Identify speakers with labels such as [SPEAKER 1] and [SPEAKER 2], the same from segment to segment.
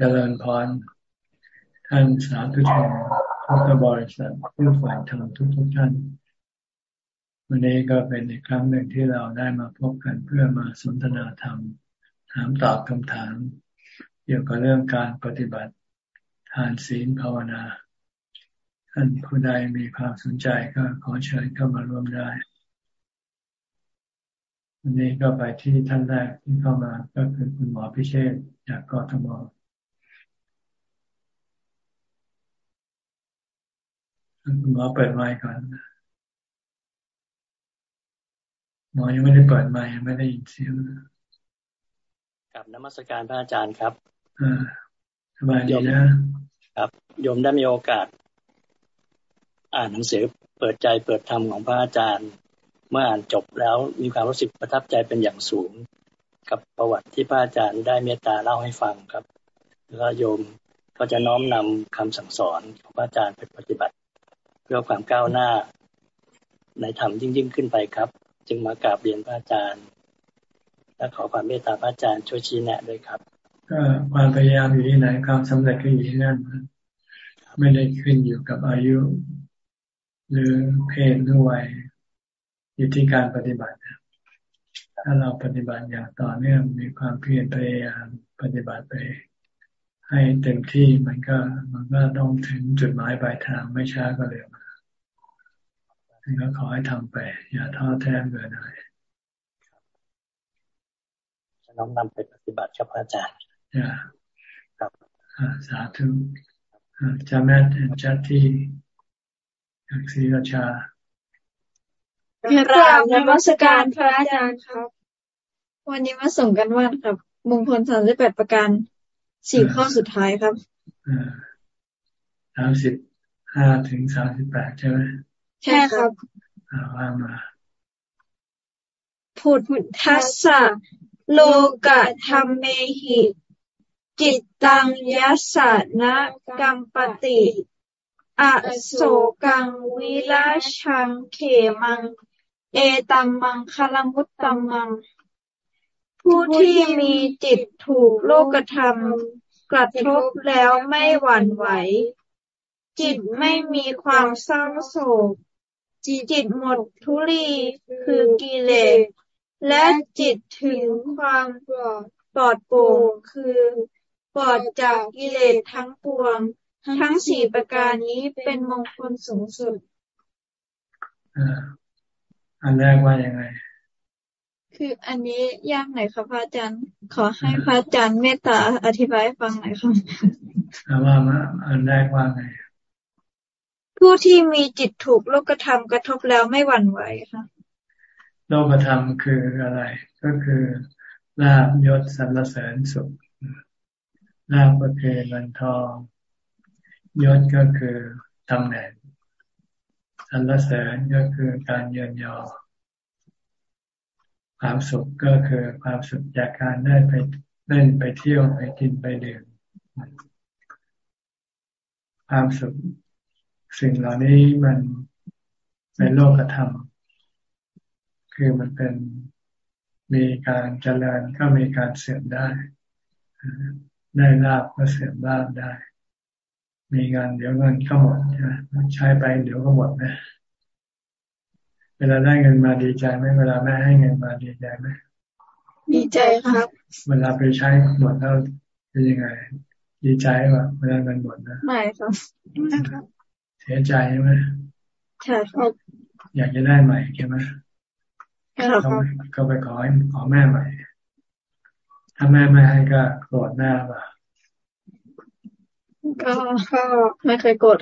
[SPEAKER 1] เจริญพรท่านสาธุชนพุทธบริษัทผู้ฝ่ายธรรมทุกทุกท่าน วันนี้ก็เป็นอีกครั้งหนึ่งที่เราได้มาพบกันเพื่อมาสนทนาธรรม ถามตอบคำถาม เกี่ยวกับเรื่องการปฏิบัติทานศีลภาวนา ท่านผู้ใดมีความสนใจก็ขอเชิญเข้ามาร่วมได้ วันนี้ก็ไปที่ท่านแรกที่เข้ามาก็คือคุณหมอพิเชษจากกทม คุณหมอเปิดไมค์ก่อนหมอยังไม่ได้เปิดไมค์ไม่ได้ยินเสียง
[SPEAKER 2] กับนมัสการพระอาจารย์ครับ
[SPEAKER 1] อ่าสบายดีนะ
[SPEAKER 2] ครับโยมได้มีโอกาส อ่านหนังสือเปิดใจเปิดธรรมของพระอาจารย์ เมื่ออ่านจบแล้วมีความรู้สึกประทับใจเป็นอย่างสูง กับประวัติที่พระอาจารย์ได้เมตตาเล่าให้ฟังครับ แล้วโยมก็จะน้อมนำคำสั่งสอนของพระอาจารย์ไปปฏิบัติ เพื่อความก้าวหน้า ในธรรมยิ่งยิ่งขึ้นไปครับ จึงมากราบเรียนพระอาจารย์ และขอความเมตตาพระอาจารย์ช่วยชี้แนะด้วยครับ
[SPEAKER 1] ก็ความพยายามอยู่ที่ไหนความสำเร็จก็อยู่ที่นั่นไม่ได้ขึ้นอยู่กับอายุ หรือเพศหรือวัยอยู่ที่การปฏิบัติถ้าเราปฏิบัติอย่างต่อเนื่องมีความเพียรพยายามปฏิบัติไป ให้เต็มที่มันก็มันก็ต้องถึงจุดหมายปลายทางไม่ช้าก็เร็ว ก็ขอให้ทำไป อย่าท้อแท้เกินเลย
[SPEAKER 2] จะน้อมนำไปปฏิบัติครับอาจารย์
[SPEAKER 1] ครับสาธุจาแม่จัดที่จากศรีราชา
[SPEAKER 3] กราบนมัสการพระอาจารย์ครับ วันนี้มาส่งกันว่านครับ มงคลสามสิบแปดประการสี่ข้อสุดท้ายครับ
[SPEAKER 1] สามสิบห้าถึงสามสิบแปดใช่ไหม
[SPEAKER 3] ใช่ครับ
[SPEAKER 1] ว่ามา
[SPEAKER 3] พุทธัสสะโลกะธรรมเมหิ จิตตังยัสสะนะกัมปติอโศกังวิราชังเขมัง เอตัมมังคลมุตตัมมัง ผู้ที่มีจิตถูกโลกธรรมกระทบแล้วไม่หวั่นไหว จิตไม่มีความเศร้าโศก จิตหมดทุลีคือกิเลสและจิตถึงความปลอดโปร่งคือปลอดจากกิเลสทั้งปวง ทั้งสี่ประการนี้เป็นมงคลสูงสุด
[SPEAKER 1] อันแรกว่ายังไง
[SPEAKER 3] คืออันนี้ยากหน่อยครับพระอาจารย์ ขอให้พระอาจารย์เมตตาอธิบายฟังหน่อยครับ
[SPEAKER 1] ว่ามาอันแรกว่าไง
[SPEAKER 3] ผู้ที่มีจิตถูกโลกธรรมกระทบแล้วไม่หวั่นไหวค่ะ
[SPEAKER 1] โลกธรรมคืออะไร ก็คือลาบยศสรรเสริญสุขลาบก็คือเงินทองยศก็คือตำแหน่งสรรเสริญก็คือการเยินยอ ความสุขก็คือความสุขจากการได้ไปเล่นไปเที่ยวไปกินไปดื่มความสุข สิ่งเหล่านี้มันเป็นโลกธรรม คือมันเป็นมีการเจริญก็มีการเสื่อมได้ ได้ลาบก็เสื่อมลาบได้ มีเงินเดี๋ยวเงินก็หมดใช่ไหมใช้ไปเดี๋ยวก็หมดนะเวลาได้เงินมาดีใจไหมเวลาแม่ให้เงินมาดีใจไหม
[SPEAKER 3] ดีใจครับ
[SPEAKER 1] เวลาไปใช้หมดแล้วเป็นยังไง ดีใจป่ะเวลาเงินหมดนะ
[SPEAKER 3] ไม่ครับ
[SPEAKER 1] เสียใจใช่ไหม
[SPEAKER 3] ใช่ครับ
[SPEAKER 1] อยากจะได้ใหม่ใช่ไหม
[SPEAKER 3] ครับ
[SPEAKER 1] ก็ไปขอให้ขอแม่ใหม่ ถ้าแม่ไม่ให้ก็โกรธหน้าป่ะ
[SPEAKER 3] ก็ก็ไม่เคยโกรธ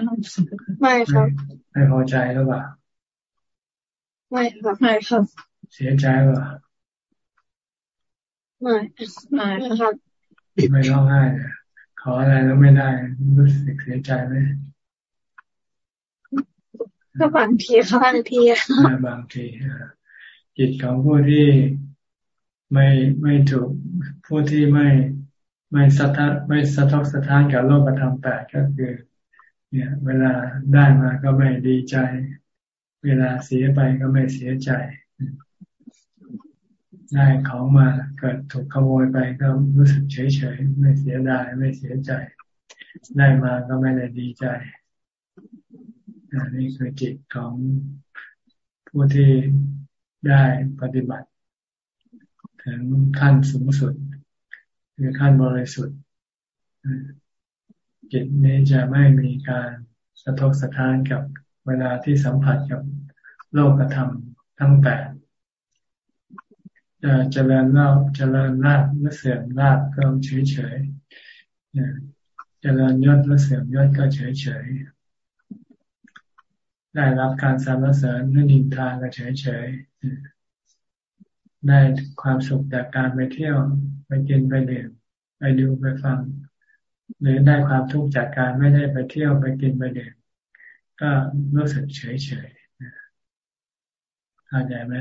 [SPEAKER 3] ไม่ครับ
[SPEAKER 1] ไม่พอใจหรือเปล่า
[SPEAKER 3] ไม่ครับไม่ครับ
[SPEAKER 1] เสียใจหรือเปล่า
[SPEAKER 3] ไม่ไม่ครับ
[SPEAKER 1] ไม่ร้องไห้เลยขออะไรแล้วไม่ได้รู้สึกเสียใจไหม
[SPEAKER 3] ก็บางทีครับบางที
[SPEAKER 1] บางทีจิตของผู้ที่ไม่ไม่ถูกผู้ที่ไม่ไม่สะท้านไม่สะทกสะท้านกับโลกธรรมแปดก็คือ เนี่ย เวลาได้มาก็ไม่ดีใจ เวลาเสียไปก็ไม่เสียใจ ได้ของมาเกิดถูกขโมยไปก็รู้สึกเฉยเฉยไม่เสียดายไม่เสียใจ ได้มาก็ไม่ได้ดีใจ นี่คือจิตของผู้ที่ได้ปฏิบัติ ถึงขั้นสูงสุด คือขั้นบริสุทธิ์จิตนี้จะไม่มีการสะทกสะท้านกับเวลาที่สัมผัสกับโลกธรรมทั้งแปดจะเจริญลาบเจริญลาบและเสื่อมลาบก็เฉยเฉยเจริญยศและเสื่อมยศก็เฉยเฉย ได้รับการสรรเสริญและนินทาก็เฉยเฉยได้ความสุขจากการไปเที่ยวไปกินไปดื่มไปดูไปฟัง หรือได้ความทุกข์จากการไม่ได้ไปเที่ยวไปกินไปดื่มก็รู้สึกเฉยเฉยเข้าใจไหม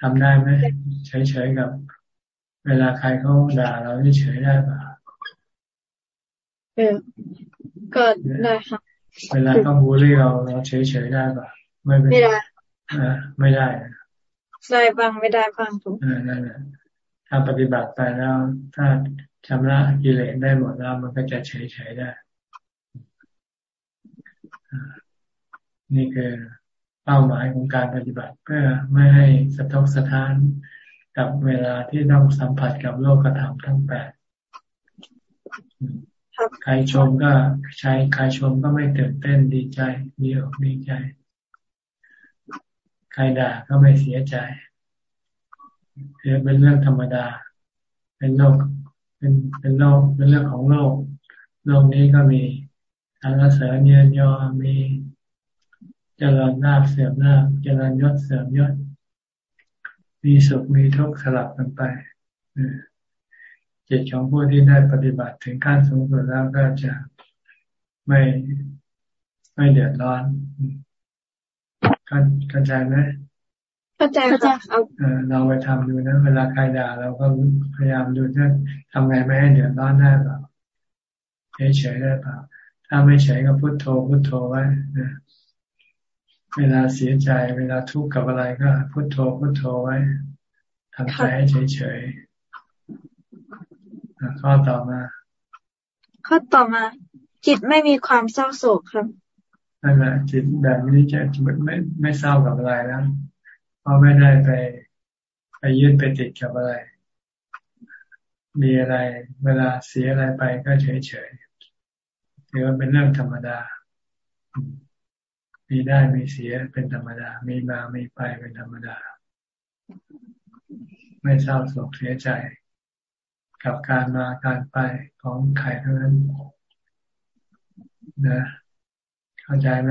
[SPEAKER 1] ทำได้ไหมเฉยๆกับ เวลาใครเขาด่าเราเฉยได้ปะ
[SPEAKER 3] เออก็ได้ค่ะ
[SPEAKER 1] เวลาเขาบูลลี่เราเราเฉยๆได้ป่ะ
[SPEAKER 3] ไม่ไม่ได้
[SPEAKER 1] ไม่ได้
[SPEAKER 3] ได้บ้างไม่ได้บ้าง
[SPEAKER 1] ถูกนั่นแหละถ้าปฏิบัติไปแล้ว ถ้าชำระกิเลสได้หมดแล้ว มันก็จะเฉยๆได้ นี่คือเป้าหมายของการปฏิบัติเพื่อไม่ให้สะทกสะท้านกับเวลาที่ต้องสัมผัสกับโลกธรรมทั้งแปด ใครชมก็ใช้ใครชมก็ไม่ตื่นเต้นดีใจดีอกดีใจ ใครด่าก็ไม่เสียใจคือเป็นเรื่องธรรมดา เป็นโลกเป็นเป็นโลกเป็นเรื่องของโลก โลกนี้ก็มีสารเสริญเยินยอมีเจริญนาบเสื่อมนาบเจริญยศเสื่อมยศมีสุขมีทุกข์สลับกันไป จิตของผู้ที่ได้ปฏิบัติถึงขั้นสูงสุดแล้วก็จะไม่ไม่เดือดร้อนเข้าใจไหม
[SPEAKER 3] เข้าใจค่ะ
[SPEAKER 1] เราไปทำดูนะ เวลาใครด่าเราก็พยายามดูว่าทำไงไม่ให้เดือดร้อนได้เปล่าเฉยๆได้เปล่าถ้าไม่เฉยก็พุโทโธพุโทโธไว้นะเวลาเสียใจ เวลาทุกข์กับอะไรก็พุโทโธพุโทโธไว้ทำใจให้เฉยๆ ข้อต่อมา
[SPEAKER 3] ข้อต่อมา จิตไม่มีความเศร้าโศกครับ
[SPEAKER 1] นั่นแหละจิตแบบนี้จะไม่ไม่เศร้ากับอะไรแล้วเพราะไม่ได้ไปไปยึดไปติดกับอะไร มีอะไร เวลาเสียอะไรไปก็เฉยๆถือว่าเป็นเรื่องธรรมดา มีได้มีเสียเป็นธรรมดา มีมามีไปเป็นธรรมดา ไม่เศร้าโศกเสียใจ กับการมาการไปของใครเท่านั้นนะเข้าใจไหม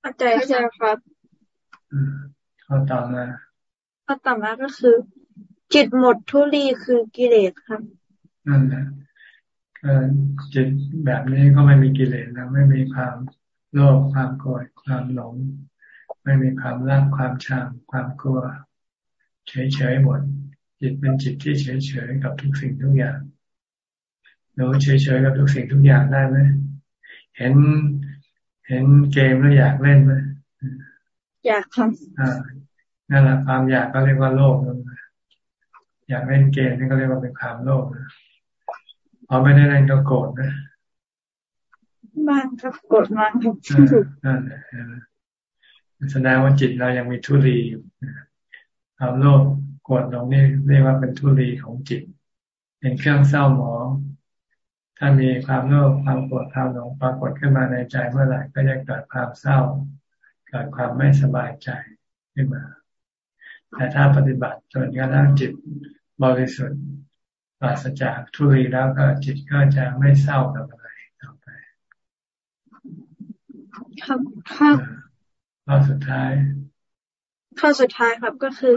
[SPEAKER 3] เข้าใจเข้าใจครับ
[SPEAKER 1] ข้อต่อมา
[SPEAKER 3] ข้อต่อมาก็คือ จิตหมดทุลีคือกิเลสครับ
[SPEAKER 1] นั่นแหละจิตแบบนี้ก็ไม่มีกิเลสนะไม่มีความโลภความโกรธความหลง ไม่มีความรักความชังความกลัว เฉยๆหมด จิตเป็นจิตที่เฉยๆกับทุกสิ่งทุกอย่างเราเฉยๆกับทุกสิ่งทุกอย่างได้ไหมเห็น เห็นเกมแล้วอยากเล่นไหม
[SPEAKER 3] อยากครับ
[SPEAKER 1] อ่านั่นแหละความอยากก็เรียกว่าโลภอยากเล่นเกมนี่ก็เรียกว่าเป็นความโลภพอไม่ได้เล่นก็โกรธนะ
[SPEAKER 3] บ้างครับกดบ้างครับ
[SPEAKER 1] นั่นแสดงว่าจิตเรายังมีทุลีอยู่ความโลภ กดตรงนี้เรียกว่าเป็นทุลีของจิต เป็นเครื่องเศร้าหมองถ้ามีความโลภความโกรธความหลงปรากฏขึ้นมาในใจเมื่อไหร่ก็จะเกิดความเศร้า เกิดความไม่สบายใจขึ้นมา แต่ถ้าปฏิบัติจนกระทั่งจิตบริสุทธิ์ปราศจากทุลีแล้วก็จิตก็จะไม่เศร้ากับอะไร
[SPEAKER 3] ครับครับ
[SPEAKER 1] ข้อสุดท้าย
[SPEAKER 3] ข้อสุดท้ายครับก็คือ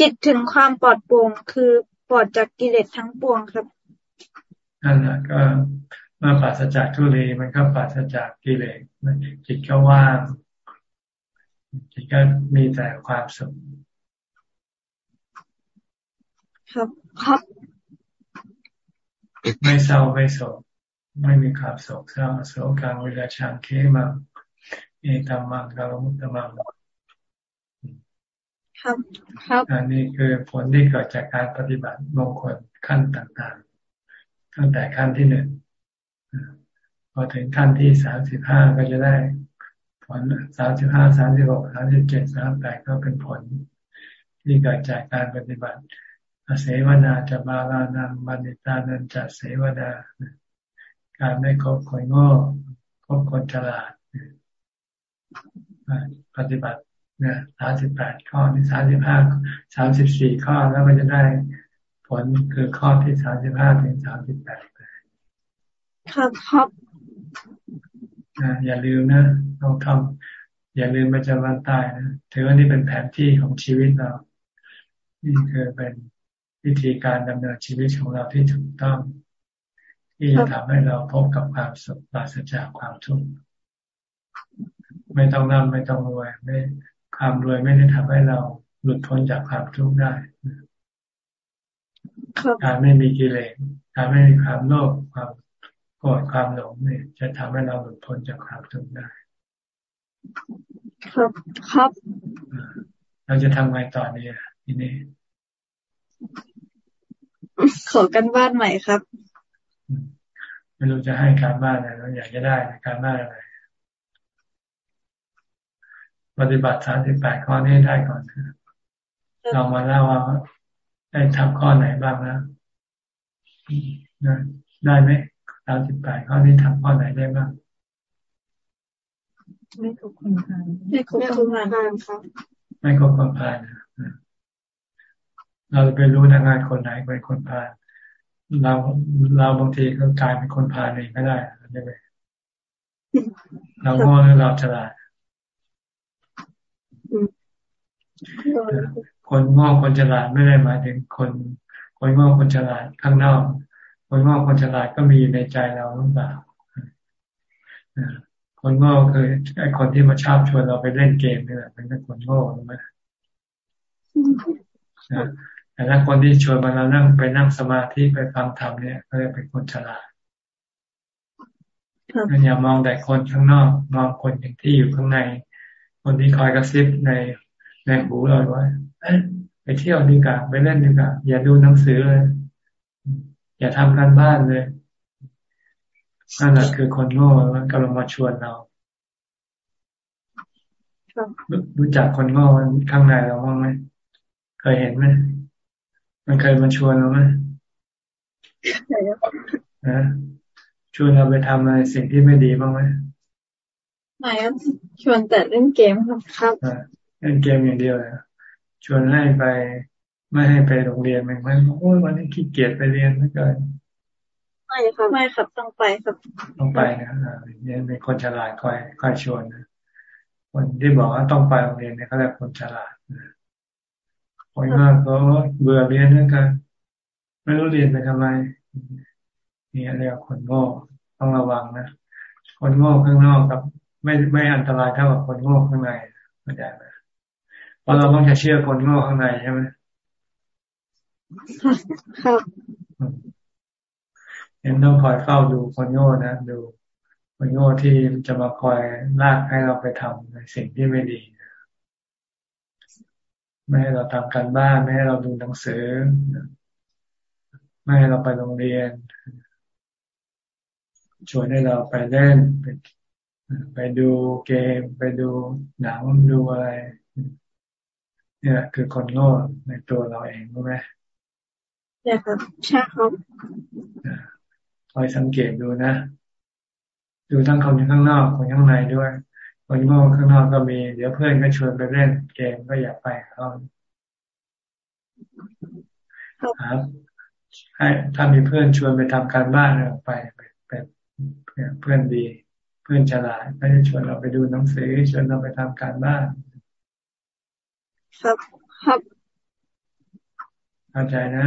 [SPEAKER 3] จิตถึงความปลอดโปร่งคือปลอดจากกิเลสทั้งปวงครับ
[SPEAKER 1] นั่นแหละก็เมื่อปราศจากทุลีมันก็ปราศจากกิเลสจิตก็ว่างจิตก็มีแต่ความสุข
[SPEAKER 3] ครับครับ
[SPEAKER 1] ไม่เศร้าไม่โศกไม่มีความโศกเศร้าโศกังเวลาชางเคมังเอตัมมังกาลมุตตมัง
[SPEAKER 3] ครับครับ
[SPEAKER 1] อันนี้คือผลที่เกิดจากการปฏิบัติมงคลขั้นต่างๆ ตั้งแต่ขั้นที่หนึ่งพอถึงขั้นที่สามสิบห้าก็จะได้ผลสามสิบห้าสามสิบหกสามสิบเจ็ดสามแปดก็เป็นผล ที่เกิดจากการปฏิบัติเสวนาจะบาลานังบันิตานันจะเสวนา การไม่คบคนโง่คบคนฉลาดปฏิบัติ นี่ยสามสิบแปดข้อที่สามสิบห้าสามสิบสี่ข้อแล้วมันจะได้ผลคือข้อที่สามสิบห้าถึงสามสิบแปด
[SPEAKER 3] ครับครับ
[SPEAKER 1] อย่าลืมนะเราทำอย่าลืมประจำวันตายนะถือว่านี่เป็นแผนที่ของชีวิตเรา นี่คือเป็นวิธีการดำเนินชีวิตของเราที่ถูกต้อง ที่จะทำให้เราพบกับความสุขปราศจากความทุกข์ไม่ต้องร่ำไม่ต้องรวยไม่ ความรวยไม่ได้ทำให้เราหลุดพ้นจากความทุกข์ได้การไม่มีกิเลสการไม่มีความโลภความโกรธความหลงเนี่ย จะทำให้เราหลุดพ้นจากความทุกข์ได้
[SPEAKER 3] ครับครับ
[SPEAKER 1] เราจะทำไงต่อเนี่ยทีนี้
[SPEAKER 3] ขอกันบ้านใหม่ครับ
[SPEAKER 1] ไม่รู้จะให้การบ้านอะไรเราอยากจะได้การบ้านอะไร ปฏิบัติสามสิบแปดข้อนี้ได้ก่อนเรามาเล่าว่าได้ทำข้อไหนบ้างนะได้ไหมสามสิบแปดข้อนี้ทำข้อไหนได้บ้าง
[SPEAKER 3] ไม่ครบคนพานไม่ครบคนพานครับ
[SPEAKER 1] ไม่ครบคนพานเราไปรู้ทางงานคนไหนเป็นคนพานเราเราบางทีก็กลายเป็นคนพานเองก็ได้ใช่ไหมเราโง่หรือเราฉลาด คนงอกคนฉลาดไม่ได้หมายถึงคน คนงอกคนฉลาดข้างนอก คนงอกคนฉลาดก็มีในใจเราหรือเปล่าคนโง่คือไอ้คนที่มาชอบชวนเราไปเล่นเกมนี่แหละเป็นคนโง่ใช่ไหมแต่ถ้าคนที่ชวนมาเรานั่งไปนั่งสมาธิไปฟังธรรมเนี่ยก็จะเป็นคนฉลาดอย่ามองแต่คนข้างนอก มองคนอย่างที่อยู่ข้างใน คนที่คอยกระซิบใน ในหูเราว่าไปเที่ยวดีกว่าไปเล่นดีกว่าอย่าดูหนังสือเลย อย่าทำการบ้านเลยนั่นแหละคือคนโง่มันกำลังมาชวนเรารู้จักคนโง่ข้างในเราบ้างไหมเคยเห็นไหมมันเคยมาชวนเราไหมนะชวนเราไปทำอะไรสิ่งที่ไม่ดีบ้างไหม
[SPEAKER 3] ไม่ครับชวนแต่เล่นเกมครับครับ
[SPEAKER 1] เล่นเกมอย่างเดียวนะชวนให้ไปไม่ให้ไปโรงเรียนมันมันโอ้ยวันนี้ขี้เกียจไปเรียนไม่เกิน
[SPEAKER 3] ไม่ครับไม่ครับต้องไปครับ
[SPEAKER 1] ต้องไปนะเนี่ยเป็นคนฉลาดคอยคอยชวนนะคนที่บอกว่าต้องไปโรงเรียนเนี่ยเขาเรียกคนฉลาดคนมากก็เบื่อเรียนนั่นกันไม่รู้เรียนไปทำไมนี่เรียกคนโง่ต้องระวังนะคนโง่ข้างนอกกับ ไม่ไม่อันตรายเท่ากับคนโง่ข้างในเข้าใจไหมเพ ราะเราต้องจะเชื่อคนโง่ข้างในใช่ไหม
[SPEAKER 3] ครับ
[SPEAKER 1] เห็นต้องคอยเฝ้าดูคนโง่นะดูคนโง่ที่จะมาคอยลากให้เราไปทำในสิ่งที่ไม่ดีไม่ให้เราทำการบ้านไม่ให้เราดูหนังสือ ไม่ให้เราไปโรงเรียนชวนให้เราไปเล่นไปไปดูเกม ไปดูหนังดูอะไร เนี่ยคือคนโง่ในตัวเราเองรู้ไหม
[SPEAKER 3] ใช่ครับใช่ครับ
[SPEAKER 1] คอยสังเกตดูนะ ดูทั้งคนข้างนอกคนข้างในด้วย คนโง่ข้างนอกก็มี เดี๋ยวเพื่อนก็ชวนไปเล่นเกมก็อยากไปเขาครับ ให้ถ้ามีเพื่อนชวนไปทำการบ้านเราไปไปเพื่อนดีพื่อนฉลาดก็จะชวนเราไปดูหนังสือชวนเราไปทำการบ้าน
[SPEAKER 3] ครับ ครับ
[SPEAKER 1] เข้าใจนะ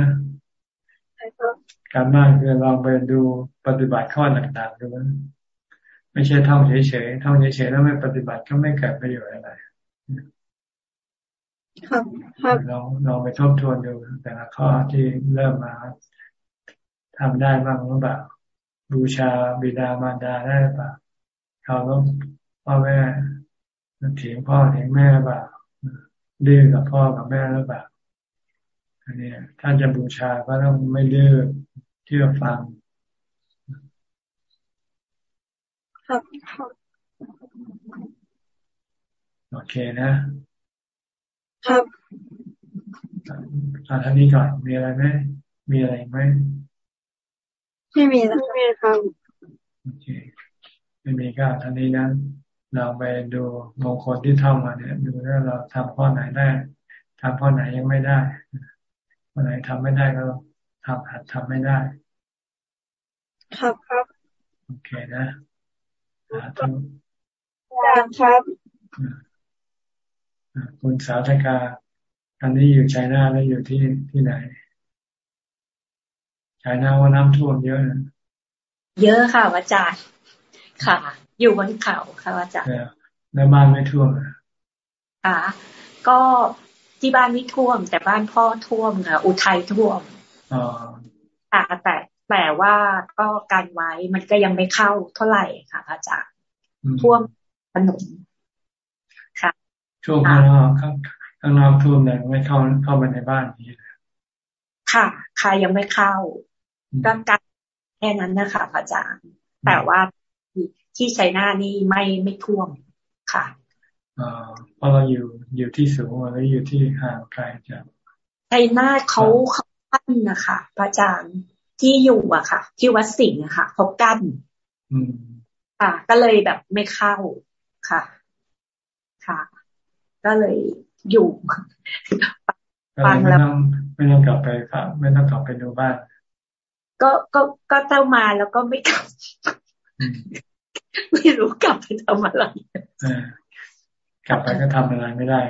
[SPEAKER 1] การบ้านคือเราไปดูปฏิบัติข้อต่างๆดูนะไม่ใช่ท่องเฉยๆท่องเฉยๆแล้วไม่ปฏิบัติก็ไม่เกิดประโยชน์อะไร
[SPEAKER 3] ครับครับ
[SPEAKER 1] เราเราไปทบทวนดูแต่ละข้อที่เริ่มมาทำได้บ้างหรือเปล่าบูชาบิดามารดาได้หรือเปล่าเขาต้องพ่อแม่เถียงพ่อเถียงแม่บ่า ดื้อกับพ่อกับแม่หรือเปล่าอันนี้ท่านจะบูชาก็ต้องไม่ดื้อเชื่อฟัง
[SPEAKER 3] ครับ
[SPEAKER 1] โอเคนะ ครับอาท่านนี้ก่อนมีอะไรไหมมีอะไรไหม
[SPEAKER 3] ไม่มีแล้วไม่ครับ
[SPEAKER 1] โอเคไม่มีก็ท่านนี้นั้น เราไปดูมงคลที่ท่องมาเนี่ยดูว่าเราทำข้อไหนได้ทำข้อไหนยังไม่ได้ข้อไหนทำไม่ได้ก็ทำหัดทำไม่ได้
[SPEAKER 3] ครับครับ
[SPEAKER 1] โอเคนะสาธุ
[SPEAKER 3] ครับ
[SPEAKER 1] คุณสาธกาอันนี้อยู่ชัยนาแล้วอยู่ที่ที่ไหนชัยนาว่าน้ำท่วมเยอะนะ
[SPEAKER 4] เยอะค่ะอาจารย์ค่ะ อยู่บนเขาค่ะอาจารย์
[SPEAKER 1] แล้วบ้านไม่ท่วม
[SPEAKER 4] อะก็ที่บ้านไม่ท่วม แต่บ้านพ่อท่วมค่ะอุทัยท่วม
[SPEAKER 1] อ๋อ
[SPEAKER 4] แต่แต่แต่ว่าก็การไว้มันก็ยังไม่เข้าเท่าไหร่ค่ะอาจารย์ท่วมถนนค่ะ
[SPEAKER 1] ช่วงข้างนอกข้างข้างนอกท่วมแต่ไม่เข้าเข้ามาในบ้านนี้
[SPEAKER 4] ค่ะค่ะยังไม่เข้าก็การแค่นั้นนะคะอาจารย์ แต่ว่า ที่ไชน่านี่ไม่ไม่ท่วมค่ะ
[SPEAKER 1] อ่าเพราะเราอยู่อยู่ที่สูงแล้วอยู่ที่ห่างไกลจาก
[SPEAKER 4] ไชน่าเขาเขากั้นนะคะพระอาจารย์ที่อยู่อะค่ะ ที่วัดสิงห์อะค่ะเขากั้น
[SPEAKER 1] อืม
[SPEAKER 4] ค่ะ ก็เลยแบบไม่เข้าค่ะ ค่ะ ก็เลยอยู่
[SPEAKER 1] ฟังแล้วไม่ต้องกลับไปครับไม่ต้องกลับไปดูบ้าน
[SPEAKER 4] ก็ก็ก็เจ้ามาแล้วก็ไม่กลับ ไม่รู้กลับไปทำอะไร
[SPEAKER 1] กลับไปก็ทำอะไรไม่ได้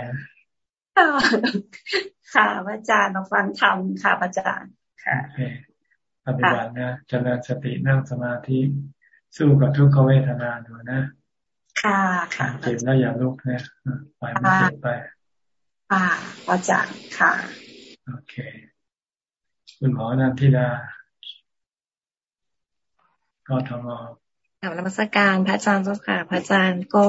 [SPEAKER 4] ค่ะพระอาจารย์มาฟังธรรมค่ะพระอาจารย์ค่ะ
[SPEAKER 1] ปฏิบัตินะเจริญสตินั่งสมาธิสู้กับทุกขเวทนาดูนะ
[SPEAKER 4] ค่ะค่ะ
[SPEAKER 1] เจ็บแล้วอย่าลุกนะปล่อยมันเจ็บไป
[SPEAKER 4] ค่ะอาจารย์ค่ะ
[SPEAKER 1] โอเค คุณหมอนันทิดาก็ทำ
[SPEAKER 5] ก ลับนมัสการพระอาจารย์เจ้าค่ะ พระอาจารย์ก็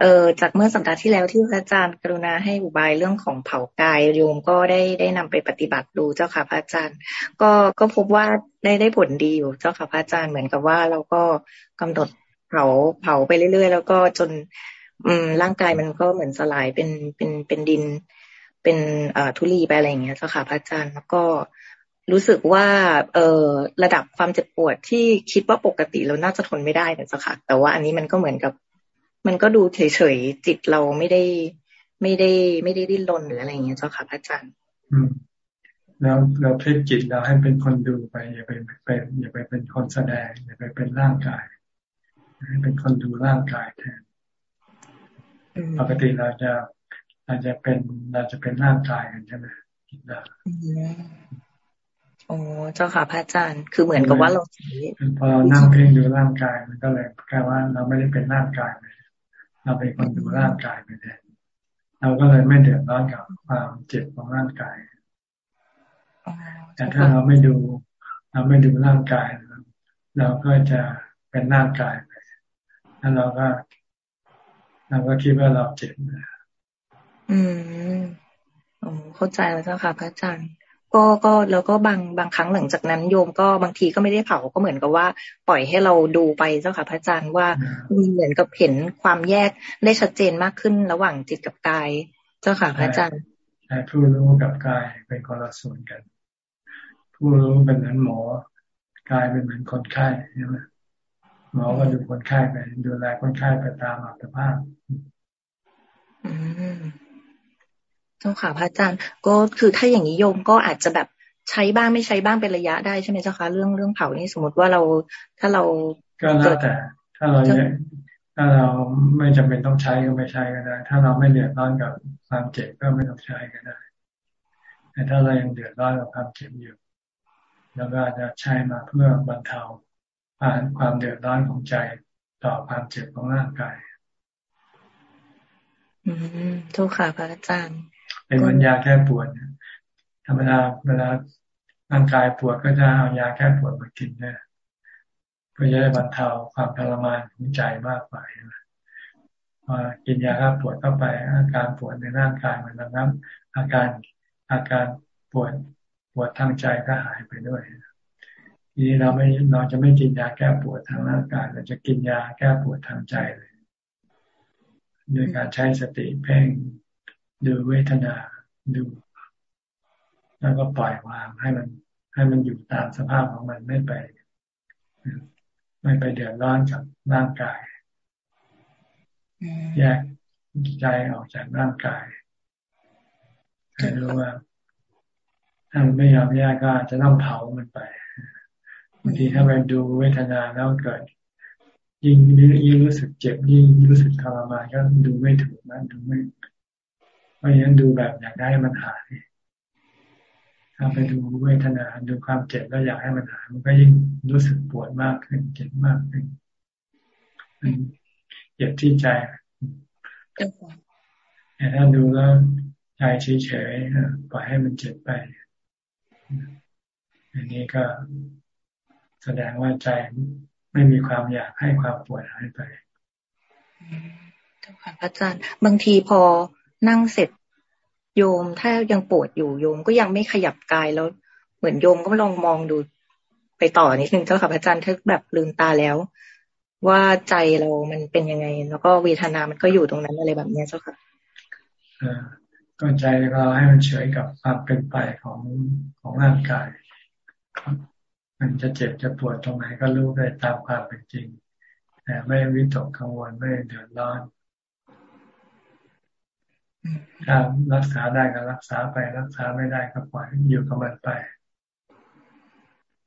[SPEAKER 5] เออจากเมื่อสัปดาห์ที่แล้วที่พระอาจารย์กรุณาให้อุบายเรื่องของเผากายโยมก็ได้ได้นำไปปฏิบัติดูเจ้าค่ะ พระอาจารย์ ก็ก็พบว่าได้ได้ผลดีอยู่เจ้าค่ะพระอาจารย์เหมือนกับว่าเราก็กำหนดเผาเผาไปเรื่อยๆ แล้วก็จน อืมร่างกายมันก็เหมือนสลายเป็นเป็นเป็นดิน เป็นเอ่อทุลีไปอะไรอย่างเงี้ยเจ้าค่ะพระอาจารย์แล้วก็ รู้สึกว่า เออระดับความเจ็บปวดที่คิดว่าปกติเราน่าจะทนไม่ได้นะจ๊ะค่ะ แต่ว่าอันนี้มันก็เหมือนกับ มันก็ดูเฉยๆจิตเราไม่ได้ไม่ได้ไม่ได้ดิ้นรนหรืออะไรอย่างเงี้ยเจ้าค่ะพระอาจารย์
[SPEAKER 1] อืมแล้วเราพลิกจิตเราให้เป็นคนดูไป อย่าไปเป็นอย่าไปเป็นคนแสดง อย่าไปเป็นร่างกายให้เป็นคนดูร่างกายแทนปกติเราจะเราจะเป็นเราจะเป็นร่างกายกันใช่ไหมคิดได้
[SPEAKER 5] โอ้เจ้าค่ะพระอาจารย์ คือเหมือนกับว่าเรา
[SPEAKER 1] พอเรานั่งเพ่งดูร่างกายมันก็เลยกลายว่าเราไม่ได้เป็นร่างกายเลยเราเป็นคนดูร่างกายไปแทนเราก็เลยไม่เดือดร้อนกับความเจ็บของร่างกาย แต่ถ้าเราไม่ดู เราไม่ดูร่างกาย เราก็จะเป็นร่างกายไปแล้วเราก็เราก็คิดว่าเราเจ็บ
[SPEAKER 5] อืมโอ้เข้าใจแล้วเจ้าค่ะพระอาจารย์ ก็ก็แล้วก็บางบางครั้งหลังจากนั้นโยมก็บางทีก็ไม่ได้เผาก็เหมือนกับว่า ปล่อยให้เราดูไปเจ้าค่ะพระอาจารย์ว่าเหมือนกับเห็นความแยกได้ชัดเจนมากขึ้นระหว่างจิตกับกาย เจ้าค่ะพระอาจารย์
[SPEAKER 1] ผู้รู้กับกายเป็นคนละส่วนกัน ผู้รู้เป็นเหมือนหมอกายเป็นเหมือนคนไข้ใช่ไหมหมอก็ดูคนไข้ไปดูแลคนไข้ไปตามอัตภาพ
[SPEAKER 5] อืม เจ้าค่ะพระอาจารย์ก็คือถ้าอย่างนี้โยมก็อาจจะแบบใช้บ้างไม่ใช้บ้างเป็นระยะได้ใช่ไหมเจ้าคะเรื่องเรื่องเผานี่สมมติว่าเราถ้าเรา
[SPEAKER 1] ก็แล้วแต่ ถ้าเราถ้าเราไม่จำเป็นต้องใช้ก็ไม่ใช้ก็ได้ ถ้าเราไม่เดือดร้อนกับความเจ็บก็ไม่ต้องใช้ก็ได้ แต่ถ้าเรายังเดือดร้อนกับความเจ็บอยู่เราก็จะใช้มาเพื่อบรรเทาความเดือดร้อนของใจต่อความเจ็บของร่างกาย
[SPEAKER 5] อืมทุกค่ะพระอาจารย์
[SPEAKER 1] เป็นเหมือนยาแก้ปวดธรรมดาเวลาร่างกายปวดก็จะเอายาแก้ปวดมากินนี่ยเพื่อจะได้บรรเทาความทรมานของใจมากกว่าพอกินยาฆ่าปวดเข้าไป อาการปวดในร่างกายมันระงับอาการอาการปวดปวดทางใจก็หายไปด้วยทีนี้เราไม่เราจะไม่กินยาแก้ปวดทางร่างกายเราจะกินยาแก้ปวดทางใจเลยโดยการใช้สติเพ่ง ดูเวทนาดู แล้วก็ปล่อยวางให้มัน ให้มันอยู่ตามสภาพของมันไม่ไป ไม่ไปเดือดร้อนกับร่างกาย แยกใจออกจากร่างกายให้รู้ว่าถ้ามันไม่ยอมแยกก็จะต้องเผามันไปบางทีถ้าไปดูเวทนาแล้วเกิด ยิ่งยิ่งรู้สึกเจ็บยิ่งรู้สึกทรมานก็ดูไม่ถูกนะดูไม่ เพราะฉะนั้นดูแบบอยากได้มันหายถ้าไปดูเวทนาดูความเจ็บแล้วอยากให้มันหายมันก็ยิ่งรู้สึกปวดมากขึ้นเจ็บมากขึ้นเจ็บที่ใจแต่ถ้าดูแล้วใจเฉยๆปล่อยให้มันเจ็บไป อันนี้ก็แสดงว่าใจไม่มีความอยากให้ความปวดหายไป
[SPEAKER 5] ค่ะพระอาจารย์ บางทีพอ นั่งเสร็จโยมถ้ายังปวดอยู่โยมก็ยังไม่ขยับกายแล้ว เหมือนโยมก็ลองมองดูไปต่อนิดนึงเจ้าค่ะพระอาจารย์ถ้าแบบลืมตาแล้ว ว่าใจเรามันเป็นยังไง แล้วก็เวทนามันก็อยู่ตรงนั้นอะไรแบบนี้เจ้าค่ะ
[SPEAKER 1] ก็ใจเราให้มันเฉยกับความเป็นไปของของร่างกาย มันจะเจ็บจะปวดตรงไหนก็รู้ไปตามความเป็นจริง แต่ไม่วิตกกังวลไม่เดือดร้อน ถ้ารักษาได้ก็รักษาไปรักษาไม่ได้ก็ปล่อยอยู่กับมันไป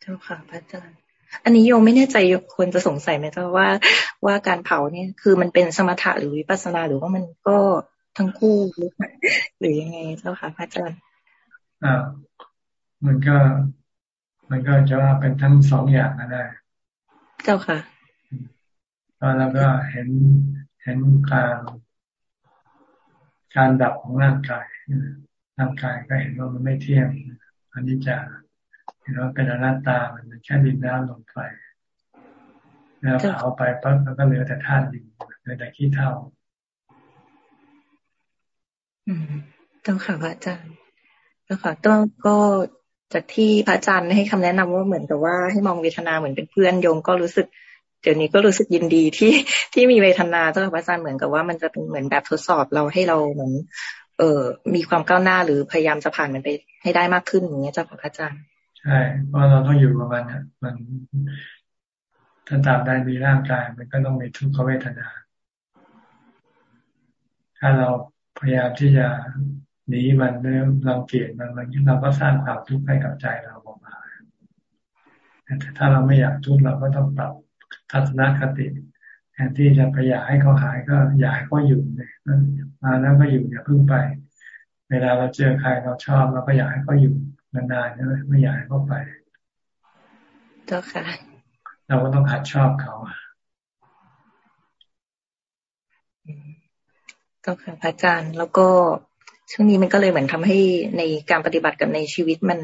[SPEAKER 5] เจ้าค่ะพระอาจารย์อันนี้โยมไม่แน่ใจควรจะสงสัยไหมเจ้าว่าว่าการเผาเนี่ยคือมันเป็นสมถะหรือวิปัสสนาหรือว่ามันก็ทั้งคู่หรือยังไงเจ้าค่ะพระอาจารย์
[SPEAKER 1] อ่ามันก็ มันก็จะว่าเป็นทั้งสองอย่างก็ได้
[SPEAKER 5] เจ้าค่ะ
[SPEAKER 1] แล้วก็เห็นเห็นการ การดับของร่างกายร่างกายก็เห็นว่ามันไม่เที่ยงอันนี้จะเห็นว่าเป็นอนัตตามันแค่ดินน้ำลมไฟแล้วเผาไปปั๊บแล้วก็เหลือแต่ธาตุดินเหลือแต่ขี้เถ้า
[SPEAKER 5] ต้องค่ะพระอาจารย์แล้วค่ะต้องก็จากที่พระอาจารย์ให้คำแนะนำว่าเหมือนกับว่าให้มองเวทนาเหมือนเป็นเพื่อนโยมก็รู้สึก เดี๋ยวนี้ก็รู้สึกยินดีที่ที่มีเวทนาเจ้าค่ะพระอาจารย์เหมือนกับว่ามันจะเป็นเหมือนแบบทดสอบเราให้เราเหมือนเอ่อมีความก้าวหน้าหรือพยายามจะผ่านมันไปให้ได้มากขึ้นอย่างเงี้ยเจ้าค่ะพระอาจารย์
[SPEAKER 1] ใช่เพราะเราต้องอยู่กับมันอะมันถ้าตามได้มีร่างกายมันก็ต้องมีทุกขเวทนา ถ้าเราพยายามที่จะหนีมันเรื่อเราเกลียดมันมันเราก็สร้างความทุกข์ให้กับใจเราออกมาถ้าเราไม่อยากทุกข์เราก็ต้องปรับ ทัศนคติแทนที่จะไปอยากให้เขาหายก็อยากให้เขาอยู่เนี่ยมาแล้วก็อยู่อย่าเพิ่งไป เวลาเราเจอใครเราชอบเราก็อยากให้เขาอยู่นานๆใช่ไหมไม่อยากให้เขาไป
[SPEAKER 5] เจ้าค่ะ
[SPEAKER 1] เราก็ต้องหัดชอบเขา
[SPEAKER 5] ก็ค่ะพระอาจารย์แล้วก็ช่วงนี้มันก็เลยเหมือนทำให้ในการปฏิบัติกับในชีวิตมัน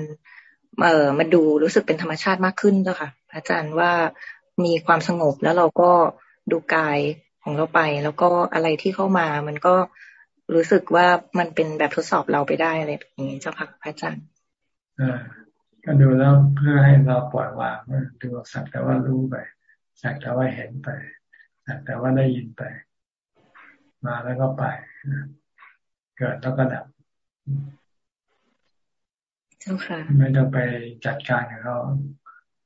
[SPEAKER 5] เอ่อมันดูรู้สึกเป็นธรรมชาติมากขึ้นเจ้าค่ะ พระอาจารย์ว่า มีความสงบแล้วเราก็ดูกายของเราไป แล้วก็อะไรที่เข้ามา มันก็รู้สึกว่ามันเป็นแบบทดสอบเราไปได้อะไรแบบนี้เจ้าค่ะพระอาจารย์
[SPEAKER 1] ก็ดูแล้วเพื่อให้เราปล่อยวางดูสักแต่ว่ารู้ไปสักแต่ว่าเห็นไปสักแต่ว่าได้ยินไป มาแล้วก็ไป เกิดแล้วก็ดับ
[SPEAKER 5] เจ้าค่ะ
[SPEAKER 1] ไม่ต้องไปจัดการกับเขา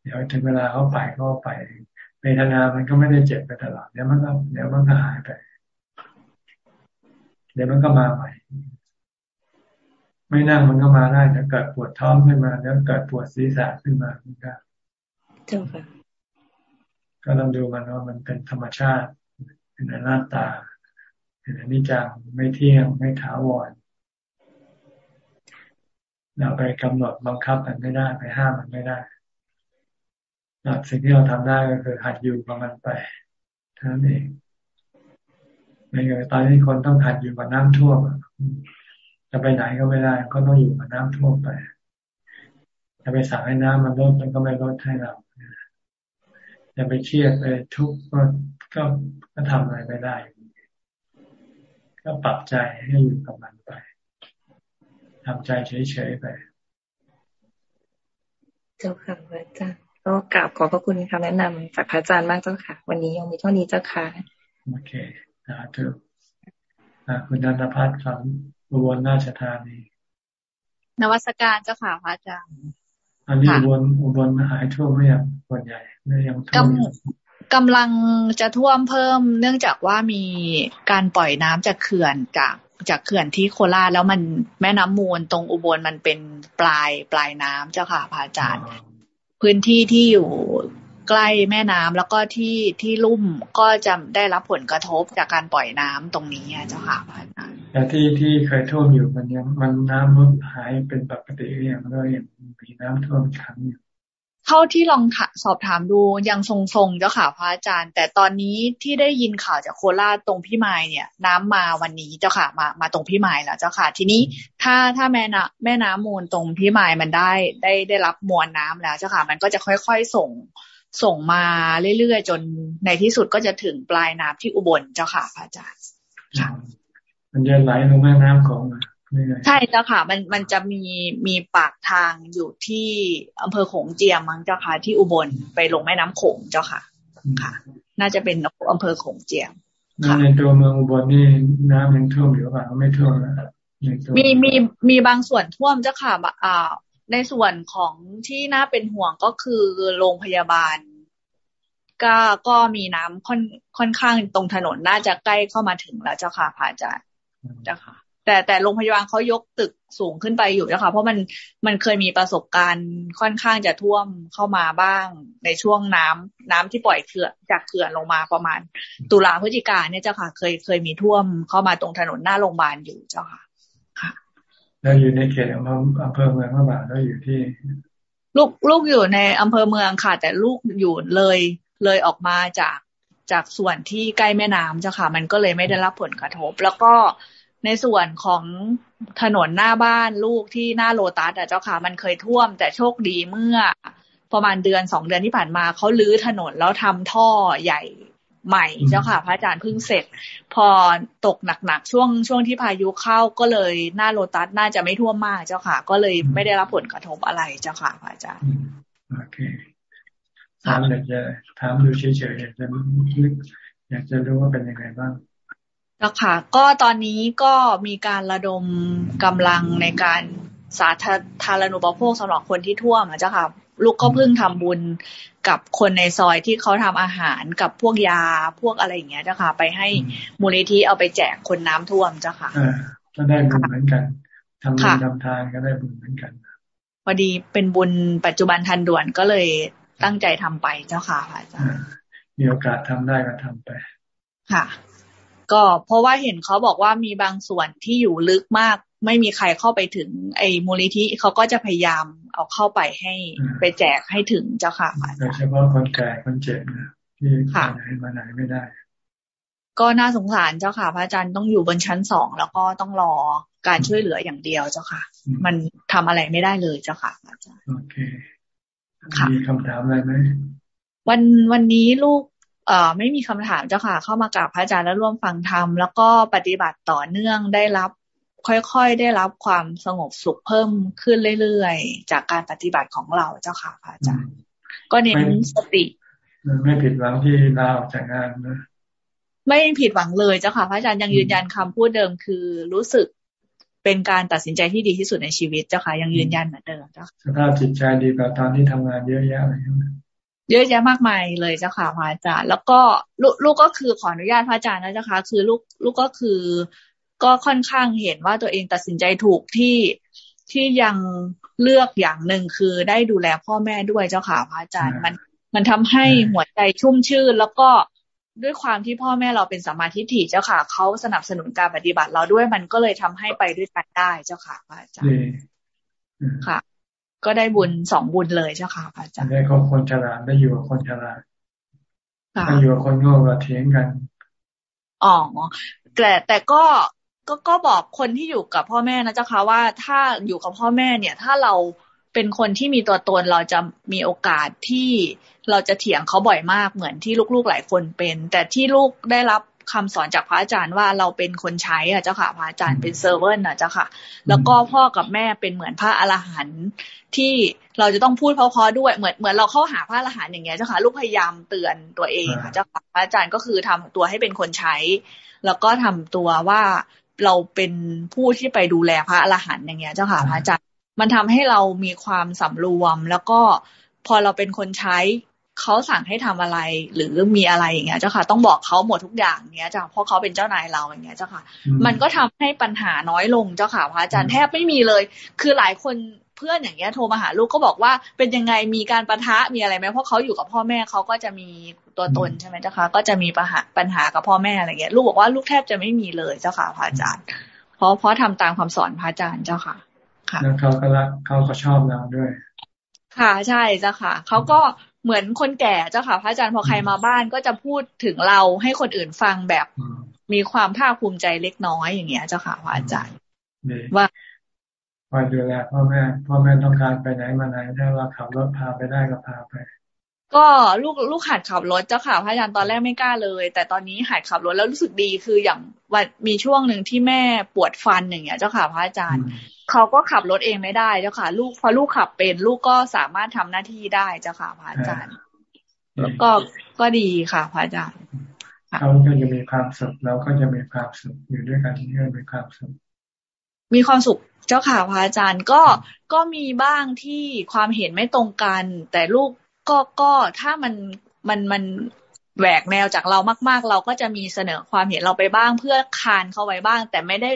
[SPEAKER 1] เดี๋ยวถึงเวลาเขาไปก็ไปเวทนา มันก็ไม่ได้เจ็บไปตลอดเดี๋ยวมันก็เดี๋ยวมันก็หายไป เดี๋ยวมันก็มาใหม่ ไม่นั่งมันก็มาได้เดี๋ยวเกิดปวดท้องขึ้นมาเดี๋ยวเกิดปวดศีรษะขึ้นมามันก็
[SPEAKER 5] เจ้าค่ะ
[SPEAKER 1] ก็ต้องดูมันว่ามันเป็นธรรมชาติ เป็นอนัตตาเป็นอนิจจังไม่เที่ยงไม่ถาวรเราไปกำหนดบังคับมันไม่ได้ไปห้ามมันไม่ได้ สิ่งที่เราทำได้ก็คือหัดอยู่กับมันไปเท่านั้นเองไม่เกิดตอนนี้คนต้องหัดอยู่กับน้ำท่วมจะไปไหนก็ไม่ได้ ก็ต้องอยู่กับน้ำท่วมไปจะไปสั่งให้น้ำมันลดมันก็ไม่ลดให้เราจะไปเครียดไปทุกข์ก็ก็ก็ทำอะไรไม่ได้ ก็ปรับใจให้อยู่กับมันไปทำใจเฉยๆไป
[SPEAKER 5] เจ้าค่ะพระอาจารย์ ก็กราบขอบพระคุณคำแนะนำจากพระอาจารย์มากเจ้าค่ะ วันนี้ยังมีเท่านี้เจ้าค่ะ
[SPEAKER 1] โอเคสาธุคุณนันทพัฒน์ครับอุบลราชธานี
[SPEAKER 6] นวัตการเจ้าค่ะพระอาจารย์
[SPEAKER 1] อันนี้อุบลอุบลหายท่วมไม่ยังส่วนใหญ่ไม่ยังท่วม
[SPEAKER 6] กำลังจะท่วมเพิ่ม เนื่องจากว่ามีการปล่อยน้ำจากเขื่อนจากจากเขื่อนที่โคราชแล้วมันแม่น้ำมูลตรงอุบลมันเป็นปลายปลายน้ำเจ้าค่ะพระอาจารย์ พื้นที่ที่อยู่ใกล้แม่น้ำแล้วก็ที่ที่ลุ่มก็จะได้รับผลกระทบจากการปล่อยน้ำตรงนี้เจ้าค่ะพระอาจารย์
[SPEAKER 1] แต่ที่ที่เคยท่วมอยู่มันยังมันน้ำลดหายเป็นปกติหรือยังก็ยังมีน้ำท่วมขังอยู่
[SPEAKER 6] เท่าที่ลองสอบถามดูยังทรงๆเจ้าค่ะพระอาจารย์ แต่ตอนนี้ที่ได้ยินข่าวจากโคราชตรงพี่ไม้เนี่ย น้ำมาวันนี้เจ้าค่ะมามาตรงพี่ไม้แล้วเจ้าค่ะ ทีนี้ถ้าถ้าแม่น้ำแม่น้ำมูลตรงพี่ไม้มันได้ได้ได้รับมวลน้ำแล้วเจ้าค่ะ มันก็จะค่อยๆส่งส่งมาเรื่อยๆจนในที่สุดก็จะถึงปลายน้ำที่อุบลเจ้าค่ะพระอาจารย์
[SPEAKER 1] มันจะไหลลงแม่น้ำของ
[SPEAKER 6] ใช่เจ้าค่ะ มันมันจะมีมีปากทางอยู่ที่อำเภอโขงเจียมมั้งเจ้าค่ะ ที่อุบลไปลงแม่น้ำโขงเจ้าค่ะ ค่ะ น่าจะเป็นอำเภอโขงเจียม
[SPEAKER 1] ในตัวเมืองอุบลนี่น้ำยังท่วมอยู่ป่ะไม่ท่วมนะ
[SPEAKER 6] มีมีมีบางส่วนท่วมเจ้าค่ะอ่าในส่วนของที่น่าเป็นห่วงก็คือโรงพยาบาล ก็ก็มีน้ำค่อนค่อนข้างตรงถนนน่าจะใกล้เข้ามาถึงแล้วเจ้าค่ะพระอาจารย์เจ้าค่ะ แต่แต่โรงพยาบาลเขายกตึกสูงขึ้นไปอยู่นะคะ เพราะมันมันเคยมีประสบการณ์ค่อนข้างจะท่วมเข้ามาบ้าง ในช่วงน้ำน้ำที่ปล่อยเขื่อนจากเขื่อนลงมาประมาณ ตุลาพฤศจิกาเนี่ยเจ้าค่ะ เคยเคยมีท่วมเข้ามาตรงถนนหน้าโรงพยาบาลอยู่เจ้าค่ะค่ะ
[SPEAKER 1] แล้วอยู่ในเขตอำเภอเมืองหรือเปล่าแล้วอยู่ที่
[SPEAKER 6] ลูกลูกอยู่ในอำเภอเมืองค่ะ แต่ลูกอยู่เลยเลยออกมาจากจากส่วนที่ใกล้แม่น้ำเจ้าค่ะ มันก็เลยไม่ได้รับผลกระทบ แล้วก็ ในส่วนของถนนหน้าบ้านลูกที่หน้าโลตัสอะเจ้าค่ะมันเคยท่วม แต่โชคดีเมื่อ ประมาณเดือนสองเดือนที่ผ่านมาเขาลื้อถนนแล้วทำท่อใหญ่ใหม่เจ้าค่ะ พระอาจารย์เพิ่งเสร็จ พอตกหนักๆช่วงช่วงที่พายุเข้าก็เลยหน้าโลตัสน่าจะไม่ท่วมมากเจ้าค่ะ ก็เลยไม่ได้รับผลกระทบอะไรเจ้าค่ะพระอาจารย์
[SPEAKER 1] โอเคถามอยากจะถามดูเฉยๆอยากจะอยากจะรู้ว่าเป็นยังไงบ้าง
[SPEAKER 6] แล้วค่ะ ก็ตอนนี้ก็มีการระดมกำลังในการสาธารณูปโภคสำหรับคนที่ท่วมนะเจ้าค่ะ ลูกก็เพิ่งทำบุญกับคนในซอยที่เขาทำอาหารกับพวกยาพวกอะไรอย่างเงี้ยเจ้าค่ะ ไปให้มูลนิธิเอาไปแจกคนน้ำท่วมเจ้าค่ะ
[SPEAKER 1] ก็ได้บุญเหมือนกันทำบุญทำทานก็ได้บุญเหมือนกัน
[SPEAKER 6] พอดีเป็นบุญปัจจุบันทันด่วนก็เลยตั้งใจทำไปเจ้าค่ะอาจารย์
[SPEAKER 1] มีโอกาสทำได้ก็ทำไป
[SPEAKER 6] ค่ะ ก็เพราะว่าเห็นเขาบอกว่ามีบางส่วนที่อยู่ลึกมาก ไม่มีใครเข้าไปถึง ไอ้มูลนิธิเขาก็จะพยายามเอาเข้าไปให้ไปแจกให้ถึงเจ้าค่ะ
[SPEAKER 1] โดยเฉพาะคนแก่คนเจ็บนะที่ไปไหนมาไหนไม่ได้
[SPEAKER 6] ก็น่าสงสารเจ้าค่ะ พระอาจารย์ต้องอยู่บนชั้นสองแล้วก็ต้องรอการช่วยเหลืออย่างเดียวเจ้าค่ะ มันทำอะไรไม่ได้เลยเจ้าค่ะอาจารย์โอเค
[SPEAKER 1] มีคำถามอะไรไหม
[SPEAKER 6] วันวันนี้ลูก เอ่อไม่มีคำถามเจ้าค่ะ เข้ามากราบพระอาจารย์แล้วร่วมฟังธรรมแล้วก็ปฏิบัติต่อเนื่องได้รับ ค่อยๆได้รับความสงบสุขเพิ่มขึ้นเรื่อยๆ จากการปฏิบัติของเราเจ้าค่ะพระอาจารย์ ก็เน้นสติ
[SPEAKER 1] ไม่ผิดหวังที่ลาออกจากงานนะ
[SPEAKER 6] ไม่ผิดหวังเลยเจ้าค่ะพระอาจารย์ยังยืนยันคำพูดเดิมคือรู้สึกเป็นการตัดสินใจที่ดีที่สุดในชีวิตเจ้าค่ะยังยืนยันเหมือนเดิมเจ้า
[SPEAKER 1] สภาพจิตใจดีกว่าตอนที่ทำงานเยอะแยะเลย
[SPEAKER 6] เยอะแยะมากมายเลยเจ้าค่ะพระอาจารย์ แล้วก็ลูกลูกก็คือขออนุญาตพระอาจารย์นะเจ้าค่ะคือลูกลูกก็คือ ก็ค่อนข้างเห็นว่าตัวเองตัดสินใจถูกที่ที่ยังเลือกอย่างหนึ่งคือได้ดูแลพ่อแม่ด้วยเจ้าค่ะพระอาจารย์มันมันทำให้หัวใจชุ่มชื่น แล้วก็ด้วยความที่พ่อแม่เราเป็นสมาธิถี่เจ้าค่ะเขาสนับสนุนการปฏิบัติเราด้วยมันก็เลยทำให้ไปด้วยกันได้เจ้าค่ะพระอาจารย์ค่ะ ก็ได้บุญสองบุญเลยเจ้าค่ะอาจารย์
[SPEAKER 1] ได้กับคนฉลาดได้อยู่กับคนฉลาดได้อยู่กับคนโง่ก็เถียงกัน
[SPEAKER 6] อ๋อแต่แต่ก็ก็ก็บอกคนที่อยู่กับพ่อแม่นะเจ้าค่ะว่าถ้าอยู่กับพ่อแม่เนี่ย ถ้าเราเป็นคนที่มีตัวตนเราจะมีโอกาสที่เราจะเถียงเขาบ่อยมากเหมือนที่ลูกๆหลายคนเป็น แต่ที่ลูกได้รับ คำสอนจากพระอาจารย์ว่าเราเป็นคนใช้อะเจ้าค่ะพระอาจารย์เป็นเซิร์ฟเวอร์น่ะเจ้าค่ะ แล้วก็พ่อกับแม่เป็นเหมือนพระอรหันต์ที่เราจะต้องพูดเพราะๆด้วยเหมือนเหมือนเราเข้าหาพระอรหันต์อย่างเงี้ยเจ้าค่ะลูกพยายามเตือนตัวเองค่ะเจ้าค่ะพระอาจารย์ก็คือทำตัวให้เป็นคนใช้ แล้วก็ทำตัวว่าเราเป็นผู้ที่ไปดูแลพระอรหันต์อย่างเงี้ยเจ้าค่ะพระอาจารย์มันทำให้เรามีความสำรวมแล้วก็พอเราเป็นคนใช้ เขาสั่งให้ทำอะไร หรือมีอะไรอย่างเงี้ยเจ้าค่ะ ต้องบอกเขาหมดทุกอย่างเงี้ยเจ้าเพราะเขาเป็นเจ้านายเราอย่างเงี้ยเจ้าค่ะ มันก็ทำให้ปัญหาน้อยลงเจ้าค่ะพระอาจารย์แทบไม่มีเลย คือหลายคนเพื่อนอย่างเงี้ยโทรมาหาลูกก็บอกว่าเป็นยังไงมีการประทะมีอะไรไหมเพราะเขาอยู่กับพ่อแม่เขาก็จะมีตัวตนใช่ไหมเจ้าค่ะก็จะมีปัญหาปัญหากับพ่อแม่อะไรเงี้ยลูกบอกว่าลูกแทบจะไม่มีเลยเจ้าค่ะพระอาจารย์ เพราะเพราะทำตามคำสอนพระอาจารย์เจ้าค่ะ
[SPEAKER 1] ค่ะแล้วเขาก็รักเขาก็ชอบเราด้วย
[SPEAKER 6] ค่ะใช่เจ้าค่ะเขาก็ เหมือนคนแก่เจ้าค่ะพระอาจารย์พอใครมาบ้านก็จะพูดถึงเราให้คนอื่นฟังแบบมีความภาคภูมิใจเล็กน้อยอย่างเงี้ยเจ้าค่ะพระอาจารย์ว่า
[SPEAKER 1] คอยดูแลพ่อแม่พ่อแม่ต้องการไปไหนมาไหนถ้าเราขับรถพาไปได้ก็พาไป
[SPEAKER 6] ก็ลูกลูกหัดขับรถเจ้าค่ะพระอาจารย์ตอนแรกไม่กล้าเลย แต่ตอนนี้หัดขับรถแล้วรู้สึกดีคืออย่างวันมีช่วงหนึ่งที่แม่ปวดฟันอย่างเงี้ย เจ้าค่ะพระอาจารย์ เขาก็ขับรถเองไม่ได้เจ้าค่ะ ลูกพอลูกขับเป็น ลูกก็สามารถทำหน้าที่ได้เจ้าค่ะพระอาจารย์ แล้วก็ก็ดีค่ะพระอาจารย์
[SPEAKER 1] เขาก็จะมีความสุขเราก็จะมีความสุขอยู่ด้วยกันที่มีความสุข
[SPEAKER 6] มีความสุขเจ้าค่ะพระอาจารย์ก็ก็มีบ้างที่ความเห็นไม่ตรงกัน แต่ลูกก็ก็ถ้ามันมันมันแหวกแนวจากเรามาก ๆ เราก็จะมีเสนอความเห็นเราไปบ้างเพื่อคานเข้าไว้บ้าง แต่ไม่ได้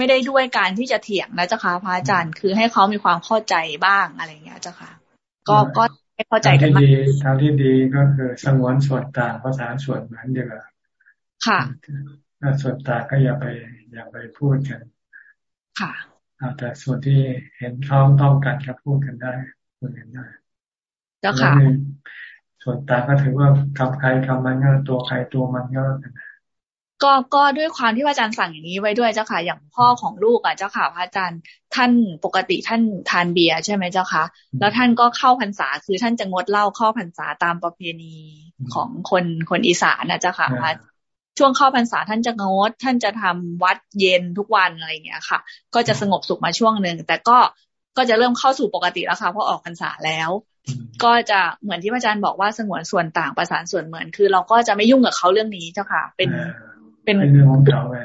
[SPEAKER 6] ไม่ได้ด้วยการที่จะเถียงนะเจ้าค่ะพระอาจารย์ คือให้เขามีความเข้าใจบ้างอะไรอย่างเงี้ยเจ้าค่ะ ก็ก็ให้เข้าใจกัน
[SPEAKER 1] มากทางที่ดีก็คือสงวนส่วนต่างภาษาส่วนเหมือนเดียวกัน
[SPEAKER 6] ค่ะ
[SPEAKER 1] ถ้าส่วนต่างก็อย่าไปอย่าไปพูดกัน
[SPEAKER 6] ค่ะ
[SPEAKER 1] แต่ส่วนที่เห็นท้องต้องกันก็พูดกันได้พูดกันได้
[SPEAKER 6] เจ้าค่ะ
[SPEAKER 1] ส่วนต่างก็ถือว่าคำใครคำมันก็ตัวใครตัวมันก็แล้วกัน
[SPEAKER 6] ก็ก็ด้วยความที่พระอาจารย์สั่งอย่างนี้ไว้ด้วยเจ้าค่ะ อย่างพ่อของลูกอะเจ้าค่ะพระอาจารย์ ท่านปกติท่านทานเบียร์ใช่ไหมเจ้าค่ะ แล้วท่านก็เข้าพรรษาคือท่านจะงดเหล้าเข้าพรรษาตามประเพณีของคนคนอีสานนะเจ้าค่ะพระช่วงเข้าพรรษาท่านจะงด ท่านจะทำวัดเย็นทุกวันอะไรอย่างเงี้ยค่ะ ก็จะสงบสุขมาช่วงหนึ่งแต่ก็ก็จะเริ่มเข้าสู่ปกติแล้วค่ะเพราะออกพรรษาแล้ว ก็จะเหมือนที่อาจารย์บอกว่าสงวนส่วนต่างประสานส่วนเหมือนคือ เราก็จะไม่ยุ่งกับเขาเรื่องนี้เจ้าค่ะ เป็น
[SPEAKER 1] เป็นเรื่องของเขาไป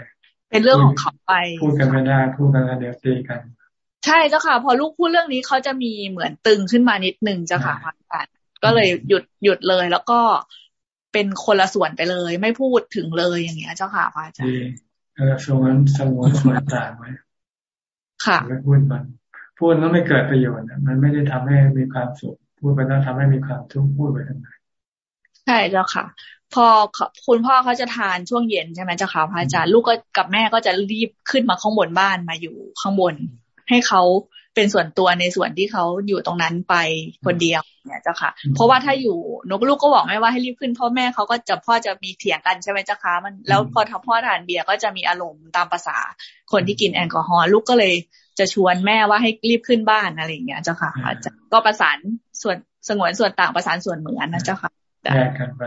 [SPEAKER 6] เป็นเรื่องของเขาไป
[SPEAKER 1] พูดกันไม่ได้พูดกันแล้วเดี๋ยวตีกัน
[SPEAKER 6] ใช่เจ้าค่ะ พอลูกพูดเรื่องนี้เขาจะมีเหมือนตึงขึ้นมานิดนึงเจ้าค่ะพอาจก็เลยหยุดหยุดเลยแล้วก็เป็นคนละส่วนไปเลย ไม่พูดถึงเลยอย่างเงี้ย เจ้าค่ะพระอาจารย์
[SPEAKER 1] เออสงวนสงวนส่วนต่างไว้
[SPEAKER 6] ค่ะ
[SPEAKER 1] ไม่พูดมันพูดแล้วไม่เกิดประโยชน์มันไม่ได้ทำให้มีความสุข พูดไปแล้วทำให้มีความทุกข์พูดไปทำไม
[SPEAKER 6] ใช่เจ้าค่ะ พอคุณพ่อเขาจะทานช่วงเย็นใช่ไหมเจ้าค่ะพระอาจารย์ลูกก็กับแม่ก็จะรีบขึ้นมาข้างบนบ้านมาอยู่ข้างบน ให้เขาเป็นส่วนตัวในส่วนที่เขาอยู่ตรงนั้นไปคนเดียวเนี่ยเจ้าค่ะ เพราะว่าถ้าอยู่นกลูกก็บอกแม่ว่าให้รีบขึ้นพ่อแม่เขาก็จะพ่อจะมีเถียงกันใช่ไหมเจ้าค่ะมันแล้วพอทำพ่อทานเบียร์ก็จะมีอารมณ์ตามภาษาคนที่กินแอลกอฮอล์ลูกก็เลยจะชวนแม่ว่าให้รีบขึ้นบ้านอะไรอย่างเงี้ยเจ้าค่ะก็ประสานส่วนสงวนส่วนต่างประสานส่วนเหมือนนะเจ้าค่ะ
[SPEAKER 1] แยกกันไป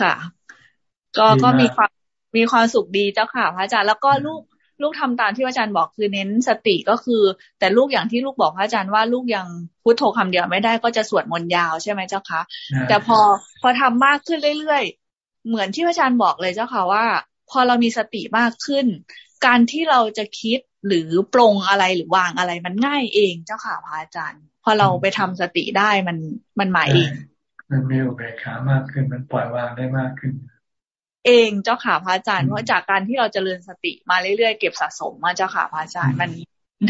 [SPEAKER 6] ค่ะ ก็ก็มีความมีความสุขดีเจ้าค่ะ พระอาจารย์แล้วก็ลูกลูกทำตามที่อาจารย์บอกคือเน้นสติก็คือ แต่ลูกอย่างที่ลูกบอกพระอาจารย์ว่าลูกยังพุทโธคำเดียวไม่ได้ก็จะสวดมนต์ยาวใช่ไหมเจ้าคะแต่พอพอทำมากขึ้นเรื่อยๆ เหมือนที่อาจารย์บอกเลยเจ้าค่ะว่า พอเรามีสติมากขึ้น การที่เราจะคิดหรือปรงอะไรหรือวางอะไรมันง่ายเองเจ้าค่ะพระอาจารย์ พอเราไปทำสติได้มันมันหมายเอง
[SPEAKER 1] มันมีอุเบกขามากขึ้น มันปล่อยวางได้มากขึ้น
[SPEAKER 6] เองเจ้าค่ะพระอาจารย์เพราะจากการที่เราจเจริญสติมาเรื่อยๆเก็บสะสมมาเจ้าค่ะพระอาจารย์มัน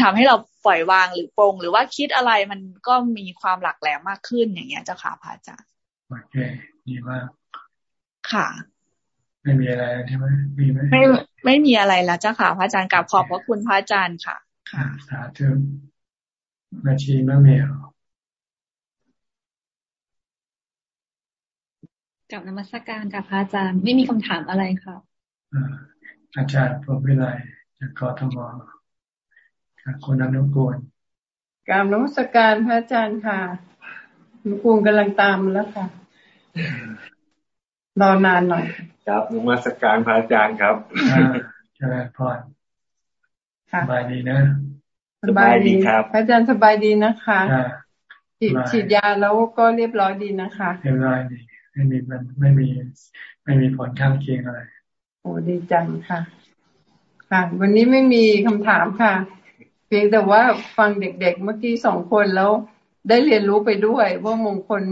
[SPEAKER 6] ทำให้เราปล่อยวางหรือปรงหรือว่าคิดอะไรมันก็มีความหลักแหลมมากขึ้นอย่างเงี้ยเจ้าค่ะพระอาจารย์
[SPEAKER 1] โอเคดีมาก
[SPEAKER 6] ค่ะ
[SPEAKER 1] ไม่มีอะไรใช่ไหมมีไหม
[SPEAKER 6] ไม่ไม่มีอะไรแล้วเจ้าค่ะพระอาจารย์กลับขอบพระคุณพระอาจารย์ค่ะ
[SPEAKER 1] ค่ะสาธุแม่ชีมะเมียว
[SPEAKER 7] กับนมัสการกับพระอาจารย์ไม่มีคำถามอะไรค่ะ
[SPEAKER 1] อาจารย์พรวิไลจากกทมคุณอนุกูล
[SPEAKER 8] กรรมนมัสการพระอาจารย์ค่ะนุกูลกำลังตามแล้วค่ะรอนานหน่อย
[SPEAKER 9] ครับนมัสการพระอาจารย์ครับ
[SPEAKER 1] ใช่ไหมพ่อสบายดีนะ
[SPEAKER 8] สบายดีครับพระอาจารย์สบายดีนะคะฉีดฉีดยาแล้วก็เรียบร้อยดีนะคะ
[SPEAKER 1] เรียบร้อยดี ไม่มีมันไม่มีไม่มีผลข้างเคียงอะไร
[SPEAKER 8] โอ้ดีจังค่ะ ค่ะ วันนี้ไม่มีคำถามค่ะ เพียงแต่ว่าฟังเด็กๆเมื่อกี้สองคนแล้วได้เรียนรู้ไปด้วย ว่ามงคล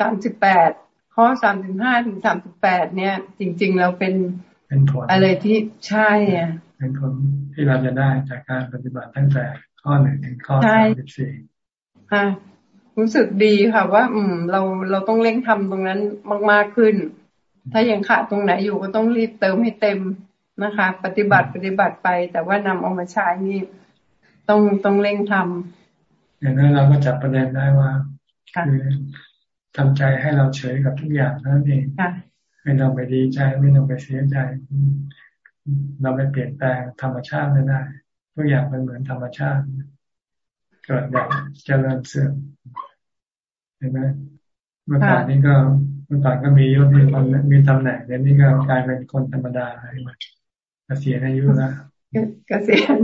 [SPEAKER 8] สามสิบแปดข้อสามสิบห้าถึงสามสิบแปดเนี่ย จริง ๆ เราเป็น
[SPEAKER 1] เป็นผล
[SPEAKER 8] อะไรที่ใช่อะ
[SPEAKER 1] เป็นผลที่เราจะได้จากการปฏิบัติตั้งแต่ข้อหนึ่งถึงข้อสามสิบสี่
[SPEAKER 8] ค่ะ รู้สึกดีค่ะ ว่า อืม เราเราต้องเร่งทำตรงนั้นมาก ๆขึ้น ถ้ายังขาดตรงไหนอยู่ก็ต้องรีบเติมให้เต็มนะคะ ปฏิบัติปฏิบัติไป แต่ว่านำเอามาใช้นี่ต้องต้องเร่งทำ
[SPEAKER 1] อย่างนั้นเราก็จับประเด็นได้ว่าคือทำใจให้เราเฉยกับทุกอย่างนั่นเองไม่ต้องไปดีใจไม่ต้องไปเสียใจ เราไปเปลี่ยนแปลงธรรมชาติไม่ได้ทุกอย่างเป็นเหมือนธรรมชาติ เกิดแบบเจริญเสื่อม เห็นไหมเมื่อก่อนนี้ก็เมื่อก่อนก็มียศมีคนมีตำแหน่งเดี๋ยวนี้ก็กลายเป็นคนธรรมดาอะไรมาเกษียณอายุแล้ว
[SPEAKER 8] เกษียณ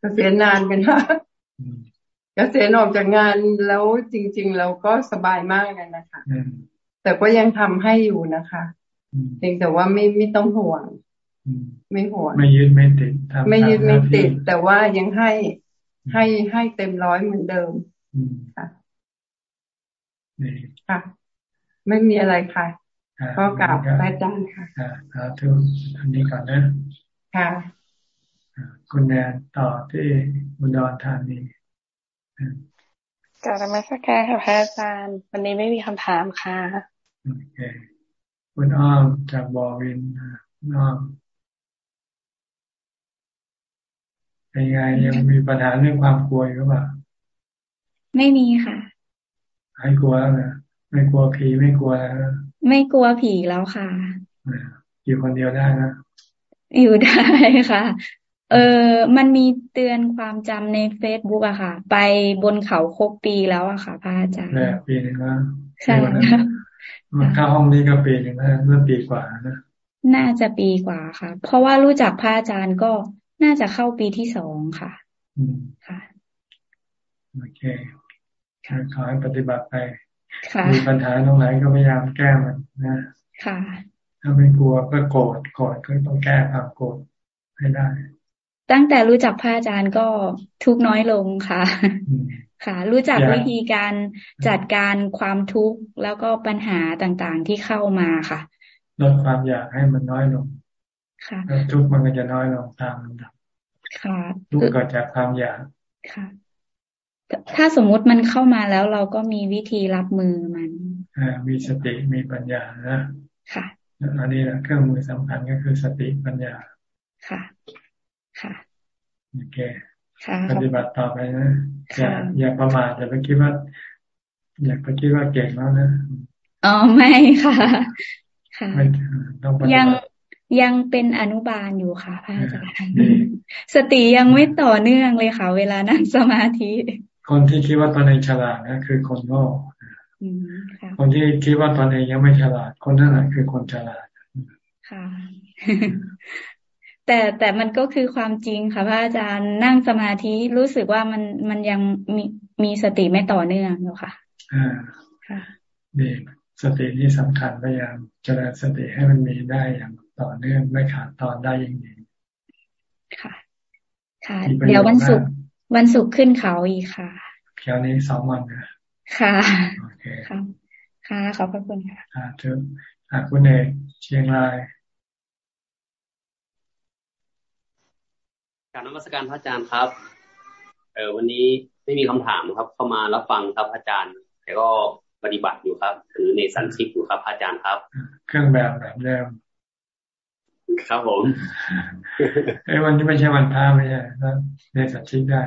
[SPEAKER 8] เกษียณนานเป็นฮะเกษียณออกจากงานแล้วจริง ๆ เราก็สบายมากเลยนะคะแต่ก็ยังทำให้อยู่นะคะเพียงแต่ว่าไม่ไม่ต้องห่วงไม่ห่วง
[SPEAKER 1] ไม่ยึดไม่ติด
[SPEAKER 8] ไม่ยึดไม่ติด แต่ว่ายังให้ให้ให้เต็มร้อยเหมือนเดิมค่ะ ค่ะ ไม่มีอะไรค่ะก็กลับอาจารย์ค่ะ
[SPEAKER 1] ค่ะทุกอันนี้ก่อนนะ
[SPEAKER 8] ค่ะ
[SPEAKER 1] คุณแนนต่อที่บุญดรธานี
[SPEAKER 10] กลับมาสักการค่ะพระอาจารย์ วันนี้ไม่มีคำถามค่ะ
[SPEAKER 1] โอเคคุณอ้อมจากบอวินอ้อมเป็นไงยังมีปัญหาเรื่องความกลัวอยู่หรือเปล่า
[SPEAKER 10] ไม่มีค่ะ
[SPEAKER 1] ไม่กลัวแล้วนะไม่กลัวผีไม่กลัวแล้ว
[SPEAKER 10] ไม่กลัวผีแล้วค่ะ
[SPEAKER 1] อยู่คนเดียวได้นะ
[SPEAKER 10] อยู่ได้ค่ะ เออมันมีเตือนความจำในเฟซบุ๊กอะค่ะ ไปบนเขาครบปีแล้วอะค่ะพระอาจารย์
[SPEAKER 1] แบบปีหนึ่งแล้วใช่ค่ะมาเข้าห้องนี้ก็ปีหนึ่งแล้วเมื่อปีกว่านะ
[SPEAKER 10] น่าจะปีกว่าค่ะ เพราะว่ารู้จักพระอาจารย์ก็น่าจะเข้าปีที่สองค่ะ
[SPEAKER 1] อืมค่ะโอเค ขอให้ปฏิบัติไปมีปัญหาตรงไหนก็พยายามแก้มันนะ
[SPEAKER 10] ค่ะ
[SPEAKER 1] ถ้าไม่กลัวก็โกรธโกรธก็ต้องแก้ความโกรธให้ได้
[SPEAKER 10] ตั้งแต่รู้จักพระอาจารย์ก็ทุกน้อยลงค่ะ ค่ะ รู้จักวิธีการจัดการความทุกข์แล้วก็ปัญหาต่างๆที่เข้ามาค่ะ
[SPEAKER 1] ลดความอยากให้มันน้อยลง
[SPEAKER 10] ค่ะ
[SPEAKER 1] ทุกข์มันก็จะน้อยลงตามลำดับ
[SPEAKER 10] ค่ะ
[SPEAKER 1] ทุกข์เกิดจากความอยาก
[SPEAKER 10] ค่ะ ถ้าสมมุติมันเข้ามาแล้วเราก็มีวิธีรับมือมัน
[SPEAKER 1] มีสติมีปัญญานะ
[SPEAKER 10] ค่ะ
[SPEAKER 1] อันนี้แหละเครื่องมือสำคัญก็คือสติปัญญา
[SPEAKER 10] ค่ะ ค่ะ
[SPEAKER 1] โอเคปฏิบัติต่อไปนะอย่าอย่าประมาทอย่าไปคิดว่า อย่าไปคิดว่าเก่งแล้วนะ
[SPEAKER 10] อ๋อไม่ค่ะ ค่ะยังยังเป็นอนุบาลอยู่ค่ะพระอาจารย์สติยังไม่ต่อเนื่องเลยค่ะ เวลานั่งสมาธิ
[SPEAKER 1] คนที่คิดว่าตนเองฉลาดนะคือคนโง่คนที่คิดว่าตนเองยังไม่ฉลาด คนนั้นแหละคือคนฉลาด
[SPEAKER 10] ค่ะแต่แต่มันก็คือความจริงค่ะพระอาจารย์นั่งสมาธิรู้สึกว่ามันมันยังมีมีสติไม่ต่อเนื่องอยู่ค่ะ
[SPEAKER 1] อ่าค่ะดีสตินี่สำคัญพยายามเจริญสติให้มันมีได้อย่างต่อเนื่องไม่ขาดตอนได้ยิ่งดี
[SPEAKER 10] ค่ะ ค่ะ เดี๋ยววันศุกร์ วันศุกร์ขึ้นเขาอีกค่ะ
[SPEAKER 1] เที่ยวนี้สองวันนะ
[SPEAKER 10] ค่ะ
[SPEAKER 1] โอเค
[SPEAKER 10] ค่ะค่ะขอบพระคุณค่ะ
[SPEAKER 1] ค่ะเชิญคุณเอกเชียงราย
[SPEAKER 11] การนมัสการพระอาจารย์ครับเออวันนี้ไม่มีคำถามครับ เข้ามารับฟังครับอาจารย์แต่ก็ปฏิบัติอยู่ครับ ถือในสันชิกอยู่ครับอาจารย์ครับ
[SPEAKER 1] เครื่องแบบแบบเดิม
[SPEAKER 11] ครับผม
[SPEAKER 1] ไอ้วันนี้ไม่ใช่วันพระไม่ใช่แล้วในสันชิกได้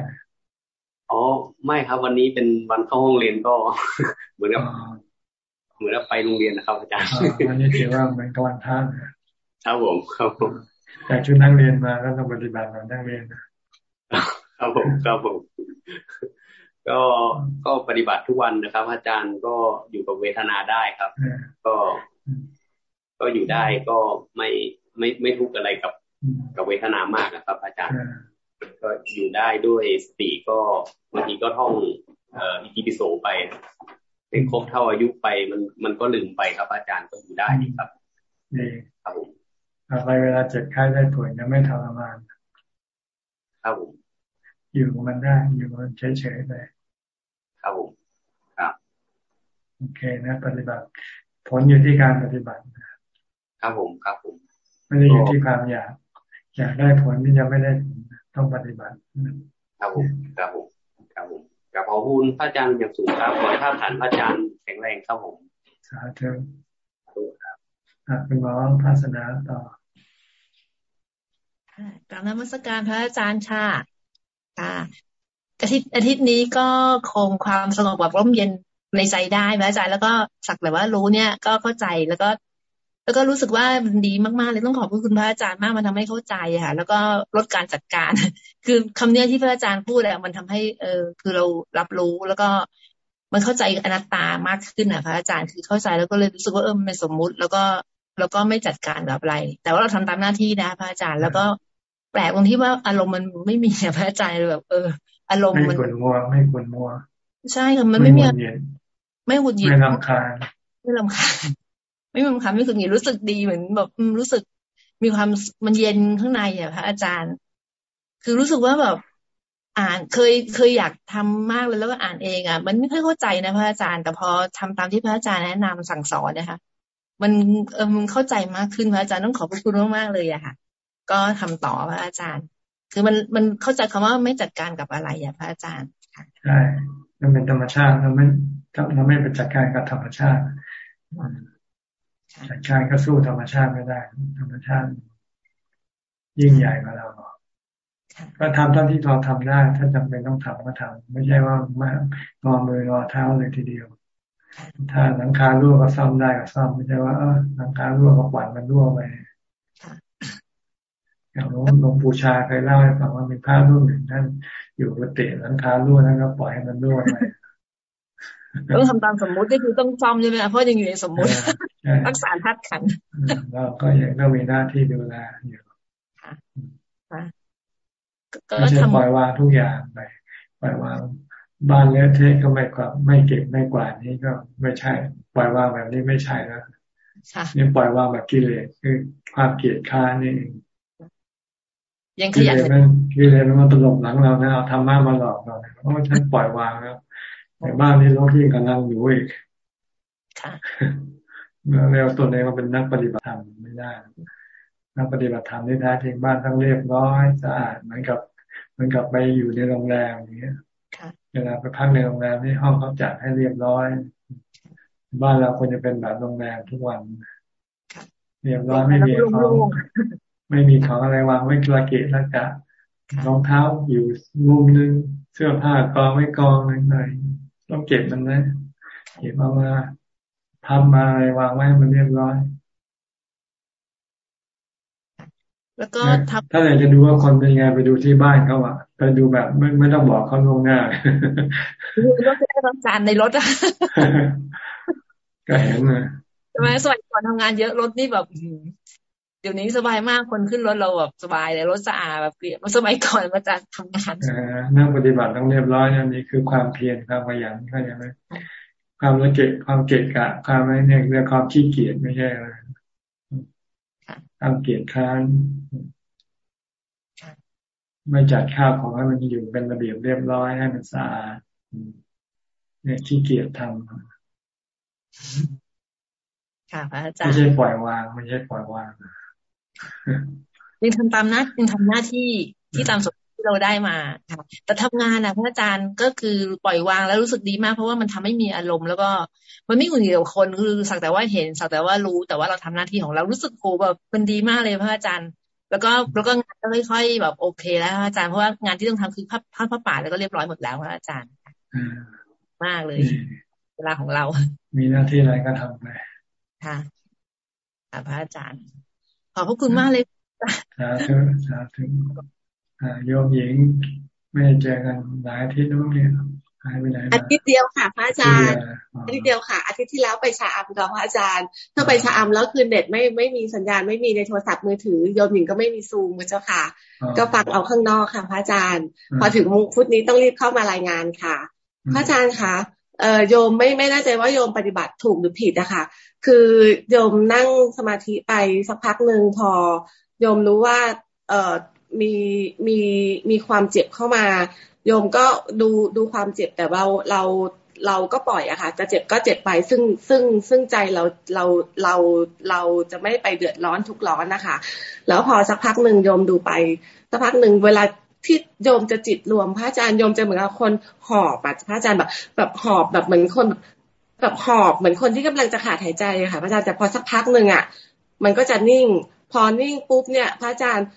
[SPEAKER 11] อ๋อไม่ครับ วันนี้เป็นวันเข้าห้องเรียนก็เหมือนกับเหมือนกับไปโรงเรียนนะครับอาจารย์
[SPEAKER 1] วันนี้ถือว่าเป็นกวันพระ
[SPEAKER 11] ครับผมครับผม
[SPEAKER 1] แต่ชุดนั่งเรียนมาก็ต้องปฏิบัติแบบนั่งเรียน
[SPEAKER 11] ครับผมครับผมก็ก็ปฏิบัติทุกวันนะครับ อาจารย์ก็อยู่กับเวทนาได้ครับ ก็ ก็อยู่ได้ก็ไม่ ไม่ไม่ทุกข์อะไรกับ กับเวทนามากนะครับ อาจารย์ ก็อยู่ได้ด้วยสติก็บางทีก็ท่องเอ่ออิติปิโสไปเป็นครบเท่าอายุไปมันมันก็ลืมไปครับ อาจารย์ก็อยู่ได้ครับ
[SPEAKER 1] ดีครับผมอะไรเวลาเจ็บไข้ได้ป่วยจะไม่ทรมาน
[SPEAKER 11] ครับผม
[SPEAKER 1] อยู่มันได้อยู่มันเฉยๆไป
[SPEAKER 11] ครับผมครับ
[SPEAKER 1] โอเคนะ ปฏิบัติผลอยู่ที่การปฏิบัติ
[SPEAKER 11] ครับผมครับผม
[SPEAKER 1] ไม่ได้อยู่ที่ความอยากอยากได้ผลที่จะไม่ได้ผลต้องปฏิบัติ
[SPEAKER 11] ครับผมครับผมครับผมกับขอบุญพระอาจารย์อย่างสูงครับขอให้ท่าฐานพระอาจารย์แข็งแรงครับผม
[SPEAKER 1] สาธุครับเป็นหมอภาสนาต่อ
[SPEAKER 12] กลับนมัสการพระอาจารย์ค่ะค่ะอาทิตย์อาทิตย์นี้ก็คงความสงบแบบร่มเย็นในใจได้พระอาจารย์แล้วก็สักแต่ว่ารู้เนี่ยก็เข้าใจแล้วก็ แล้วก็รู้สึกว่ามันดีมากๆเลยต้องขอบคุณพระอาจารย์มากมันทำให้เข้าใจค่ะ แล้วก็ลดการจัดการ คือคำเนี้ยที่พระอาจารย์พูดอะมันทำให้เออคือเรารับรู้แล้วก็มันเข้าใจอนัตตามากขึ้นอะพระอาจารย์คือเข้าใจแล้วก็เลยรู้สึกว่าเออมันเป็นสมมุติ แล้วก็แล้วก็ไม่จัดการกับอะไร แต่ว่าเราทำตามหน้าที่นะพระอาจารย์ แล้วก็แปลกตรงที่ว่าอารมณ์มันไม่มีพระอาจารย์แบบ เออ อารมณ์
[SPEAKER 1] มันไม่กวนมัวไม่กวนมัว
[SPEAKER 12] ใช่ค่ะมันไม่มีไม่หุดหยิ
[SPEAKER 1] ดไม่ลำคาญ
[SPEAKER 12] ไม่ลำคาญ ไม่ลำคาญไม่คือหงิดรู้สึกดีเหมือนแบบรู้สึกมีความมันเย็นข้างในอะพระอาจารย์ คือรู้สึกว่าแบบอ่านเคยเคยอยากทำมากเลยแล้วก็อ่านเองอะ มันไม่ค่อยเข้าใจนะพระอาจารย์ แต่พอทำตามที่พระอาจารย์แนะนำสั่งสอนนะคะมันเออมันเข้าใจมากขึ้นพระอาจารย์ต้องขอบคุณมากๆเลยอะค่ะ ก็ทำต่อพระอาจารย์ คือมันมันเข้าใจคำว่าไม่จัดการกับอะไรอะพระอาจารย์
[SPEAKER 1] ใช่มันเป็นธรรมชาติเราไม่เราไม่ไปจัดการกับธรรมชาติ จัดการก็สู้ธรรมชาติไม่ได้ ธรรมชาติ ยิ่งใหญ่กว่าเราก็ทำเท่าที่เราทำได้ ถ้าจำเป็นต้องทำก็ทำไม่ใช่ว่ามางอมืองอเท้าเลยทีเดียว ถ้าหลังคารั่วก็ซ่อมได้ก็ซ่อมไม่ใช่ว่าเออหลังคารั่วก็กวาดมันรั่วไปอย่างหลวงหลวงปู่ชาเคยเล่าให้ฟังว่ามีพระรูปหนึ่งท่านอยู่กุฏิหลังคารั่วท่านก็ปล่อยให้มันรั่วไป
[SPEAKER 12] ต้องทำตามสมมุติก็คือต้องซ่อมใช่ไหมเพราะยังอยู่ในสมมุติรักษาทัดขัน
[SPEAKER 1] เราก็ยังต้องมีหน้าที่ดูแลอยู่ไม่ใช่ปล่อยวางทุกอย่างไปปล่อยวางบ้านเละเทะก็ไม่กวาดไม่เก็บไม่กวาดนี่ก็ไม่ใช่ ปล่อยวางแบบนี้ไม่ใช่แล้วนี่ปล่อยวางแบบกิเลสคือความเกลียดค้านนี่ยังขยันกิเลสมันมาตลบหลังเรานะเอาทำมามาหลอกเราเพราะว่าฉันปล่อยวางแล้ว ในบ้านนี้รถที่กำลังอยู่อีกแล้วตัวเองมาเป็นนักปฏิบัติธรรมไม่ได้ นักปฏิบัติธรรมที่แท้จริงบ้านต้องเรียบร้อยสะอาดเหมือนกับเหมือนกับไปอยู่ในโรงแรมอย่างเงี้ยเวลาไปพักในโรงแรมนี่ห้องเขาจัดให้เรียบร้อย บ้านเราควรจะเป็นแบบโรงแรมทุกวันเรียบร้อยไม่มีของไม่มีของอะไรวางไว้กระเกะแล้วจะรองเท้าอยู่มุมนึงเสื้อผ้ากองไว้กองหน่อย ต้องเก็บมันนะเก็บเอามาทำมาอะไรวางไว้มันเรียบร้อย แล้วก็ทำถ้าอยากจะดูว่าคนเป็นไงไปดูที่บ้านเขาอะไปดูแบบไม่ไม่ต้องบอกเขาลงหน้า
[SPEAKER 12] ดูรถได้ต้องการในรถอะ
[SPEAKER 1] ก็เห็นนะ
[SPEAKER 12] ใช่ไหมสมัยก่อนทำงานเยอะรถนี่แบบ เดี๋ยวนี้สบายมากคนขึ้นรถเราแบบสบายเลยรถสะอาดแบบเกลียดสมัยก่อนมาจะทำงาน
[SPEAKER 1] นั่งปฏิบัติต้องเรียบร้อยอันนี้คือความเพียรความขยันเข้าใจไหมความละเกะความเกะกะความอะไรเนี่ยเรื่องความขี้เกียจไม่ใช่อะไรความเกียจค้านไม่จัดข้าวของให้มันอยู่เป็นระเบียบเรียบร้อยให้มันสะอาดเนี่ยขี้เกียจทำ
[SPEAKER 12] ค่ะพระอาจารย์ไม่
[SPEAKER 1] ใช่ปล่อยวางไม่ใช่ปล่อยวาง
[SPEAKER 12] ยังทำตามหน้ายังทำหน้าที่ที่ตามสมที่เราได้มาค่ะแต่ทำงานนะพระอาจารย์ก็คือปล่อยวางแล้วรู้สึกดีมากเพราะว่ามันทำให้มีอารมณ์ แล้วก็มันไม่หงุดหงิดกับคนคือสักแต่ว่าเห็นสักแต่ว่ารู้แต่ว่าเราทำหน้าที่ของเรารู้สึกโหแบบมันดีมากเลยพระอาจารย์ แล้วก็แล้วก็งานก็ค่อยๆแบบโอเคแล้วพระอาจารย์เพราะว่างานที่ต้องทำคือภาพภาพพระป่าแล้วก็เรียบร้อยหมดแล้วพระอาจารย์มากเลย เวลาของเรา
[SPEAKER 1] มีหน้าที่อะไรก็ทำไป
[SPEAKER 12] ค่ะพระอาจารย์ ขอบพระคุณมากเลย
[SPEAKER 1] สาธุสาธุโยมหญิงไม่เจอกันหลายอาทิตย์นู้นเนี่ยหายไปไหน
[SPEAKER 13] อาทิตย์เดียวค่ะพระอาจารย์อาทิตย์เดียวค่ะ อาทิตย์ที่แล้วไปชาอัมกับพระอาจารย์ ถ้าไปชาอัมแล้วคือเน็ตไม่ไม่มีสัญญาณไม่มีในโทรศัพท์มือถือโยมหญิงก็ไม่มีซูมเจ้าค่ะ ก็ฟังเอาข้างนอกค่ะพระอาจารย์ พอถึงมุกฟุตนี้ต้องรีบเข้ามารายงานค่ะ พระอาจารย์คะเอ่อโยมไม่ไม่แน่ใจว่าโยมปฏิบัติถูกหรือผิดนะคะ คือโยมนั่งสมาธิไปสักพักหนึ่งพอโยมรู้ว่า เอ่อมีมีมีความเจ็บเข้ามา โยมก็ดูดูความเจ็บแต่เราเราเราก็ปล่อยอะค่ะ จะเจ็บก็เจ็บไปซึ่งซึ่งซึ่งใจเราเราเราเราจะไม่ไปเดือดร้อนทุกร้อนนะคะ แล้วพอสักพักหนึ่งโยมดูไปสักพักหนึ่งเวลาที่โยมจะจิตรวมพระอาจารย์โยมจะเหมือนกับคนหอบอะพระอาจารย์แบบ แบบหอบแบบเหมือนคน แบบหอบเหมือนคนที่กำลังจะขาดหายใจค่ะพระอาจารย์แต่พอสักพักหนึ่งอะ มันก็จะนิ่ง พอนิ่งปุ๊บเนี่ย พระอาจารย์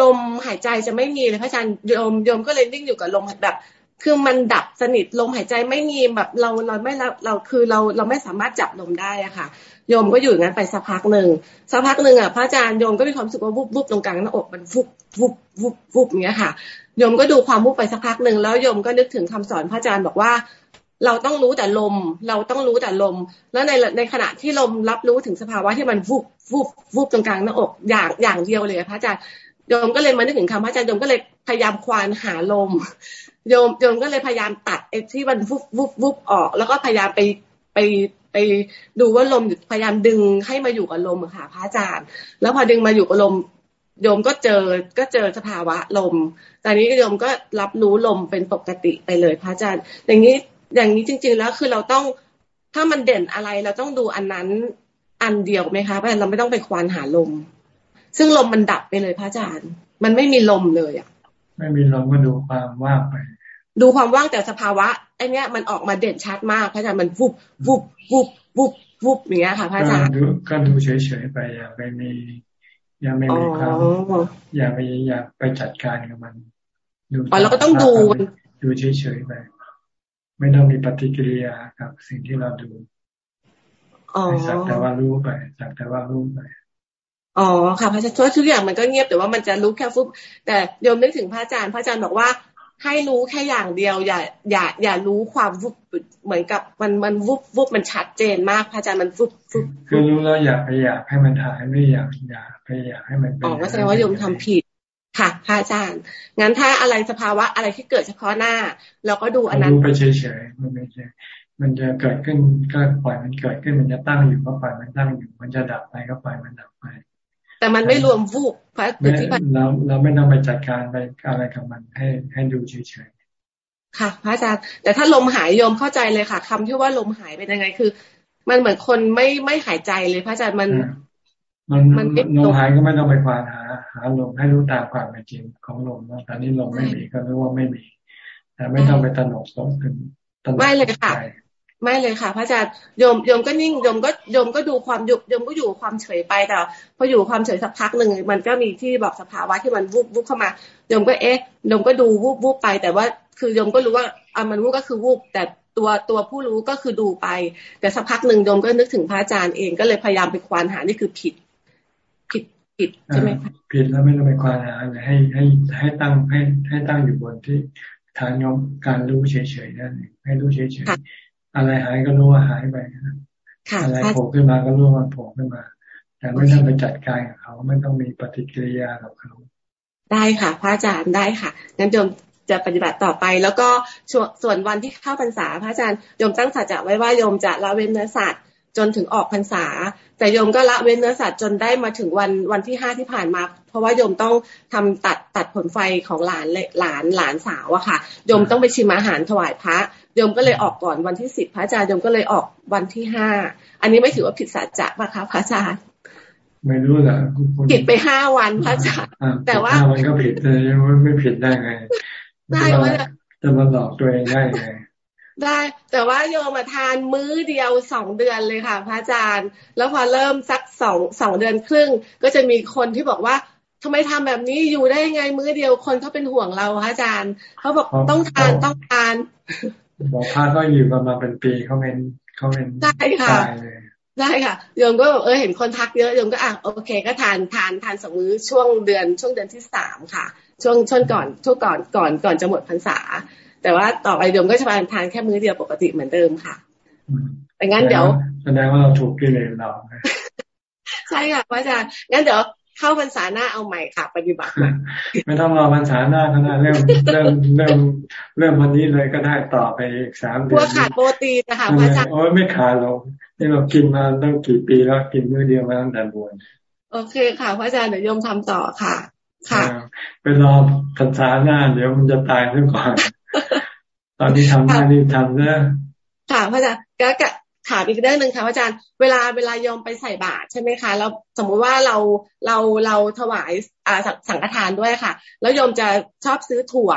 [SPEAKER 13] ลมหายใจจะไม่มีเลยพระอาจารย์โยมโยมก็เลยนิ่งอยู่กับลมแบบ คือมันดับสนิทลมหายใจไม่มีแบบเราเราไม่เราเราคือเราเราไม่สามารถจับลมได้อะค่ะโยมก็อยู่งั้นไปสักพักหนึ่งสักพักหนึ่งอะพระอาจารย์โยมก็มีความสึกว่าวุบวุบตรงกลางหน้าอกมันวุบวุบวุบวุบเงี้ยค่ะโยมก็ดูความวุบไปสักพักหนึ่งแล้วโยมก็นึกถึงคำสอนพระอาจารย์บอกว่า เราต้องรู้แต่ลม เราต้องรู้แต่ลม แล้วในในขณะที่ลมรับรู้ถึงสภาวะที่มันวุบวุบวุบตรงกลางหน้าอกอย่างอย่างเดียวเลยพระอาจารย์โยมก็เลยมานึกถึงคำพระอาจารย์โยมก็เลยพยายามควานหาลมโยมโยมก็เลยพยายามตัดไอ้ที่มันวุบวุบวุบออก แล้วก็พยายามไปไปไปดูว่าลมพยายามดึงให้มาอยู่กับลมค่ะพระอาจารย์ แล้วพอดึงมาอยู่กับลม โยมก็เจอก็เจอสภาวะลมตอนนี้โยมก็รับรู้ลมเป็นปกติไปเลยพระอาจารย์ อย่างนี้ อย่างนี้จริง ๆ แล้วคือเราต้องถ้ามันเด่นอะไรเราต้องดูอันนั้นอันเดียวไหมคะเพราะเราไม่ต้องไปควานหาลม ซึ่งลมมันดับไปเลยพระอาจารย์ มันไม่มีลมเลยอะ
[SPEAKER 1] ไม่มีลมก็ดูความว่างไป
[SPEAKER 13] ดูความว่างแต่สภาวะไอเนี้ยมันออกมาเด่นชัดมากพระอาจารย์มันวุบวุบวุบวุบวุบอย่างเงี้ยค่ะพระอาจารย์
[SPEAKER 1] ก็ดูเฉยๆไปอย่าไปมีอย่าไม่มีความอย่าไปอย่าไปจัดการกับมัน
[SPEAKER 13] ดูเราก็ต้องดู
[SPEAKER 1] ดูเฉยๆไป ไม่ต้องมีปฏิกิริยากับสิ่งที่เราดูสักแต่ว่ารู้ไปสักแต่ว่ารู้ไป
[SPEAKER 13] อ๋อค่ะพระอาจารย์ทุกอย่างมันก็เงียบแต่ว่ามันจะรู้แค่ฟุบแต่โยมนึกถึงพระอาจารย์พระอาจารย์บอกว่าให้รู้แค่อย่างเดียว อย่า อย่า อย่ารู้ความวุบเหมือนกับมันมันวุบวุบมันชัดเจนมากพระอาจารย์มันวุบวุบ
[SPEAKER 1] คือรู้แล้วอยากไปอยากให้มันหายไม่อยากอยากไปอยากให้มันเป็นอ๋อ
[SPEAKER 13] ก็แสดงว่าโยมทำผิด ค่ะพระอาจารย์ งั้นถ้าอะไรสภาวะอะไรที่เกิดเฉพาะหน้า เราก็ดูอันนั้น
[SPEAKER 1] ไปเฉยๆมันไม่ใช่มันจะเกิดขึ้นก็ปล่อยมันเกิดขึ้นมันจะตั้งอยู่ก็ปล่อยมันตั้งอยู่ มันจะดับไปก็ปล่อยมันดับไป
[SPEAKER 13] แต่มันไม่รวมวูบพระ
[SPEAKER 1] อธิบายเราเราไม่ต้องไปจัดการไปอะไรกับมันให้ให้ดูเฉย
[SPEAKER 13] ๆค่ะ พระอาจารย์แต่ถ้าลมหายโยมเข้าใจเลยค่ะคำที่ว่าลมหายเป็นยังไงคือ มันเหมือนคนไม่ไม่หายใจเลยพระอาจารย์มัน
[SPEAKER 1] มันมันลมหายก็ไม่ต้องไปควานหา หาลมให้รู้ตามความเป็นจริงของลมว่าตอนนี้ลมไม่มีก็รู้ว่าไม่มีแต่ไม่ต้องไปตนกสงถึง
[SPEAKER 13] ไม่เลยค่ะ ไม่เลยค่ะ พระอาจารย์โยมโยมก็นิ่งโยมก็โยมก็ดูความยุบโยมก็อยู่ความเฉยไปแต่พออยู่ความเฉยสักพักหนึ่งมันก็มีที่บอกสภาวะที่มันวุบวุบเข้ามาโยมก็เอ๊ะโยมก็ดูวุบวุบไป แต่ว่าคือโยมก็รู้ว่าอ่ามันวุบก็คือวุบแต่ตัวตัวผู้รู้ก็คือดูไป แต่สักพักหนึ่งโยมก็นึกถึงพระอาจารย์เองก็เลยพยายามไปควานหานี่คือผิด ผิดผิดใช่ไหมคะ
[SPEAKER 1] ผิดแล้วไม่ต้องไปควานหาให้ให้ให้ตั้งให้ให้ตั้งอยู่บนที่ฐานยอมการรู้เฉยๆนั่นให้รู้เฉยๆอะไรหายก็รู้ว่าหายไปอะไรโผล่ขึ้นมาก็รู้ว่าโผล่ขึ้นมา แต่ไม่ต้องไปจัดการกับเขาไม่ต้องมีปฏิกิริยากับเขา
[SPEAKER 13] ได้ค่ะ พระอาจารย์ได้ค่ะงั้นโยมจะปฏิบัติต่อไป แล้วก็ส่วนวันที่เข้าพรรษาพระอาจารย์โยมตั้งสัจจะไว้ว่าโยมจะละเว้นเนื้อสัตว์ จนถึงออกพรรษา แต่โยมก็ละเว้นเนื้อสัตว์จนได้มาถึงวันวันที่ห้าที่ผ่านมา เพราะว่าโยมต้องทำตัดตัดผลไฟของหลานหลานหลานสาวอะค่ะโยมต้องไปชิมอาหารถวายพระโยมก็เลยออกก่อนวันที่สิบพระอาจารย์โยมก็เลยออกวันที่ห้าอันนี้ไม่ถือว่าผิดสัจจะปะคะพระอาจารย์
[SPEAKER 1] ไม่รู้แหละ
[SPEAKER 13] ผิดไปห้าวันพระอาจารย์แต่ว่า
[SPEAKER 1] มันก็ผิดเลยไม่ผิดได้ไงได้ว่าจะมาหลอกตัวเองได้ไง
[SPEAKER 13] ได้ แต่ว่าโยมมาทานมื้อเดียวสองเดือนเลยค่ะ พระอาจารย์ แล้วพอเริ่มสักสองสองเดือนครึ่ง ก็จะมีคนที่บอกว่าทำไมทำแบบนี้อยู่ได้ไงมื้อเดียวคนเขาเป็นห่วงเราพระอาจารย์เขาบอกต้องทานต้องทาน
[SPEAKER 1] บอกพระก็อยู่ประมาณเป็นปีเขาเป็นเขาเป็น
[SPEAKER 13] ได้ค่ะได้ค่ะโยมก็เออเห็นคนทักเยอะโยมก็อะโอเค ก็ทานทานทานสองมื้อช่วงเดือนช่วงเดือนที่สามค่ะ ช่วงช่วงก่อนช่วงก่อนก่อนก่อนจะหมดพรรษา แต่ว่าต่อไปโยมก็จะทานแค่มื้อเดียวปกติเหมือนเดิมค่ะแต่งั้นเดี๋ยว
[SPEAKER 1] แสดงว่าเราถูกกิเลสเรา
[SPEAKER 13] ใช่ค่ะพระอาจารย์งั้นเดี๋ยวเข้าพรรษาหน้าเอาใหม่ค่ะ ปฏิบัติ
[SPEAKER 1] ไม่ต้องรอพรรษาหน้าก็ได้เริ่มเริ่มเริ่มเริ่มวันนี้เลยก็ได้ต่อไปอีกสามเดือน
[SPEAKER 13] กลัวขาดโปรตีนนะคะพระอาจารย์โอ้
[SPEAKER 1] ไม่ขาดหรอกนี่เรากินมาตั้งกี่ปีแล้วกินมื้อเดียวมาตั้งแต่บวช
[SPEAKER 13] โอเคค่ะพระอาจารย์เดี๋ยวยมทำต่อค่ะ ค่ะ
[SPEAKER 1] ไปรอพรรษาหน้าเดี๋ยวมันจะตายซะก่อน ตอนที่ทำได้รีบทำเนอะ
[SPEAKER 13] ค่ะพระอาจารย์ก็ถามอีกเรื่องหนึ่งค่ะอาจารย์เวลาเวลายอมไปใส่บาตรใช่ไหมคะแล้วสมมุติว่าเราเราเราถวายอ่าสังฆทานด้วยค่ะ แล้วยอมจะชอบซื้อถั่ว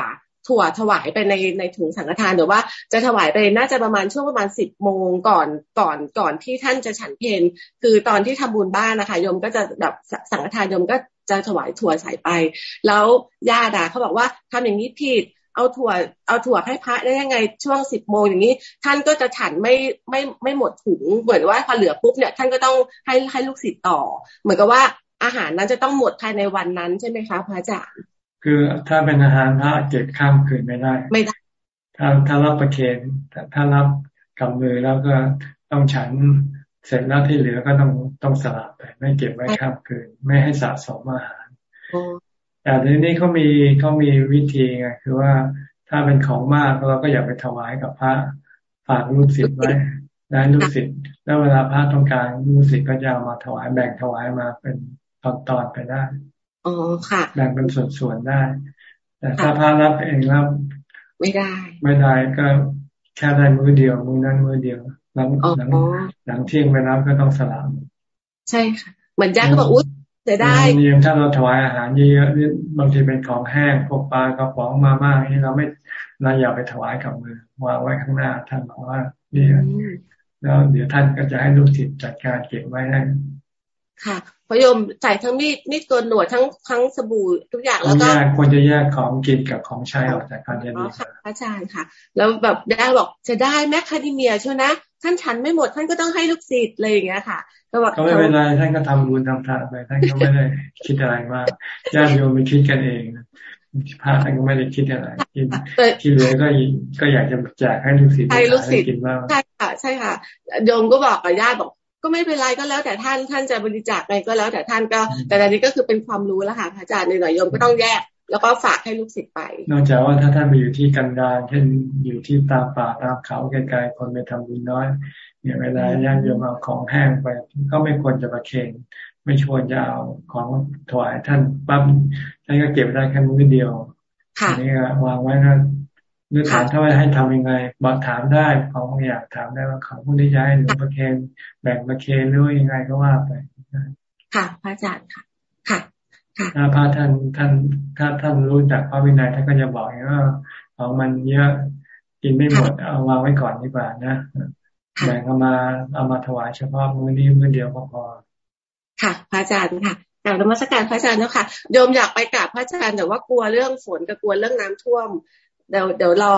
[SPEAKER 13] ถั่วถวายไปในในถุงสังฆทานหรือว่าจะถวายไปน่าจะประมาณช่วงประมาณสิบโมงก่อนก่อนก่อนที่ท่านจะฉันเพนคือตอนที่ทำบุญบ้านนะคะยมก็จะแบบสังฆทานยมก็จะถวายถั่วใส่ไป แล้วญาติเขาบอกว่าทำอย่างนี้ผิด เอาถั่วเอาถั่วให้พระได้ยังไงช่วงสิบโมงอย่างนี้ ท่านก็จะฉันไม่ไม่ไม่หมดถุงเหมือนว่าพอเหลือปุ๊บเนี่ยท่านก็ต้องให้ให้ลูกศิษย์ต่อ เหมือนกับว่าอาหารนั้นจะต้องหมดภายในวันนั้นใช่ไหมคะพระอาจารย์
[SPEAKER 1] คือถ้าเป็นอาหารพระเก็บข้ามคืนไม่ได้
[SPEAKER 13] ไม่ได้
[SPEAKER 1] ถ้าถ้ารับประเคนถ้ารับกับมือแล้วก็ต้องฉันเสร็จแล้วที่เหลือก็ต้องต้องสลับไปไม่เก็บไว้ข้ามคืน ไม่ให้สะสมอาหาร แต่ทีนี้เขามีเขามีวิธีไงคือว่าถ้าเป็นของมากเราก็อย่าไปถวายกับพระฝากลูกศิษย์ไว้ได้ลูกศิษย์แล้วเวลาพระต้องการลูกศิษย์ก็จะเอามาถวายแบ่งถวายมาเป็นตอนตอนไปได้
[SPEAKER 13] อ๋อค่ะ
[SPEAKER 1] แบ่งเป็นส่วนๆได้ แต่ถ้าพระรับเองรับ
[SPEAKER 13] ไม่ได้
[SPEAKER 1] ไม่ได้ก็แค่ได้มือเดียวมือนั้นมือเดียวหลังหลังหลังเที่ยงไปรับก็ต้องสลับ
[SPEAKER 13] ใช่ค่ะเหมือนญาติก็บอกอุ้ย จะได้
[SPEAKER 1] นี่ถ้าเราถวายอาหารเยอะๆนี่บางทีเป็นของแห้งพวกปลากระป๋องมาม่านี่เราไม่เราอย่าไปถวายกับมือวางไว้ข้างหน้าท่านบอกว่านี่แล้วเดี๋ยวท่านก็จะให้ลูกศิษย์จัดการเก็บไว้ให้
[SPEAKER 13] ค่ะพยมใส่ทั้งมีดมีดโกนหนวดทั้งทั้งสบู่ทุกอย่างแล้วก็
[SPEAKER 1] ควรจะแยกของกินกับของใช้ออกจากกันจะดี
[SPEAKER 13] ค่ะอาจารย์ค่ะ แล้วแบบได้บอกจะได้แมคคาเดเมียช่วยนะท่านฉันไม่หมดท่านก็ต้องให้ลูกศิษย์เลยอย่างเงี้ยค่ะ
[SPEAKER 1] ก็บอกก็ไม่เป็นไรท่านก็ทำบุญทำทานไปท่านก็ไม่ได้คิดอะไรมากญาติโยมไปคิดกันเองพระท่านก็ไม่ได้คิดอะไรคิดคิดเลยก็ก็อยากจะแจกให้ลูกศิษย์
[SPEAKER 13] ให้ลูกศิษย์กินบ้างใช่ค่ะ ใช่ค่ะโยมก็บอกกับญาติบอก ก็ไม่เป็นไรก็แล้วแต่ท่านท่านจะบริจาคไปก็แล้วแต่ท่านก็ แต่อันนี้ก็คือเป็นความรู้แล้วค่ะพระอาจารย์ในหน่อยโยมก็ต้องแยกแล้วก็ฝากให้ลูกศิษย์ไป
[SPEAKER 1] นอกจากว่าถ้าท่านไปอยู่ที่กันดารเช่นอยู่ที่ตามป่าตามเขาไกลๆคนไปทำบุญน้อย เนี่ยเวลาญาติโยมเอาของแห้งไปก็ไม่ควรจะประเคนไม่ชวนจะเอาของถวายท่านปั๊บท่านก็เก็บได้แค่มื้อเดียวอันนี้วางไว้นะหรือถามถ้าว่าให้ทำยังไงบอกถามได้ของอยากถามได้ว่าของพวกนี้จะให้หนูประเคนแบ่งประเคนหรือยังไงก็ว่าไป
[SPEAKER 13] ค่ะพระอาจารย์ค่ะค่ะ
[SPEAKER 1] ถ้าพระท่านท่านถ้าท่านรู้จักพระวินัยท่านก็จะบอกว่าของมันเยอะกินไม่หมดเอาวางไว้ก่อนดีกว่านะ แบ่งเอามาเอามาถวายเฉพาะมื้อนี้มื้อเดียวก็พอ
[SPEAKER 13] ค่ะ พระอาจารย์ค่ะกราบธรรมสการพระอาจารย์เนาะค่ะโยมอยากไปกราบพระอาจารย์แต่ว่ากลัวเรื่องฝนกับกลัวเรื่องน้ำท่วม เดี๋ยวเดี๋ยวรอ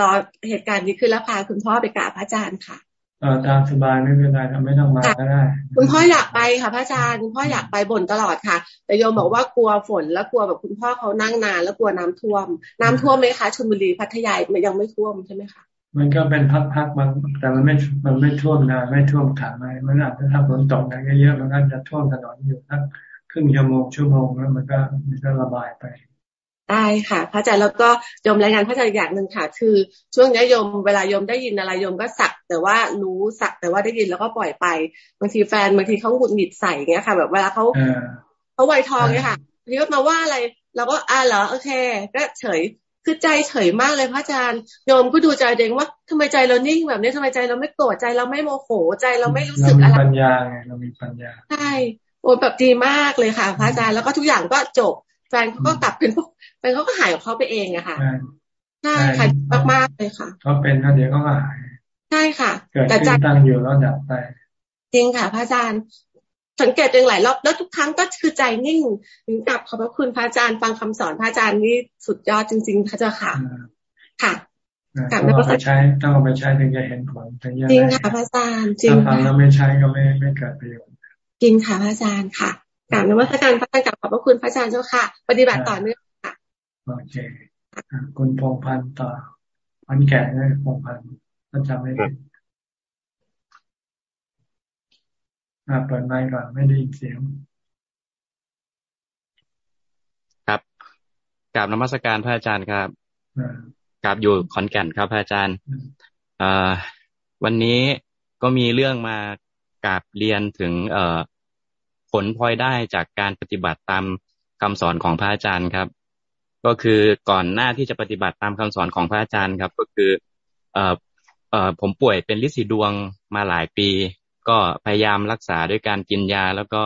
[SPEAKER 13] รอเหตุการณ์นี้ขึ้นแล้วพาคุณพ่อไปกราบพระอาจารย์ค่ะ
[SPEAKER 1] เออตามสบายไม่เป็นไรไม่ต้องมาก็ได้
[SPEAKER 13] คุณพ่ออยากไปค่ะพระอาจารย์คุณพ่ออยากไปบ่นตลอดค่ะ แต่โยมบอกว่ากลัวฝนแล้วกลัวแบบคุณพ่อเขานั่งนาน แล้วกลัวน้ำท่วม น้ำท่วมไหมคะชลบุรีพัทยามันยังไม่ท่วมใช่ไหมคะ
[SPEAKER 1] มันก็เป็นพักๆมันแต่มันไม่มันไม่ท่วมนานไม่ท่วมขังอะไรมันอาจจะถ้าฝนตกนะเยอะๆมันก็จะท่วมถนนอยู่สักครึ่งชั่วโมงชั่วโมงแล้วมันก็มันก็ระบายไป
[SPEAKER 13] ได้ค่ะพระอาจารย์แล้วก็ยมรายงานพระอาจารย์อย่างหนึ่งค่ะ คือช่วงนี้ยมเวลายมได้ยินอะไรยมก็สัก แต่ว่ารู้สักแต่ว่าได้ยินแล้วก็ปล่อยไปบางทีแฟนบางทีเขาหงุดหงิดใส่เงี้ยค่ะ แบบเวลาเขาเขาไวทองเนี่ยค่ะทีก็มาว่าอะไรเราก็อ่าเหรอโอเค ก็เฉย คือใจเฉยมากเลยพระอาจารย์โยมก็ดูใจเองว่าทำไมใจเรานิ่งแบบนี้ทำไมใจเราไม่โกรธใจเราไม่โมโหใจเราไม่รู้สึกอะไร
[SPEAKER 1] เรามีปัญญาไงเรามีปัญญา
[SPEAKER 13] ใช่โอ้แบบดีมากเลยค่ะ พระอาจารย์แล้วก็ทุกอย่างก็จบแฟนเขาก็กลับเป็นแฟนเขาก็หายของเขาไปเองอะค่ะใช่ค่ะมากมากเลยค่ะ
[SPEAKER 1] เขาเป็นแล้วเดี๋ยวก็หาย
[SPEAKER 13] ใช่ค่ะ
[SPEAKER 1] เกิดขึ้นตั้งอยู่แล้วดับไป
[SPEAKER 13] จริงค่ะ พระอาจารย์ สังเกตเองหลายรอบแล้วทุกครั้งก็คือใจนิ่งถึงกลับขอบพระคุณพระอาจารย์ฟังคำสอนพระอาจารย์นี่สุดยอดจริงๆพระเจ้าค่ะ ค่ะ
[SPEAKER 1] กลับมาไปใช้ต้องเอาไปใช้ถึงจะเห็นผลถึงจะ
[SPEAKER 13] จริงค่ะพระอาจารย์จริง
[SPEAKER 1] ถ้าฟังแล้วไม่ใช้ก็ไม่ไม่เกิดประโยชน์
[SPEAKER 13] จริงค่ะพระอาจารย์ค่ะกราบนวัตการพระอาจารย์ขอบพระคุณพระอาจารย์เจ้าค่ะ ปฏิบัติต่อเนื่องค่ะ
[SPEAKER 1] โอเคคุณพงพันธ์ต่ออนแก่นะพงพันถ้าจำไม่ผิด เปิดไมค์ก่อนไม่ได้ยินเสียง
[SPEAKER 14] ครับกราบนมัสการพระอาจารย์ครับกราบอยู่ขอนแก่นครับพระอาจารย์วันนี้ก็มีเรื่องมากราบเรียนถึง เอผลพลอยได้จากการปฏิบัติตามคำสอนของพระอาจารย์ครับ ก็คือก่อนหน้าที่จะปฏิบัติตามคำสอนของพระอาจารย์ครับ ก็คือ เออเออผมป่วยเป็นลิสีดวงมาหลายปี ก็พยายามรักษาด้วยการกินยา แล้วก็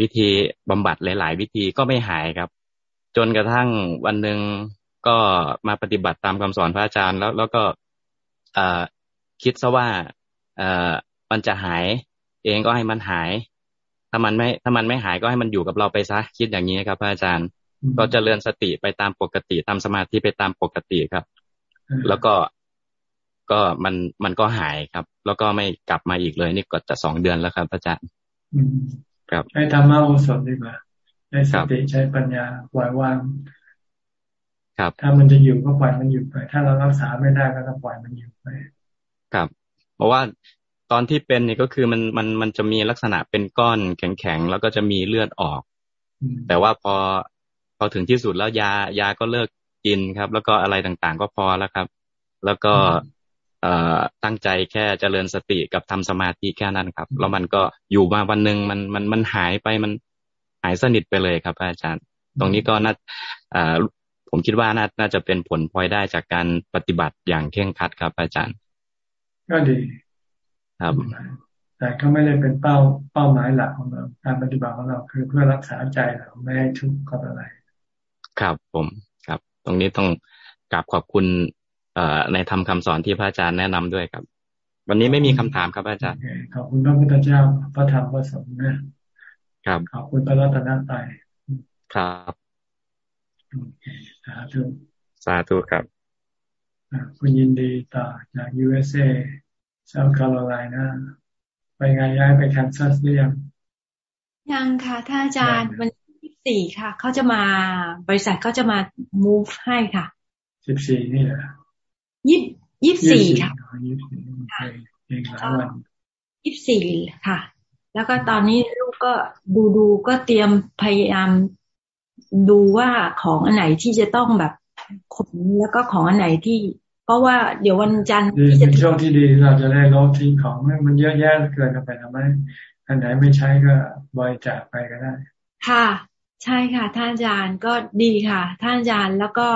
[SPEAKER 14] วิธีบำบัดหลาย ๆ วิธีก็ไม่หายครับ จนกระทั่งวันหนึ่งก็มาปฏิบัติตามคำสอนพระอาจารย์ แล้วแล้วก็คิดซะว่าเออมันจะหายเองก็ให้มันหาย ถ้ามันไม่ ถ้ามันไม่หายก็ให้มันอยู่กับเราไปซะคิดอย่างนี้ครับพระอาจารย์ ก็จเจริญสติไปตามปกติตามสมาธิไปตามปกติครับ แล้วก็ ก็มันมันก็หายครับ แล้วก็ไม่กลับมาอีกเลย นี่ก็จะสองเดือนแล้วครับพระอาจารย์ครับ
[SPEAKER 1] ให้ธรรมะโอสถดีกว่าใช้สติใช้ปัญญาปล่อยวาง
[SPEAKER 14] ครับ
[SPEAKER 1] ถ้ามันจะอยู่ก็ปล่อยมันอยู่ไป ถ้าเรารักษาไม่ได้ก็ต้องปล่อยมันอยู่ไป
[SPEAKER 14] ครับ เพราะว่าตอนที่เป็นนี่ก็คือมันมันมันจะมีลักษณะเป็นก้อนแข็งๆแล้วก็จะมีเลือดออก แต่ว่าพอพอถึงที่สุดแล้วยายาก็เลิกกินครับ แล้วก็อะไรต่างๆก็พอแล้วครับ แล้วก็เอ่อ ตั้งใจแค่เจริญสติกับทำสมาธิแค่นั้นครับ แล้วมันก็อยู่มาวันหนึ่งมันมันมันหายไปมันหายสนิทไปเลยครับ อาจารย์ ตรงนี้ก็น่าอ่าผมคิดว่าน่าน่าจะเป็นผลพลอยได้จากการปฏิบัติอย่างเคร่งครัดครับ อาจารย์
[SPEAKER 1] ก็ดี
[SPEAKER 14] ครับ
[SPEAKER 1] แต่ก็ไม่ได้เป็นเป้าเป้าหมายหลักของเราการปฏิบัติของเราคือเพื่อรักษาใจเราไม่ให้ทุกข์กับอะไร
[SPEAKER 14] ครับผมครับ ตรงนี้ต้องกราบขอบคุณเอ่อ ในธรรมคาสอนที่พระอาจารย์แนะนำด้วยครับ วันนี้ไม่มีคำถามครับอาจารย์
[SPEAKER 1] ขอบคุณพระพุทธเจ้าพระธรรมพระสงฆ์นะครับขอบคุณพระรัตนตรัย
[SPEAKER 14] ครับ
[SPEAKER 1] สาธุ
[SPEAKER 14] สาธุครับ
[SPEAKER 1] คุณยินดีต่อจาก USA เซาท์แคโรไลนาไปไงย้ายไปแคนซัสหรือยัง
[SPEAKER 15] ยังค่ะท่านอาจารย์วันที่สี่ค่ะ เขาจะมาบริษัทเขาจะมา move ให้ค่ะ
[SPEAKER 1] สิบสี่นี่แหละ
[SPEAKER 15] ยี่ยี่สี่ค่ะ
[SPEAKER 1] ยี่สี่เองหลายวัน
[SPEAKER 15] ยี่สี่ค่ะ แล้วก็ตอนนี้ลูกก็ดูดูก็เตรียมพยายามดูว่าของอันไหนที่จะต้องแบบขนแล้วก็ของอันไหนที่ เพราะว่าเดี๋ยววันจันทร์
[SPEAKER 1] เป็นช่วงที่ดีเราจะได้ลดทิ้งของมันเยอะแยะเกินไปทำไมอันไหนไม่ใช้ก็บริจาคไปก็ได้
[SPEAKER 15] ค่ะ ใช่ค่ะ ท่านอาจารย์ก็ดีค่ะ ท่านอาจารย์แล้วก็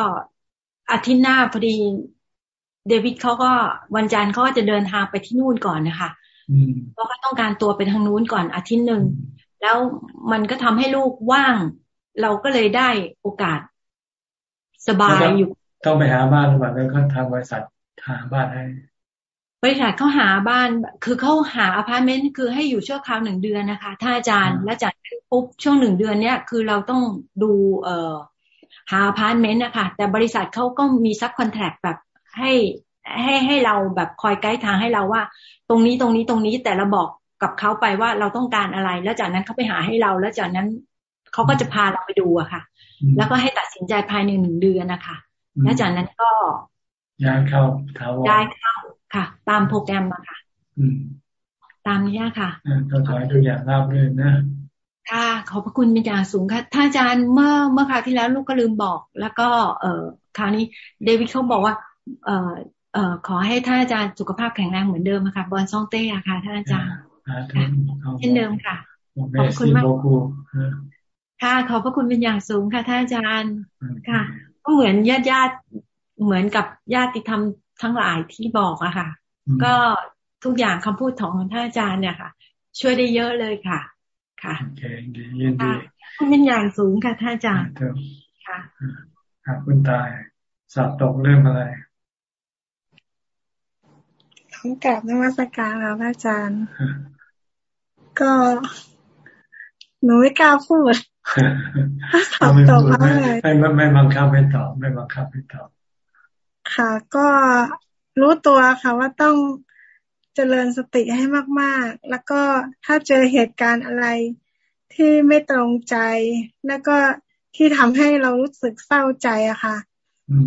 [SPEAKER 15] อาทิตย์หน้าพอดี เดวิดเขาก็วันจันทร์เขาก็จะเดินทางไปที่นู่นก่อนนะคะเพราะเขาต้องการตัวไปทางนู้นก่อนอาทิตย์หนึ่งแล้วมันก็ทำให้ลูกว่าง เราก็เลยได้โอกาสสบายอยู่
[SPEAKER 1] ต้องไปหาบ้านหรือเปล่าแล้วก็ทางบริษัทหาบ้านให้
[SPEAKER 15] บริษัทเขาหาบ้าน คือเขาหาอพาร์ตเมนต์คือให้อยู่ชั่วคราวหนึ่งเดือนนะคะท่านอาจารย์แล้วจากนั้นปุ๊บช่วงหนึ่งเดือนเนี้ยคือเราต้องดูเอ่อหาอพาร์ตเมนต์นะคะแต่บริษัทเขาก็มี subcontract แบบ ให้ให้ให้เราแบบคอยไกด์ทางให้เราว่า ตรงนี้ตรงนี้ตรงนี้แต่เราบอกกับเขาไปว่าเราต้องการอะไร แล้วจากนั้นเขาไปหาให้เรา แล้วจากนั้นเขาก็จะพาเราไปดูอะค่ะ แล้วก็ให้ตัดสินใจภายในหนึ่งเดือนนะคะแล้วจากนั้นก็
[SPEAKER 1] ย้ายเข้าถาว
[SPEAKER 15] รย้ายเข้าค่ะ ตามโปรแกรมมาค่ะอืมตามนี้ค่ะ
[SPEAKER 1] ก็ขอให้ทุกอย่างราบรื่นนะ
[SPEAKER 15] ค่ะขอบพระคุณเป็นอย่างสูงค่ะท่านอาจารย์เมื่อเมื่อคราวที่แล้วลูกก็ลืมบอก แล้วก็ เอ่อคราวนี้เดวิดเขาบอกว่า เอ่อเอ่อขอให้ท่านอาจารย์สุขภาพแข็งแรงเหมือนเดิมค่ะบอลซองเต้ค่ะท่านอาจารย์เช่นเดิมค่ะขอบคุณมากค่ะขอบพระคุณเป็นอย่างสูงค่ะท่านอาจารย์ค่ะ ก็เหมือนญาติญาติเหมือนกับญาติธรรมทั้งหลายที่บอกอะค่ะ ก็ทุกอย่างคำพูดของท่านอาจารย์เนี่ยค่ะ ช่วยได้เยอะเลยค่ะ ค่ะ
[SPEAKER 1] โอเคดียินดี
[SPEAKER 15] เป็นอย่างสูงค่ะท่านอาจารย์ค่ะ
[SPEAKER 1] ครับคุณตายสอบตกเรื่องอะไร
[SPEAKER 16] ต้อง กลับนมัสการค่ะพระอาจารย์ ก็หนูไม่กล้าพูด
[SPEAKER 1] ตอบตอบไม่ไม่ไม่บังคับให้ตอบไม่บังคับให้ตอบ
[SPEAKER 16] ค่ะ ก็รู้ตัวค่ะว่าต้องเจริญสติให้มากๆ แล้วก็ถ้าเจอเหตุการณ์อะไรที่ไม่ตรงใจ แล้วก็ที่ทำให้เรารู้สึกเศร้าใจอะค่ะ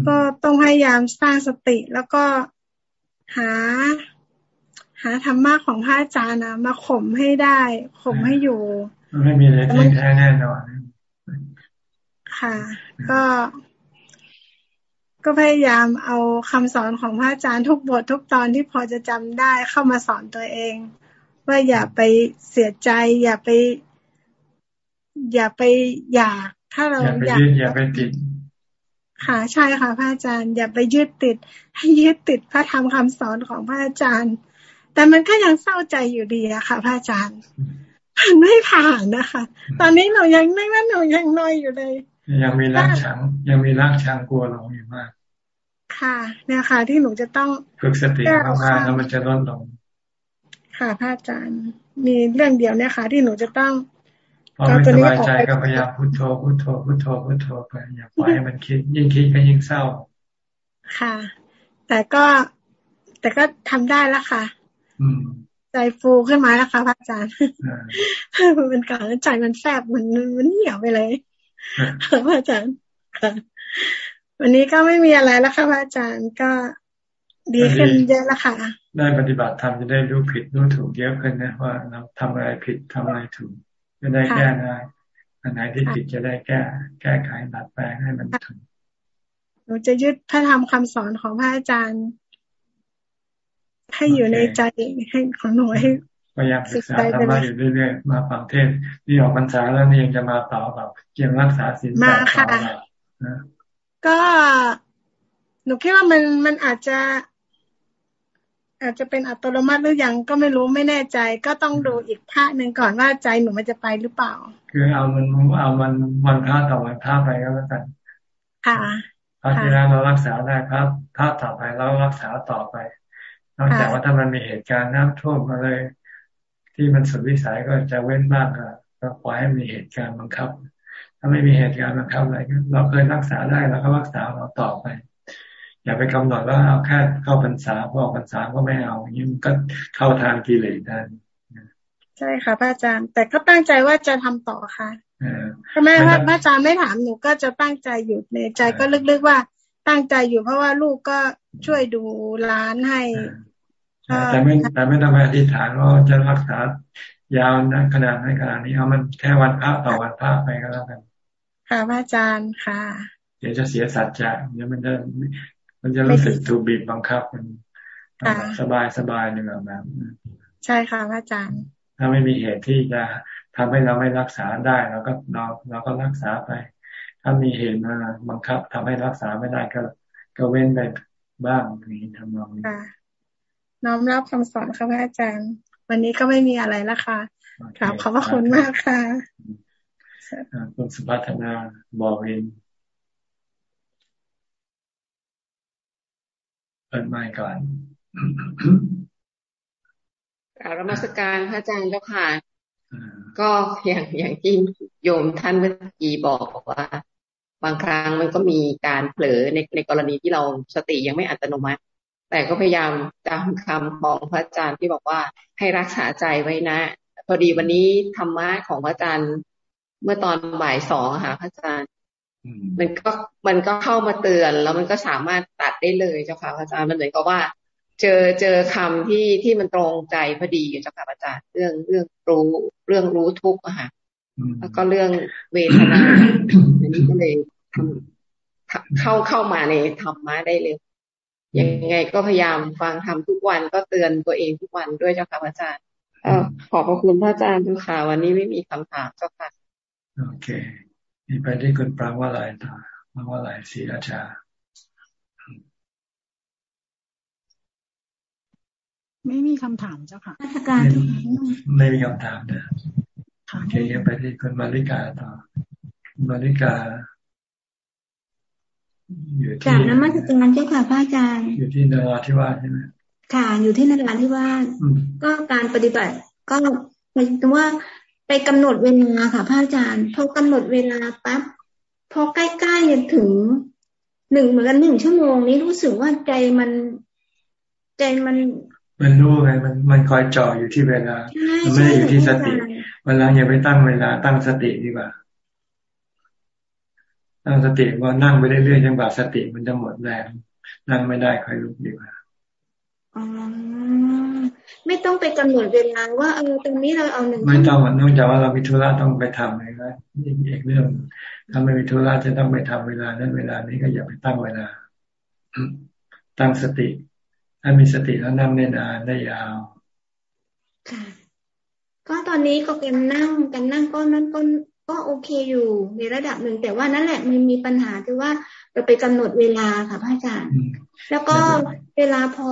[SPEAKER 16] ก็ต้องพยายามสร้างสติแล้วก็ หา หาธรรมะของพระอาจารย์นะมาข่มให้ได้ข่มให้อยู่
[SPEAKER 1] ไม่มีอะไรที่แท้แน่นอน
[SPEAKER 16] ค่ะ ก็ก็พยายามเอาคำสอนของพระอาจารย์ทุกบททุกตอนที่พอจะจำได้เข้ามาสอนตัวเอง ว่าอย่าไปเสียใจ อย่าไป อย่าไปอยาก ถ้าเรา
[SPEAKER 1] อยากอย่าไปติด
[SPEAKER 16] ค่ะใช่ค่ะพระอาจารย์อย่าไปยึดติด ให้ยึดติดพระธรรมคาสอนของพระอาจารย์ แต่มันก็ยังเศร้าใจอยู่ดีอะค่ะ พระอาจารย์มันไม่ผ่านนะคะ ตอนนี้หนูยังไม่ว่าหนูยังน้อยอยู่เลย
[SPEAKER 1] ยังมีรักชังยังมีรักชังกลัวเราอยู่มาก
[SPEAKER 16] ค่ะเนี่ยค่ะ ที่หนูจะต้อง
[SPEAKER 1] ฝึกสติมากๆแล้วมันจะลดลง
[SPEAKER 16] ค่ะพระอาจารย์มีเรื่องเดียวเนี่ยค่ะ ที่หนูจะต้อง
[SPEAKER 1] พอไม่สบายใจก็พยายามพุทโธพุทโธพุทโธพุทโธไปอย่าปล่อยให้มันคิด ยิ่งคิดก็ยิ่งเศร้า
[SPEAKER 16] ค่ะ แต่ก็แต่ก็ทำได้แล้วค่ะ
[SPEAKER 1] อืม
[SPEAKER 16] ใจฟูขึ้นมาแล้วค่ะพระอาจารย์มันก่อนใจมันแฟบมันมันเหี่ยวไปเลยพระอาจารย์ค่ะวันนี้ก็ไม่มีอะไรแล้วค่ะพระอาจารย์ก็ดีขึ้นเยอะแล้วค่ะ
[SPEAKER 1] ได้ปฏิบัติธรรมจะได้รู้ผิดรู้ถูกเยอะขึ้นนะว่าเราทำอะไรผิดทำอะไรถูก จะได้แก้ได้อันไหนที่ผิดจะได้แก้ แก้ไขดัดแปลงให้มันถูก
[SPEAKER 16] หนูจะยึดพระธรรมคำสอนของพระอาจารย์ ให้อยู่ในใจให้ของหนูให้
[SPEAKER 1] พยายามศึกษาธรรมะอยู่เรื่อยๆ มาฟังเทศนี่ออกพรรษาแล้วนี่ยังจะมาต่อแบบเกี่ยงรักษาศีล
[SPEAKER 16] มาค่ะก็หนูคิดว่ามันมันอาจจะ อาจจะเป็นอัตโนมัติหรือยังก็ไม่รู้ไม่แน่ใจ ก็ต้องดูอีกภาคหนึ่งก่อนว่าใจหนูมันจะไปหรือเปล่า
[SPEAKER 1] คือเอามันเอามันวันพระต่อวันพระไปก็แล้วกัน
[SPEAKER 16] ค่ะ
[SPEAKER 1] พระที่แล้วเรารักษาได้ครับพระต่อไปเรารักษาต่อไป นอกจากว่าถ้ามันมีเหตุการณ์น้ำท่วมมาเลยที่มันสุดวิสัยก็จะเว้นบ้างก็ปล่อยให้มีเหตุการณ์บังคับ ถ้าไม่มีเหตุการณ์บังคับอะไรเราเคยรักษาได้เราก็รักษาเราต่อไป อย่าไปกำหนดว่าเอาแค่เข้าพรรษาพอพรรษาก็ไม่เอาอย่างนี้มันก็เข้าทางกิเลสได้
[SPEAKER 16] ใช่ค่ะพระอาจารย์ แต่ก็ตั้งใจว่าจะทำต่อค่ะถ้าแม่ว่าพระอาจารย์ไม่ถามหนูก็จะตั้งใจอยู่ในใจก็ลึกๆว่าตั้งใจอยู่เพราะว่าลูกก็ช่วยดูร้านให้
[SPEAKER 1] แต่ไม่แต่ไม่ต้องไปอธิษฐานว่าจะรักษายาวนะขนาดนั้นขนาดนี้เอามันแค่วันพระต่อวันพระไปก็แล้วกัน
[SPEAKER 16] ค่ะพระอาจารย์ค่ะ
[SPEAKER 1] เดี๋ยวจะเสียสัจจะเดี๋ยวมันจะ มันจะรู้สึกถูกบีบบังคับมันสบายสบายหนึ่งแบบ
[SPEAKER 16] ใช่ค่ะพระอาจารย์
[SPEAKER 1] ถ้าไม่มีเหตุที่จะทำให้เราไม่รักษาได้เราก็เราเราก็รักษาไป ถ้ามีเหตุมาบังคับทำให้รักษาไม่ได้ก็ก็เว้นไปบ้างนี้ทำนองนี้
[SPEAKER 16] น้อมรับคำสอนค่ะพระอาจารย์ วันนี้ก็ไม่มีอะไรแล้วค่ะครับขอบพระคุณมากค่ะ
[SPEAKER 1] คุณสุภัฒนาบอกเอง เปิดไมค์ก่อน
[SPEAKER 17] กราบมสการพระอาจารย์เจ้าค่ะ ก็อย่างอย่างที่โยมท่านเมื่อกี้บอกว่า บางครั้งมันก็มีการเผลอในในกรณีที่เราสติยังไม่อัตโนมัติ แต่ก็พยายามจำคำของพระอาจารย์ที่บอกว่าให้รักษาใจไว้นะ พอดีวันนี้ธรรมะของพระอาจารย์เมื่อตอนบ่ายสองค่ะพระอาจารย์ มันก็มันก็เข้ามาเตือน แล้วมันก็สามารถตัดได้เลยเจ้าค่ะอาจารย์มันเหมือนกับว่า เจอเจอคำที่ที่มันตรงใจพอดีเจ้าค่ะอาจารย์เรื่องเรื่องรู้เรื่องรู้ทุกข์อะค่ะแล้วก็เรื่องเวทนาอันนี้ก็เลยทำเข้าเข้ามาในธรรมะได้เลยยังไงก็พยายามฟังทำทุกวันก็เตือนตัวเองทุกวันด้วยเจ้าค่ะอาจารย์ขอบพระคุณพระอาจารย์ทุกค่ะ วันนี้ไม่มีคำถามเจ้าค่ะ
[SPEAKER 1] โอเค นี่ไปที่คุณปรางว่าอะไรต่อปรางว่าอะไรศรีราชา
[SPEAKER 18] ไม่มีคำถามเจ้าค่ะ
[SPEAKER 1] ราชการไม่มีคำถามนะโอเคยังไปที่คุณมาริกาต่อมาริกา
[SPEAKER 19] อยู่ที่จากน้ำมัสการเจ้าค่ะพระอาจารย์
[SPEAKER 1] อยู่ที่นราธิวาสใช่ไหม
[SPEAKER 19] ค่ะ อยู่ที่นราธิวาสก็การปฏิบัติ ก็หมายถึงว่า ไปกำหนดเวลาค่ะพระอาจารย์พอกำหนดเวลาปั๊บพอใกล้ๆถึงหนึ่งเหมือนกันหนึ่งชั่วโมงนี้รู้สึกว่าใจมัน ใจมัน
[SPEAKER 1] มันรู้ไงมันมันคอยจ่ออยู่ที่เวลา มันไม่ได้อยู่ที่สติเวลาอย่าไปตั้งเวลาตั้งสติดีกว่าตั้งสติว่านั่งไปเรื่อยๆจนกว่าสติมันจะหมดแรงนั่งไม่ได้ค่อยลุกดีกว่า
[SPEAKER 19] อ๋อไม่ต้องไปกำหนดเวลาว่าเออตรงนี้เราเอาหนึ่ง
[SPEAKER 1] ไม่ต้องนอกจากว่าเรามีธุระต้องไปทำอะไรก็อีกเรื่องถ้าไม่มีธุระจะต้องไปทำเวลานั้นเวลานี้ก็อย่าไปตั้งเวลา ตั้งสติ ถ้ามีสติแล้วนั่งได้นานได้ยาว
[SPEAKER 19] ค่ะก็ตอนนี้ก็กันนั่งกันนั่งก็นั่นก็ก็โอเคอยู่ในระดับหนึ่งแต่ว่านั่นแหละมันมีปัญหาคือว่าเราไปกำหนดเวลาค่ะพระอาจารย์ แล้วก็เวลาพอ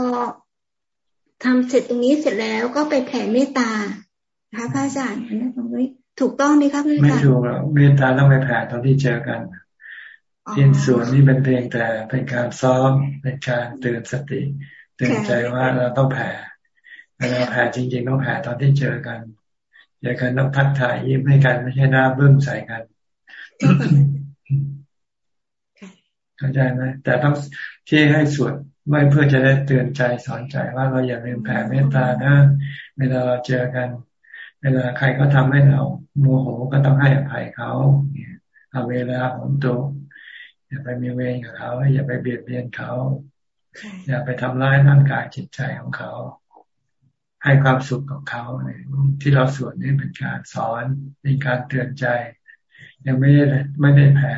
[SPEAKER 19] ทำเสร็จตรงนี้เสร็จแล้วก็ไปแผ่เมตตาค่ะพระอาจารย์อันนั้นตรงนี้ถูกต้องไหมครับพระอาจารย์ไม่
[SPEAKER 1] ถูกหรอกเมตตาต้องไปแผ่ตอนที่เจอกันเพียงส่วนนี้เป็นเพียงแต่เป็นการซ้อมเป็นการเตือนสติเตือนใจว่าเราต้องแผ่เวลาแผ่จริง ๆ ต้องแผ่ตอนที่เจอกันเจอกันต้องทักทายยิ้มให้กันไม่ใช่หน้าเบื้องใส่กันเข้าใจไหมแต่ต้องที่ให้สวด ไม่เพื่อจะได้เตือนใจสอนใจว่าเราอย่าลืมแผ่เมตตานะเวลาเราเจอกัน เวลาใครก็ทำให้เราโมโหก็ต้องให้อภัยเขาเอาเวลาของตัวอย่าไปมีเวรกับเขา อย่าไปเบียดเบียนเขา อย่าไปทำร้ายร่างกายจิตใจของเขา ให้ความสุขกับเขา ที่เราสวดนี่เป็นการสอนเป็นการเตือนใจ ยังไม่ได้ไม่ได้แผ่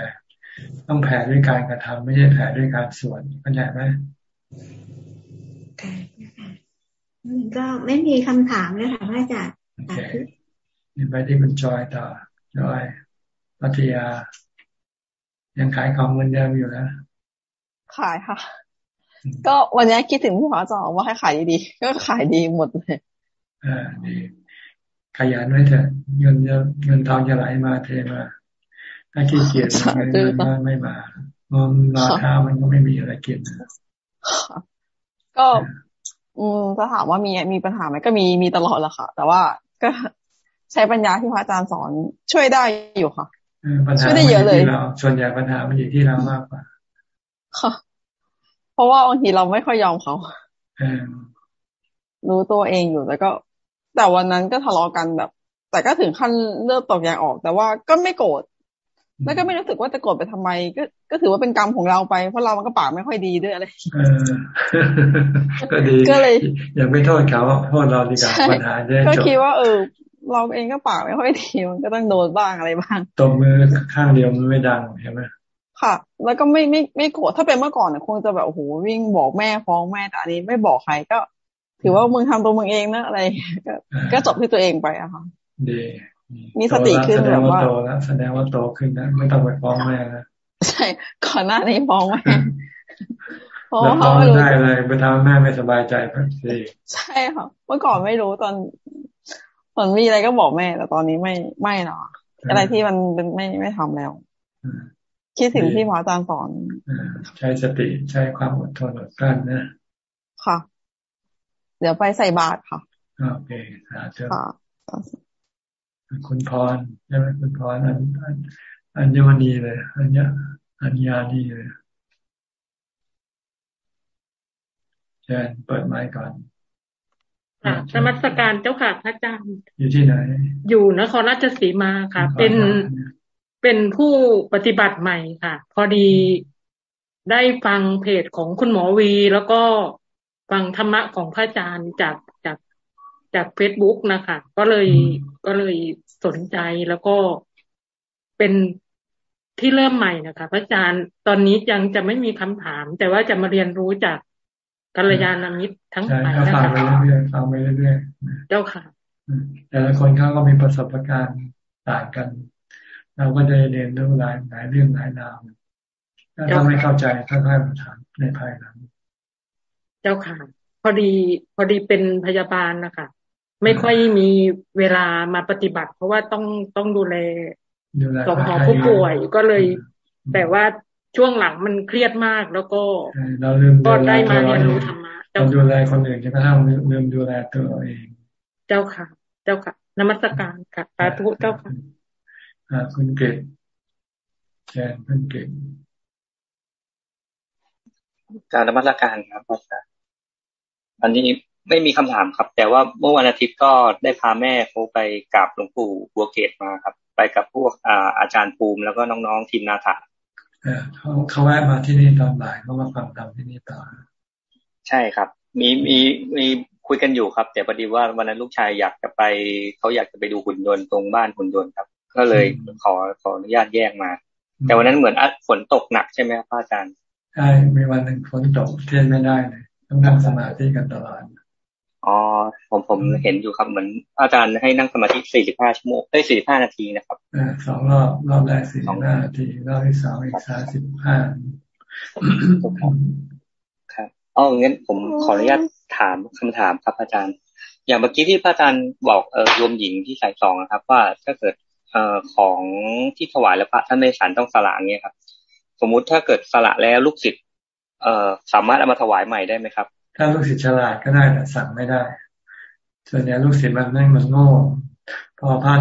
[SPEAKER 1] ต้องแผ่ด้วยการกระทำไม่ใช่แผ่ด้วยการสวดเข้าใจไหม
[SPEAKER 19] ก็ไม่มีคำถามแล้วค่ะพระอาจารย์
[SPEAKER 1] ไปที่มันจอยต่อจอยพัทยา ยังขายของเงินเดิมอยู่นะ
[SPEAKER 20] ขายค่ะ ก็วันนี้คิดถึงพี่หมอจอว่าให้ขายดีๆก็ขายดีหมดเลย
[SPEAKER 1] อ่าดีขยันไว้เถอะเงินจะเงินทองจะไหลมาเทมาถ้าขี้เกียจเงินมันไม่มางอมรอเท้ามันก็ไม่มีอะไรกิน
[SPEAKER 20] ก็ อืมถ้าถามว่ามีมีปัญหาไหมก็มีมีตลอดแหละค่ะ แต่ว่าก็ใช้ปัญญาที่พระอาจารย์สอนช่วยได้อยู่ค่ะ
[SPEAKER 1] ช่วยได้เยอะเลยส่วนใหญ่ปัญหามันอยู่ที่เรามากกว่า
[SPEAKER 20] ค่ะเพราะว่าบางทีเราไม่ค่อยยอมเขารู้ตัวเองอยู่แต่ก็ แต่วันนั้นก็ทะเลาะกันแบบ แต่ก็ถึงขั้นเลือดตกยางออก แต่ว่าก็ไม่โกรธ แล้วก็ไม่รู้สึกว่าจะโกรธไปทำไม ก็ก็ถือว่าเป็นกรรมของเราไป เพราะเรามันก็ปากไม่ค่อยดีด้วยอะไร
[SPEAKER 1] ก็ดีก็เลยอย่าไม่โทษเขาโทษเราดีกว่าปัญหาได้จบก็
[SPEAKER 20] คิดว่าเออเราเองก็ปากไม่ค่อยดีมันก็ต้องโดนบ้างอะไรบ้าง
[SPEAKER 1] ตบมือข้างเดียวมันไม่ดังใช่ไหม
[SPEAKER 20] ค่ะ แล้วก็ไม่ไม่ไม่โกรธถ้าเป็นเมื่อก่อนเนี่ยคงจะแบบโอ้โหวิ่งบอกแม่ฟ้องแม่แต่อันนี้ไม่บอกใครก็ ถือว่ามึงทำตัวมึงเองนะอะไรก็ก็จบที่ตัวเองไปอะค่ะ
[SPEAKER 1] ดี
[SPEAKER 20] มีสติขึ้นแบบว่า
[SPEAKER 1] โตแล้วแสดงว่าโตขึ้นนะไม่ต้องไปฟ้องแม่นะ
[SPEAKER 20] ใช่ก่อนหน้านี้ฟ้องแม่
[SPEAKER 1] เพราะเขาไม่ได้เลยไปทำแม่ไม่สบายใจไปสิ
[SPEAKER 20] ใช่ค่ะเมื่อก่อนไม่รู้ตอนตอนมีอะไรก็บอกแม่แต่ตอนนี้ไม่ไม่หรอกอะไรที่มันเป็นไม่ไม่ทำแล้วคิดถึงที่หมออาจารย์สอน
[SPEAKER 1] ใช้สติใช้ความอดทนอดกลั้นนะ
[SPEAKER 20] ค่ะ เดี๋ยวไปใส่บาตรค่ะ
[SPEAKER 1] โอเคสาธุคุ ณพรใช่ไหมคุณพรอันอัญมณีเลยอัญญอัญญานีเลยเชิญเปิดไม้ก่อน
[SPEAKER 21] ค่ะสมัสการเจ้าค่ะพระอาจารย์
[SPEAKER 1] อยู่ที่ไหน
[SPEAKER 21] อยู่นครราชสีมาค่ะ เป็นเป็นผู้ปฏิบัติใหม่ค่ะ พอดีได้ฟังเพจของคุณหมอวี แล้วก็ฟังธรรมะของพระอาจารย์จากจาก จากเฟซบุ๊กนะคะก็เลยก็เลยสนใจแล้วก็เป็นที่เริ่มใหม่นะคะพระอาจารย์ตอนนี้ยังจะไม่มีคำถาม แต่ว่าจะมาเรียนรู้จากกัลยาณมิตรทั้งหลาย
[SPEAKER 1] นะคะฟังไปเรื่อยๆฟังไปเรื่อย
[SPEAKER 21] ๆเจ้าค่ะ
[SPEAKER 1] แต่ละคนเขาก็มีประสบการณ์ต่างกัน เราก็ได้เรียนรู้หลายหลายเรื่องหลายราวถ้าไม่เข้าใจค่อยๆมาถามในภายหลัง
[SPEAKER 21] เจ้าค่ะ พอดีพอดีเป็นพยาบาลนะคะ ไม่ค่อยมีเวลามาปฏิบัติ เพราะว่าต้องต้องดูแลสองหอผู้ป่วยก็เลย แต่ว่าช่วงหลังมันเครียดมากแล้วก็ก็ได้มาเรียนรู้ธรรมะ
[SPEAKER 1] เราดูแลคนอื่นจะกระทั่งลืมดูแลตัวเอง
[SPEAKER 21] เจ้าค่ะ เจ้าค่ะนมัสการค่ะสาธุเจ้าค่ะ
[SPEAKER 1] คุณเก่งแชนคุณเก่ง
[SPEAKER 14] การนมัสการครับอาจารย์อันนี้ ไม่มีคำถามครับ แต่ว่าเมื่อวันอาทิตย์ก็ได้พาแม่เขาไปกับหลวงปู่บัวเกตมาครับ ไปกับพวกอาอาจารย์ภูมิแล้วก็น้องๆทีมนาถะ
[SPEAKER 1] เขาเขาแวะมาที่นี่ตอนบ่ายเขามาฟังธรรมที่นี่ต่อ
[SPEAKER 14] ใช่ครับ มีมีมีคุยกันอยู่ครับ แต่พอดีว่าวันนั้นลูกชายอยากจะไปเขาอยากจะไปดูหุ่นยนต์ตรงบ้านหุ่นยนต์ครับ ก็เลยขอขออนุญาตแยกมา แต่วันนั้นเหมือนฝนตกหนักใช่ไหมครับอาจารย์
[SPEAKER 1] ใช่มีวันหนึ่งฝนตกเที่ยงไม่ได้เลยต้องนั่งสมาธิกันตลอด
[SPEAKER 14] อ๋อผมผมเห็นอยู่ครับเหมือน อาจารย์ให้นั่งสมาธิสี่สิบห้าชั่วโมงได้สี่สิบห้านาทีนะครับ
[SPEAKER 1] อสองรอบรอบแรกสี่สิบห้านาทีรอบที่สองอีกสามสิบห้า
[SPEAKER 14] ครับอ๋องั้นผมขออนุญาตถามคำถามครับอาจารย์ อย่างเมื่อกี้ที่พระอาจารย์บอกเออรวมหญิงที่ใส่ซองนะครับ ว่าถ้าเกิดเอ่อของที่ถวายแล้วพระท่านในฉันต้องสละเงี้ยครับ สมมุติถ้าเกิดสละแล้วลูกศิษย์เอ่อสามารถเอามาถวายใหม่ได้ไหมครับ
[SPEAKER 1] ถ้าลูกศิษย์ฉลาดก็ได้แต่สั่งไม่ได้ ส่วนใหญ่ลูกศิษย์มันนั่งมันโง่พอพระ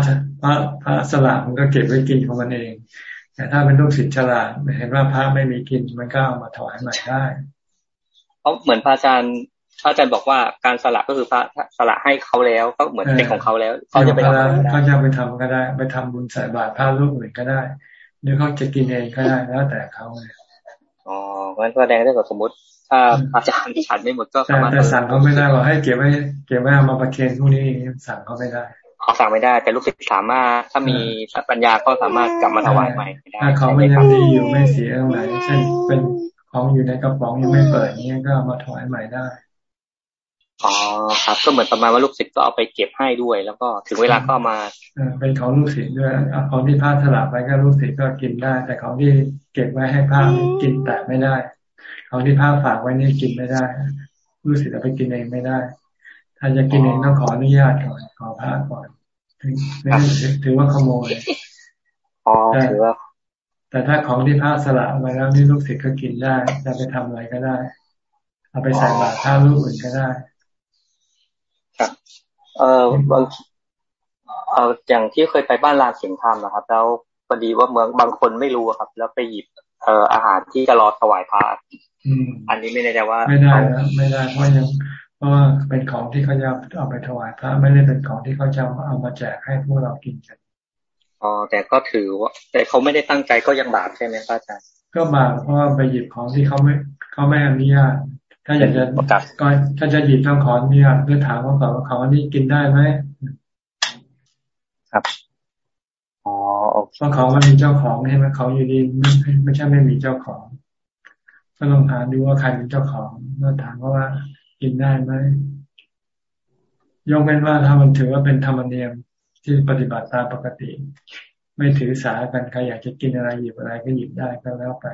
[SPEAKER 1] พระพระสลาดมันก็เก็บไว้กินของมันเอง แต่ถ้าเป็นลูกศิษย์ฉลาดเห็นว่าพระไม่มีกินมันก็เอามาถวายใหม่ได้
[SPEAKER 14] เพราะเหมือนพระอาจารย์พระอาจารย์บอกว่าการสละก็คือพระสละให้เขาแล้ว ก็เหมือนเป็นของเขาแล้วเขาจะไปทำ
[SPEAKER 1] เขาจะไปทำก็ได้ ไปทำบุญใส่บาตรพระรูปอื่นก็ได้หรือเขาจะกินเองก็ได้แล้วแต่เขาเลย
[SPEAKER 14] อ๋อ งั้นแสดงได้กับสมมติ ถ้าอาจารย์ฉันไม่หมดก็สามารถ
[SPEAKER 1] แต่สั่งเขาไม่ได้บอกให้เก็บไว้เก็บไว้เอามาประเคนพวกนี้สั่งเขาไม่ได้
[SPEAKER 14] เขาสั่งไม่ได้ แต่ลูกศิษย์สามารถถ้ามีปัญญาก็สามารถกลับมาถวายใหม่ได้
[SPEAKER 1] ถ้าเขาไม่ยังดีอยู่ไม่เสียตรงไหนเช่นเป็นของอยู่ในกระป๋องยังไม่เปิดนี้ก็มาถวายใหม่ได้
[SPEAKER 14] อ๋อครับ ก็เหมือนประมาณว่าลูกศิษย์ก็เอาไปเก็บให้ด้วย แล้วก็ถึงเวลาก็มา
[SPEAKER 1] เป็นของลูกศิษย์ด้วยของที่พระสลับไปก็ลูกศิษย์ก็กินได้ แต่ของที่เก็บไว้ให้พระกินแตะไม่ได้ ของที่พระฝากไว้นี่กินไม่ได้รู้สึกจะไปกินเองไม่ได้ ถ้าจะกินเองต้องขออนุญาตก่อนขอพระก่อนถึงไม่ถือว่าขโมย
[SPEAKER 14] อ๋อถือว่า
[SPEAKER 1] แต่ถ้าของที่พระสละไว้แล้วนี่ลูกศิษย์ก็กินได้จะไปทำอะไรก็ได้ เอาไปใส่บาตรถ้าลูกอื่นก็ได้
[SPEAKER 14] ครับเออบางเอออย่างที่เคยไปบ้านลานเสียงธรรมนะครับ แล้วพอดีว่าเมืองบางคนไม่รู้ครับ แล้วไปหยิบเอ่ออาหารที่จะรอถวายพระอันนี้ไม่แน่ใจว่า
[SPEAKER 1] ไม่ได้นะไม่ได้เพราะยังเพราะว่าเป็นของที่เขาจะเอาไปถวายพระไม่ได้เป็นของที่เขาจะเอามาแจกให้พวกเรากินกัน
[SPEAKER 14] อ๋อแต่ก็ถือว่า แต่เขาไม่ได้ตั้งใจก็ยังบาปใช่ไหมพระอาจารย์
[SPEAKER 1] ก็บาปเพราะว่าไปหยิบของที่เขาไม่เขาไม่อนุญาต ถ้าอยากจะก็ถ้าจะหยิบต้องขออนุญาตเพื่อถามว่าก่อนว่าของอันนี้กินได้ไหม
[SPEAKER 14] ครับอ๋อ
[SPEAKER 1] เพราะของมันมีเจ้าของใช่ไหมเขาอยู่ดีไม่ไม่ใช่ไม่มีเจ้าของก็ลองถามดูว่าใครเป็นเจ้าของแล้วถามว่ากินได้ไหมยกเว้นว่าถ้ามันถือว่าเป็นธรรมเนียมที่ปฏิบัติตามปกติ ไม่ถือสากันใครอยากจะกินอะไรหยิบอะไรก็หยิบได้ก็แล้วไป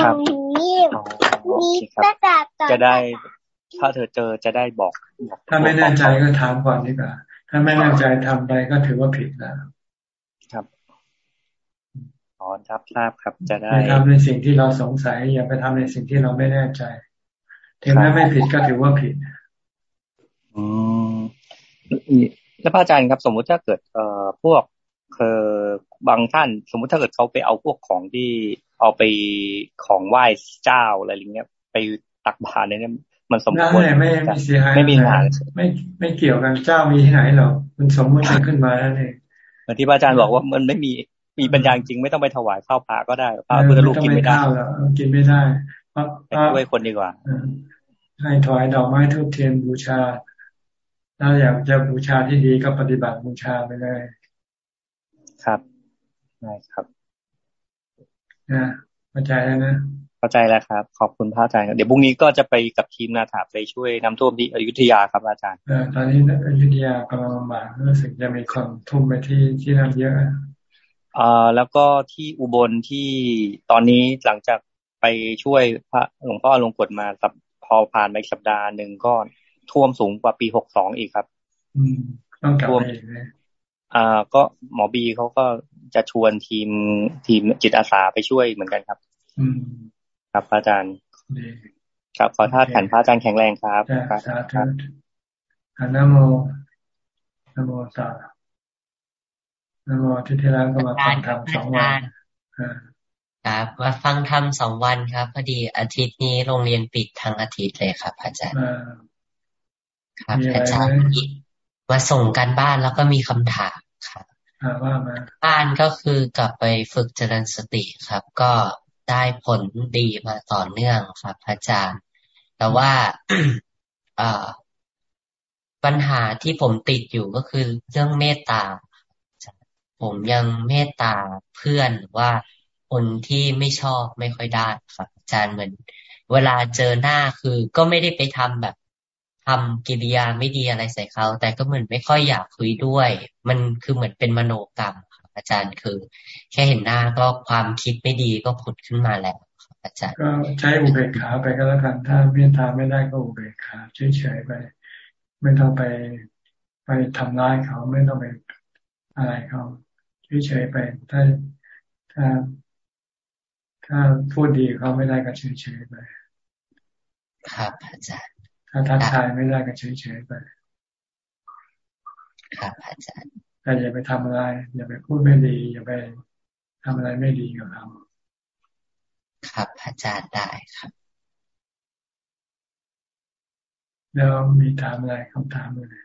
[SPEAKER 14] ครับจะได้ ถ้าเธอเจอจะได้บอก
[SPEAKER 1] ถ้าไม่แน่ใจก็ถามก่อนดีกว่า ถ้าไม่แน่ใจทำไปก็ถือว่าผิดแล้ว
[SPEAKER 14] อ๋อรับทราบครับ จะได้
[SPEAKER 1] ไปทำในสิ่งที่เราสงสัย อย่าไปทำในสิ่งที่เราไม่แน่ใจถึงแม้ไม่ผิดก็ถือว่าผิด
[SPEAKER 14] อืมแล้วพระอาจารย์ครับ สมมุติถ้าเกิด เอ่อพวกเอ่อบางท่าน สมมุติถ้าเกิดเขาไปเอาพวกของที่ เอาไปของไหว้เจ้าอะไรอย่างเงี้ย ไปตักบาตรเนี่ยมันสมควร
[SPEAKER 1] ไม่ไม่ไม่เสียหายไม่มีหาไม่ไม่เกี่ยวกันเจ้ามีที่ไหนหรอกมันสมมติขึ้นมาแล้วเนี่ย
[SPEAKER 14] เหมือนที่พระอาจารย์บอกว่ามันไม่มีมีปัญญาจริงไม่ต้องไปถวายข้าวพระก็ได้พระพุทธรูปกินไม่ได้
[SPEAKER 1] กินไม่ได้
[SPEAKER 14] ไปช่วยคนดีกว่า
[SPEAKER 1] ให้ถวายดอกไม้ทุบเทียนบูชา ถ้าอยากจะบูชาที่ดีก็ปฏิบัติบูชาไปเลย
[SPEAKER 14] ครับได้ครับ
[SPEAKER 1] นะเข้าใจแล้วนะ
[SPEAKER 14] เข้าใจแล้วครับ ขอบคุณพระอาจารย์เดี๋ยวพรุ่งนี้ก็จะไปกับทีมนาถาไปช่วยน้ำท่วมที่อยุธยาครับอาจารย์
[SPEAKER 1] ตอนนี้อยุธยากำลังลำบากรู้สึกจะมีคนทุ่มไปที่ที่นั่นเยอะ
[SPEAKER 14] อ่าแล้วก็ที่อุบลที่ตอนนี้หลังจากไปช่วยพระหลวงพ่อลงกฎมาสับพอผ่านไปสัปดาห์หนึ่งก็ท่วมสูงกว่าปีหกสองอีกครับ
[SPEAKER 1] อืมต้องกลับไป อีกเลย
[SPEAKER 14] อ่าก็หมอบีเขาก็จะชวนทีมทีมจิตอาสาไปช่วยเหมือนกันครับ
[SPEAKER 1] อืม
[SPEAKER 14] ครับอาจารย์ครับขอท่าขันพระอาจารย์แข็งแรงครับ
[SPEAKER 1] ครับครับนโมนโมตานโมที่ที่แล้วก็มาฟังธรรมสองวัน
[SPEAKER 22] ครับมาฟังธรรมสองวันครับ พอดีอาทิตย์นี้โรงเรียนปิดทั้งอาทิตย์เลยครับอาจารย์ครับอาจารย์ มาส่งกันบ้านแล้วก็มีคำถามครับ
[SPEAKER 1] ว่ามา
[SPEAKER 22] อ่านก็คือกลับไปฝึกเจริญสติครับ ก็ได้ผลดีมาต่อเนื่องครับ อาจารย์ แต่ว่าปัญหาที่ผมติดอยู่ก็คือเรื่องเมตตา ผมยังเมตตาเพื่อนว่าคนที่ไม่ชอบไม่ค่อยได้ครับอาจารย์เหมือน เวลาเจอหน้าคือก็ไม่ได้ไปทำแบบ ทำกิริยาไม่ดีอะไรใส่เขา แต่ก็เหมือนไม่ค่อยอยากคุยด้วย มันคือเหมือนเป็นมโนกรรมครับอาจารย์คือ แค่เห็นหน้าก็ความคิดไม่ดีก็ผุดขึ้นมาแล้วครับอาจารย์
[SPEAKER 1] ก็ใช้อุเบกขาไปก็แล้วกัน ถ้าเมตตาไม่ได้ก็อุเบกขาเฉยๆไป ไม่ต้องไปไปทำร้ายเขาไม่ต้องไปอะไรเขาเฉยๆไป ถ้าถ้า ถ้าพูดดีเขาไม่ได้ก็เฉยๆไป
[SPEAKER 22] ครับอาจารย์
[SPEAKER 1] ถ้าทักทายไม่ได้ก็เฉยๆไป
[SPEAKER 22] ครับอาจารย์
[SPEAKER 1] แต่อย่าไปทำอะไร อย่าไปพูดไม่ดีอย่าไปทำอะไรไม่ดีกับเขา
[SPEAKER 22] ครับอาจารย์ได้ครับ
[SPEAKER 1] แล้วมีถามอะไรคำถามเลย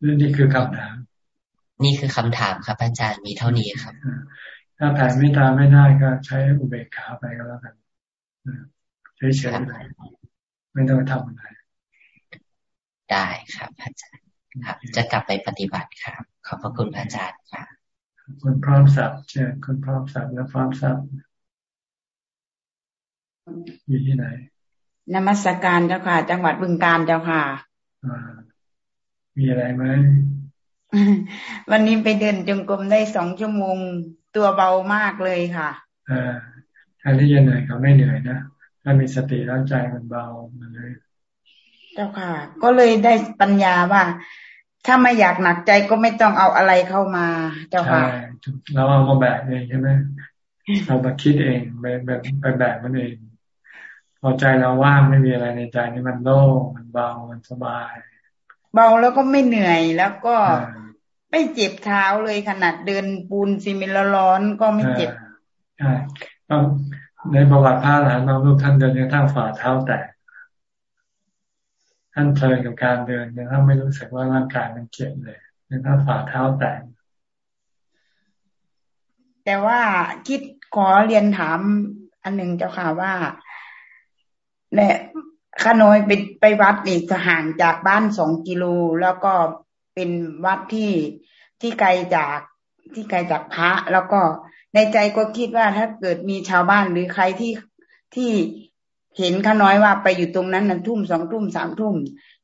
[SPEAKER 1] เรื่องนี้คือคำถาม
[SPEAKER 22] นี่คือคำถามครับ อาจารย์มีเท่านี้ครับ
[SPEAKER 1] ถ้าแผ่ไม่ตามไม่ได้ก็ใช้อุเบกขาไปก็แล้วกันเฉยๆไป ไม่ต้องทำอะไร
[SPEAKER 22] ได้ครับอาจารย์ครับ จะกลับไปปฏิบัติครับ ขอบพระคุณอาจารย์ครับ
[SPEAKER 1] คุณพร้อมสับเชิญคุณพร้อมสับและพร้อมสับอยู่ที่ไหน
[SPEAKER 23] นมัสการเจ้าค่ะ จังหวัดบึงการเจ้าค่ะ
[SPEAKER 1] มีอะไรไหม
[SPEAKER 23] วันนี้ไปเดินจงกรมได้สองชั่วโมงตัวเบามากเลยค่ะ
[SPEAKER 1] อ่าแทนที่จะเหนื่อยก็ไม่เหนื่อยนะ ถ้ามีสติแล้วใจมันเบามันเลย
[SPEAKER 23] เจ้าค่ะ ก็เลยได้ปัญญาว่า ถ้าไม่อยากหนักใจก็ไม่ต้องเอาอะไรเข้ามา เจ้าค่ะ
[SPEAKER 1] เราเอามาแบกเองใช่ไหมเรามาคิดเองไปแบบไปแบกมันเอง พอใจเราว่างไม่มีอะไรในใจนี่มันโล่งมันเบามันสบาย
[SPEAKER 23] เบาแล้วก็ไม่เหนื่อยแล้วก็ไม่เจ็บเท้าเลยขนาดเดินปูนซีเมนต์ร้อนก็ไม่เจ็บ
[SPEAKER 1] ใช่ ในประวัติพระหลานบางรูปท่านเดินยังทั้งฝ่าเท้าแตกท่านเพลินกับการเดินยังทั้งไม่รู้สึกว่าร่างกายมันเจ็บเลยยังทั้งฝ่าเท้าแตก
[SPEAKER 23] แต่ว่าคิดขอเรียนถามอันหนึ่งเจ้าค่ะว่าเนี่ยขนอยไปไปวัดอีกห่างจากบ้านสองกิโลแล้วก็เป็นวัดที่ที่ไกลจากที่ไกลจากพระ แล้วก็ ในใจก็คิดว่าถ้าเกิดมีชาวบ้านหรือใครที่ที่เห็นข้าน้อยว่าไปอยู่ตรงนั้นนั้นทุ่มสองทุ่มสามทุ่ม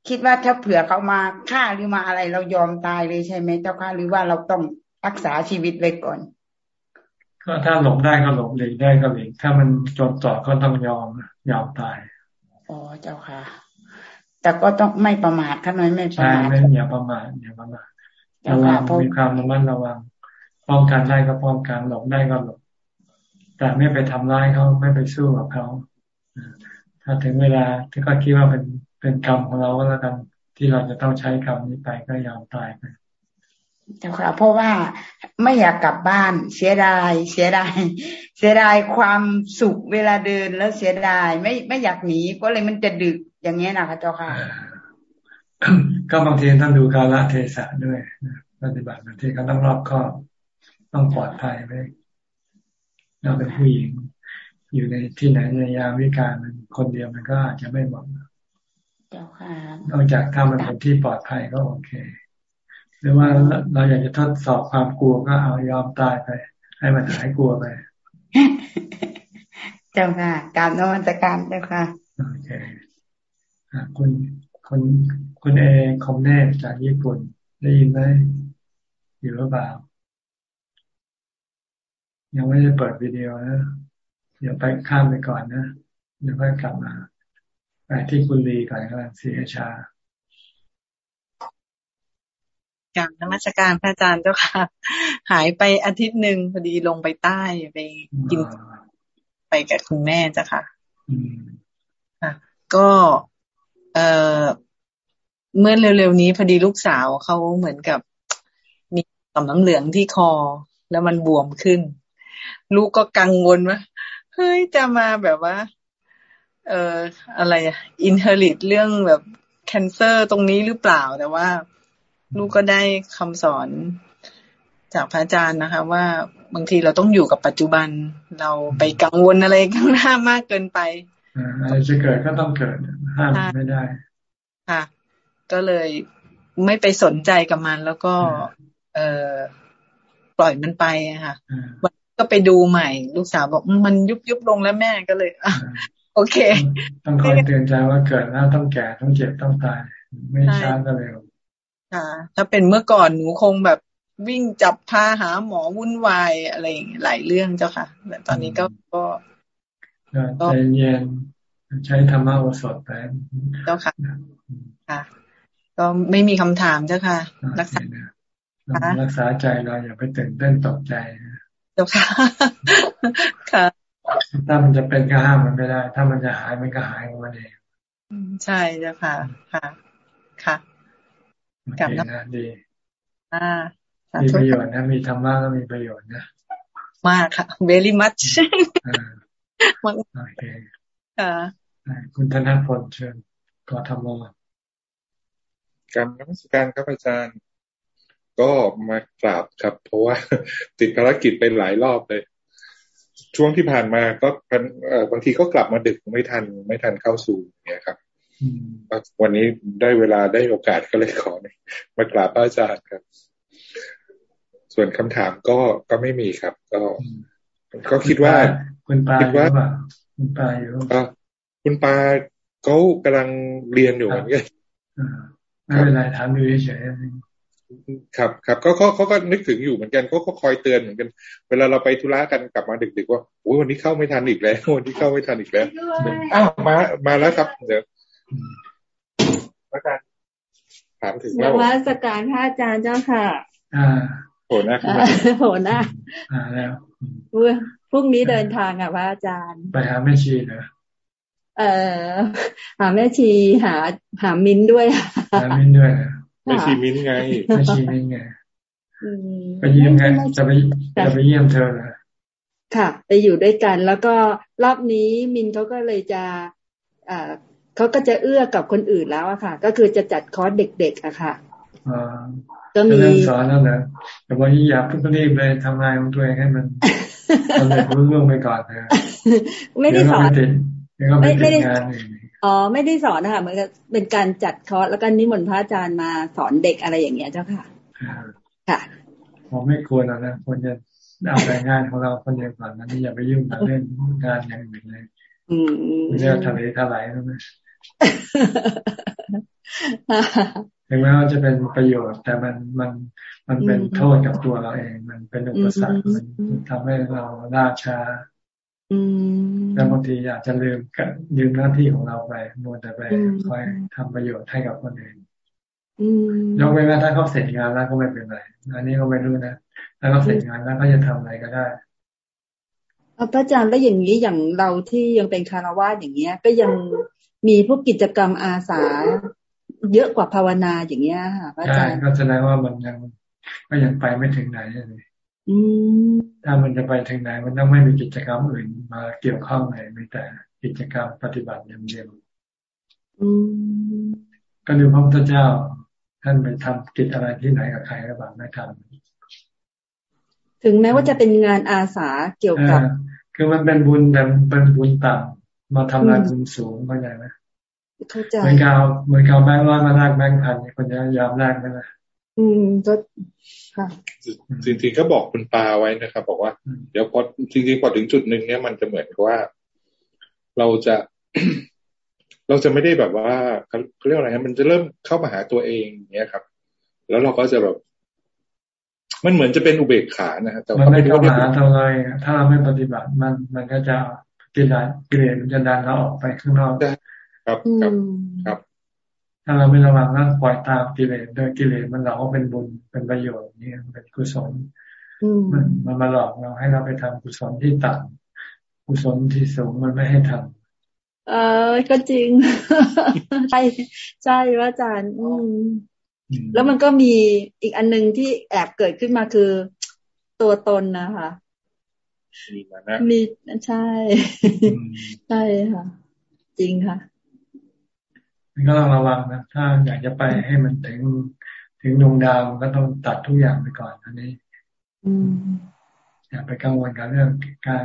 [SPEAKER 23] คิดว่าถ้าเผื่อเขามาฆ่าหรือมาอะไรเรายอมตายเลยใช่ไหมเจ้าค่ะหรือว่าเราต้องรักษาชีวิตไว้ก่อน
[SPEAKER 1] ก็ถ้าหลบได้ก็หลบหลีกได้ก็หลีกถ้ามันจนต่อก็ต้องยอมยอมตาย
[SPEAKER 23] อ๋อเจ้าค่ะ แต่ก็ต้องไม่ประมาทข้าน้อยไม่ประมาท
[SPEAKER 1] ใช่ไม่อย่าประมาทอย่าประมาทระวังมีความระมัดระวัง ป้องกันได้ก็ป้องกันหลบได้ก็หลบแต่ไม่ไปทำร้ายเขาไม่ไปสู้กับเขาถ้าถึงเวลาที่ก็คิดว่าเป็นเป็นกรรมของเราก็แล้วกันที่เราจะต้องใช้กรรมนี้ไปก็ยอมตายไป
[SPEAKER 23] เจ้าค่ะเพราะว่าไม่อยากกลับบ้านเสียดาย เสียดาย เสียดายความสุขเวลาเดินแล้วเสียดาย ไม่ไม่อยากหนีก็เลยมันจะดึกอย่างเงี้ยนะคะเจ้าค่ะ
[SPEAKER 1] ก็บางทีต้องดูกาลเทศะด้วยปฏิบัติบางทีก็ต้องรอบคอบ ต้องปลอดภัยไหมเราเป็นผู้หญิง อยู่ในที่ไหนในยามวิการมันคนเดียวมันก็อาจจะไม่เหมาะนอกจากถ้ามันเป็นที่ปลอดภัยก็โอเค หรือว่าเราอยากจะทดสอบความกลัวก็เอายอมตายไป ให้มันหายกลัวไป
[SPEAKER 23] เจ้าค่ะการนวัตกรรมเจ้าค่ะ
[SPEAKER 1] โอเคคุณคุณคุณเอคอมเน่จากญี่ปุ่นได้ยินไหมอยู่หรือเปล่า ยังไม่ได้เปิดวิดีโอนะเดี๋ยวไปข้ามไปก่อนนะเดี๋ยวค่อยกลับมาไปที่คุณลีก่อนกำลังเสียชา
[SPEAKER 20] การนมัสการพระอาจารย์เจ้าค่ะ หายไปอาทิตย์หนึ่งพอดีลงไปใต้ไปกิน ไปกับคุณแม่เจ้าค่ะค่ะ ก็เอ่อเมื่อเร็วๆนี้พอดีลูกสาวเขาเหมือนกับ มีต่อมน้ำเหลืองที่คอ แล้วมันบวมขึ้น ลูกก็กังวลว่าเฮ้ยจะมาแบบว่า เอ่ออะไรอะ inherit เรื่องแบบ cancer ตรงนี้หรือเปล่าแต่ว่า ลูกก็ได้คำสอนจากพระอาจารย์นะคะ ว่าบางทีเราต้องอยู่กับปัจจุบัน เราไปกังวลอะไรข้างหน้ามากเกินไป
[SPEAKER 1] อะไรจะเกิดก็ต้องเกิดห้ามไม่ได้
[SPEAKER 20] ค่ะ ก็เลยไม่ไปสนใจกับมัน แล้วก็ เออปล่อยมันไปอะค่ะวัน ก็ไปดูใหม่ ลูกสาวบอกมันยุบยุบลงแล้วแม่ก็เลยอะโอเค
[SPEAKER 1] ต้องคอยเตือนใจว่าเกิดแล้วต้องแก่ต้องเจ็บต้องตาย ไม่ช้าก็เร็ว
[SPEAKER 20] ค่ะถ้าเป็นเมื่อก่อนหนูคงแบบวิ่งจับพาหาหมอวุ่นวายอะไรหลายเรื่องเจ้าค่ะแต่ตอนนี้ก็
[SPEAKER 1] ก็ใจเย็นใช้ธรรมะโอสถไป
[SPEAKER 20] เจ้าค่ะค่ะ ก็ไม่มีคำถามเจ้าค่ะ รักษา
[SPEAKER 1] รักษาใจเราอย่าไปตื่นเต้นตกใจ
[SPEAKER 20] เจ้าค่ะค่ะ
[SPEAKER 1] ถ้ามันจะเป็นก็ห้ามมันไม่ได้ ถ้ามันจะหายมันก็หายของมันเอง
[SPEAKER 20] ใช่เจ้าค่ะ ค่ะ ค่ะ
[SPEAKER 1] กลับนะดีอ่ามีประโยชน์นะ มีธรรมะก็มีประโยชน์นะ
[SPEAKER 20] มากค่ะ very much
[SPEAKER 1] โอเคค่ะคุณธนพลเชิญกทม
[SPEAKER 24] การนักสการครับอาจารย์ ก็มากราบครับ เพราะว่าติดภารกิจไปหลายรอบเลย ช่วงที่ผ่านมาก็บางทีก็กลับมาดึกไม่ทันไม่ทันเข้าสู่เนี่ยครับวันนี้ได้เวลาได้โอกาสก็เลยขอมากราบอาจารย์ครับ ส่วนคำถามก็ก็ไม่มีครับ ก็ ก็คิดว่า
[SPEAKER 1] คุณปา
[SPEAKER 24] คิดว่า
[SPEAKER 1] คุณปาอยู่
[SPEAKER 24] คุณปาเขากำลังเรียนอยู่เหมือนกัน
[SPEAKER 1] ไม่เป็นไรถามดูเฉย
[SPEAKER 24] ครับครับก็เขาเขาก็นึกถึงอยู่เหมือนกันเขาก็คอยเตือนเหมือนกัน เวลาเราไปธุระกันกลับมาดึกๆว่าโอ้ยวันนี้เข้าไม่ทันอีกแล้ววันนี้เข้าไม่ทันอีกแล้วอ้าวมามาแล้วครับเดี๋ยวอาจารย์ถามถึง
[SPEAKER 10] ว่าวัสการพระอาจารย์เจ้าค่ะ
[SPEAKER 1] อ่า
[SPEAKER 24] โหน้า
[SPEAKER 10] โหน้า
[SPEAKER 1] อ่าแล้ว
[SPEAKER 10] พรุ่งนี้เดินทางอะพระอาจารย์
[SPEAKER 1] ไปหาแม่ชีนะ
[SPEAKER 10] เอ่อหาแม่ชีหาหามิ้นด้วย
[SPEAKER 1] หามิ้นด้วย
[SPEAKER 24] แม่ชีมิ้นไง
[SPEAKER 1] แม่ชีมิ้นไงไปเยี่ยมไงจะไปจะไปเยี่ยมเธอนะ
[SPEAKER 10] ค่ะ ไปอยู่ด้วยกัน แล้วก็รอบนี้มินเขาก็เลยจะอ่าเขาก็จะเอื้อกับคนอื่นแล้วอะค่ะ ก็คือจะจัดคอร์สเด็ก ๆอะค่ะ
[SPEAKER 1] ก็มีสอนแล้วนะแต่ว่าอย่าเพิ่งรีบเลยทำงานของตัวเองให้มันทำเร็จรุ่งไปก่อนนะ
[SPEAKER 10] ไม่ได้สอน
[SPEAKER 1] ไม่ไม่ได้
[SPEAKER 10] อ๋อไม่ได้สอนนะคะเหมือนกับเป็นการจัดคอร์สแล้วก็นิมนต์พระอาจารย์มาสอนเด็กอะไรอย่างเงี้ยเจ้าค่ะ ค่ะ
[SPEAKER 1] ผมไม่ควรนะควรจะเอารายงานของเราคนเดียวก่อนนะนี่อย่าไปยุ่งกับเรื่องงานอย่างอื่นเลยไม่ได้ทะเลทลายนะถึงแม้ว่าจะเป็นประโยชน์ แต่มันมันมันเป็นโทษกับตัวเราเอง มันเป็นอุปสรรคมันทำให้เราล่าช้า แล้วบางทีอยากจะลืมกับยืมหน้าที่ของเราไปมัวแต่ไปคอยทำประโยชน์ให้กับคนอื่นยกเว้นว่าถ้าเขาเสร็จงานแล้วก็ไม่เป็นไรอันนี้ก็ไม่รู้นะถ้าเขาเสร็จงานแล้วก็จะทำอะไรก็ได้
[SPEAKER 10] พระอาจารย์แล้วอย่างนี้อย่างเราที่ยังเป็นคารวะอย่างเงี้ย ก็ยังมีพวกกิจกรรมอาสา เยอะกว่าภาวนาอย่างเงี้ยค่ะพระอาจารย์
[SPEAKER 1] ก็แสดงว่ามันยังก็ยังไปไม่ถึงไหนเลย ถ้ามันจะไปถึงไหนมันต้องไม่มีกิจกรรมอื่นมาเกี่ยวข้องเลยมีแต่กิจกรรมปฏิบัติอย่างเดียวก็ดูพระพุทธเจ้า ท่านไปทำกิจอะไรที่ไหนกับใครก็แบบไม่ทำ
[SPEAKER 10] ถึงแม้ว่าจะเป็นงานอาสาเกี่ยวกับ
[SPEAKER 1] คือมันเป็นบุญแต่เป็นบุญต่ำมาทำงานบุญสูงเข้าใจไหมเหมือนกับเหมือนกับแบงค์ร้อยมาแลกแบงค์พันคนจะยอมแลกไหมล่ะ
[SPEAKER 10] อืมก็ค่ะ
[SPEAKER 24] จริงๆก็บอกคุณปาไว้นะครับบอกว่าเดี๋ยวพอจริงๆพอถึงจุดหนึ่งเนี่ยมันจะเหมือนกับว่า เราจะเราจะไม่ได้แบบว่าเขาเรียกอะไรนะมันจะเริ่มเข้ามาหาตัวเองเนี้ยครับ แล้วเราก็จะแบบ มันเหมือนจะเป็นอุเบกขานะฮะแต่
[SPEAKER 1] มันไม่เข้ามาหาเราเลยถ้าเราไม่ปฏิบัติมันมันก็จะกิเลสกิเลสมันจะดันเราออกไปข้างนอก
[SPEAKER 24] ครับครับครับ
[SPEAKER 1] ถ้าเราไม่ระวังแล้วปล่อยตามกิเลสโดยกิเลสมันหลอกว่าเป็นบุญเป็นประโยชน์นี่เป็นกุศลมันมันมาหลอกเราให้เราไปทำกุศลที่ต่ำกุศลที่สูงมันไม่ให้ทำ
[SPEAKER 10] เออก็จริงใช่ใช่ว่าอาจารย์ อืมแล้วมันก็มีอีกอันหนึ่งที่แอบเกิดขึ้นมาคือตัวตนนะคะมีใช่ ใช่ค่ะ จริงค่ะ
[SPEAKER 1] ก็ต้องระวังนะถ้าอยากจะไปให้มันถึงถึงดวงดาวก็ต้องตัดทุกอย่างไปก่อนอันนี้
[SPEAKER 20] อืม
[SPEAKER 1] อย่าไปกังวลกับเรื่องการ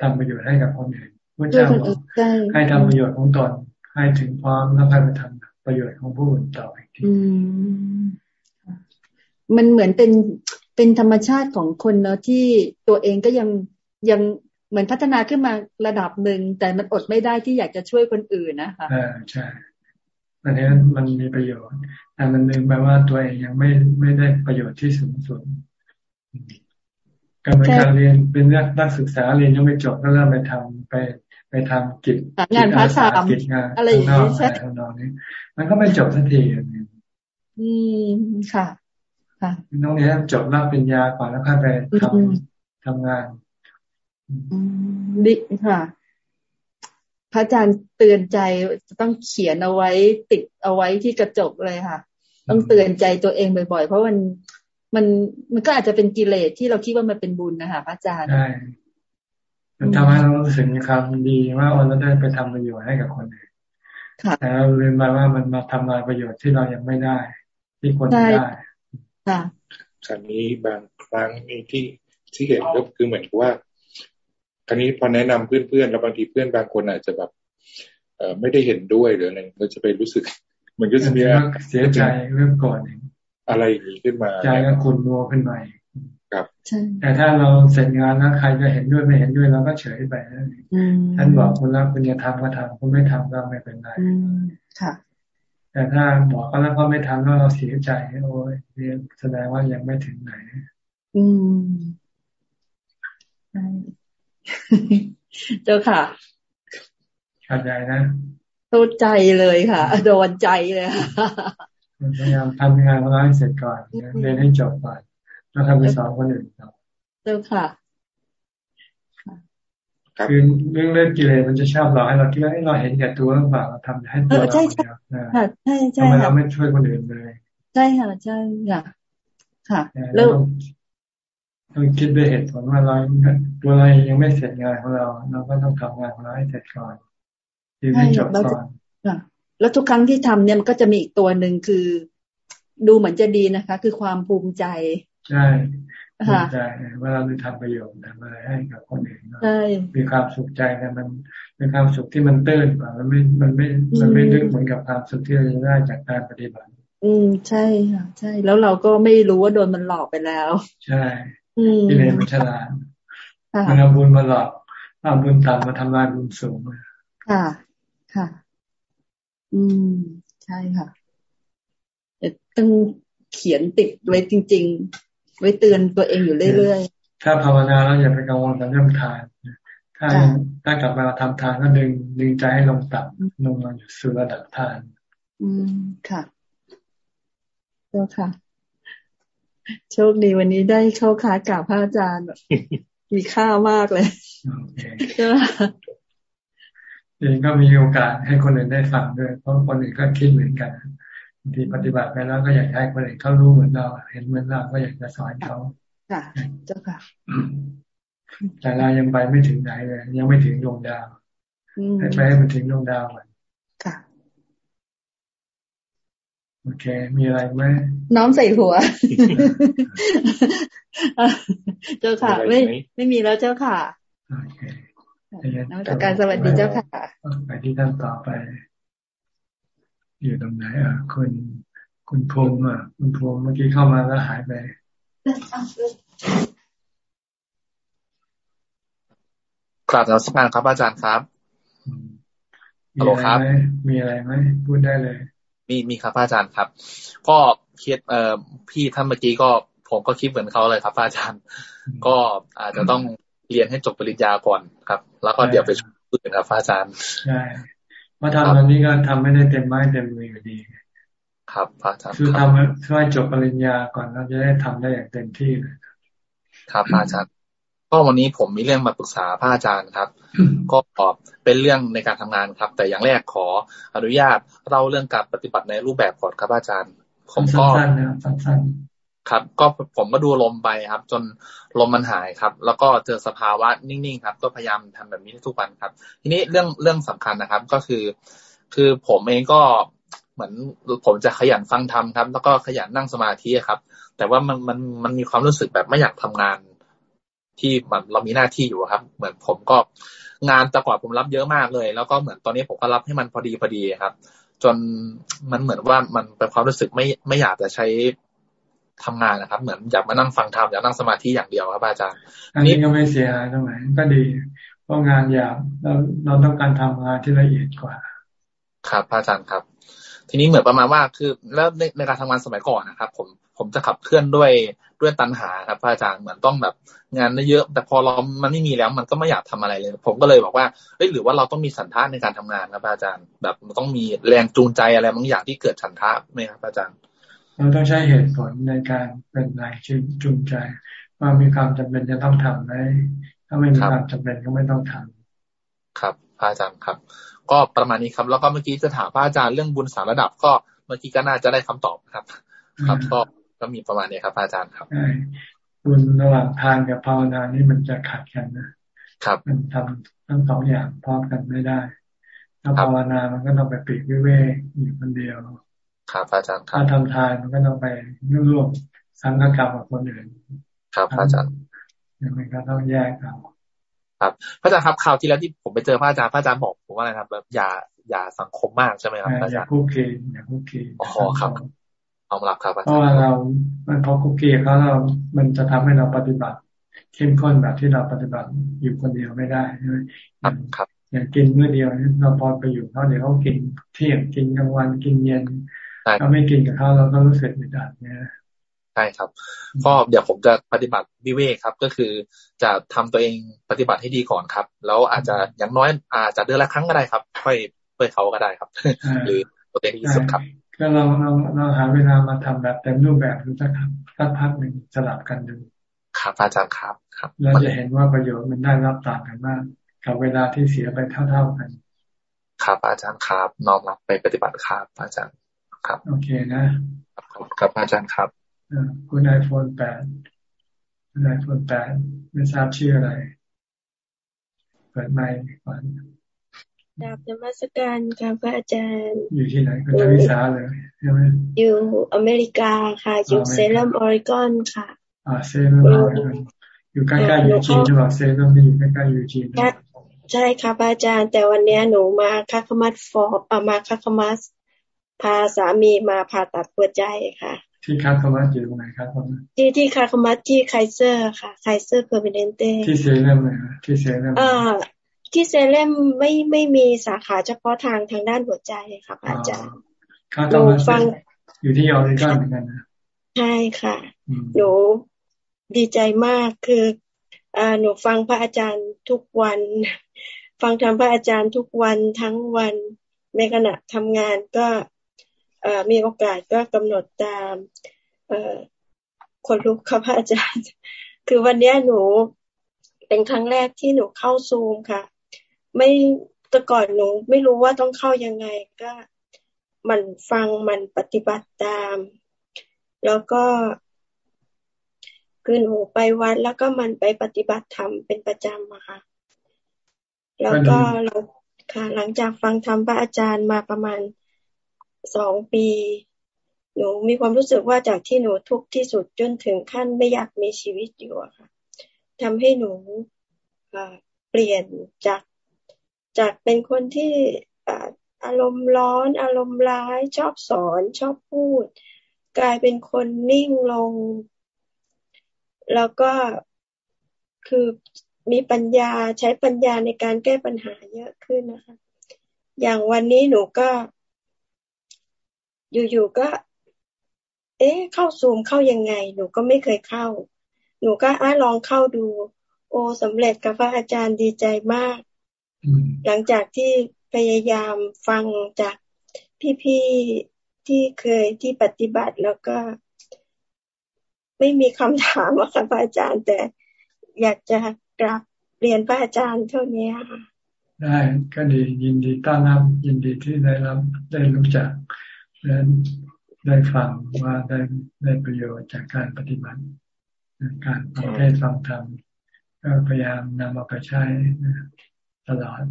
[SPEAKER 1] ทำประโยชน์ให้กับคนอื่นพระเจ้าบอกให้ทำประโยชน์ของตนให้ถึงพร้อมแล้วค่อยไปทำประโยชน์ของผู้อื่นต่ออีกที
[SPEAKER 20] มันเหมือนเป็นเป็นธรรมชาติของคนเนาะที่ตัวเองก็ยังยังเหมือนพัฒนาขึ้นมาระดับหนึ่งแต่มันอดไม่ได้ที่อยากจะช่วยคนอื่นนะคะ
[SPEAKER 1] อ่าใช่ อันนี้มันมีประโยชน์ แต่มันลืมไปว่าตัวเองยังไม่ไม่ได้ประโยชน์ที่สูงสุดการเป็นการเรียนเป็นนักนักศึกษาเรียนยังไม่จบก็เริ่มไปทำไปไปทำกิจ
[SPEAKER 20] งานพาร์ทไกิ
[SPEAKER 1] จงานอะไรอย่างนี้ใช่ทำนองนี้ มันก็ไม่จบทันที
[SPEAKER 20] อืมค่ะ ค่ะ
[SPEAKER 1] น้องเนี้ยจบรับปริญญาก่อนแล้วค่อยไปทำทำงาน
[SPEAKER 20] ดิค่ะ พระอาจารย์เตือนใจจะต้องเขียนเอาไว้ติดเอาไว้ที่กระจกเลยค่ะ ต้องเตือนใจตัวเองบ่อยๆ เพราะมันมันมันก็อาจจะเป็นกิเลสที่เราคิดว่ามันเป็นบุญนะคะพระอาจารย์
[SPEAKER 1] ใช่มันทำให้เรารู้สึกมีความดีว่าเราได้ไปทำประโยชน์ให้กับคนอื่นแต่เราลืมไปว่ามันมาทำลายประโยชน์ที่เรายังไม่ได้ ที่คนไม่ได้
[SPEAKER 20] ค่ะ
[SPEAKER 24] ครั้นี้บางครั้งนี่ที่ที่เห็นก็คือเหมือนกับว่า ครั้นี้พอแนะนำเพื่อนๆแล้วบางทีเพื่อนบางคนอาจจะแบบเออไม่ได้เห็นด้วยหรืออะไรเราจะไปรู้สึกเหมือนก็จะมี
[SPEAKER 1] เสียใจเรื่องก่อนเอง
[SPEAKER 24] อะไรอย่างนี้ขึ้นมา
[SPEAKER 1] ใจก็คุณนัวขึ้นมา
[SPEAKER 24] ครับ
[SPEAKER 1] แต่ถ้าเราเสร็จงานแล้วใครจะเห็นด้วยไม่เห็นด้วยเราก็เฉยไปนั่นเองท่านบอกคุณแล้วคุณจะทำก็ทำคุณไม่ทำก็ไม่เป็นไร
[SPEAKER 20] ค่ะ
[SPEAKER 1] แต่ถ้าบอกก็แล้วก็ไม่ทำแล้วเราเสียใจโอ้ยแสดงว่ายังไม่ถึงไหน
[SPEAKER 20] อืม เจ้าค่ะ
[SPEAKER 1] เข้าใจนะ
[SPEAKER 20] เข้าใจเลยค่ะ โดนใจเลย
[SPEAKER 1] พยายามทำงานของเราให้เสร็จก่อนเรียนให้จบก่อนแล้วทำไปสอนคนอื่นต่อ
[SPEAKER 20] เจ้าค่ะ
[SPEAKER 1] คือเรื่องเล่นกิเลสมันจะชอบเราให้เราคิดว่าให้เราเห็นแก่ตัวหรือเปล่าเราทำให้ตัวเรา
[SPEAKER 20] ใช่ใช่ใช่ใช่
[SPEAKER 1] ทำไมเราไม่ช่วยคนอื่นเลย
[SPEAKER 20] ใช่ค่ะใช่ค่ะค่ะ
[SPEAKER 1] แล้ว ต้องคิดด้วยเหตุผลว่าเราตัวเรายังไม่เสร็จงานของเรา เราก็ต้องทำงานของเราให้เสร็จก่อนที่ไม่จบก่อน
[SPEAKER 20] แล้วทุกครั้งที่ทำเนี่ยมันก็จะมีอีกตัวหนึ่งคือ ดูเหมือนจะดีนะคะ คือความภูมิใจ
[SPEAKER 1] ใช่ภูมิใจว่าเราได้ทำประโยชน์ทำอะไรให้กับคนอื่นมีความสุขใจแต่มันเป็นความสุขที่มันตื้นกว่ามันไม่มันไม่มันไม่ลึกเหมือนกับความสุขที่เราได้จากการปฏิบัติ
[SPEAKER 20] อืมใช่ค่ะ ใช่ แล้วเราก็ไม่รู้ว่าโดนมันหลอกไปแล้ว
[SPEAKER 1] ใช่ ที่เรียนมันฉลาดมันเอาบุญมาหลอกเอาบุญต่ำมาทำลายบุญสูง
[SPEAKER 20] ค่ะ ค่ะ อืม ใช่ค่ะต้องเขียนติดไว้จริง ๆ ไว้เตือนตัวเองอยู่เรื่อย
[SPEAKER 1] ๆ ถ้าภาวนาแล้วอย่าไปกังวลกับเรื่องทาน ถ้าถ้ากลับมาทำทานก็ดึงดึงใจให้ลงต่ำลงมาสู่ระดับทาน
[SPEAKER 20] อืม ค่ะเจ้าค่ะ โชคดีวันนี้ได้เข้าค้ากราบพระอาจารย์มีค่ามากเลยใช่ไหม
[SPEAKER 1] เองก็มีโอกาสให้คนอื่นได้ฟังด้วย เพราะคนอื่นก็คิดเหมือนกันบางทีปฏิบัติไปแล้วก็อยากให้คนอื่นเขารู้เหมือนเรา เห็นเหมือนเราก็อยากจะสอนเขา
[SPEAKER 20] ค่ะ เจ้าค่ะ
[SPEAKER 1] แต่เรายังไปไม่ถึงไหนเลยยังไม่ถึงดวงดาวให้ไปให้มันถึงดวงดาวก่อน
[SPEAKER 20] ค่ะ
[SPEAKER 1] โอเค มีอะไรไหม
[SPEAKER 20] น้องใส่หัว เจ้าค่ะ ไม่ ไม่มีแล้วเจ้าค่ะ
[SPEAKER 1] โอเค
[SPEAKER 20] น้องจากการสวัสดีเจ้าค่ะ
[SPEAKER 1] ไปที่ท่านต่อไป อยู่ตรงไหนอะคุณคุณพงอะ คุณพงเมื่อกี้เข้ามาแล้วหายไป
[SPEAKER 25] กราบนมัสการครับอาจารย์ครับ
[SPEAKER 1] ฮัลโหลครับ มีอะไรไหมพูดได้เลย
[SPEAKER 25] มีมีครับอาจารย์ครับ ก็คิดเอ่อพี่ท่านเมื่อกี้ก็ผมก็คิดเหมือนเขาเลยครับอาจารย์ ก็อาจจะต้องเรียนให้จบปริญญาก่อนครับ แล้วก็เดี๋ยวไปช่วยพูดครับอาจารย์
[SPEAKER 1] ใช่ว่าทำอันนี้ก็ทำไม่ได้เต็มไม้เต็มมืออยู่ดี
[SPEAKER 25] ครับอาจารย์
[SPEAKER 1] คือทำช่วยจบปริญญาก่อนเราจะได้ทำได้อย่างเต็มที่เลย
[SPEAKER 25] ครับอาจารย์ ก็วันนี้ผมมีเรื่องมาปรึกษาพระอาจารย์ครับ ก็เป็นเรื่องในการทำงานครับ แต่อย่างแรกขออนุญาตเล่าเรื่องการปฏิบัติในรูปแบบก่อนครับอาจารย์ ผมก็ครับ ก็ผมก็ดูลมไปครับ จนลมมันหายครับ แล้วก็เจอสภาวะนิ่งๆครับ ก็พยายามทำแบบนี้ทุกวันครับ ทีนี้เรื่องเรื่องสำคัญนะครับ ก็คือ คือผมเองก็เหมือนผมจะขยันฟังธรรมครับ แล้วก็ขยันนั่งสมาธิครับ แต่ว่ามันมันมันมีความรู้สึกแบบไม่อยากทำงาน ที่แบบเรามีหน้าที่อยู่ครับ เหมือนผมก็งานแต่ก่อนผมรับเยอะมากเลย แล้วก็เหมือนตอนนี้ผมก็รับให้มันพอดีพอดีครับ จนมันเหมือนว่ามันเป็นความรู้สึกไม่ไม่อยากจะใช้ทำงานนะครับ เหมือนอยากมานั่งฟังธรรมอยากนั่งสมาธิอย่างเดียวครับอาจารย์
[SPEAKER 1] อันนี้ก็ไม่เสียหายตรงไหนก็ดีเพราะงานหยาบเราเราต้องการทำงานที่ละเอียดกว่า
[SPEAKER 25] ครับอาจารย์ครับ ทีนี้เหมือนประมาณว่าคือแล้วในในการทำงานสมัยก่อนนะครับ ผมผมจะขับเคลื่อนด้วย ด้วยตัณหาครับอาจารย์เหมือนต้องแบบงานเยอะแต่พอเรามันไม่มีแล้ว มันก็ไม่อยากทำอะไรเลย ผมก็เลยบอกว่าเฮ้ยหรือว่าเราต้องมีสันทัในการทำงานครับอาจารย์ แบบมันต้องมีแรงจูงใจอะไรบางอย่างที่เกิดสันทัไหมครับอาจารย์
[SPEAKER 1] เราต้องใช้เหตุผลในการเป็นแรงจูงใจว่ามีความจำเป็นจะต้องทำไหมถ้าไม่มีความจำเป็นก็ไม่ต้องทำ
[SPEAKER 25] ครับพระอาจารย์ครับ ก็ประมาณนี้ครับ แล้วก็เมื่อกี้จะถามพระอาจารย์เรื่องบุญสามระดับก็เมื่อกี้ก็น่าจะได้คำตอบครับ ครับก็ ก็มีประมาณนี้ครับพระอาจารย์ครับ
[SPEAKER 1] บุญระหว่างทานกับภาวนานี่มันจะขัดกันนะครับมันทำทั้งสองอย่างพร้อมกันไม่ได้ถ้าภาวนามันก็ต้องไปปีกวิเวกอยู่คนเดียว
[SPEAKER 25] ครับอาจารย์
[SPEAKER 1] ถ้าทำทานมันก็ต้องไปร่วมสังฆกรรมกับคนอื่น
[SPEAKER 25] ครับอาจารย์
[SPEAKER 1] ยังไงก็ต้องแยกกัน
[SPEAKER 25] ครับพระอาจารย์ครับข่าวที่แล้วที่ผมไปเจอพระอาจารย์พระอาจารย์บอกผมว่าอะไรครับแบบอย่าอย่าสังคมมากใช่ไหมครับอาจารย์อย่า
[SPEAKER 1] คุกคีอย่าคุกคี
[SPEAKER 25] อ๋อครับเอารับครับ
[SPEAKER 1] เพราะว่าเรา มันพอคุกคีเขาเรา มันจะทำให้เราปฏิบัติ เข้มข้นแบบที่เราปฏิบัติอยู่คนเดียวไม่ได้ใช่ไหม
[SPEAKER 25] ครับ
[SPEAKER 1] อย่างกินเมื่อเดียวเราพอไปอยู่เขาเดี๋ยวเขากินเที่ยงกินกลางวันกินเย็นถ้าไม่กินกับเขาเราก็รู้สึกอึดอัดเนี่ย
[SPEAKER 25] ใช่ครับก็เดี๋ยวผมจะปฏิบัติวิเวกครับ ก็คือจะทำตัวเองปฏิบัติให้ดีก่อนครับ แล้วอาจจะอย่างน้อยอาจจะเดือนละครั้งก็ได้ครับ ค่อยเพื่อเขาก็ได้ครับ หรือตัวเองที่สุดครับ
[SPEAKER 1] ก็เราเราเราหาเวลามาทำแบบเต็มรูปแบบดูสักสักพักหนึ่งสลับกันดู
[SPEAKER 25] ครับอาจารย์ครับ ครับ
[SPEAKER 1] เราจะเห็นว่าประโยชน์มันได้รับต่างกันมาก กับเวลาที่เสียไปเท่า ๆกัน
[SPEAKER 25] ครับอาจารย์ครับน้อมรับไปปฏิบัติครับอาจารย์ครับ
[SPEAKER 1] โอเคนะ
[SPEAKER 25] ครับอาจารย์ครับ
[SPEAKER 1] คุณไอโฟนแปดคุณไอโฟนแปดไม่ทราบชื่ออะไร เปิดไมค์ก่อน
[SPEAKER 26] ดาบนมัสการค่ะพระอาจารย์
[SPEAKER 1] อยู่ที่ไหนคุณทวิสาเลยใช่ไหม
[SPEAKER 26] อยู่อเมริกาค่ะ อยู่เซเลมออริกอนค่ะ
[SPEAKER 1] อ่าเซเลมออริกอนอยู่ใกล้ๆยูจีนหรือเปล่าเซเลมนี่อยู่ใกล้ๆยูจีน
[SPEAKER 26] ใช่ค่ะอาจารย์ แต่วันนี้หนูมาคัคมัสฟอร์มาคัคมัสพาสามีมาผ่าตัดหัวใจค่ะ
[SPEAKER 1] ที่ค Clackamas อยู่ตรงไหนครับ
[SPEAKER 26] ที่ที่ Clackamas ที่ไคเซอร์ค่ะ Kaiser Permanente
[SPEAKER 1] ที่เซเลมเลยที่เซเลม
[SPEAKER 26] อ่า ที่เซเลมไม่ไม่มีสาขาเฉพาะทางทางด้านหัวใจค่ะอาจารย์
[SPEAKER 1] หนูฟังอยู่ที่โอเรกอนเหมือนกันนะ
[SPEAKER 26] ใช่ค่ะหนูดีใจมากคืออ่าหนูฟังพระอาจารย์ทุกวัน ฟังธรรมพระอาจารย์ทุกวันทั้งวันในขณะทำงานก็มีโอกาสก็กำหนดตามคนลุกค่ะพระอาจารย์ คือวันนี้หนูเป็นครั้งแรกที่หนูเข้าซูมค่ะ ไม่แต่ก่อนหนูไม่รู้ว่าต้องเข้ายังไงก็มันฟังมันปฏิบัติตาม แล้วก็คือหนูไปวัดแล้วก็มันไปปฏิบัติธรรมเป็นประจำอะค่ะ แล้วก็เราค่ะ หลังจากฟังธรรมพระอาจารย์มาประมาณสองปี หนูมีความรู้สึกว่าจากที่หนูทุกข์ที่สุดจนถึงขั้นไม่อยากมีชีวิตอยู่อะค่ะทำให้หนูเปลี่ยนจาก จากเป็นคนที่อารมณ์ร้อน อารมณ์ร้าย ชอบสอน ชอบพูด กลายเป็นคนนิ่งลง แล้วก็คือมีปัญญาใช้ปัญญาในการแก้ปัญหาเยอะขึ้นนะคะ อย่างวันนี้หนูก็ อยู่ๆก็ เอ๊ะ เข้าซูมเข้ายังไง หนูก็ไม่เคยเข้า หนูก็อ้าลองเข้าดู โอ้สำเร็จกับพระอาจารย์ดีใจมาก หลังจากที่พยายามฟังจากพี่ๆที่เคยที่ปฏิบัติแล้วก็ ไม่มีคำถามว่าค่ะพระอาจารย์ แต่อยากจะกราบเรียนพระอาจารย์เท่านี้ค่ะ
[SPEAKER 1] ได้ก็ดียินดีต้อนรับยินดีที่ได้รับได้รู้จักและได้ฟังว่าได้ได้ประโยชน์จากการปฏิบัติ การฟังเทศฟังธรรมก็พยายามนำมาไปใช้ ตลอด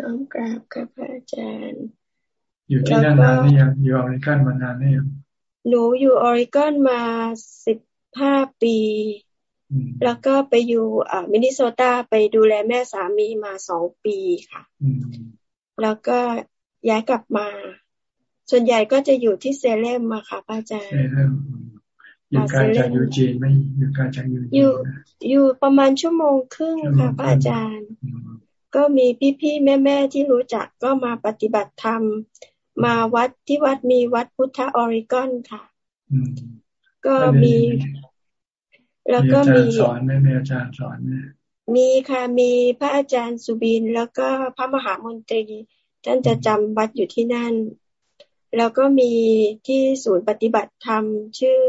[SPEAKER 26] น้องกราบค่ะพระอาจารย์
[SPEAKER 1] อยู่ที่นั่นนานนี่ยังอยู่อเมริกันมานานนี่ยัง
[SPEAKER 26] หนูอยู่ออริกอนมาสิบห้าปี แล้วก็ไปอยู่อ่ามินนิโซตาไปดูแลแม่สามีมาสองปีค่ะ แล้วก็ย้ายกลับมา ส่วนใหญ่ก็จะอยู่ที่เซเลมมาค่ะพระอาจารย์
[SPEAKER 1] อยู่การจากยูจีนไม่อยู่การจากยูจีน
[SPEAKER 26] อยู่อยู่ประมาณชั่วโมงครึ่งค่ะพระอาจารย์ ก็มีพี่ๆแม่ๆที่รู้จักก็มาปฏิบัติธรรม มาวัดที่วัดมีวัดพุทธออริกอนค่ะก็มี แล้วก็มี
[SPEAKER 1] สอนไหมมีอาจารย์สอนไหม
[SPEAKER 26] มีค่ะมีพระอาจารย์สุบิน แล้วก็พระมหามนตรี ท่านจะจำวัดอยู่ที่นั่น แล้วก็มีที่ศูนย์ปฏิบัติธรรมชื่อ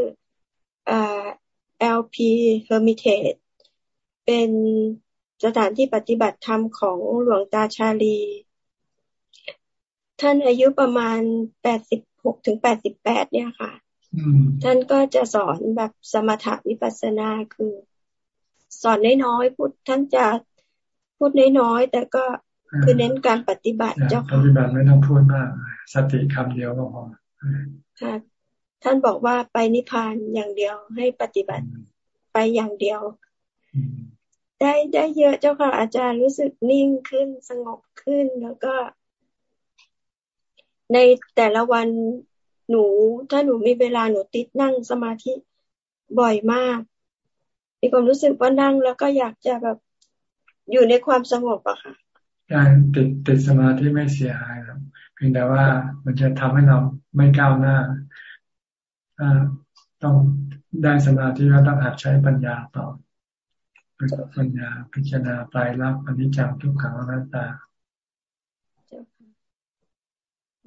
[SPEAKER 26] LP Hermitage เป็น สถานที่ปฏิบัติธรรมของหลวงตาชาลี ท่านอายุประมาณแปดสิบหกถึงแปดสิบแปดเนี่ยค่ะ ท่านก็จะสอนแบบสมถะวิปัสสนาคือ สอนน้อยๆพูดท่านจะพูดน้อยๆแต่ก็คือเน้นการปฏิบัติเจ้า
[SPEAKER 1] ค่ะปฏิบัติไม่ต้องพูดมาก สติคำเดียวก็พอ
[SPEAKER 26] ค่ะท่านบอกว่าไปนิพพานอย่างเดียวให้ปฏิบัติไปอย่างเดียว ได้ได้เยอะเจ้าค่ะอาจารย์รู้สึกนิ่งขึ้นสงบขึ้นแล้วก็ ในแต่ละวันหนู ถ้าหนูมีเวลาหนูติดนั่งสมาธิบ่อยมากมีความรู้สึกว่านั่งแล้วก็อยากจะแบบอยู่ในความสงบอะค่ะ
[SPEAKER 1] การติดติดสมาธิไม่เสียหายหรอกเพียงแต่ว่ามันจะทำให้เราไม่ก้าวหน้าต้องได้สมาธิแล้วต้องหัดใช้ปัญญาต่อ ปัญญาพิจารณาตายรักอนิจจังทุกขังอนัตตา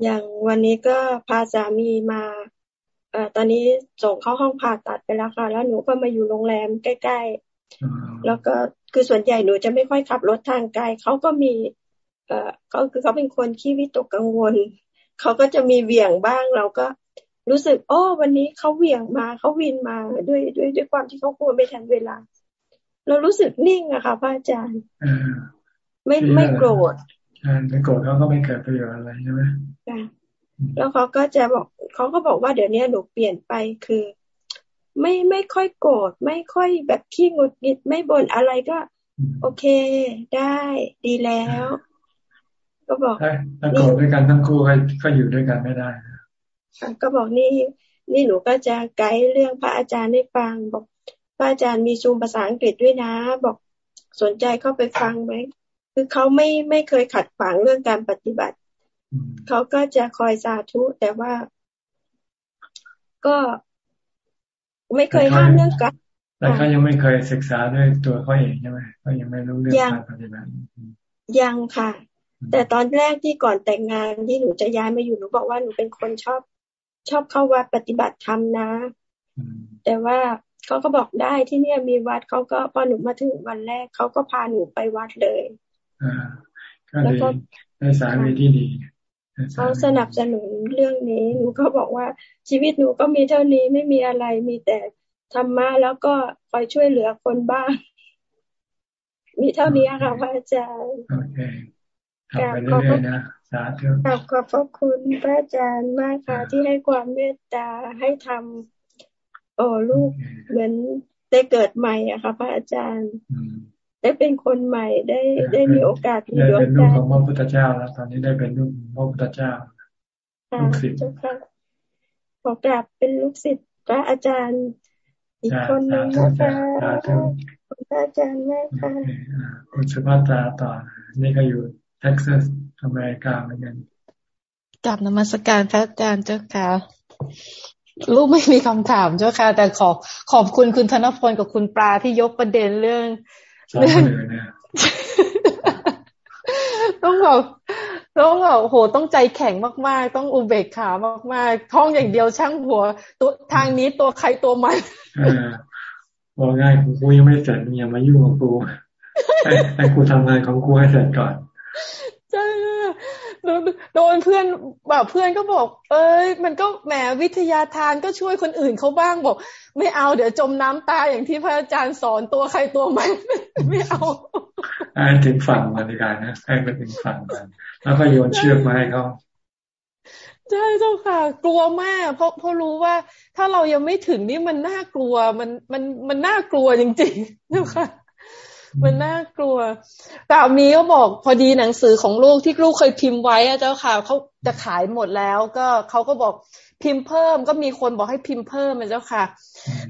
[SPEAKER 26] อย่างวันนี้ก็พาสามีมาเอ่อตอนนี้ส่งเข้าห้องผ่าตัดไปแล้วค่ะ แล้วหนูก็มาอยู่โรงแรมใกล้ ๆ แล้วก็คือส่วนใหญ่หนูจะไม่ค่อยขับรถทางไกลเขาก็มี เอ่อเขาคือเขาเป็นคนขี้วิตกกังวลเขาก็จะมีเหวี่ยงบ้างเราก็รู้สึก โอ้ วันนี้เขาเหวี่ยงมาเขาวินมาด้วยด้วยด้วยความที่เขากลัวไม่ทันเวลา เรารู้สึกนิ่งอะค่ะพระอาจารย์ไม่ไม่โกรธ
[SPEAKER 1] ช่ไม่โกรธเขาก็ไม่เกิดประโยชน์อะไรใช่ไหม
[SPEAKER 26] แล้วเขาก็จะบอกเขาก็บอกว่าเดี๋ยวนี้หนูเปลี่ยนไปคือ ไม่ไม่ค่อยโกรธไม่ค่อยแบบขี้งุดงิดไม่บ่นอะไรก็ โอเคได้ดีแล้ว ก็บอก
[SPEAKER 1] ถ้าโกรธด้วยกันทั้งคู่ก็อยู่ด้วยกันไม่ได้
[SPEAKER 26] ก็บอกนี่นี่หนูก็จะไกด์เรื่องพระอาจารย์ให้ฟังบอก พระอาจารย์มีซูมภาษาอังกฤษด้วยนะ บอกสนใจเข้าไปฟังไหม คือเขาไม่ไม่เคยขัดขวางเรื่องการปฏิบัติ เขาก็จะคอยสาธุ แต่ว่า ก็ไม่เคยห้ามเรื่องการ
[SPEAKER 1] แต่เขายังไม่เคยศึกษาด้วยตัวเขาเองใช่ไหมเขายังไม่รู้เรื่องการปฏิบัติ
[SPEAKER 26] ยังค่ะ แต่ตอนแรกที่ก่อนแต่งงานที่หนูจะย้ายมาอยู่หนูบอกว่าหนูเป็นคนชอบ ชอบเข้าวัดปฏิบัติธรรมนะ แต่ว่า เขาก็บอกได้ที่เนี่ยมีวัดเขาก็พอหนูมาถึงวันแรกเขาก็พาหนูไปวัดเลย
[SPEAKER 1] แล้วก็ได้สามีที่ดี
[SPEAKER 26] เขาสนับสนุนเรื่องนี้หนูก็บอกว่าชีวิตหนูก็มีเท่านี้ไม่มีอะไรมีแต่ธรรมะแล้วก็คอยช่วยเหลือคนบ้าง มีเท่านี้ค่ะพระอาจารย์โอเค
[SPEAKER 1] ทำไปเรื่อยๆนะสาธุ
[SPEAKER 26] ขอบขอบพระคุณพระอาจารย์มากค่ะที่ให้ความเมตตาให้ทำ โอ้ลูกเหมือนได้เกิดใหม่อะค่ะ พระอาจารย์ได้เป็นคนใหม่ได้ได้มีโอกาส
[SPEAKER 1] มีดวงใจเป็นลูกของพระพุทธเจ้าแล้วตอนนี้ได้เป็นลูกพระพุทธเจ้า
[SPEAKER 26] ลูกศิษย์ขอกราบเป็นลูกศิษย์พระอาจารย์ อีกคนหนึ่งนะคะคุณพระอาจารย์แม่ค่ะ
[SPEAKER 1] คุณสุภัตราต่อ นี่ก็อยู่เท็กซัสอเมริกาเหมือนกัน
[SPEAKER 20] กลับนมัสการพระอาจารย์เจ้าค่ะ ลูกไม่มีคำถามเจ้าค่ะ แต่ขอขอบคุณคุณธนพลกับคุณปลาที่ยกประเด็นเรื่อง
[SPEAKER 1] เรื่อง
[SPEAKER 20] ต้องแบบต้องแบบโหต้องใจแข็งมาก ๆ ต้องอุเบกขามาก ๆ ท่องอย่างเดียวช่างหัว ตัวทางนี้ตัวใครตัวมัน
[SPEAKER 1] บอกง่ายกูยังไม่เสร็จอย่ามายุ่งกับกูให้กูทำงานของกูให้เสร็จก่อน
[SPEAKER 20] ใช่ โดนเพื่อนแบบเพื่อนก็บอก เอ้ย มันก็แหมวิทยาทานก็ช่วยคนอื่นเขาบ้างบอก ไม่เอาเดี๋ยวจมน้ำตายอย่างที่พระอาจารย์สอนตัวใครตัวมันไม่เอา
[SPEAKER 1] ให้ถึงฝั่งมันดีกว่านะให้ไปถึงฝั่งกันแล้วก็โยนเชือกมาให้เขา
[SPEAKER 27] ใช่เจ้าค่ะ กลัวมาก เพราะเพราะรู้ว่า ถ้าเรายังไม่ถึงนี่มันน่ากลัวมันมันมันน่ากลัวจริงๆเจ้าค่ะ มันน่ากลัวสามีก็บอกพอดีหนังสือของลูกที่ลูกเคยพิมพ์ไว้อะเจ้าค่ะเขาจะขายหมดแล้ว ก็เขาก็บอกพิมพ์เพิ่ม ก็มีคนบอกให้พิมพ์เพิ่มเจ้าค่ะ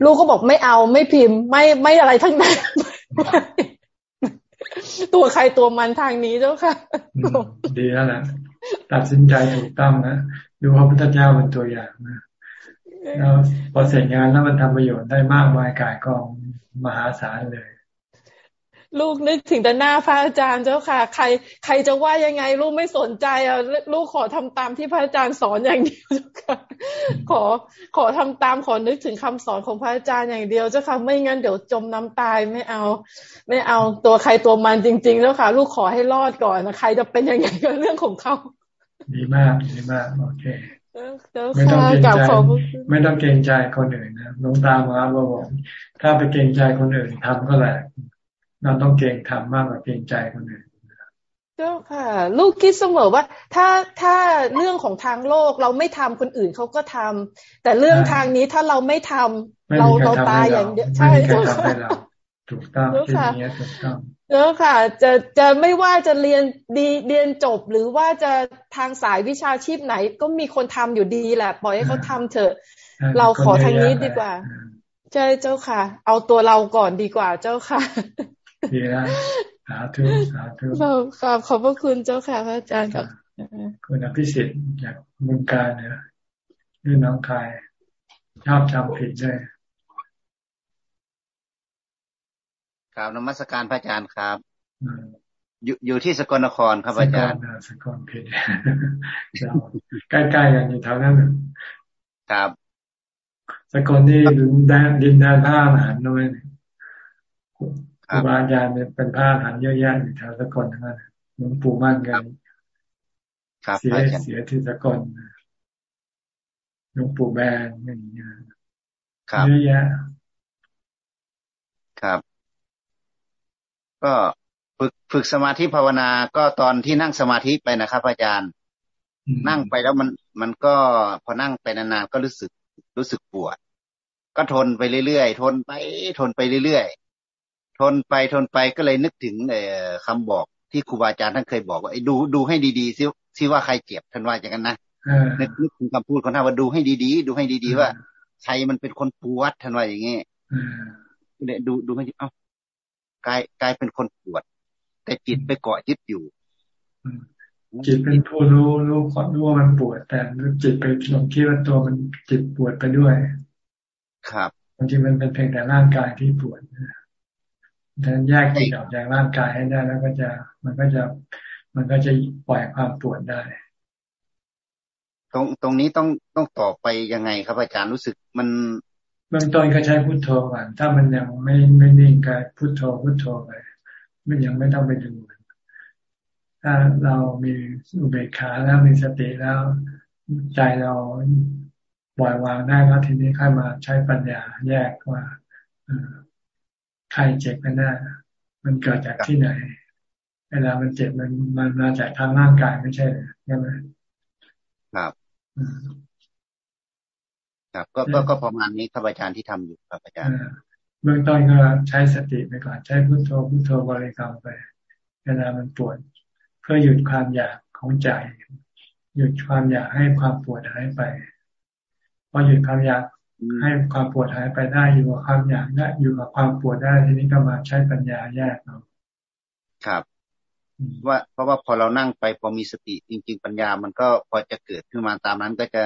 [SPEAKER 27] ลูกก็บอกไม่เอาไม่พิมพ์ ไม่ไม่อะไรทั้งนั้นตัวใครตัวมันทางนี้เจ้าค่ะ
[SPEAKER 1] ดีแล้วแหละตัดสินใจถูกต้องนะดูพระพุทธเจ้าเป็นตัวอย่างนะแล้วพอเสร็จงานแล้วมันทำประโยชน์ได้มากมายกายกองมหาศาลเลย
[SPEAKER 27] ลูกนึกถึงแต่หน้าพระอาจารย์เจ้าค่ะ ใคร ใครจะว่ายังไง ลูกไม่สนใจอะลูกขอทำตามที่พระอาจารย์สอนอย่างเดียวเจ้าค่ะขอขอทำตามขอนึกถึงคำสอนของพระอาจารย์อย่างเดียวเจ้าค่ะไม่งั้นเดี๋ยวจมน้ำตายไม่เอา ไม่เอาตัวใครตัวมันจริงๆเจ้าค่ะ ลูกขอให้รอดก่อนนะใครจะเป็นยังไงก็เรื่องของเขา
[SPEAKER 1] ดีมากดีมากโอเคไม่ต้องเกรงใจไม่ต้องเกรงใจคนอื่นนะลงตามาบอกถ้าไปเกรงใจคนอื่นทำก็แหละ เราต้องเกรงทำมากกว่าเกรงใจคนอื่น
[SPEAKER 27] เจ้าค่ะ ลูกคิดเสมอว่า ถ้าถ้าเรื่องของทางโลกเราไม่ทำคนอื่นเขาก็ทำแต่เรื่องทางนี้ถ้าเราไม่ทำเราเราตายอย่างเดียวใช่
[SPEAKER 1] เจ้าค่ะถูกต้องที่นี้ถูกต้อง
[SPEAKER 27] เจ้าค่ะ จะจะไม่ว่าจะเรียนดีเรียนจบหรือว่าจะทางสายวิชาชีพไหน ก็มีคนทำอยู่ดีแหละปล่อยให้เขาทาเถอะ เราขอทางนี้ดีกว่าใช่เจ้าค่ะ เอาตัวเราก่อนดีกว่าเจ้าค่ะ
[SPEAKER 1] ดีแล้วสาธุสาธุ
[SPEAKER 27] ขอบขอบพระคุณเจ้าค่ะพระอาจารย์ครับ
[SPEAKER 1] คุณอภิสิทธิ์จากเมืองการเนี่ยนี่น้องคายชอบจำผิดด้วย
[SPEAKER 28] กราบนมัสการพระอาจารย์ครับอยู่อยู่ที่สกลนครครับอาจารย์
[SPEAKER 1] สกลผิดใกล้ๆกันอยู่แถวนั้น
[SPEAKER 28] ครับ
[SPEAKER 1] สกลนี่ดินแดนดินแดนท่าอาหารด้วย ครูบาอาจารย์เป็นผ้าหันเยอะแยะอยู่แถวสกลทั้งนั้นหลวงปู่มั่นกันเสียเสียที่สกลหลวงปู่แบนอย่างเงี้ยเยอะแยะ
[SPEAKER 28] ครับ ก็ฝึกฝึกสมาธิภาวนาก็ตอนที่นั่งสมาธิไปนะครับ อาจารย์ นั่งไปแล้วมันมันก็พอนั่งไปนานๆก็รู้สึกรู้สึกปวด ก็ทนไปเรื่อยๆทนไปทนไปเรื่อยๆ ทนไปทนไปก็เลยนึกถึงเอคำบอกที่ครูบาอาจารย์ท่านเคยบอกว่าดูดูให้ดีๆซิซิว่าใครเจ็บท่านว่าอย่างนั้นนะนึกนึกถึงคำพูดของท่านว่าดูให้ดีๆดูให้ดีๆว่าใครมันเป็นคนปวดท่านว่าอย่างงี้เนี่ยดูดูให้เอ้ากายกายเป็นคนปวด แต่จิตไปเกาะยึดอยู่
[SPEAKER 1] จิตเป็นผู้รู้รู้ขอรู้ว่ามันปวด แต่จิตไปหลงคิดว่าตัวมันจิตปวดไปด้วย
[SPEAKER 28] ครับ
[SPEAKER 1] บางทีมันเป็นเพียงแต่ร่างกายที่ปวดนะ ถ้าแยกจิตออกจากร่างกายให้ได้แล้วก็จะมันก็จะมันก็จะปล่อยความปวดได้
[SPEAKER 28] ตรงตรงนี้ต้องต้องต่อไปยังไงครับอาจารย์รู้สึกมัน
[SPEAKER 1] เบื้องต้นก็ใช้พุทโธก่อนถ้ามันยังไม่ไม่นิ่งก็พุทโธพุทโธไปมันยังไม่ต้องไปดูถ้าเรามีอุเบกขาแล้วมีสติแล้ว ใจเราปล่อยวางได้แล้วทีนี้ค่อยมาใช้ปัญญาแยกว่า ใครเจ็บกันแน่มันเกิดจากที่ไหน เวลามันเจ็บมันมันมาจากทางร่างกายไม่ใช่ใช่ไหม
[SPEAKER 28] ครับครับก็ก็ก็ประมาณนี้ครับอาจารย์ที่ทำอยู่ครับอาจารย์
[SPEAKER 1] เบื้องต้นก็ใช้สติไปก่อนใช้พุทโธพุทโธบริกรรมไป เวลามันปวดเพื่อหยุดความอยากของใจ หยุดความอยากให้ความปวดหายไปพอหยุดความอยาก ให้ความปวดหายไปได้อยู่กับความอยากได้อยู่กับความปวดได้ทีนี้ก็มาใช้ปัญญาแยกเอา
[SPEAKER 28] ครับว่าเพราะว่าพอเรานั่งไปพอมีสติจริง ๆ ปัญญามันก็พอจะเกิดขึ้นมาตามนั้นก็จะ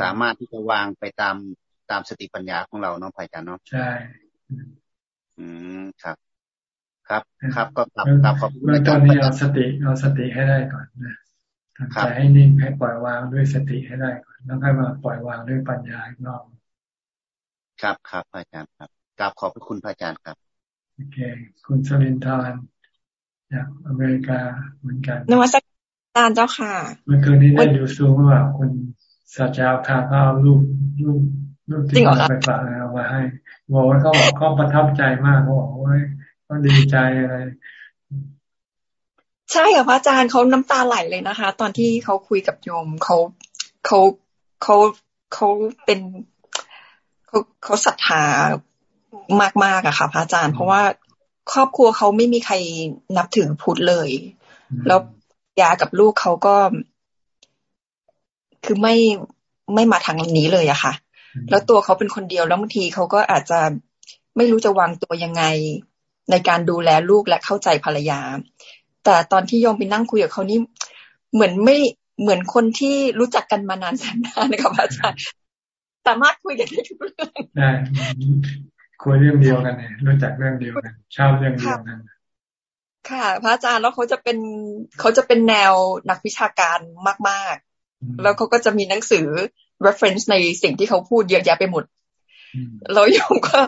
[SPEAKER 28] สามารถที่จะวางไปตามตามสติปัญญาของเราเนาะพ่ออาจารย์เนาะ
[SPEAKER 1] ใช่
[SPEAKER 28] อืมครับ ครับ ครับก็กลับ
[SPEAKER 1] กลับขอบคุณตอนนี้เอาสติเอาสติให้ได้ก่อนนะทำใจให้นิ่งให้ปล่อยวางด้วยสติให้ได้ก่อนแล้วค่อยมาปล่อยวางด้วยปัญญาอีกรอบ
[SPEAKER 28] ครับครับอาจารย์ครับกราบขอบพระคุณพระอาจารย์ครับ
[SPEAKER 1] โอเค คุณสลินทานจากอเมริกาเหมือนกัน
[SPEAKER 29] นวัตการเจ้าค่ะ
[SPEAKER 1] เมื่อคืนนี้ได้ดูซูมว่าคุณสัจจาวคาก็เอารูปรูปรูปที่มาไปฝากเอามาให้บอกว่าเขาบอกเขาประทับใจมากเขาบอกว่าเขาดีใจอะไร
[SPEAKER 29] ใช่ค่ะพระอาจารย์เขาน้ำตาไหลเลยนะคะ ตอนที่เขาคุยกับโยมเขาเขาเขาเขาเป็น เขาเขาศรัทธามากๆอะค่ะ พระอาจารย์ เพราะว่าครอบครัวเขาไม่มีใครนับถือพุทธเลย แล้วยากับลูกเขาก็ คือไม่ไม่มาทางนี้เลยอะค่ะ แล้วตัวเขาเป็นคนเดียวแล้วบางทีเขาก็อาจจะไม่รู้จะวางตัวยังไง ในการดูแลลูกและเข้าใจภรรยา แต่ตอนที่ยอมไปนั่งคุยกับเขานี่เหมือนไม่เหมือนคนที่รู้จักกันมานานแสนนานนะครับอาจารย์ สามารถคุยกันได้ทุกเรื่อง
[SPEAKER 1] ได้คุยเรื่องเดียวกันเนี่ยรู้จักเรื่องเดียวกันชอบเรื่องเดียวกัน
[SPEAKER 29] ค่ะ พระอาจารย์แล้วเขาจะเป็นเขาจะเป็นแนวนักวิชาการมาก ๆ แล้วเขาก็จะมีหนังสือ reference ในสิ่งที่เขาพูดเยอะแยะไปหมดเราโยมก็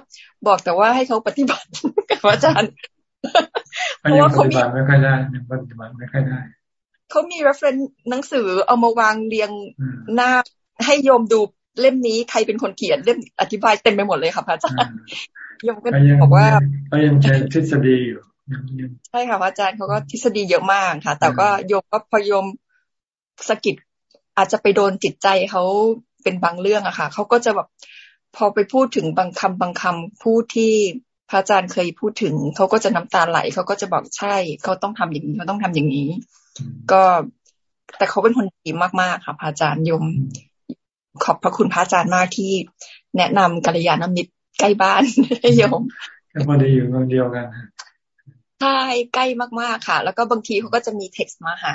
[SPEAKER 29] บอกแต่ว่าให้เขาปฏิบัติกับอาจารย์
[SPEAKER 1] เพราะว่าเขามีไม่ค่อยได้ปฏิบัติไม่ค่อยได้
[SPEAKER 29] เขามี reference หนังสือเอามาวางเรียงหน้าให้โยมดู เล่มนี้ใครเป็นคนเขียนเล่มอธิบายเต็มไปหมดเลยค่ะพระอาจารย์โยมก็บอกว่า
[SPEAKER 1] ก็ยังใช้ทฤษฎีอยู่
[SPEAKER 29] ใช่ค่ะพระอาจารย์เขาก็ทฤษฎีเยอะมากค่ะ แต่ก็โยมก็พยมสกิดอาจจะไปโดนจิตใจเขาเป็นบางเรื่องอะค่ะเขาก็จะแบบพอไปพูดถึงบางคำบางคำพูดที่พระอาจารย์เคยพูดถึงเขาก็จะน้ำตาไหลเขาก็จะบอกใช่เขาต้องทำอย่างนี้เขาต้องทำอย่างนี้ ก็แต่เขาเป็นคนดีมากๆค่ะพระอาจารย์ยม ขอบพระคุณพระอาจารย์มากที่แนะนำกัลยาณมิตรใกล้บ้านให้โยม
[SPEAKER 1] ก็พอดีอยู่เมืองเดียวกัน
[SPEAKER 29] ใช่ใกล้มากๆค่ะ แล้วก็บางทีเขาก็จะมีเท็กซ์มาหา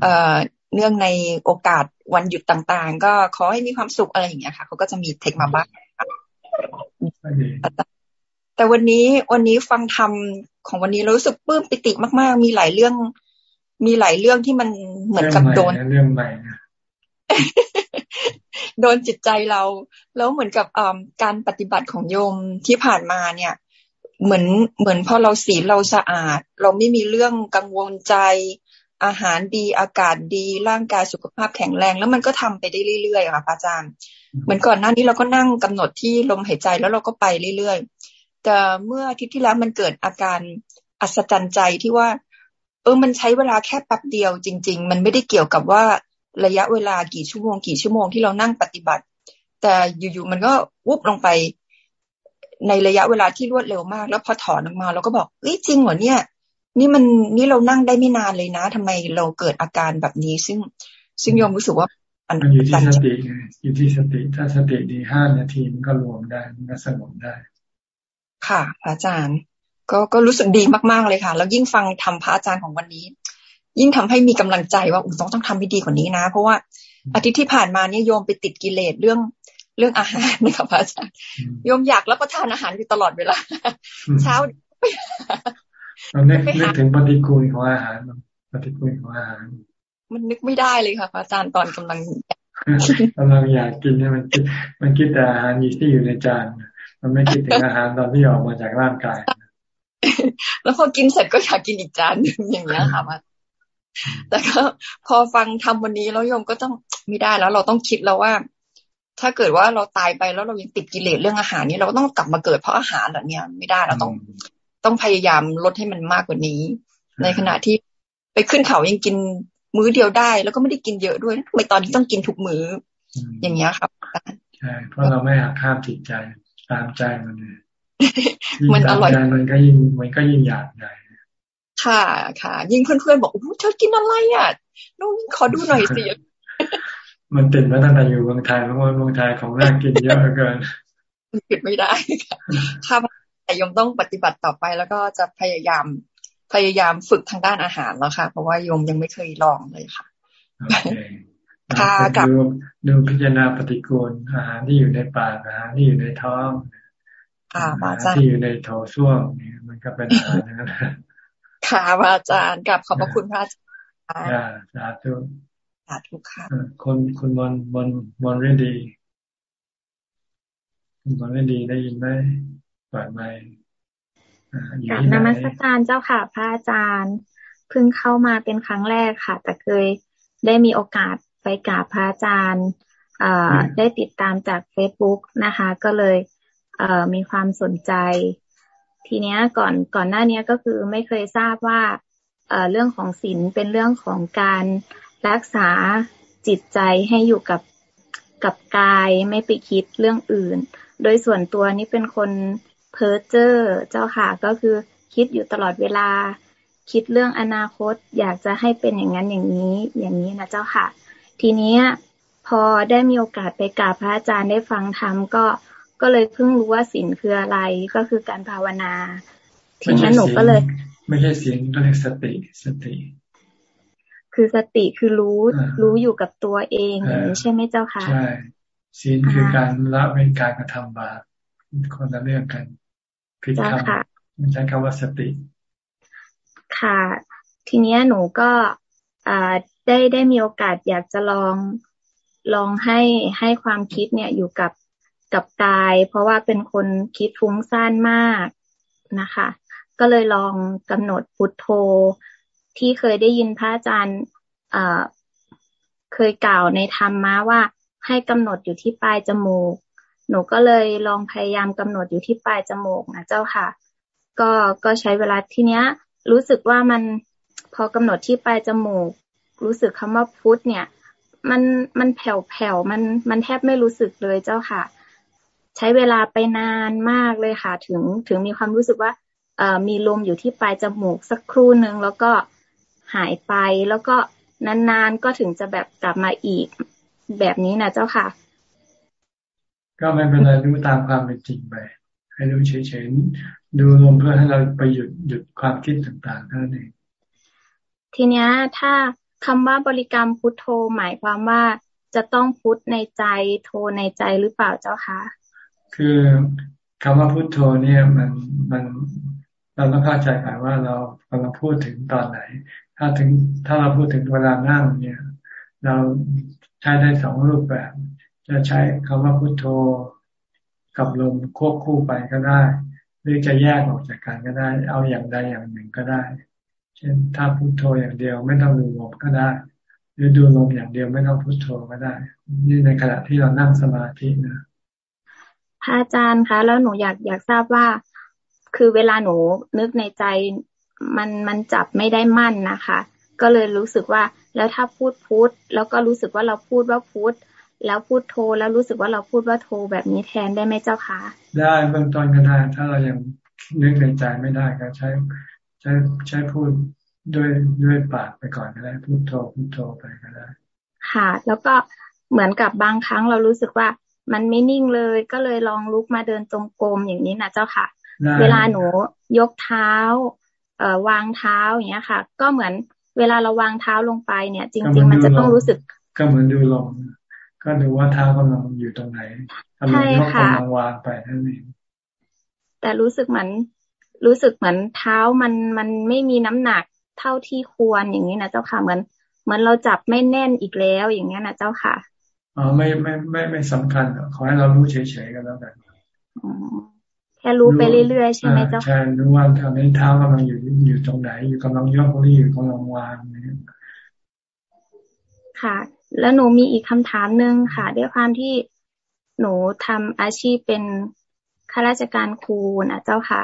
[SPEAKER 29] เอ่อเนื่องในโอกาสวันหยุดต่างๆ ก็ขอให้มีความสุขอะไรอย่างเงี้ยค่ะเขาก็จะมีเทคมาบ้างแต่วันนี้วันนี้ฟังธรรมของวันนี้รู้สึกปลื้มปิติมาก ๆ มีหลายเรื่อง มีหลายเรื่องที่มันเหมือนกับโดน
[SPEAKER 1] เรื่องใหม่นะ
[SPEAKER 29] โดนจิตใจเรา แล้วเหมือนกับการปฏิบัติของโยมที่ผ่านมาเนี่ย เหมือนเหมือนพอเราสีเราสะอาด เราไม่มีเรื่องกังวลใจ อาหารดีอากาศดีร่างกายสุขภาพแข็งแรง แล้วมันก็ทำไปได้เรื่อยๆค่ะอาจารย์ เหมือนก่อนหน้านี้เราก็นั่งกำหนดที่ลมหายใจแล้วเราก็ไปเรื่อยๆแต่เมื่ออาทิตย์ที่แล้วมันเกิดอาการอัศจรรย์ใจที่ว่า เออมันใช้เวลาแค่แป๊บเดียวจริง ๆ มันไม่ได้เกี่ยวกับว่า ระยะเวลากี่ชั่วโมงกี่ชั่วโมงที่เรานั่งปฏิบัติ แต่อยู่ๆมันก็วุบลงไปในระยะเวลาที่รวดเร็วมาก แล้วพอถอนออกมาเราก็บอกเอ้ยจริงเหรอเนี่ย นี่มันนี่เรานั่งได้ไม่นานเลยนะทำไมเราเกิดอาการแบบนี้ ซึ่งซึ่งยอมรู้สึกว่า
[SPEAKER 1] มันอยู่ที่สติอยู่ที่สติ ถ้าสติดีห้านาทีมันก็รวมได้มันก็สงบได้
[SPEAKER 29] ค่ะพระอาจารย์ ก็ก็รู้สึกดีมากๆเลยค่ะ แล้วยิ่งฟังทำพระอาจารย์ของวันนี้ ยิ่งทำให้มีกำลังใจว่าต้องต้องทำให้ดีกว่านี้นะ เพราะว่าอาทิตย์ที่ผ่านมาเนี่ยโยมไปติดกิเลสเรื่องเรื่องอาหารนะคะพระอาจารย์โยมอยากรับประทานอาหารอยู่ตลอดเวลา เช้า
[SPEAKER 1] เรานึกนึกถึงปฏิกูลของอาหารปฏิกูลของอาหาร
[SPEAKER 29] มันนึกไม่ได้เลยค่ะอาจารย์ตอนกำลัง
[SPEAKER 1] กำลังอยากกินเนี่ยมันคิดมันคิดแต่อาหารที่อยู่ในจานมันไม่คิดถึงอาหารตอนที่ออกมาจากร่างกาย
[SPEAKER 29] แล้วพอกินเสร็จก็อยากกินอีกจานหนึ่งอย่างเงี้ยค่ะมา แต่ก็พอฟังทำวันนี้แล้วโยมก็ต้องไม่ได้แล้ว เราต้องคิดแล้วว่า ถ้าเกิดว่าเราตายไปแล้วเรายังติดกิเลสเรื่องอาหารนี้เราก็ต้องกลับมาเกิดเพราะอาหารเหล่านี้ไม่ได้เราต้องต้องพยายามลดให้มันมากกว่านี้ ในขณะที่ไปขึ้นเขายังกินมื้อเดียวได้ แล้วก็ไม่ได้กินเยอะด้วยทำไมตอนนี้ต้องกินทุกมื้อ อย่างเงี้ยครับ
[SPEAKER 1] ใช่เพราะเราไม่หักข้ามจิตใจตามใจมันเลยมันอร่อยมันก็ยิ่งมันก็ยิ่งอยากใหญ่
[SPEAKER 29] ค่ะค่ะ ยิ่งเพื่อนๆบอกโอ้เธอกินอะไรอะน้องขอดูหน่อยสิ
[SPEAKER 1] มันติดมาตั้งแต่อยู่เมืองไทยเพราะว่าเมืองไทยของแรกกินเยอะเกิน
[SPEAKER 29] มันปิดไม่ได้ค่ะแต่ยมต้องปฏิบัติต่อไปแล้วก็จะพยายามพยายามฝึกทางด้านอาหารแล้วค่ะ เพราะว่ายมยังไม่เคยลองเลยค่ะ
[SPEAKER 1] ค่ะกับดูพิจารณาปฏิกูลอาหารที่อยู่ในปากอาหารที่อยู่ในท้องอาหารที่อยู่ในโถส้วมนี่มันก็เป็นอาหารนะ
[SPEAKER 29] ค่ะอาจารย์กับขอบพระคุณพระอาจาร
[SPEAKER 1] ย์สาธุ
[SPEAKER 29] สาธุค่ะ
[SPEAKER 1] คนคุณมนมนมนเรดีคุณมนเรดีได้ยินไหมปิดไม
[SPEAKER 30] กับนมัสการเจ้าค่ะ พระอาจารย์เพิ่งเข้ามาเป็นครั้งแรกค่ะ แต่เคยได้มีโอกาสไปกราบพระอาจารย์ได้ติดตามจากเฟซบุ๊กนะคะ ก็เลยมีความสนใจ ทีเนี้ยก่อนก่อนหน้านี้ก็คือไม่เคยทราบว่าเรื่องของศีลเป็นเรื่องของการรักษาจิตใจให้อยู่กับกับกายไม่ไปคิดเรื่องอื่น โดยส่วนตัวนี่เป็นคนเพ้อเจ้อเจ้าค่ะก็คือคิดอยู่ตลอดเวลา คิดเรื่องอนาคต อยากจะให้เป็นอย่างนั้นอย่างนี้อย่างนี้นะเจ้าค่ะ ทีนี้พอได้มีโอกาสไปกราบพระอาจารย์ได้ฟังธรรมก็ ก็เลยเพิ่งรู้ว่าศีลคืออะไรก็คือการภาวนาทีนี้หนูก็เลย
[SPEAKER 1] ไม่ใช่ศีลก็เรียกสติสติ
[SPEAKER 30] คือสติคือรู้รู้อยู่กับตัวเองอย่างนี้ใช่ไหมเจ้าค่ะ
[SPEAKER 1] ใช่ศีลคือการละเว้นการกระทำบาปคนละเรื่องกันพิดคำไม่ใช่คำว่าสติ
[SPEAKER 30] ค่ะ ทีนี้หนูก็ได้ได้มีโอกาสอยากจะลองลองให้ให้ความคิดเนี่ยอยู่กับ กับกาย เพราะว่าเป็นคนคิดฟุ้งซ่านมากนะคะ ก็เลยลองกำหนดพุทโธ ที่เคยได้ยินพระอาจารย์เคยกล่าวในธรรมมาว่าให้กำหนดอยู่ที่ปลายจมูก หนูก็เลยลองพยายามกำหนดอยู่ที่ปลายจมูกนะเจ้าค่ะ ก็ก็ใช้เวลาทีเนี้ย รู้สึกว่ามันพอกำหนดที่ปลายจมูก รู้สึกคำว่าพุทธเนี่ย มันมันแผ่วแผ่วมันมันแทบไม่รู้สึกเลยเจ้าค่ะ ใช้เวลาไปนานมากเลยค่ะ ถึงถึงมีความรู้สึกว่าเอ่อมีลมอยู่ที่ปลายจมูกสักครู่หนึ่งแล้วก็หายไปแล้วก็นานๆก็ถึงจะแบบกลับมาอีกแบบนี้นะเจ้าค่ะ
[SPEAKER 1] ก็ไม่เป็นไรรู้ตามความเป็นจริงไป ให้รู้เฉยๆดูลมเพื่อให้เราไปหยุดหยุดความคิดต่างๆเท่านั้นเอง
[SPEAKER 30] ทีเนี้ยถ้าคำว่าบริกรรมพุทโธหมายความว่าจะต้องพุทในใจโทในใจหรือเปล่าเจ้าคะ
[SPEAKER 1] คือคำว่าพุทโธเนี่ยมันมันเราต้องเข้าใจก่อนว่าเรากำลังพูดถึงตอนไหน ถ้าถึงถ้าเราพูดถึงเวลานั่งเนี่ย เราใช้ได้สองรูปแบบ จะใช้คำว่าพุทโธ กับลมควบคู่ไปก็ได้ หรือจะแยกออกจากกันก็ได้ เอาอย่างใดอย่างหนึ่งก็ได้ เช่นถ้าพุโทโธอย่างเดียวไม่ต้องดูลมก็ได้ หรือดูลมอย่างเดียวไม่ต้องพุโทโธก็ได้ นี่ในขณะที่เรานั่งสมาธินะ
[SPEAKER 30] พระอาจารย์คะแล้วหนูอยากอยากทราบว่า คือเวลาหนูนึกในใจมันมันจับไม่ได้มั่นนะคะ ก็เลยรู้สึกว่า แล้วถ้าพูดพุทแล้วก็รู้สึกว่าเราพูดว่าพุทแล้วพูดโทแล้วรู้สึกว่าเราพูดว่าโทแบบนี้แทนได้ไหมเจ้าคะ
[SPEAKER 1] ได้เบื้องต้นก็ได้ ถ้าเรายังนึกในใจไม่ได้ก็ใช้ใช้ใช้พูดด้วยด้วยปากไปก่อนก็ได้พูดโทพูดโทไปก็ได้
[SPEAKER 30] ค่ะ แล้วก็เหมือนกับบางครั้งเรารู้สึกว่า มันไม่นิ่งเลย ก็เลยลองลุกมาเดินจงกรมอย่างนี้นะเจ้าค่ะ เวลาหนูยกเท้า เอ่อวางเท้าอย่างเงี้ยค่ะ ก็เหมือนเวลาเราวางเท้าลงไปเนี่ย จริง ๆ มันจะต้องรู้สึก
[SPEAKER 1] ก็เหมือนดูลมก็ดูว่าเท้ากำลังอยู่ตรงไหนกำลังยกกำลังวางไปนั่นเอง
[SPEAKER 30] แต่รู้สึกเหมือนรู้สึกเหมือนเท้ามันมันไม่มีน้ำหนักเท่าที่ควรอย่างนี้นะเจ้าค่ะเหมือนเหมือนเราจับไม่แน่นอีกแล้วอย่างเงี้ยนะเจ้าค่ะ
[SPEAKER 1] อ๋อไม่ไม่ไม่ไม่สำคัญขอให้เรารู้เฉยๆกันแล้วกัน
[SPEAKER 30] แค่รู้ไปเรื่อยๆใช่ไหมเจ้า
[SPEAKER 1] ใช่รู้ว่าตอนนี้เท้ากำลังอยู่อยู่ตรงไหน อยู่กำลังยกหรืออยู่กำลังวางนี่
[SPEAKER 30] ค่ะ แล้วหนูมีอีกคำถามหนึ่งค่ะ ด้วยความที่หนูทำอาชีพเป็นข้าราชการครูนะเจ้าค่ะ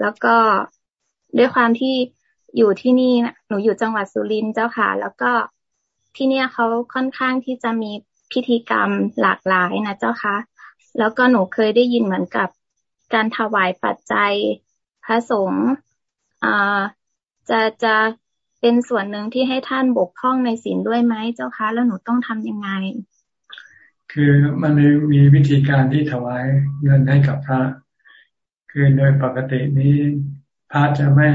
[SPEAKER 30] แล้วก็ด้วยความที่อยู่ที่นี่หนูอยู่จังหวัดสุรินทร์เจ้าค่ะ แล้วก็ที่เนี่ยเขาค่อนข้างที่จะมี พิธีกรรมหลากหลายนะเจ้าคะ แล้วก็หนูเคยได้ยินเหมือนกับการถวายปัจจัยพระสงฆ์จะจะเป็นส่วนหนึ่งที่ให้ท่านบกพร่องในศีลด้วยไหมเจ้าคะ แล้วหนูต้องทำยังไง
[SPEAKER 1] คือมันมีวิธีการที่ถวายเงินให้กับพระ คือโดยปกตินี้พระจะไม่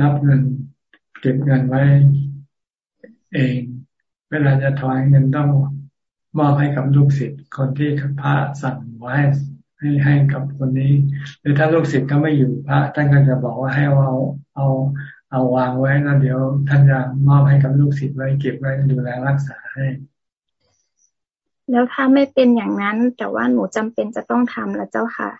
[SPEAKER 1] รับเงิน เก็บเงินไว้เอง เวลาจะถอยเงินต้อง มอบให้กับลูกศิษย์คนที่พระสั่งไว้ให้ให้กับคนนี้ หรือถ้าลูกศิษย์ก็ไม่อยู่พระท่านก็จะบอกว่าให้เอาเอาเอาวางไว้แล้วเดี๋ยว ท่านจะมอบให้กับลูกศิษย์ไว้เก็บไว้ดูแลรักษาให้
[SPEAKER 30] แล้วถ้าไม่เป็นอย่างนั้น แต่ว่าหนูจำเป็นจะต้องทำแล้วเจ้าค่ะ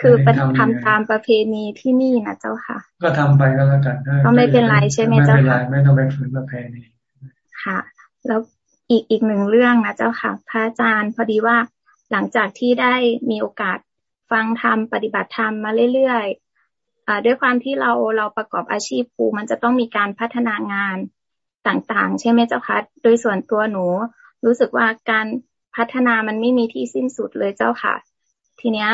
[SPEAKER 30] คือปทำตามประเพณีที่นี่นะเจ้าค่ะ
[SPEAKER 1] ก็ทำไปก็แล้วกัน
[SPEAKER 30] ก็ไม่เป็นไรใช่ไหมเจ้าค่ะ
[SPEAKER 1] ไม่ต้องไปฝืนประเพณี
[SPEAKER 30] ค่ะ แล้ว อีกอีกหนึ่งเรื่องนะเจ้าค่ะ พระอาจารย์พอดีว่าหลังจากที่ได้มีโอกาสฟังธรรมปฏิบัติธรรมมาเรื่อยๆด้วยความที่เราเราประกอบอาชีพครูมันจะต้องมีการพัฒนางานต่างๆ ใช่ไหมเจ้าคะโดยส่วนตัวหนู รู้สึกว่าการพัฒนามันไม่มีที่สิ้นสุดเลยเจ้าค่ะ ทีเนี้ย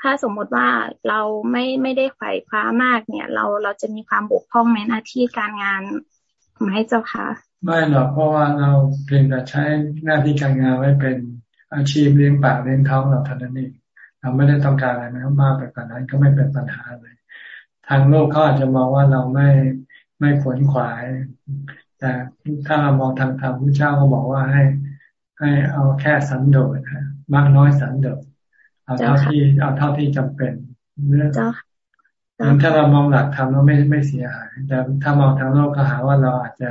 [SPEAKER 30] ถ้าสมมุติว่าเราไม่ไม่ได้ไขว่คว้ามากเนี่ย เราเราจะมีความบกพร่องในหน้าที่การงานไหมเจ้าค่ะ
[SPEAKER 1] ไม่หรอกเพราะว่าเราเพียงแต่ใช้หน้าที่การงานไว้เป็นอาชีพเลี้ยงปากเลี้ยงท้องเราเท่านั้นเองเราไม่ได้ต้องการอะไรมากไปกว่านั้นก็ไม่เป็นปัญหาเลย ทางโลกเขาอาจจะมองว่าเราไม่ไม่ขวนขวาย แต่ถ้าเรามองทางธรรมพระเจ้าก็บอกว่าให้ ให้เอาแค่สันโดษมากน้อยสันโดษเอาเท่าที่เอาเท่าที่จำเป็นเนื่องถ้าเรามองหลักธรรมเราไม่ไม่เสียหาย แต่ถ้ามองทางโลกก็หาว่าเราอาจจะ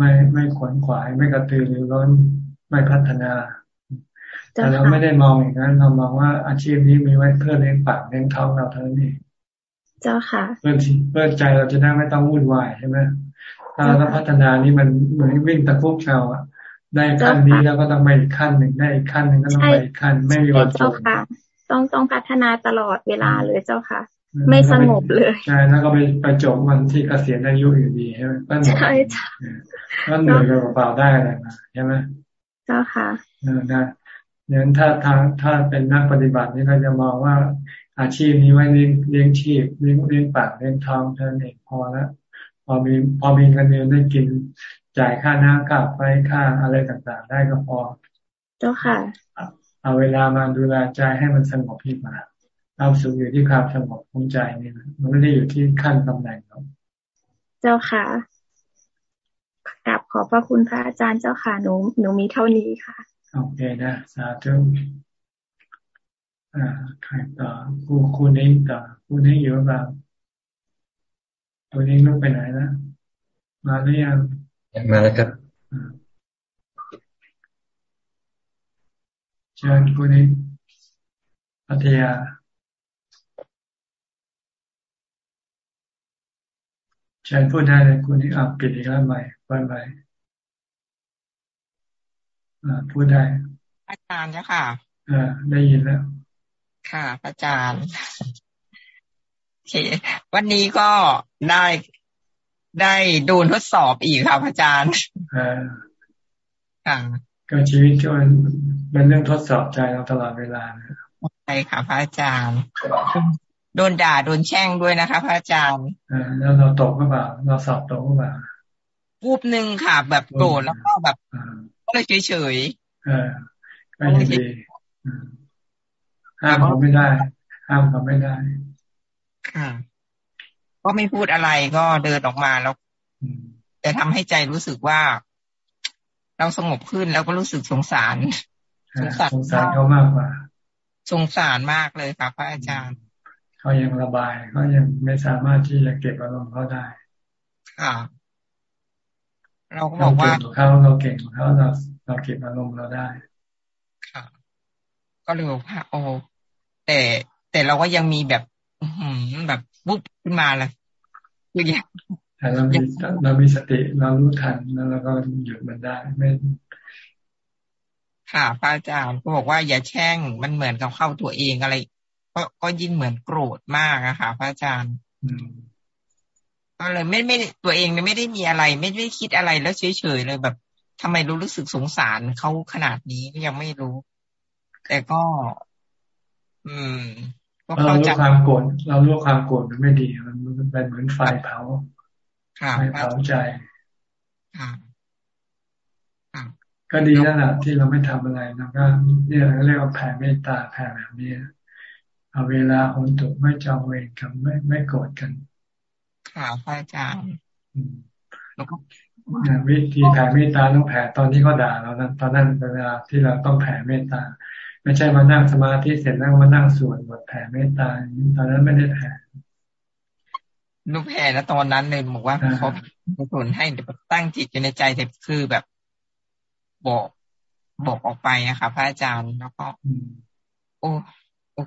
[SPEAKER 1] ไม่ไม่ขวนขวาย ไม่กระตือรือร้นไม่พัฒนา แต่เราไม่ได้มองอย่างนั้นเรามองว่าอาชีพนี้มีไว้เพื่อเลี้ยงปากเลี้ยงท้องเราเท่านั้นเอง
[SPEAKER 30] เจ้าค่ะ
[SPEAKER 1] เพื่อเพื่อใจเราจะได้ไม่ต้องวุ่นวายใช่ไหมถ้าเราต้องพัฒนานี่มันเหมือนวิ่งตะคุบเชาอะได้ขั้นนี้แล้วก็ต้องไปอีกขั้นหนึ่งได้อีกขั้นหนึ่งก็ต้องไปอีกขั้น ไม่มีวันจบ
[SPEAKER 30] ค่ะ ต้องต้องพัฒนาตลอดเวลาเลยเจ้าค่ะ ไม่สงบเลย
[SPEAKER 1] ใช่แล้วก็ไปไปจบมันที่เกษียณอายุอยู่ดีใช่ไหมก็เหนื่อยก็เหนื่อยกับเปล่าได้อะไรมาใช่ไหม
[SPEAKER 30] เจ้าค่ะ
[SPEAKER 1] เออได้เนี่ยถ้าทางถ้าเป็นนักปฏิบัตินี่ก็จะมองว่าอาชีพนี้ไว้เลี้ยงเลี้ยงชีพเลี้ยงเลี้ยงปากเลี้ยงท้องเท่านั้นเองพอแล้วพอมีพอมีเงินเดือนได้กิน จ่ายค่าน้ำค่าไฟค่าอะไรต่างๆ ได้ก็พอ
[SPEAKER 30] เจ้าค่ะ
[SPEAKER 1] เอาเวลามาดูแลใจให้มันสงบที่มา ความสุขอยู่ที่ความสงบของใจนี่มันไม่ได้อยู่ที่ขั้นตำแหน่งเนา
[SPEAKER 30] เจ้าค่ะกลับขอบพระคุณพระอาจารย์เจ้าค่ะหนูหนูมีเท่านี้ค่ะ
[SPEAKER 1] โอเคนะสาธุอ่าใครต่อคูคุณนิ้งต่อคุณนิ้งอยู่แบบตัวนี้ลูกไปไหนนะมาหรือยัง
[SPEAKER 31] มาแล้วครับ
[SPEAKER 1] เชิญคุณนิ้งพัทยา เชิญพูดได้เลยคุณนิ้งอ่าปิดอีกแล้วใหม่ไว้ใหม่พูดได้
[SPEAKER 32] อาจารย์เจ้าค่ะ
[SPEAKER 1] อ่าได้ยินแล้ว
[SPEAKER 32] ค่ะ อาจารย์โอเควันนี้ก็ได้ได้ดูทดสอบอีกครับอาจารย์อ่า
[SPEAKER 1] ค่ะก็ชีวิตก็เป็นเรื่องทดสอบใจเราตลอดเวลา
[SPEAKER 32] ใช่ค่ะพระอาจารย์ โดนด่าโดนแช่งด้วยนะคะ พระอาจารย์
[SPEAKER 1] อ่าแล้วเราตกก็เปล่าเราสอบตกก็เปล่า
[SPEAKER 32] รูปหนึ่งค่ะ แบบโกรธแล้วก็แบบก็เลยเฉย
[SPEAKER 1] ๆอ่าก็ยังดีห้ามเขาไม่ได้ ห้ามเขาไม่ได้
[SPEAKER 32] ค่ะ ก็ไม่พูดอะไรก็เดินออกมาแล้วแต่ทำให้ใจรู้สึกว่า เราสงบขึ้นแล้วก็รู้สึกสงสาร
[SPEAKER 1] สงสารสงสารเขามากกว่า
[SPEAKER 32] สงสารมากเลยค่ะพระอาจารย์
[SPEAKER 1] เขายังระบายเขายังไม่สามารถที่จะเก็บอารมณ์เขาได้
[SPEAKER 32] ค่ะเราก็บอกว่า
[SPEAKER 1] เขาเราเก่งเขาเราเราเก็บอารมณ์เราได้
[SPEAKER 32] ค่ะ ก็เลยบอกว่าโอ้แต่แต่เราก็ยังมีแบบอืแบบวุบขึ้นมาเลยคือ
[SPEAKER 1] อย่างแต่เรามีเรามีสติเรารู้ทันแล้วเราก็หยุดมันได้ไม่
[SPEAKER 32] ค่ะพระอาจารย์ก็บอกว่าอย่าแช่งมันเหมือนกับเข้าตัวเองอะไร ก็ก็ยิ่งเหมือนโกรธมากอะค่ะ พระอาจารย์ก็เลยไม่ไม่ตัวเองไม่ได้มีอะไร ไม่ได้คิดอะไรแล้วเฉยๆเลยแบบทำไมรู้รู้สึกสงสารเขาขนาดนี้ก็ยังไม่รู้ แต่ก็ อืม
[SPEAKER 1] เรารู้ความโกรธเรารู้ความโกรธมันไม่ดีมันเป็นเหมือนไฟเผาไฟเผาใจก็ดีแล้วล่ะที่เราไม่ทำอะไรแล้วก็เนี่ยเรียกว่าแผ่เมตตาแผ่แบบนี้ เอาเวลาอนตุไม่จองเวรกันไม่ไม่โกรธกัน
[SPEAKER 32] ค่ะพระอาจารย์แล้วก็
[SPEAKER 1] วิธีแผ่เมตตาต้องแผ่ตอนที่เขาด่าเราตอนนั้นเวลาที่เราต้องแผ่เมตตา ไม่ใช่มานั่งสมาธิเสร็จแล้วมานั่งสวดบทแผ่เมตตาตอนนั้นไม่ได้แผ่
[SPEAKER 32] ลูกแผ่แล้วตอนนั้นเลยบอกว่าเขาผลให้ตั้งจิตอยู่ในใจแต่คือแบบบอกบอกออกไปอะค่ะพระอาจารย์แล้วก็ โอ้โอ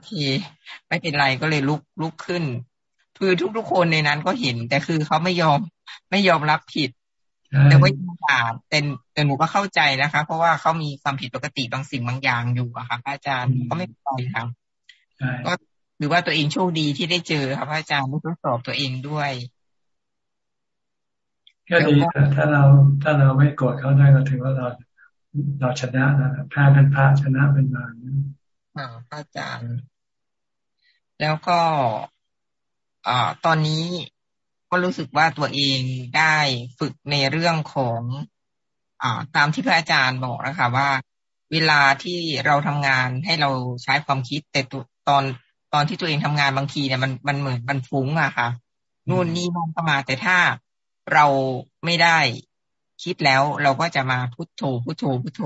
[SPEAKER 32] เค ไม่เป็นไรก็เลยลุกลุกขึ้น คือทุกๆคนในนั้นก็เห็น แต่คือเขาไม่ยอมไม่ยอมรับผิดแต่ว่ายังด่าแต่แต่หนูก็เข้าใจนะคะ เพราะว่าเขามีความผิดปกติบางสิ่งบางอย่างอยู่อะค่ะพระอาจารย์ก็ไม่เป็นไรครับก็หรือว่าตัวเองโชคดีที่ได้เจอครับพระอาจารย์ได้ทดสอบตัวเองด้วย
[SPEAKER 1] ก็ดีถ้าเราถ้าเราไม่โกรธเขาได้ก็ถือว่าเราเราชนะนะแพ้เป็นพระชนะเป็นมาร
[SPEAKER 32] อ่าพระอาจารย์ แล้วก็อตอนนี้ก็รู้สึกว่าตัวเองได้ฝึกในเรื่องของอตามที่พระอาจารย์บอกนะคะว่า เวลาที่เราทำงานให้เราใช้ความคิด แต่ตอนตอนที่ตัวเองทำงานบางทีเนี่ยมันมันเหมือนมันฟุ้งอะค่ะนู่นนี่นั่นเข้ามาแต่ถ้าเราไม่ได้คิดแล้วเราก็จะมาพุโทโธพุโทโธพุโทโธ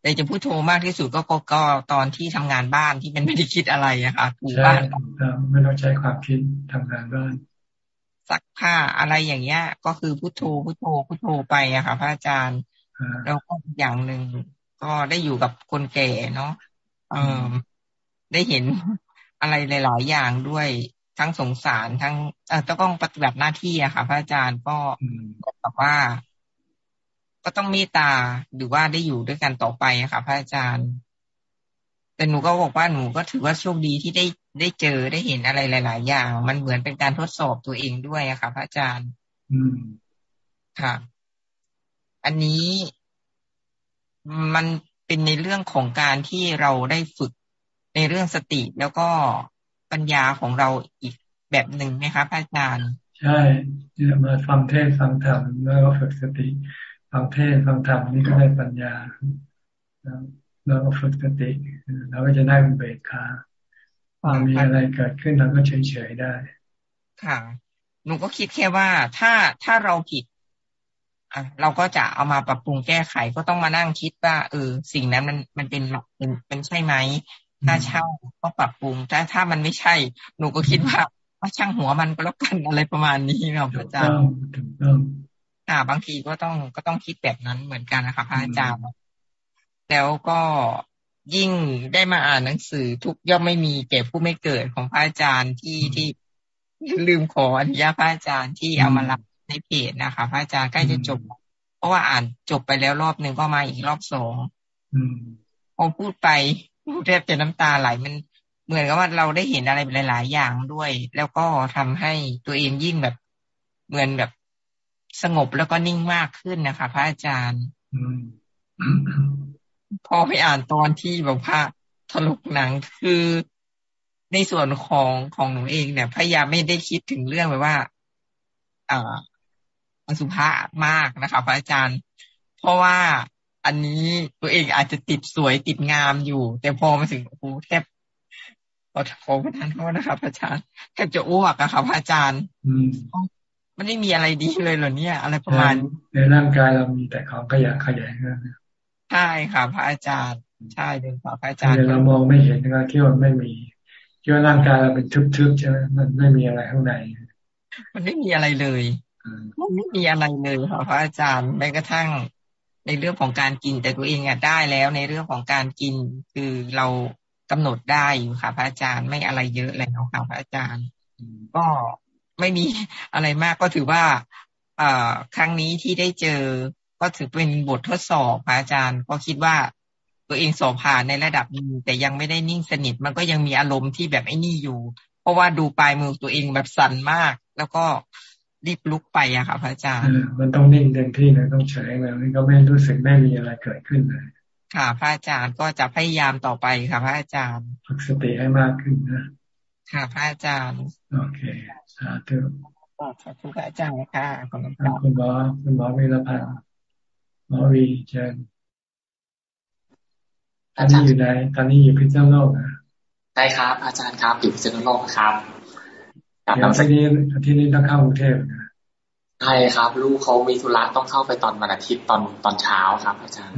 [SPEAKER 32] แต่จะพุโทโธมากที่สุดก็ก็ตอนที่ทำงานบ้านที่มันไม่ได้คิดอะไรอะค่ะถูบ้าน
[SPEAKER 1] ไม่ต้องใช้ความคิดทำงานบ้าน
[SPEAKER 32] ซักผ้าอะไรอย่างเงี้ย ก็คือพุโทโธพุโทโธพุโทโธไปอะค่ะ พระอาจารย์แล้วก็อย่างหนึ่งก็ได้อยู่กับคนแก่เนาะเออได้เห็นอะไรหลาย ๆ อย่างด้วยทั้งสงสารทั้งเออต้องปฏิบัติหน้าที่อะค่ะ พระอาจารย์ก็บอกว่า ก็ต้องเมตตาหรือว่าได้อยู่ด้วยกันต่อไปอะค่ะพระอาจารย์ แต่หนูก็บอกว่าหนูก็ถือว่าโชคดีที่ได้ได้เจอได้เห็นอะไรหลาย ๆ อย่าง มันเหมือนเป็นการทดสอบตัวเองด้วยอะค่ะพระอาจารย์
[SPEAKER 1] อืม
[SPEAKER 32] ค่ะ อันนี้มันเป็นในเรื่องของการที่เราได้ฝึกในเรื่องสติแล้วก็ปัญญาของเราอีกแบบหนึ่งไหมคะพระอาจารย์
[SPEAKER 1] ใช่เนี่ยมาฟังเทศฟังธรรมแล้วก็ฝึกสติ ฟังเทศฟังธรรมนี่ก็ได้ปัญญาแล้วก็ฝึกสติเราก็จะได้เบกขาพอมีอะไรเกิดขึ้นเราก็เฉยๆได้
[SPEAKER 32] ค่ะ หนูก็คิดแค่ว่าถ้าถ้าเราผิดอะเราก็จะเอามาปรับปรุงแก้ไขก็ต้องมานั่งคิดว่า เออ สิ่งนั้นมันมันเป็นเป็นเป็นใช่ไหมถ้าเช่าก็ปรับปรุงถ้าถ้ามันไม่ใช่ หนูก็คิดว่าว่าช่างหัวมันก็แล้วกันอะไรประมาณนี้ครับอาจารย์อ่า บางทีก็ต้องก็ต้องคิดแบบนั้นเหมือนกันนะครับพระอาจารย์ แล้วก็ยิ่งได้มาอ่านหนังสือทุกย่อมไม่มีแก่ผู้ไม่เกิดของพระอาจารย์ที่ที่ลืมขออนุญาตพระอาจารย์ที่เอามารับในเพจนะคะพระอาจารย์ใกล้จะจบ เพราะว่าอ่านจบไปแล้วรอบหนึ่งก็มาอีกรอบสองพอพูดไปแทบจะน้ำตาไหลมันเหมือนกับว่าเราได้เห็นอะไรหลาย ๆ อย่างด้วย แล้วก็ทำให้ตัวเองยิ่งแบบ เหมือนแบบ สงบแล้วก็นิ่งมากขึ้นนะคะ พระอาจารย์พอไปอ่านตอนที่แบบพระถลกหนังคือในส่วนของของหนูเองเนี่ย พยายามไม่ได้คิดถึงเรื่องแบบว่าอ่าอสุภะมากนะคะพระอาจารย์ เพราะว่าอันนี้ตัวเองอาจจะติดสวยติดงามอยู่ แต่พอมาถึงโอ้โหแทบขอขอประทานโทษนะครับพระอาจารย์แทบจะอ้วกอะครับพระอาจารย์ มันไม่มีอะไรดีเลยเหรอเนี่ย อะไรประมาณ
[SPEAKER 1] ในร่างกายเรามีแต่ของขยะขยะนั่น
[SPEAKER 32] ใช่ค่ะพระอาจารย์ ใช่เดินต่อพระอาจารย์
[SPEAKER 1] เรามองไม่เห็นนะคิดว่าไม่มีคิดว่าร่างกายเราเป็นทึบๆใช่ไหมมันไม่มีอะไรข้างใน
[SPEAKER 32] มันไม่มีอะไรเลยมันไม่มีอะไรเลยค่ะพระอาจารย์แม้กระทั่งในเรื่องของการกินแต่ตัวเองอะได้แล้วในเรื่องของการกินคือเรากำหนดได้อยู่ค่ะ พระอาจารย์ไม่อะไรเยอะแล้วค่ะพระอาจารย์ ก็ ไม่มีอะไรมากก็ถือว่าเอ่อครั้งนี้ที่ได้เจอ ก็ถือเป็นบททดสอบพระอาจารย์ ก็คิดว่าตัวเองสอบผ่านในระดับนึงแต่ยังไม่ได้นิ่งสนิท มันก็ยังมีอารมณ์ที่แบบไอ้นี่อยู่ เพราะว่าดูปลายมือตัวเองแบบสั่นมาก แล้วก็รีบลุกไปอะค่ะพระอาจารย์
[SPEAKER 1] มันต้องนิ่งเต็มที่นะต้องเฉยเลยนี่ก็ไม่รู้สึกไม่มีอะไรเกิดขึ้นเลย
[SPEAKER 32] ค่ะ พระอาจารย์ก็จะพยายามต่อไปค่ะ พระอาจารย์
[SPEAKER 1] ฝึกสติให้มากขึ้นนะ
[SPEAKER 32] ค่ะพระอาจารย์
[SPEAKER 1] โอเคสาธุ
[SPEAKER 32] ขอบคุณพระอาจารย์ค่ะ
[SPEAKER 1] ขอบคุณคุณหมอคุณหมอวีรพันธ์หมอวีเชิญตอนนี้อยู่ไหนตอนนี้อยู่พิษณุโลกนะ
[SPEAKER 31] ใช่ครับ อาจารย์ครับอยู่พิษณุโลกครับ
[SPEAKER 1] เดี๋ยวทีนี้ที่นี้ต้องเข้ากรุงเทพ
[SPEAKER 31] ใช่ครับ ลูกเขามีธุระต้องเข้าไปตอนวันอาทิตย์ตอนตอนเช้าครับ อาจารย์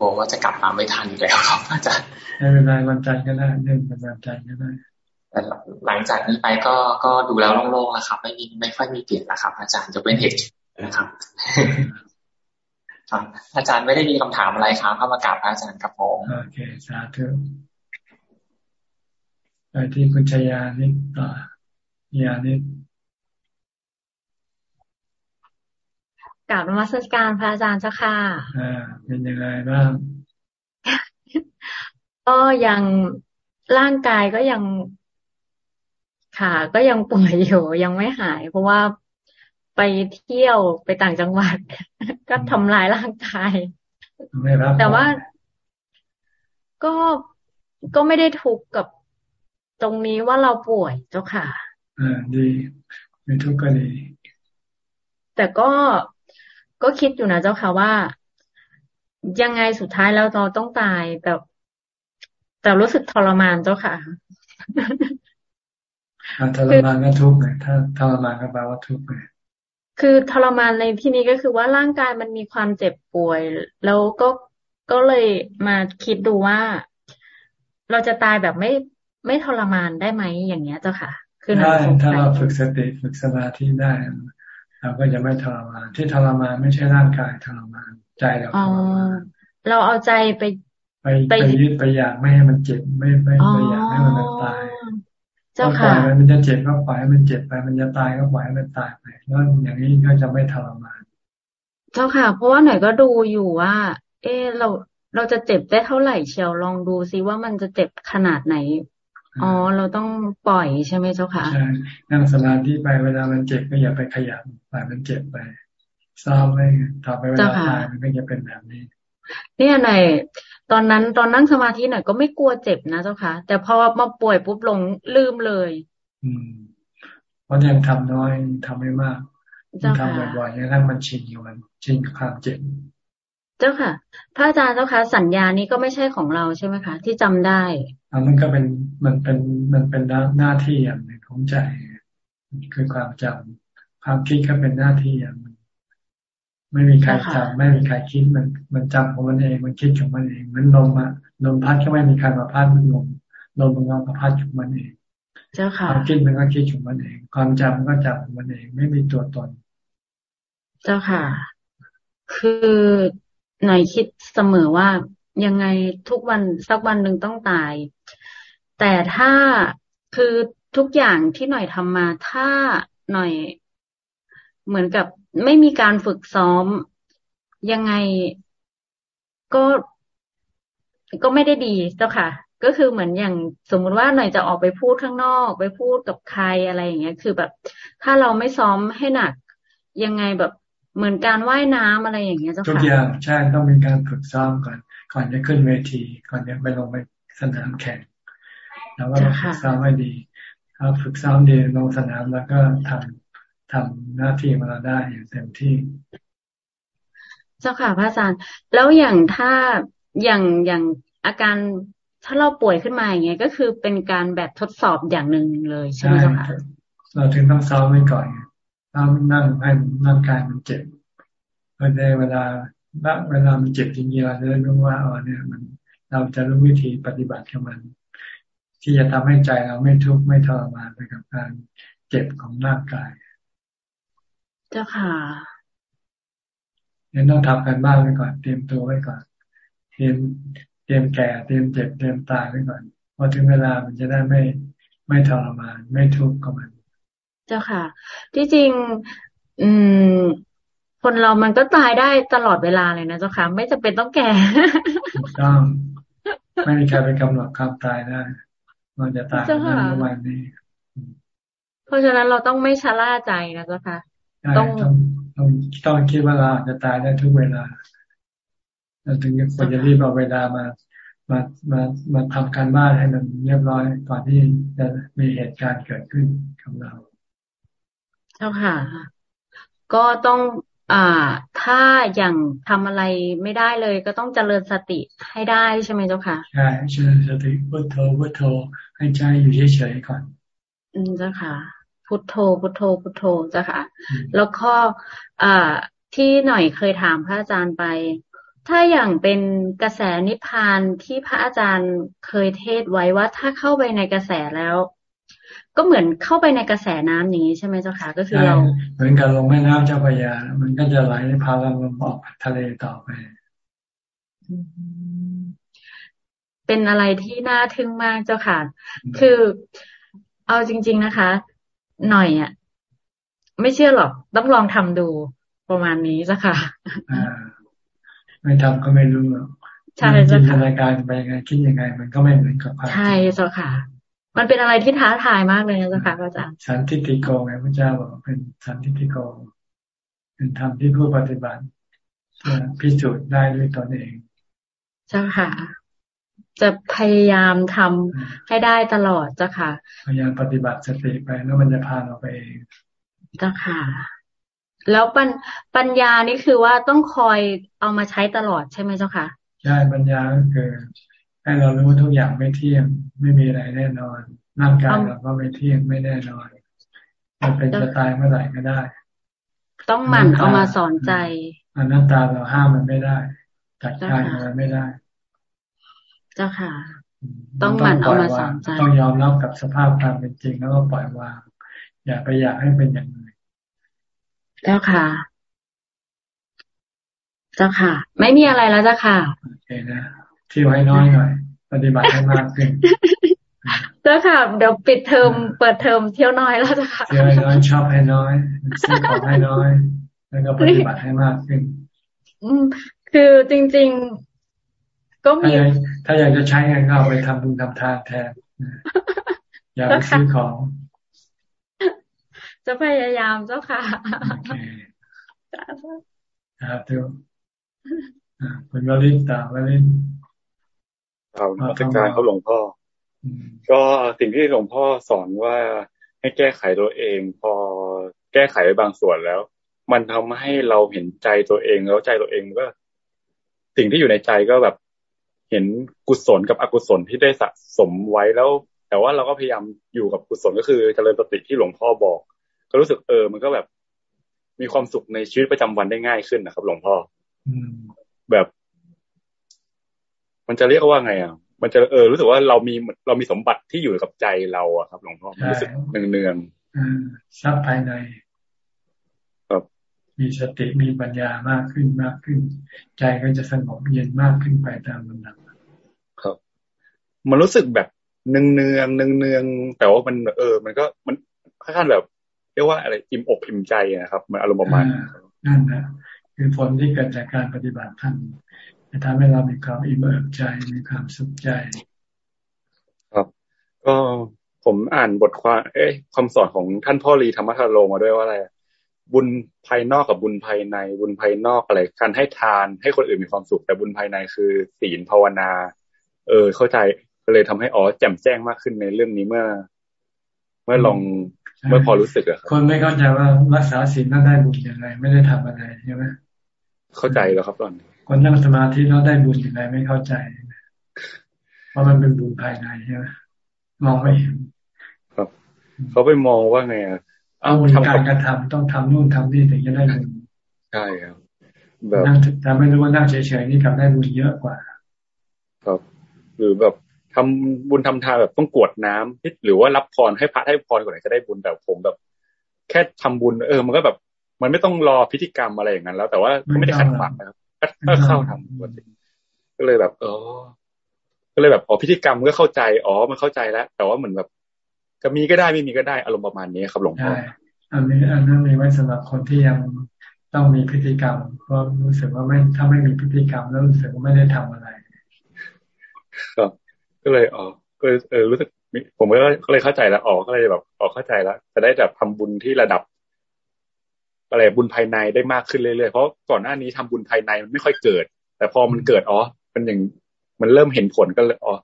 [SPEAKER 31] บอกว่าจะกลับมาไม่ทันอีกแล้วครับอาจารย์
[SPEAKER 1] ไม่เป็นไรวันจันทร์ก็ได้เรื่องวันจันทร์ก็ได้
[SPEAKER 31] แต่ หลังจากนี้ไปก็ก็ดูแล้วโล่งๆแล้วครับ ไม่มีไม่ค่อยมีเปลี่ยนแล้วครับ อาจารย์จะเป็นเหตุนะครับครับ อาจารย์ไม่ได้มีคำถามอะไรครับเข้ามากราบอาจารย์ครับผม
[SPEAKER 1] โอเคสาธุไปที่คุณชยานี่ต่อยานี่
[SPEAKER 30] กราบนมัสการพระอาจารย์เจ้าค่ะ
[SPEAKER 1] อ่าเป็นยังไงบ้าง
[SPEAKER 30] ก็ยังร่างกายก็ยัง ขาก็ยังป่วยอยู่ยังไม่หาย เพราะว่า
[SPEAKER 33] ไปเที่ยวไปต่างจังหวัด ก็ทำลายร่างกายแต่ว่าก็ก็ไม่ได้ทุกข์กับตรงนี้ว่าเราป่วยเจ้าค่ะ
[SPEAKER 1] อ่าดีไม่ทุกข์ก็ดี
[SPEAKER 33] แต่ก็ก็คิดอยู่นะเจ้าค่ะว่า ยังไงสุดท้ายแล้วเราต้องตายแต่แต่รู้สึกทรมานเจ้าค่ะ
[SPEAKER 1] ทรมานก็ทุกข์ไงถ้าทรมานก็แปลว่าทุกข์ไง
[SPEAKER 33] คือทรมานในที่นี้ก็คือว่าร่างกายมันมีความเจ็บป่วย แล้วก็ก็เลยมาคิดดูว่า เราจะตายแบบไม่ไม่ทรมานได้ไหมอย่างเงี้ยเจ้าค่ะ
[SPEAKER 1] คือได้ถ้าเราฝึกสติฝึกสมาธิได้เราก็จะไม่ทรมาน ที่ทรมานไม่ใช่ร่างกายทรมานใจเราทรมาน
[SPEAKER 33] เราเอาใจไป
[SPEAKER 1] ไปไปยึดไปอยากไม่ให้มันเจ็บไม่ไม่ไปอยากให้มันตาย เจ้าค่ะมันจะเจ็บก็ปล่อยให้มันเจ็บไป มันจะตายก็ปล่อยให้มันตายไปแล้วอย่างนี้ก็จะไม่ทรมาน
[SPEAKER 33] เจ้าค่ะ เพราะว่าหน่อยก็ดูอยู่ว่า เออเราเราจะเจ็บได้เท่าไหร่เชียวลองดูซิว่ามันจะเจ็บขนาดไหนอ๋อ เราต้องปล่อยใช่ไหมเจ้าค่ะ
[SPEAKER 1] ใช่นั่งสมาธิไปเวลามันเจ็บก็อย่าไปขยับปล่อยมันเจ็บไปซ้อมไว้ต่อไปเวลาตายมันก็จะเป็นแบบนี้
[SPEAKER 33] เนี่ยหน่อย ตอนนั้นตอนนั่งสมาธิหน่อยก็ไม่กลัวเจ็บนะเจ้าค่ะ แต่พอมาป่วยปุ๊บลงลืมเลย
[SPEAKER 1] อืมเพราะยังทำน้อยทำไม่มากทำบ่อยๆยังทั้งมันชินอยู่มันชินกับความเจ็บ
[SPEAKER 33] เจ้าค่ะ พระอาจารย์เจ้าค่ะ สัญญานี้ก็ไม่ใช่ของเราใช่ไหมคะ ที่จำได้
[SPEAKER 1] อันนั้นก็เป็นมันเป็นมันเป็นหน้าที่อย่างหนึ่งของใจ คือความจำความคิดก็เป็นหน้าที่อย่างหนึ่ง ไม่มีใครจำไม่มีใครคิดมันมันจำของมันเอง มันคิดของมันเองมันลมอะลมพัดก็ไม่มีใครมาพัดมันลมลมมันก็พัดของมันเอง
[SPEAKER 33] เจ้าค่ะ
[SPEAKER 1] ความคิดมันก็คิดของมันเอง ความจำก็จำของมันเอง ไม่มีตัวตน
[SPEAKER 33] เจ้าค่ะ คือหน่อยคิดเสมอว่ายังไงทุกวันสักวันหนึ่งต้องตาย แต่ถ้าคือทุกอย่างที่หน่อยทำมา ถ้าหน่อยเหมือนกับ ไม่มีการฝึกซ้อม ยังไงก็ก็ไม่ได้ดีเจ้าค่ะ ก็คือเหมือนอย่างสมมุติว่าหน่อยจะออกไปพูดข้างนอก ไปพูดกับใครอะไรอย่างเงี้ย คือแบบ ถ้าเราไม่ซ้อมให้หนัก ยังไงแบบเหมือนการว่ายน้ำอะไรอย่างเงี้ยเจ้าค่ะ
[SPEAKER 1] ทุกอย่างใช่ต้องมีการฝึกซ้อมก่อนก่อนจะขึ้นเวที ก่อนจะไปลงไปสนามแข่งแล้วก็ฝึกซ้อมให้ดีถ้าฝึกซ้อมดีลงสนามแล้วก็ทำ ทำหน้าที่มาได้อย่างเต็มที่
[SPEAKER 33] เจ้าค่ะพระอาจารย์ แล้วอย่างถ้าอย่างอย่างอาการถ้าเราป่วยขึ้นมาอย่างเงี้ยก็คือเป็นการแบบทดสอบอย่างหนึ่งเลยใช่ไหมเจ้าค่ะ
[SPEAKER 1] เราถึงต้องซ้อมไว้ก่อนต้องนั่งให้ร่างกายมันเจ็บเพื่อในเวลาเวลามันเจ็บจริงๆเราจะได้รู้ว่าอ๋อเนี่ยมันเราจะรู้วิธีปฏิบัติกับมัน ที่จะทำให้ใจเราไม่ทุกข์ไม่ทรมานไปกับการเจ็บของร่างกาย
[SPEAKER 33] เจ้าค่ะ
[SPEAKER 1] เนี่ยต้องทำกันบ้านไว้ก่อน เตรียมตัวไว้ก่อน เตรียมเตรียมแก่ เตรียมเจ็บ เตรียมตายไว้ก่อนพอถึงเวลามันจะได้ไม่ไม่ทรมาน ไม่ทุกข์กับมัน
[SPEAKER 33] เจ้าค่ะ ที่จริง อืม คนเรามันก็ตายได้ตลอดเวลาเลยนะเจ้าค่ะ ไม่จำเป็นต้องแก่
[SPEAKER 1] ต้องไม่มีใครไปกำหนดความตายได้มันจะตายในวันนี้
[SPEAKER 33] เพราะฉะนั้นเราต้องไม่ชะล่าใจนะเจ้าค่ะ
[SPEAKER 1] ต้องต้องต้องคิดว่าเราจะตายได้ทุกเวลาเราถึงควรจะรีบเอาเวลามามามามาทำการบ้านให้มันเรียบร้อยก่อนที่จะมีเหตุการณ์เกิดขึ้นกับเรา
[SPEAKER 33] เจ้าค่ะ ก็ต้องอ่า ถ้าอย่างทำอะไรไม่ได้เลย ก็ต้องเจริญสติให้ได้ใช่ไหมเจ้าค่ะ
[SPEAKER 1] ใช่เจริญสติพุทโธพุทโธให้ใจอยู่เฉยๆก่อน
[SPEAKER 33] อืมเจ้าค่ะ พุทโธ พุทโธ พุทโธเจ้าค่ะ แล้วก็อ่าที่หน่อยเคยถามพระอาจารย์ไป ถ้าอย่างเป็นกระแสนิพพานที่พระอาจารย์เคยเทศไว้ว่าถ้าเข้าไปในกระแสแล้ว ก็เหมือนเข้าไปในกระแสน้ำนี้ใช่ไหมเจ้าค่ะก็คือเรา
[SPEAKER 1] เหมือนกับลงแม่น้ำเจ้าพระยา มันก็จะไหลพาเราลงออกทะเลต่อไป
[SPEAKER 33] เป็นอะไรที่น่าทึ่งมากเจ้าค่ะ คือเอาจริง ๆนะคะ หน่อยอะ ไม่เชื่อหรอก ต้องลองทำดูประมาณนี้เจ้าค่ะ
[SPEAKER 1] ไม่ทำก็ไม่รู้หรอกใช่เจ้าค่ะจินตนาการไปยังไงคิดยังไง มันก็ไม่เหมือนกับ
[SPEAKER 33] ใช่เจ้าค่ะ มันเป็นอะไรที่ท้าทายมากเลยนะเจ้าค่ะพระอาจารย์
[SPEAKER 1] สันทิติโกไงพระเจ้าบอกเป็นสันทิติโกเป็นธรรมที่ผู้ปฏิบัติจะพิสูจน์ได้ด้วยตนเอง
[SPEAKER 33] เจ้าค่ะ จะพยายามทำให้ได้ตลอดเจ้าค่ะ
[SPEAKER 1] พยายามปฏิบัติสติไปแล้วมันจะพาเราไปเอง
[SPEAKER 33] เจ้าค่ะ แล้วปัญปัญญานี่คือว่าต้องคอยเอามาใช้ตลอดใช่ไหมเจ้าค่ะ
[SPEAKER 1] ใช่ปัญญาก็คือให้เรารู้ทุกอย่างไม่เที่ยง ไม่มีอะไรแน่นอนร่างกายเราก็ไม่เที่ยงไม่แน่นอน มันเป็นจะตายเมื่อไหร่ก็ได้
[SPEAKER 33] ต้องหมั่นเอามาสอนใจ
[SPEAKER 1] อนัตตาเราห้ามมันไม่ได้จัดการมันไม่ได้
[SPEAKER 33] เจ้าค่ะ ต้องหมั่นเอามาสอนใจ
[SPEAKER 1] ต้องยอมรับกับสภาพความเป็นจริงแล้วก็ปล่อยวาง อย่าไปอยากให้เป็นอย่างอื่น
[SPEAKER 33] เจ้าค่ะ เจ้าค่ะ ไม่มีอะไรแล้วเจ้าค่ะ
[SPEAKER 1] โอเคนะที่ไว้น้อยหน่อย ปฏิบัติให้มากขึ้น
[SPEAKER 33] เจ้าค่ะ เดี๋ยวปิดเทอมเปิดเทอมเที่ยวน้อยแล้วเจ้าค่ะ
[SPEAKER 1] เที่ยวน้อยชอบให้น้อยซื้อของให้น้อย แล้วก็ปฏิบัติให้มากขึ้น
[SPEAKER 33] อืมคือจริง ๆ ก็มี
[SPEAKER 1] ถ้าอยากจะใช้เงินก็เอาไปทำบุญทำทานแทนอย่าไปซื้อของ
[SPEAKER 33] จะพยายามเจ้าค่ะ
[SPEAKER 1] ครับเดี๋ยวคุณวลินตาวลิน
[SPEAKER 25] ครับมาตรการเขาหลวงพ่อ ก็สิ่งที่หลวงพ่อสอนว่าให้แก้ไขตัวเอง พอแก้ไขไปบางส่วนแล้ว มันทำให้เราเห็นใจตัวเองแล้วใจตัวเองก็ สิ่งที่อยู่ในใจก็แบบ เห็นกุศลกับอกุศลที่ได้สะสมไว้แล้ว แต่ว่าเราก็พยายามอยู่กับกุศลก็คือเจริญสติที่หลวงพ่อบอก ก็รู้สึกเออ มันก็แบบ มีความสุขในชีวิตประจำวันได้ง่ายขึ้นนะครับ หลวงพ่อแบบ มันจะเรียกว่าไงอะมันจะเออรู้สึกว่าเรามีเรามีสมบัติที่อยู่กับใจเราอะครับ หลวงพ่อรู้สึกเนืองเนือง
[SPEAKER 1] ทรัพย์ภายใน
[SPEAKER 25] ครับ
[SPEAKER 1] มีสติมีปัญญามากขึ้นมากขึ้น ใจก็จะสงบเย็นมากขึ้นไปตามลำดับ
[SPEAKER 25] ครับ มันรู้สึกแบบเนืองเนืองเนืองเนืองแต่ว่ามันเออ มันก็มันค่อนข้างแบบเรียกว่าอะไรอิ่มอกอิ่มใจนะครับ มันอารมณ์ประมาณ
[SPEAKER 1] นั่นนะคือผลที่เกิดจากการปฏิบัติท่านจะทำให้เรามีความอิ่มเอิบใจมีความสุขใจ
[SPEAKER 25] ครับ ก็ผมอ่านบทความ เอ้คำสอนของท่านพ่อรีธรรมธาโลมาด้วยว่าอะไร บุญภายนอกกับบุญภายในบุญภายนอกอะไรการให้ทานให้คนอื่นมีความสุข แต่บุญภายในคือศีลภาวนา เออ เข้าใจก็เลยทำให้อ๋อแจ่มแจ้งมากขึ้นในเรื่องนี้เมื่อ เมื่อลองเมื่อพอรู้สึกอะ
[SPEAKER 1] คนไม่เข้าใจว่ารักษาศีลต้องได้บุญอย่างไรไม่ได้ทำอะไรใช่ไหม
[SPEAKER 25] เข้าใจแล้วครับตอนนี้
[SPEAKER 1] คนนั่งสมาธิแล้วได้บุญอย่างไรไม่เข้าใจเพราะมันเป็นบุญภายในใช่ไหมมองไม่เห็น
[SPEAKER 25] ครับ เขาไปมองว่าไงอะ
[SPEAKER 1] เอาทำการกระทำต้องทำนู่นทำนี่ถึงจะได้บุญ
[SPEAKER 25] ใช่ครับ
[SPEAKER 1] แบบนั่งแต่ไม่รู้ว่านั่งเฉยๆนี่กลับได้บุญเยอะกว่า
[SPEAKER 25] ครับ หรือแบบทำบุญทำทานแบบต้องกวดน้ำหรือว่ารับพรให้พระให้พรก่อนจะได้บุญแต่ผมแบบ แค่ทำบุญ เออ มันก็แบบ มันไม่ต้องรอพิธีกรรมอะไรอย่างนั้นแล้ว แต่ว่าไม่ได้ขัดขวางนะครับก็เข้าทำปกติก็เลยแบบอ๋อก็เลยแบบอ๋อพิธีกรรมก็เข้าใจอ๋อมันเข้าใจแล้วแต่ว่าเหมือนแบบ จะมีก็ได้ไม่มีก็ได้อารมณ์ประมาณนี้ครับหลวงพ่อ
[SPEAKER 1] อันนี้อันนั้นมีไว้สำหรับคนที่ยังต้องมีพิธีกรรมเพราะรู้สึกว่าไม่ถ้าไม่มีพิธีกรรมแล้วรู้สึกว่าไม่ได้ทำอะไร
[SPEAKER 25] ครับ ก็เลยอ๋อก็เออรู้สึกผมก็เลยเข้าใจแล้วอ๋อก็เลยแบบอ๋อเข้าใจแล้วจะได้แบบทำบุญที่ระดับอะไรบุญภายในได้มากขึ้นเรื่อยๆเพราะก่อนหน้านี้ทำบุญภายในมันไม่ค่อยเกิด แต่พอมันเกิดอ๋อมันอย่างมันเริ่มเห็นผลก็เลยอ๋อ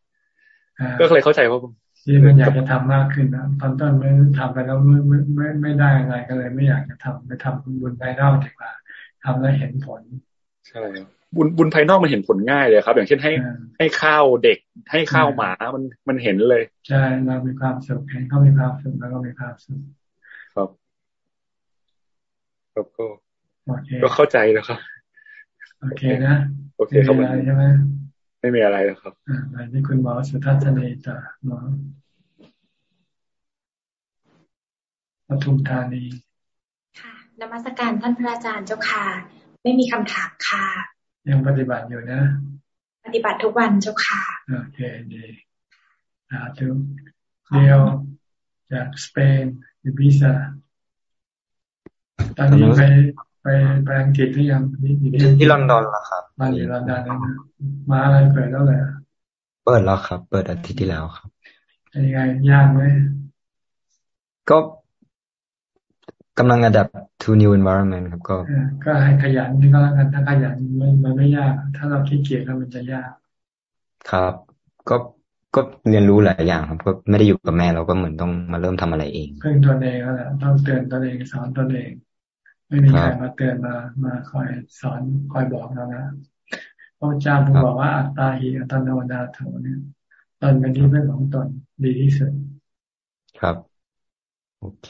[SPEAKER 25] ก็เลยเข้าใจว่า
[SPEAKER 1] ที่มันอยากจะทำมากขึ้นนะตอนต้นไม่ทำไปแล้วไม่ไม่ไม่ไม่ได้อะไรก็เลย ไม่อยากจะทำไปทำบุญภายนอกดีกว่าทำแล้วเห็นผล
[SPEAKER 25] ใช่บุญบุญภายนอกมันเห็นผลง่ายเลยครับ อย่างเช่นให้ให้ข้าวเด็กให้ข้าวหมามันมันเห็นเลย
[SPEAKER 1] ใช่เรามีความสุขเห็นเขามีความสุขแล้วก็มีความสุข
[SPEAKER 25] ครับครับก็ก็เข้าใจแล้วครับ
[SPEAKER 1] โอเคนะ
[SPEAKER 25] โอเคครับ
[SPEAKER 1] อะไรใช่ไหม
[SPEAKER 25] ไม่มีอะไรแล้วครับ
[SPEAKER 1] อ่าอันนี้คุณหมอสุทัศนีต่อหมอปทุมธานี
[SPEAKER 34] ค่ะนมัสการท่านพระอาจารย์เจ้าค่ะ ไม่มีคำถามค่ะ
[SPEAKER 1] ยังปฏิบัติอยู่นะ
[SPEAKER 34] ปฏิบัติทุกวันเจ้าค่ะ
[SPEAKER 1] โอเคดีอาทุเดียวจากสเปนอิบิซาตอนนี้ไป ไปไปอังกฤษหรือยัง
[SPEAKER 35] นี่ที่ลอนดอนแล้วครับ
[SPEAKER 1] มาอยู่ลอนดอนแล้วนะมาอะไรเปิดแล้วเลย
[SPEAKER 35] เปิดแล้วครับ เปิดอาทิตย์ที่แล้วครับ
[SPEAKER 1] เป็นยังไงยากไหม
[SPEAKER 35] ก็กำลัง adapt to new environment ครับก็
[SPEAKER 1] ก็ให้ขยันนี่ก็แล้วกันถ้าขยันมันมันไม่ยาก ถ้าเราขี้เกียจแล้วมันจะยาก
[SPEAKER 35] ครับ ก็ก็เรียนรู้หลายอย่างครับก็ไม่ได้อยู่กับแม่เราก็เหมือนต้องมาเริ่มทำอะไรเอง
[SPEAKER 1] เพิ่งตัวเองแล้วแหละต้องเตือนตัวเองสอนตัวเอง ไม่มีใครมาเตือนมามาคอยสอนคอยบอกเรานะพระเจ้าบอกว่าอัตตาหิอัตตโน นาโถเนี่ยตนเป็นที่พึ่งของตนดีที่สุด
[SPEAKER 35] ครับ โอเค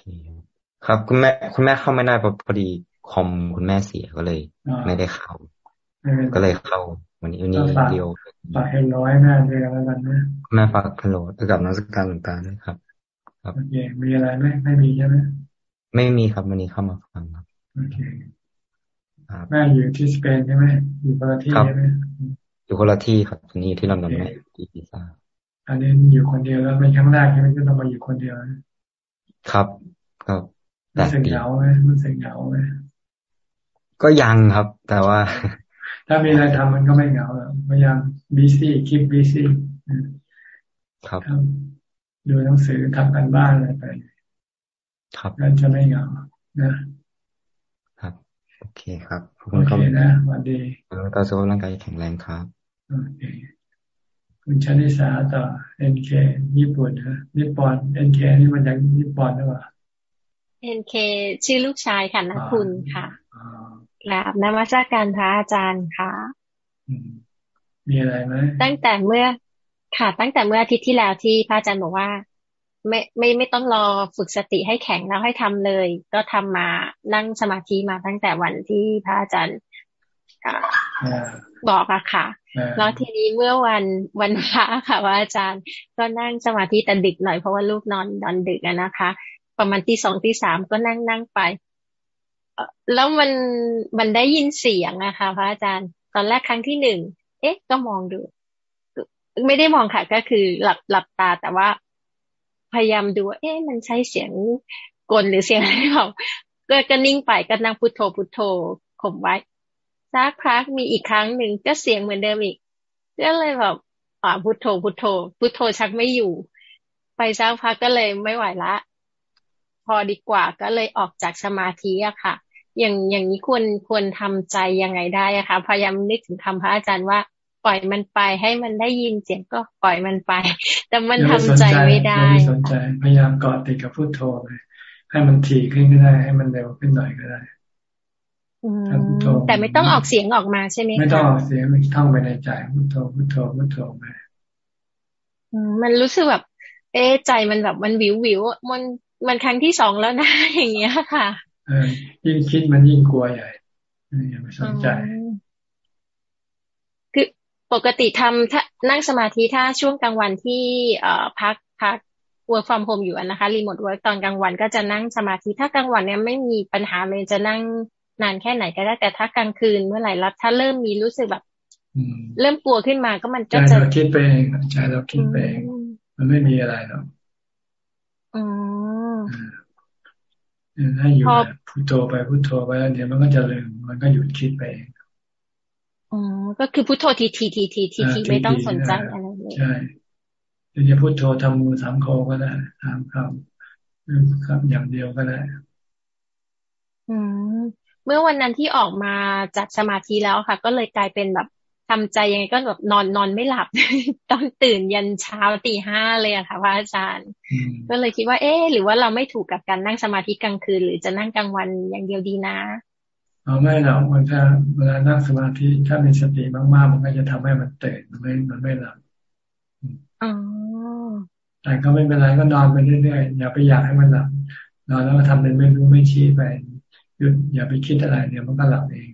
[SPEAKER 35] ครับคุณแม่คุณแม่เข้าไม่ได้พอดีคอมคุณแม่เสียก็เลย ไม่ได้เข้า ก็เลยเข้า วันนี้วันนี้เดียว
[SPEAKER 1] ฝาก hello ให้แม่ด้วยแล้วกันนะ
[SPEAKER 35] แม่ฝาก hello กับนมัสการต่างๆด้วยครับ
[SPEAKER 1] ครับโอเคมีอะไรไหมไม่มีใช่ไหม
[SPEAKER 35] ไม่มีครับวันนี้เข้ามาฟังครับ
[SPEAKER 1] โอเคแม่อยู่ที่สเปนใช่ไหมอยู่คนละที่ใช่ไหม
[SPEAKER 35] อยู่คนละที่ครับตอนนี้อยู่ที่ลอนดอนแม่ที่อิบิซ่า
[SPEAKER 1] อันนี้อยู่คนเดียวแล้วเป็นครั้งแรกใช่ไหมที่ต้องมาอยู่คนเดียว
[SPEAKER 35] ครับ ครับ
[SPEAKER 1] มันเสียเหงาไหมมันเสียเหงาไหม
[SPEAKER 35] ก็ยังครับ แต่ว่า
[SPEAKER 1] ถ้ามีอะไรทำมันก็ไม่เหงาแล้วพยายาม busy keep busy
[SPEAKER 35] ครับ
[SPEAKER 1] ดูหนังสือทำการบ้านอะไรไป
[SPEAKER 35] ครับ
[SPEAKER 1] แล้วจะไม่เหงานะ
[SPEAKER 35] ครับ โอเคครับ
[SPEAKER 1] ขอบคุณครับนะวันดี
[SPEAKER 35] ต่อสุขภาพร่างกายแข็งแรงครับ
[SPEAKER 1] โอเคคุณชนิสาต่อเอ็นเคญี่ปุ่นนะญี่ปุ่นเอ็นเคนี่มันจากญี่ปุ่นหรือเปล่า
[SPEAKER 36] เอ็นเคชื่อลูกชายค่ะนักคุณค่ะกราบนมัสการพระอาจารย์ค่ะ
[SPEAKER 1] มีอะไรไหม
[SPEAKER 36] ตั้งแต่เมื่อค่ะ ตั้งแต่เมื่ออาทิตย์ที่แล้วที่พระอาจารย์บอกว่า ไม่ไม่ไม่ต้องรอฝึกสติให้แข็งแล้วให้ทำเลย ก็ทำมานั่งสมาธิมาตั้งแต่วันที่พระอาจารย์บอกอะค่ะ แล้วทีนี้เมื่อวันวันพระค่ะว่าอาจารย์ ก็นั่งสมาธิแต่ดึกหน่อยเพราะว่าลูกนอนนอนดึกนะคะ ประมาณที่สองที่สามก็นั่งนั่งไปแล้วมันมันได้ยินเสียงนะคะ พระอาจารย์ ตอนแรกครั้งที่หนึ่งเอ๊ะ ก็มองดู ไม่ได้มองค่ะ ก็คือหลับหลับตาแต่ว่า พยายามดูเอ๊ะมันใช้เสียงกลหรือเสียงอะไรเปล่าก็ก็นิ่งไปก็นั่งพุทโธพุทโธข่มไว้สักพักมีอีกครั้งหนึ่งก็เสียงเหมือนเดิมอีกก็เลยแบบอ่าพุทโธพุทโธ พุทโธชักไม่อยู่ ไปสักพักก็เลยไม่ไหวละ พอดีกว่าก็เลยออกจากสมาธิอะค่ะ อย่างอย่างนี้ควรควรทำใจยังไงได้อะคะพยายามนึกถึงคำพระอาจารย์ว่า ปล่อยมันไปให้มันได้ยินเสียงก็ปล่อยมันไป แต่มันทำใจไม่ได้
[SPEAKER 1] ไม่สนใจพยายามเกาะติดกับพุทโธเลยให้มันถี่ขึ้นก็ได้ ให้มันเร็วขึ้นหน่อยก็ได้
[SPEAKER 36] แต่ไม่ต้องออกเสียงออกมาใช่ไหม
[SPEAKER 1] ไม่ต้องออกเสียงท่องไปในใจพุทโธพุทโธพุทโธไป
[SPEAKER 36] มันรู้สึกแบบ เอ๊ใจมันแบบมันวิววิวมันมันครั้งที่สองแล้วนะอย่างเงี้ยค่ะ
[SPEAKER 1] เออยิ่งคิดมันยิ่งกลัวใหญ่อย่าไปสนใจ
[SPEAKER 36] คือ ปกติทำถ้านั่งสมาธิถ้าช่วงกลางวันที่เอ่อพักพัก work from home อยู่นะคะ remote work ตอนกลางวันก็จะนั่งสมาธิถ้ากลางวันเนี้ยไม่มีปัญหาเลยจะนั่งนานแค่ไหนก็ได้แต่ถ้ากลางคืนเมื่อไหร่รับถ้าเริ่มมีรู้สึกแบบเริ่มกลัวขึ้นมาก็มันก็
[SPEAKER 1] จะใจเราคิดไปเองใจเราคิดไปเองมันไม่มีอะไรหรอก
[SPEAKER 36] อ๋อ
[SPEAKER 1] ถ้าอยู่พุทโธไปพุทโธไปแล้วเดี๋ยวมันก็จะลืมมันก็หยุดคิดไปเอง
[SPEAKER 36] อ๋อ ก็คือพุทโธทีทีทีทีทีทีไม่ต้องสนใจอะไรเลยใช่
[SPEAKER 1] จะพุทโธทำมือสามโคก็ได้สามคำครับอย่างเดียวก็ได้
[SPEAKER 36] อืมเมื่อวันนั้นที่ออกมาจากสมาธิแล้วค่ะ ก็เลยกลายเป็นแบบทำใจยังไงก็แบบนอนนอนไม่หลับต้องตื่นยันเช้าตีห้าเลยอะค่ะพระอาจารย์ ก็เลยคิดว่า เอ๊หรือว่าเราไม่ถูกกับการนั่งสมาธิกลางคืน หรือจะนั่งกลางวันอย่างเดียวดีนะ
[SPEAKER 1] เอาไม่หรอกมันจะเวลานั่งสมาธิถ้ามีสติมากๆ มันก็จะทำให้มันตื่นมันไม่มันไม่หลับ
[SPEAKER 36] อ๋อ
[SPEAKER 1] แต่ก็ไม่เป็นไรก็นอนไปเรื่อยๆอย่าไปอยากให้มันหลับนอนแล้วก็ทำเป็นไม่รู้ไม่ชี้ไปยุดอย่าไปคิดอะไรเดี๋ยวมันก็หลับเอง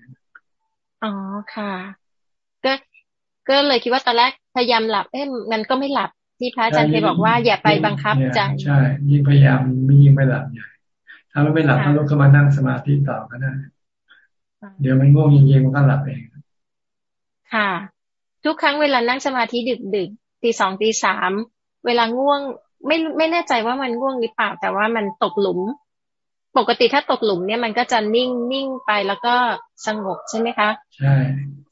[SPEAKER 36] อ๋อค่ะ ก็ก็เลยคิดว่าตอนแรกพยายามหลับเอ๊ะมันก็ไม่หลับที่พระอาจารย์เคยบอกว่าอย่าไปบังคับใจ
[SPEAKER 1] ใช่ ยิ่งพยายามไม่ยิ่งไม่หลับใหญ่ถ้าไม่หลับก็ลุกขึ้นมานั่งสมาธิต่อก็ได้ เดี๋ยวมันง่วงเย็นๆมันก็หลับเอง
[SPEAKER 36] ค่ะ ทุกครั้งเวลานั่งสมาธิดึกดึกตีสองตีสามเวลาง่วง ไม่ไม่แน่ใจว่ามันง่วงหรือเปล่า แต่ว่ามันตกหลุม ปกติถ้าตกหลุมเนี่ยมันก็จะนิ่งนิ่งไปแล้วก็สงบใช่ไหมคะ
[SPEAKER 1] ใช่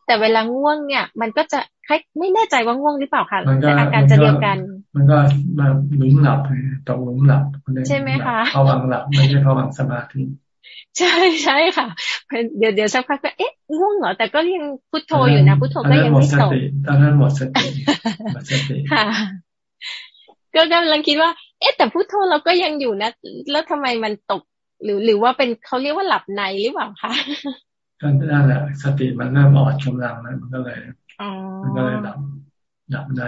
[SPEAKER 36] แต่เวลาง่วงเนี่ย มันก็จะคไม่แน่ใจว่าง่วงหรือเปล่าค่ะแต่อาการจะเดียวกัน
[SPEAKER 1] มันก็มาหลุมหลับตกหลุมหลับ
[SPEAKER 36] ใช่ไหมคะ
[SPEAKER 1] พวังหลับไม่ใช่พวังสมาธิ
[SPEAKER 36] ใช่ใช่ค่ะ เดี๋ยวเดี๋ยวสักพักก็เอ๊ะง่วงเหรอแต่ก็ยังพุทโธอยู่นะพุทโธก็ยังไม่ตก
[SPEAKER 1] ตอนนั้นหมดสติหมดสติ
[SPEAKER 36] ค่ะก็กำลังคิดว่า เอ๊ะ แต่พุทโธเราก็ยังอยู่นะ แล้วทำไมมันตก หรือหรือว่าเป็นเขาเรียกว่าหลับในหรือเปล่าคะ
[SPEAKER 1] ก็นั่นแหละสติมันเริ่มอ่อนกำลังแล้วมันก็เลยมันก็เลยหลับหลับใน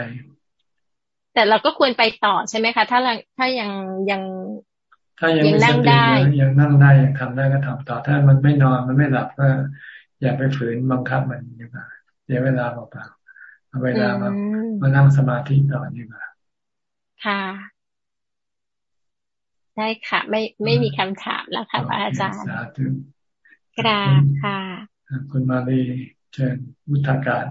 [SPEAKER 36] แต่เราก็ควรไปต่อใช่ไหมคะ ถ้าถ้ายังยัง
[SPEAKER 1] ถ้ายังนั่งได้ยังนั่งได้ยังทำได้ก็ทำต่อ ถ้ามันไม่นอนมันไม่หลับก็ อย่าไปฝืนบังคับมันดีกว่าเสียเวลาเปล่าๆเอาเวลามามานั่งสมาธิต่อดีกว่า
[SPEAKER 36] ค่ะได้ค่ะ ไม่ไม่มีคำถามแล้วค่ะอาจารย์สาธุกราบค่ะ
[SPEAKER 1] คุณมาลีเชิญมุทาการ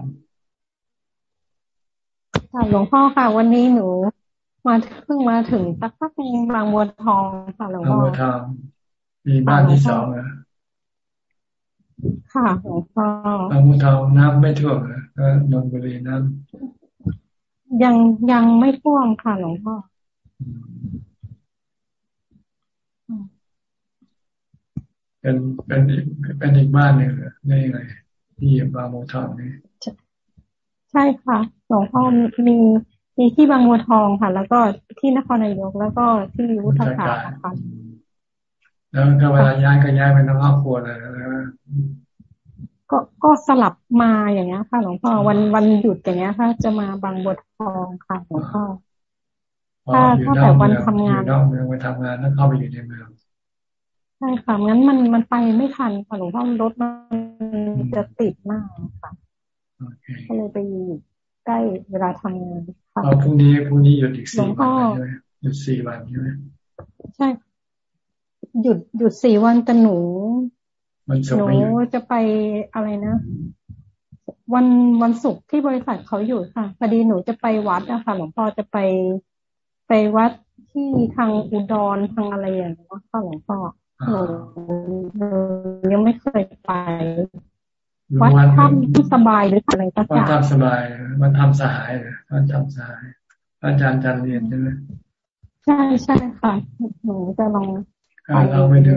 [SPEAKER 37] ค่ะหลวงพ่อค่ะ วันนี้หนู มาเพิ่งมาถึงสักพักนึงบางบัวทองค่ะหลวงพ่อบางบัวทอง
[SPEAKER 1] มีบ้านที่สองนะ
[SPEAKER 37] ค่ะหลวงพ่อบา
[SPEAKER 1] งบัวทองน้ำไม่ท่วมนะก็นนบุรีน้ำ
[SPEAKER 37] ยังยังไม่ท่วมค่ะหลวงพ่อ
[SPEAKER 1] เป็นเป็นอีกเป็นอีกบ้านหนึ่งนี่ไงที่บางบัวทองนี่
[SPEAKER 37] ใช่ค่ะหลวงพ่อมี มีที่บางบัวทองค่ะ แล้วก็ที่นครนายกแล้วก็ที่วุฒากาค่ะ
[SPEAKER 1] แล้วก็เวลาย้ายก็ย้ายไปทั้งครอบครัวเลยนะ
[SPEAKER 37] ก็ก็สลับมาอย่างเงี้ยค่ะหลวงพ่อวันวันหยุดอย่างเงี้ยค่ะจะมาบางบัวทองค่ะหลวงพ่อถ้าถ้าแต่วันทำงาน
[SPEAKER 1] นอกเมืองไปทำงานแล้วเข้าไปอยู่ในเมือง
[SPEAKER 37] ใช่ค่ะงั้นมันมันไปไม่ทันค่ะหลวงพ่อรถมันจะติดมากค่ะก็เลยไปอยู่ใกล้เวลาทำงาน
[SPEAKER 1] ค่ะพรุ่งนี้พรุ่งนี้หยุดอีกสี่วันใช่ไหมหยุดสี่วันใช่ไหม
[SPEAKER 37] ใช่ หยุดหยุดสี่วันแต่หนูหนูจะไปอะไรนะ วันวันศุกร์ที่บริษัทเขาอยู่ค่ะพอดีหนูจะไปวัดนะคะหลวงพ่อจะไปไปวัดที่ทางอุดรทางอะไรอย่างเงี้ยค่ะหลวงพ่อหนูยังไม่เคยไป วัดถ้ำที่สบายหรืออะไรก็
[SPEAKER 1] วัดถ้ำสบายวัดถ้ำสหายวัดถ้ำสหาย อาจารย์จันเรียนใช่ไหม
[SPEAKER 37] ใช่ใช่ค่ะหนูจะลอง
[SPEAKER 1] เราไปดู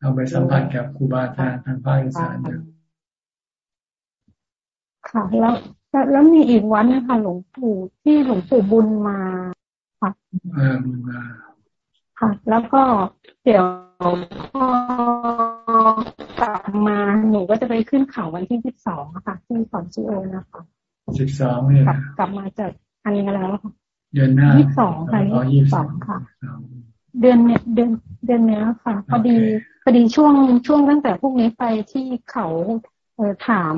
[SPEAKER 1] เราไปสัมผัสกับครูบาอาจารย์ทางภาคอีสานดู
[SPEAKER 37] ค่ะ แล้วแล้วมีอีกวันนะคะหลวงปู่ที่หลวงปู่บุญมาค่ะ
[SPEAKER 1] อ่าบุญมา
[SPEAKER 37] ค่ะ แล้วก็เดี๋ยวพอ กลับมาหนูก็จะไปขึ้นเขาวันที่สิบสองค่ะที่สอนซีโอนะคะ
[SPEAKER 1] สิบสองเนี่ย
[SPEAKER 37] กลับมาจากอันนี้แล้วค่ะ
[SPEAKER 1] เดือนหน้า
[SPEAKER 37] ยี่สิบสองค่ะยี่สิบสองค่ะ เดือนเนี้ยเดือนเดือนเนี้ยค่ะ พอดีพอดีช่วงช่วงตั้งแต่พวกนี้ไปที่เขาเออถาม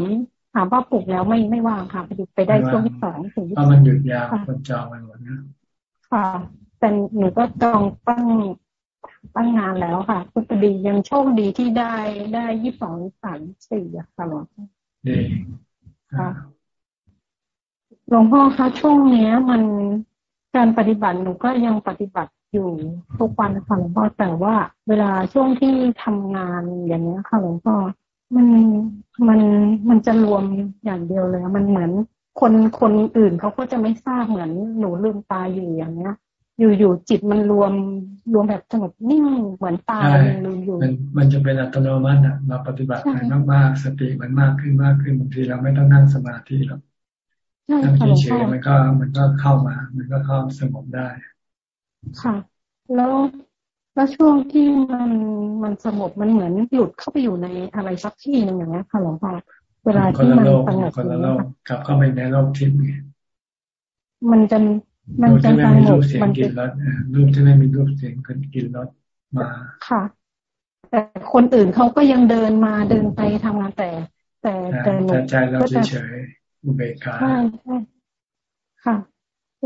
[SPEAKER 37] ถามว่าปลูกแล้วไม่ไม่ว่างค่ะพอดีไปได้ช่วงที่สองถึง
[SPEAKER 1] ที่สองมันหยุดยาวคนจองไปหมดนะ
[SPEAKER 37] ค่ะแต่หนูก็จองตั้ง ตั้งงานแล้วค่ะพอดียังโชคดีที่ได้ได้ยี่สองสามสี่ค่ะหลวงพ่อดีค่ะหลวงพ่อคะช่วงเนี้ย มันการปฏิบัติหนูก็ยังปฏิบัติอยู่ทุกวันค่ะหลวงพ่อแต่ว่า เวลาช่วงที่ทำงานอย่างเนี้ยค่ะหลวงพ่อมันมันมันจะรวมอย่างเดียวเลย มันเหมือนคนคนอื่นเขาก็จะไม่ทราบเหมือนหนูลืมตาอยู่อย่างเนี้ย อยู่ๆจิตมันรวมรวมแบบสงบนิ่งเหมือนตายอยู่
[SPEAKER 1] มันมันจะเป็นอัตโนมัติอะเราปฏิบัติไปมากๆสติมันมากขึ้นมากขึ้นบางทีเราไม่ต้องนั่งสมาธิหรอกนั่งเฉยๆมันก็มันก็เข้ามา มันก็เข้าสงบได้
[SPEAKER 37] ค่ะ แล้วแล้วช่วงที่มันมันสงบมันเหมือนหลุดเข้าไปอยู่ในอะไรสักที่หนึ่งอย่างนี้ค่ะหลวงพ่อเวลาที่มันสงบ
[SPEAKER 1] คนละโลกกลับเข้าไปในโลกทิพย์
[SPEAKER 37] มันจะ มันจะสงบ
[SPEAKER 1] มันจะรูปที่ไม่มีรูปเสียงกินรสมา
[SPEAKER 37] ค่ะ แต่คนอื่นเขาก็ยังเดินมาเดินไปทำงานแต่ แต่
[SPEAKER 1] แต่ใจเราเฉยๆอุเบกขา
[SPEAKER 37] ใช่ใช่ค่ะ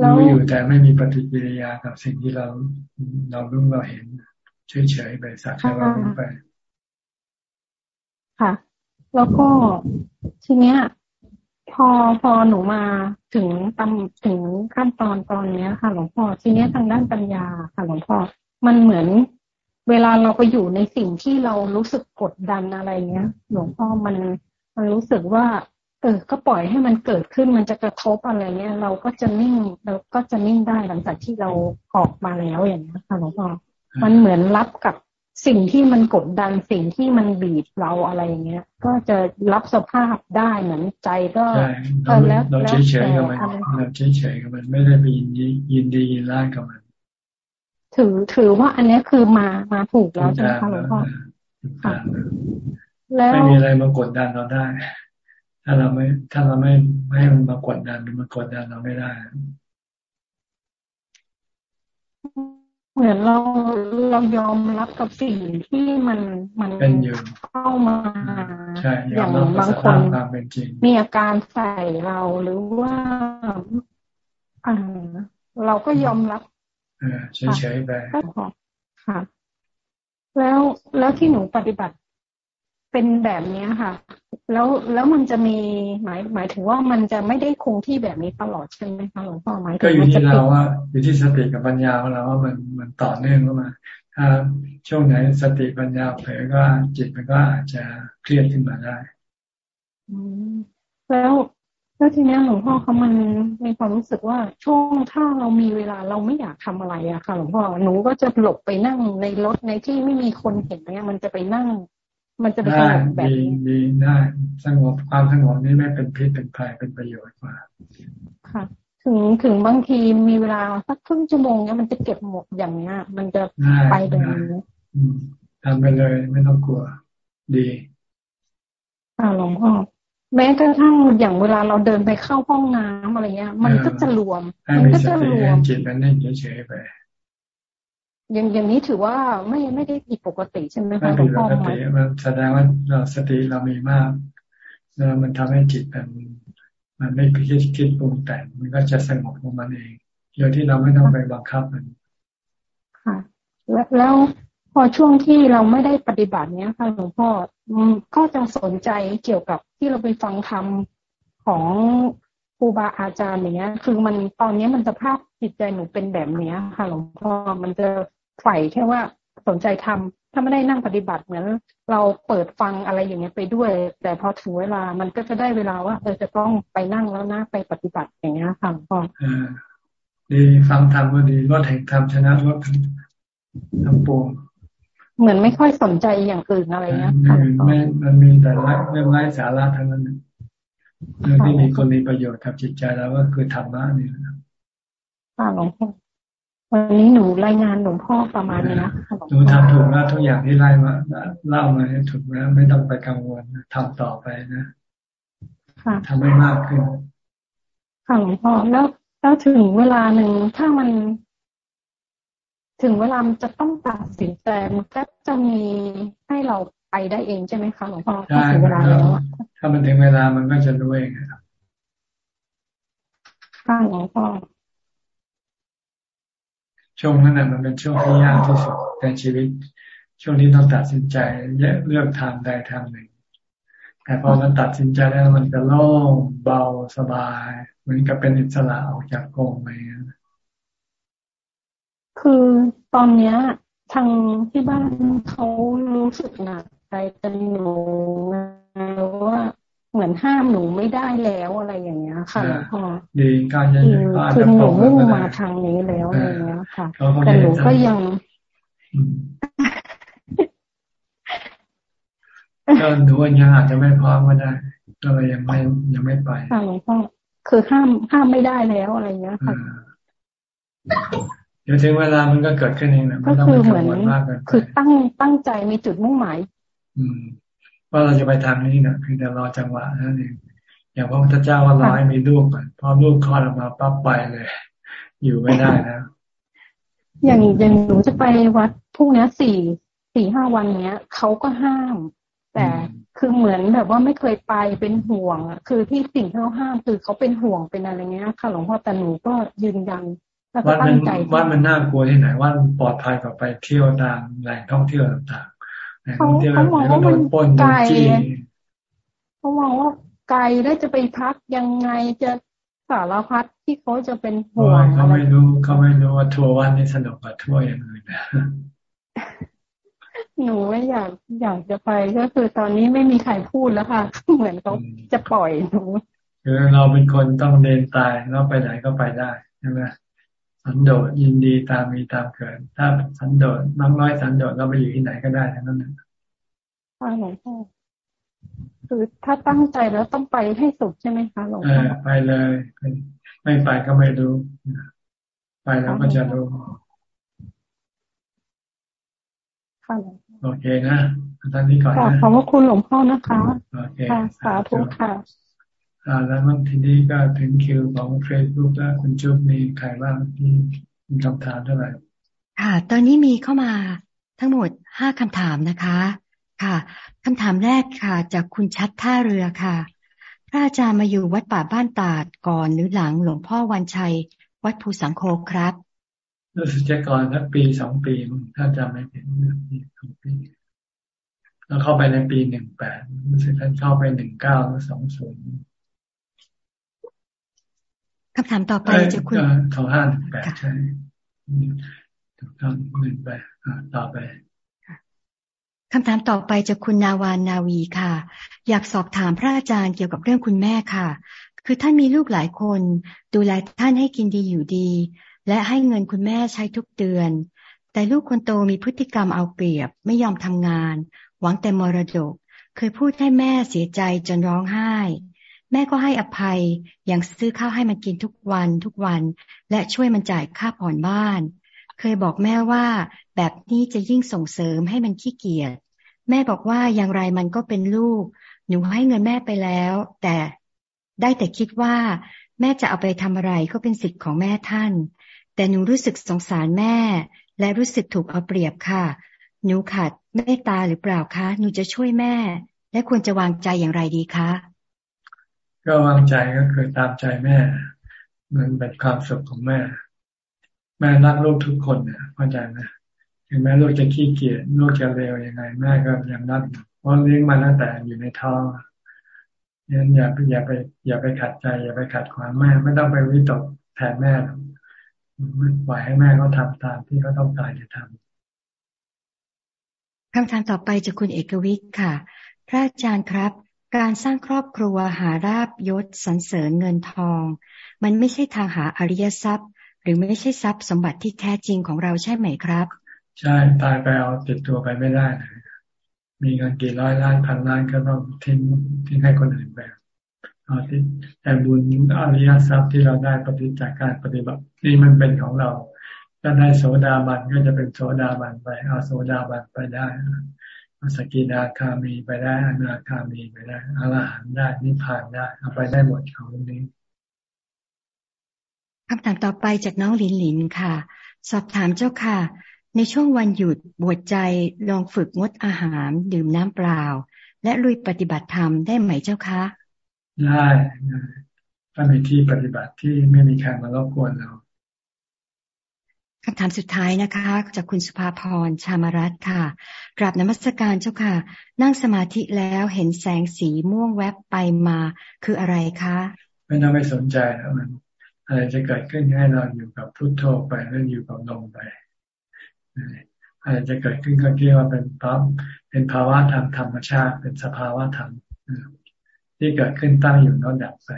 [SPEAKER 1] รู้อยู่แต่ไม่มีปฏิกิริยากับสิ่งที่เราเรารู้เราเห็นเฉยๆไปสักแต่ว่ารู้ไป
[SPEAKER 37] ค่ะ แล้วก็ทีเนี้ย พอพอหนูมาถึงตำถึงขั้นตอนตอนเนี้ยค่ะ หลวงพ่อทีเนี้ยทางด้านปัญญาค่ะ หลวงพ่อมันเหมือน เวลาเราไปอยู่ในสิ่งที่เรารู้สึกกดดันอะไรเงี้ย หลวงพ่อมันมันรู้สึกว่า เออ ก็ปล่อยให้มันเกิดขึ้นมันจะกระทบอะไรเงี้ย เราก็จะนิ่งเราก็จะนิ่งได้หลังจากที่เราออกมาแล้วอย่างนี้ค่ะหลวงพ่อมันเหมือนรับกับ สิ่งที่มันกดดันสิ่งที่มันบีบเราอะไรอย่างเงี้ย ก็จะรับสภาพได้เหมือนใจก็
[SPEAKER 1] เออแล้วเราเฉยๆกับมันเราเฉยๆกับมันไม่ได้ไปยินดียินดียินร้ายกับมัน
[SPEAKER 37] ถือถือว่าอันนี้คือมามาถูกแล้วใช่ไหมคะหลวงพ่อค่ะ
[SPEAKER 1] แล้วไม่มีอะไรมากดดันเราได้ ถ้าเราไม่ ถ้าเราไม่ไม่ให้มันมากดดันมันกดดันเราไม่ได้
[SPEAKER 37] เหมือนเราเรายอมรับกับสิ่งที่มันมัน
[SPEAKER 1] เป็นอยู่
[SPEAKER 37] เข้ามา
[SPEAKER 1] ใช่
[SPEAKER 37] อย่างบางคนมีอาการใส่เราหรือว่าอ่าเราก็ยอมรับ
[SPEAKER 1] เฉยๆไป
[SPEAKER 37] ค่ะ แล้วแล้วที่หนูปฏิบัติ เป็นแบบนี้ค่ะ แล้วแล้วมันจะมีหมายหมายถึงว่ามันจะไม่ได้คงที่แบบนี้ตลอดใช่ไหมคะหลวงพ่อหมายถึง
[SPEAKER 1] ก็อยู่ที่เราว่าอยู่ที่สติกับปัญญาของเราว่ามันมันต่อเนื่องเข้ามา ถ้าช่วงไหนสติปัญญาเผลอก็จิตมันก็อาจจะเครียดขึ้นมาได้
[SPEAKER 37] แล้วแล้วทีนี้หลวงพ่อเขามันมีความรู้สึกว่าช่วงถ้าเรามีเวลาเราไม่อยากทำอะไรอะค่ะ หลวงพ่อหนูก็จะหลบไปนั่งในรถในที่ไม่มีคนเห็นเนี่ยมันจะไปนั่ง มันจะเป็นสงบแบบนี้
[SPEAKER 1] ดีได้สงบความสงบนี้ไม่เป็นพิษเป็นภัยเป็นประโยชน์กว่า
[SPEAKER 37] ค่ะ ถึงถึงบางทีมีเวลาสักครึ่งชั่วโมงเนี้ยมันจะเก็บหมดอย่างเนี้ยมันจะไปแบบนี้
[SPEAKER 1] ทำไปเลยไม่ต้องกลัว ดี
[SPEAKER 37] ค่ะหลวงพ่อแม้กระทั่งอย่างเวลาเราเดินไปเข้าห้องน้ำอะไรเงี้ย มันก็จะรวม
[SPEAKER 1] มันก็จะรวมจิตมันนิ่งเฉยๆไป
[SPEAKER 37] อย่างอย่างนี้ถือว่าไม่ไม่ได้ผิดปกติใช่ไหมคะ
[SPEAKER 1] หลวงพ่อไม่ผิดปกติมันแสดงว่าเราสติเรามีมากแล้วมันทำให้จิตมันมันไม่คิดคิดปรุงแต่งมันก็จะสงบของมันเองโดยที่เราไม่ต้องไปบังคับมัน
[SPEAKER 37] ค่ะ แล้วพอช่วงที่เราไม่ได้ปฏิบัติเนี้ยค่ะหลวงพ่อก็จะสนใจเกี่ยวกับที่เราไปฟังธรรมของครูบาอาจารย์อย่างเงี้ย คือมันตอนนี้มันสภาพจิตใจหนูเป็นแบบเนี้ยค่ะหลวงพ่อมันจะ ใฝ่แค่ว่าสนใจทำถ้าไม่ได้นั่งปฏิบัติเหมือน เราเปิดฟังอะไรอย่างเงี้ยไปด้วย แต่พอถึงเวลามันก็จะได้เวลาว่าเออจะต้องไปนั่งแล้วนะไปปฏิบัติอย่างเงี้ยค่ะพ่อ
[SPEAKER 1] ดีฟังธรรมก็ดีรถแห่งธรรมชนะรถทั้งปวง
[SPEAKER 37] เหมือนไม่ค่อยสนใจอย่างอื่นอะไรเงี้ยค่ะ
[SPEAKER 1] ไม่มันมีแต่เรื่องไร้สาระทั้งนั้นเรื่องที่มีคนมีประโยชน์กับจิตใจแล้วก็คือธรรมะนี่นะ
[SPEAKER 37] ค่ะหลวงพ่อ วันนี้หนูรายงานหลวงพ่อประมาณนี้นะ
[SPEAKER 1] หนูทำถูกแล้วทุกอย่างที่ไล่มาเล่ามาเนี่ยถูกแล้วไม่ต้องไปกังวลทำต่อไปนะ
[SPEAKER 37] ค่ะ
[SPEAKER 1] ทำให้มากขึ้น
[SPEAKER 37] ค่ะหลวงพ่อแล้วแล้วถึงเวลาหนึ่งถ้ามัน ถึงเวลามันจะต้องตัดสินใจมันก็จะมีให้เราไปได้เองใช่ไหมคะหลวงพ่อถ้าถึงเวลาแล้ว
[SPEAKER 1] ถ้ามันถึงเวลามันก็จะรู้เองครับ
[SPEAKER 37] ค่ะหลวงพ่อ
[SPEAKER 1] ช่วงนั้นนะมันเป็นช่วงที่ยากที่สุดในชีวิต ช่วงที่ต้องตัดสินใจเลือกทางใดทางหนึ่ง แต่พอมันตัดสินใจแล้วมันจะโล่งเบาสบาย เหมือนกับเป็นอิสระออกจากกรงไป
[SPEAKER 37] คือตอนเนี้ยทางที่บ้านเขารู้สึกหนักใจจะหนูว่า เหมือนห้ามหนูไม่ได้แล้วอะไรอย่างเงี้ยค่ะพ่อ
[SPEAKER 1] ดีการยั
[SPEAKER 37] งคือหนูมุ่งมาทางนี้แล้วอะไรเงี้ยค่ะ แต่หนูก็ยัง
[SPEAKER 1] ก็หนูยังอาจจะไม่พร้อมก็ได้ก็เลยยังไม่ยังไม่ไป
[SPEAKER 37] ค่ะหลวงพ่อคือห้ามห้ามไม่ได้แล้วอะไรเงี้ยค่ะ
[SPEAKER 1] เดี๋ยวถึงเวลามันก็เกิดขึ้นเองนะ
[SPEAKER 37] ก็คือเหมือน คือตั้งตั้งใจมีจุดมุ่งหมาย
[SPEAKER 1] อืม ว่าเราจะไปทางนี้นะเพียงแต่รอจังหวะนั่นเองอย่างพระพุทธเจ้าว่ารอให้มีลูกก่อนพอลูกคลอดออกมาปั๊บไปเลย อยู่ไม่ได้นะ
[SPEAKER 37] อย่างอย่างหนูจะไปวัดพวกนี้สี่สี่ห้าวันเนี้ยเขาก็ห้าม แต่คือเหมือนแบบว่าไม่เคยไปเป็นห่วงคือที่สิ่งที่เขาห้ามคือเขาเป็นห่วงเป็นอะไรเงี้ยค่ะหลวงพ่อแต่หนูก็ยืนยันแล้วก็ตั้งใจ
[SPEAKER 1] ว่ามันน่ากลัวที่ไหนว่าปลอดภัยกว่าไปเที่ยวตามแหล่งท่องเที่ยวต่าง
[SPEAKER 37] เขาเขามองว่ามันไกลเขามองว่าไกลแล้วจะไปพักยังไงจะสารพัดที่เขาจะเป็นห่วง
[SPEAKER 1] เขาไม่รู้เขาไม่รู้ว่าทัวร์วันนี้สนุกกว่าทัวร์อย่างอื่น
[SPEAKER 37] หนูไม่อยากอยากจะไปก็คือตอนนี้ไม่มีใครพูดแล้วค่ะ เหมือนเขาจะปล่อยหนู
[SPEAKER 1] คือเราเป็นคนต้องเดินตายเราไปไหนก็ไปได้ใช่ไหม สันโดษยินดีตามมีตามเกิด ถ้าสันโดษมากน้อยสันโดษเราไปอยู่ที่ไหนก็ได้ทั้งนั้น
[SPEAKER 37] ค่ะหลวงพ่อคือถ้าตั้งใจแล้วต้องไปให้สุดใช่ไหมคะหลวงพ่อ
[SPEAKER 1] ไปเลยไม่ไปก็ไม่รู้ไปแล้วก็จะรู้โอเคนะท่านนี้ก่อนนะ
[SPEAKER 37] ขอบคุณหลวงพ่อนะคะโอเคสาธุค่ะ
[SPEAKER 1] อ่าแล้วมันทีนี้ก็ถึงคิวของเฟซบุ๊กแล้วคุณจุ๊บมีใครบ้างที่มีคำถามเท่าไหร่
[SPEAKER 38] ค่ะ ตอนนี้มีเข้ามาทั้งหมดห้าคำถามนะคะ ค่ะคำถามแรกค่ะ จากคุณชัดท่าเรือค่ะพระอาจารย์มาอยู่วัดป่าบ้านตาดก่อนหรือหลังหลวงพ่อวันชัย วัดภูสังโฆครับ
[SPEAKER 1] รู้สึกจะก่อนสักปีสองปีถ้าจำไม่ผิดปีสองปีแล้วเข้าไปในปีหนึ่งแปดรู้สึกท่านเข้าไปหนึ่งเก้าหรือสองศูนย์
[SPEAKER 38] คำถามต่อไปจะคุณ
[SPEAKER 1] สองห้าหนึ่งแปดใช่ถูกต้องหนึ่งไปต่อไป
[SPEAKER 38] คำถามต่อไปจะคุณนาวานนาวีค่ะ อยากสอบถามพระอาจารย์เกี่ยวกับเรื่องคุณแม่ค่ะ คือท่านมีลูกหลายคน ดูแลท่านให้กินดีอยู่ดี และให้เงินคุณแม่ใช้ทุกเดือน แต่ลูกคนโตมีพฤติกรรมเอาเปรียบ ไม่ยอมทำงาน หวังแต่มรดก เคยพูดให้แม่เสียใจจนร้องไห้แม่ก็ให้อภัยอย่างซื้อข้าวให้มันกินทุกวันทุกวัน และช่วยมันจ่ายค่าผ่อนบ้าน เคยบอกแม่ว่า แบบนี้จะยิ่งส่งเสริมให้มันขี้เกียจแม่บอกว่าอย่างไรมันก็เป็นลูก หนูให้เงินแม่ไปแล้ว แต่ได้แต่คิดว่า แม่จะเอาไปทำอะไรก็เป็นสิทธิ์ของแม่ท่าน แต่หนูรู้สึกสงสารแม่ และรู้สึกถูกเอาเปรียบค่ะ หนูขาดเมตตาหรือเปล่าคะ หนูจะช่วยแม่ และควรจะวางใจอย่างไรดีคะ
[SPEAKER 1] ก็วางใจก็คือตามใจแม่ มันเป็นความสุขของแม่ แม่รักลูกทุกคนเนี่ยเข้าใจไหมถึงแม่ลูกจะขี้เกียจลูกจะเร็วยังไง แม่ก็ยังรักเพราะเลี้ยงมาตั้งแต่อยู่ในท้องยันอย่าอย่าไป อย่าไปขัดใจ อย่าไปขัดขวางแม่ ไม่ต้องไปวิตกแทนแม่ปล่อยให้แม่เขาทาตามที่เขาต้องการจะทำ
[SPEAKER 38] คำถามต่อไปจากคุณเอกวิทย์ค่ะ พระอาจารย์ครับ การสร้างครอบครัวหาราบยศสรรเสริญเงินทอง มันไม่ใช่ทางหาอริยทรัพย์ หรือไม่ใช่ทรัพย์สมบัติที่แท้จริงของเราใช่ไหมครับ
[SPEAKER 1] ใช่ตายไปเอาติดตัวไปไม่ได้เลยมีเงินกี่ร้อยล้านพันล้านก็ต้องทิ้งทิ้งให้คนอื่นไปเอาที่แต่บุญอริยทรัพย์ที่เราได้ปฏิจากการปฏิบัตินี่มันเป็นของเราถ้าได้โสดาบันก็จะเป็นโสดาบันไปเอาโสดาบันไปได้ สกิดาคามีไปได้อนาคามีไปได้อรหันได้นิพพานได้เอาไปได้หมดของนี้
[SPEAKER 38] คำถามต่อไปจากน้องลินลินค่ะ สอบถามเจ้าค่ะ ในช่วงวันหยุดบวชใจลองฝึกงดอาหาร ดื่มน้ำเปล่า และลุยปฏิบัติธรรมได้ไหมเจ้าคะ
[SPEAKER 1] ได้ถ้ามีที่ปฏิบัติที่ไม่มีใครมารบกวนเรา
[SPEAKER 38] คำถามสุดท้ายนะคะ จากคุณสุภาพรชามรัตค่ะกราบนมัสการเจ้าค่ะ นั่งสมาธิแล้วเห็นแสงสีม่วงแวบไปมาคืออะไรคะ
[SPEAKER 1] ไม่ต้องไปสนใจแล้วมันอะไรจะเกิดขึ้นให้เราอยู่กับพุทโธไปแล้วอยู่กับลมไปอะไรจะเกิดขึ้นก็เรียกว่าเป็นปั๊บเป็นภาวะธรรมธรรมชาติ เป็นสภาวะธรรมที่เกิดขึ้นตั้งอยู่แล้วดับไป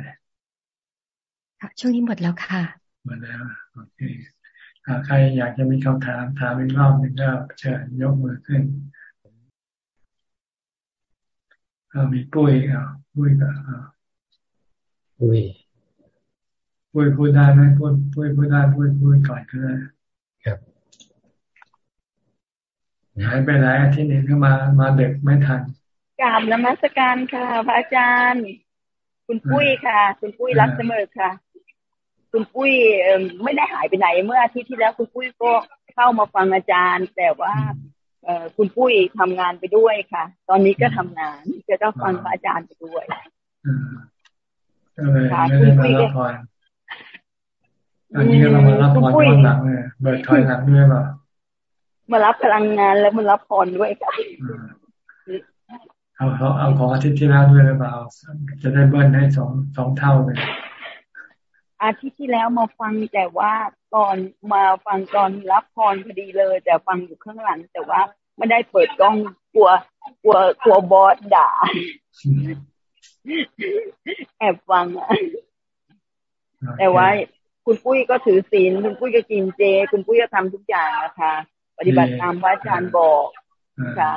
[SPEAKER 38] ค่ะช่วงนี้หมดแล้วค่ะ
[SPEAKER 1] หมดแล้วโอเค ใครอยากจะมีคำถามถามอีกรอบหนึ่งก็เชิญยกมือขึ้นมีปุ้ยอะปุ้ยก็
[SPEAKER 35] ปุ้ย
[SPEAKER 1] ปุ้ยพูดได้ไหมพูดปุ้ยพูดได้ปุ้ยปุ้ยก่อนก็ได้
[SPEAKER 35] ครับ
[SPEAKER 1] หายไปหลายอาทิตย์นี้ก็มามาเด็กไม่ทัน
[SPEAKER 39] กราบนมัสการค่ะ พระอาจารย์ คุณปุ้ยค่ะ คุณปุ้ยรักเสมอค่ะ คุณปุ้ยไม่ได้หายไปไหนเมื่ออาทิตย์ที่แล้วคุณปุ้ยก็เข้ามาฟังอาจารย์ แต่ว่าเอคุณปุ้ยทำงานไปด้วยค่ะ ตอนนี้ก็ทำงานจะต้องฟังพระอาจารย์ไปด้วย
[SPEAKER 1] ก็เลยไม่ได้มารับพรอันนี้ก็เรามารับพรย้อนหลังเลยเบิดถอยหลังด้วยป่ะ
[SPEAKER 39] มารับพลังงานแล้วมารับพรด้วยค่ะ
[SPEAKER 1] เอาเขาเอาของอาทิตย์ที่แล้วด้วยหรือเปล่าจะได้เบิ้ลให้สองสองเท่าเลย
[SPEAKER 39] อาทิตย์ที่แล้วมาฟังแต่ว่าตอนมาฟังตอนรับพรพอดีเลย แต่ฟังอยู่ข้างหลัง แต่ว่าไม่ได้เปิดกล้องกลัวกลัวกลัวบอสด่า แอบฟังอะแต่ว่าคุณปุ้ยก็ถือศีลคุณปุ้ยก็กินเจ คุณปุ้ยก็ทำทุกอย่างนะคะ ปฏิบัติตามพระอาจารย์บอกค่ะ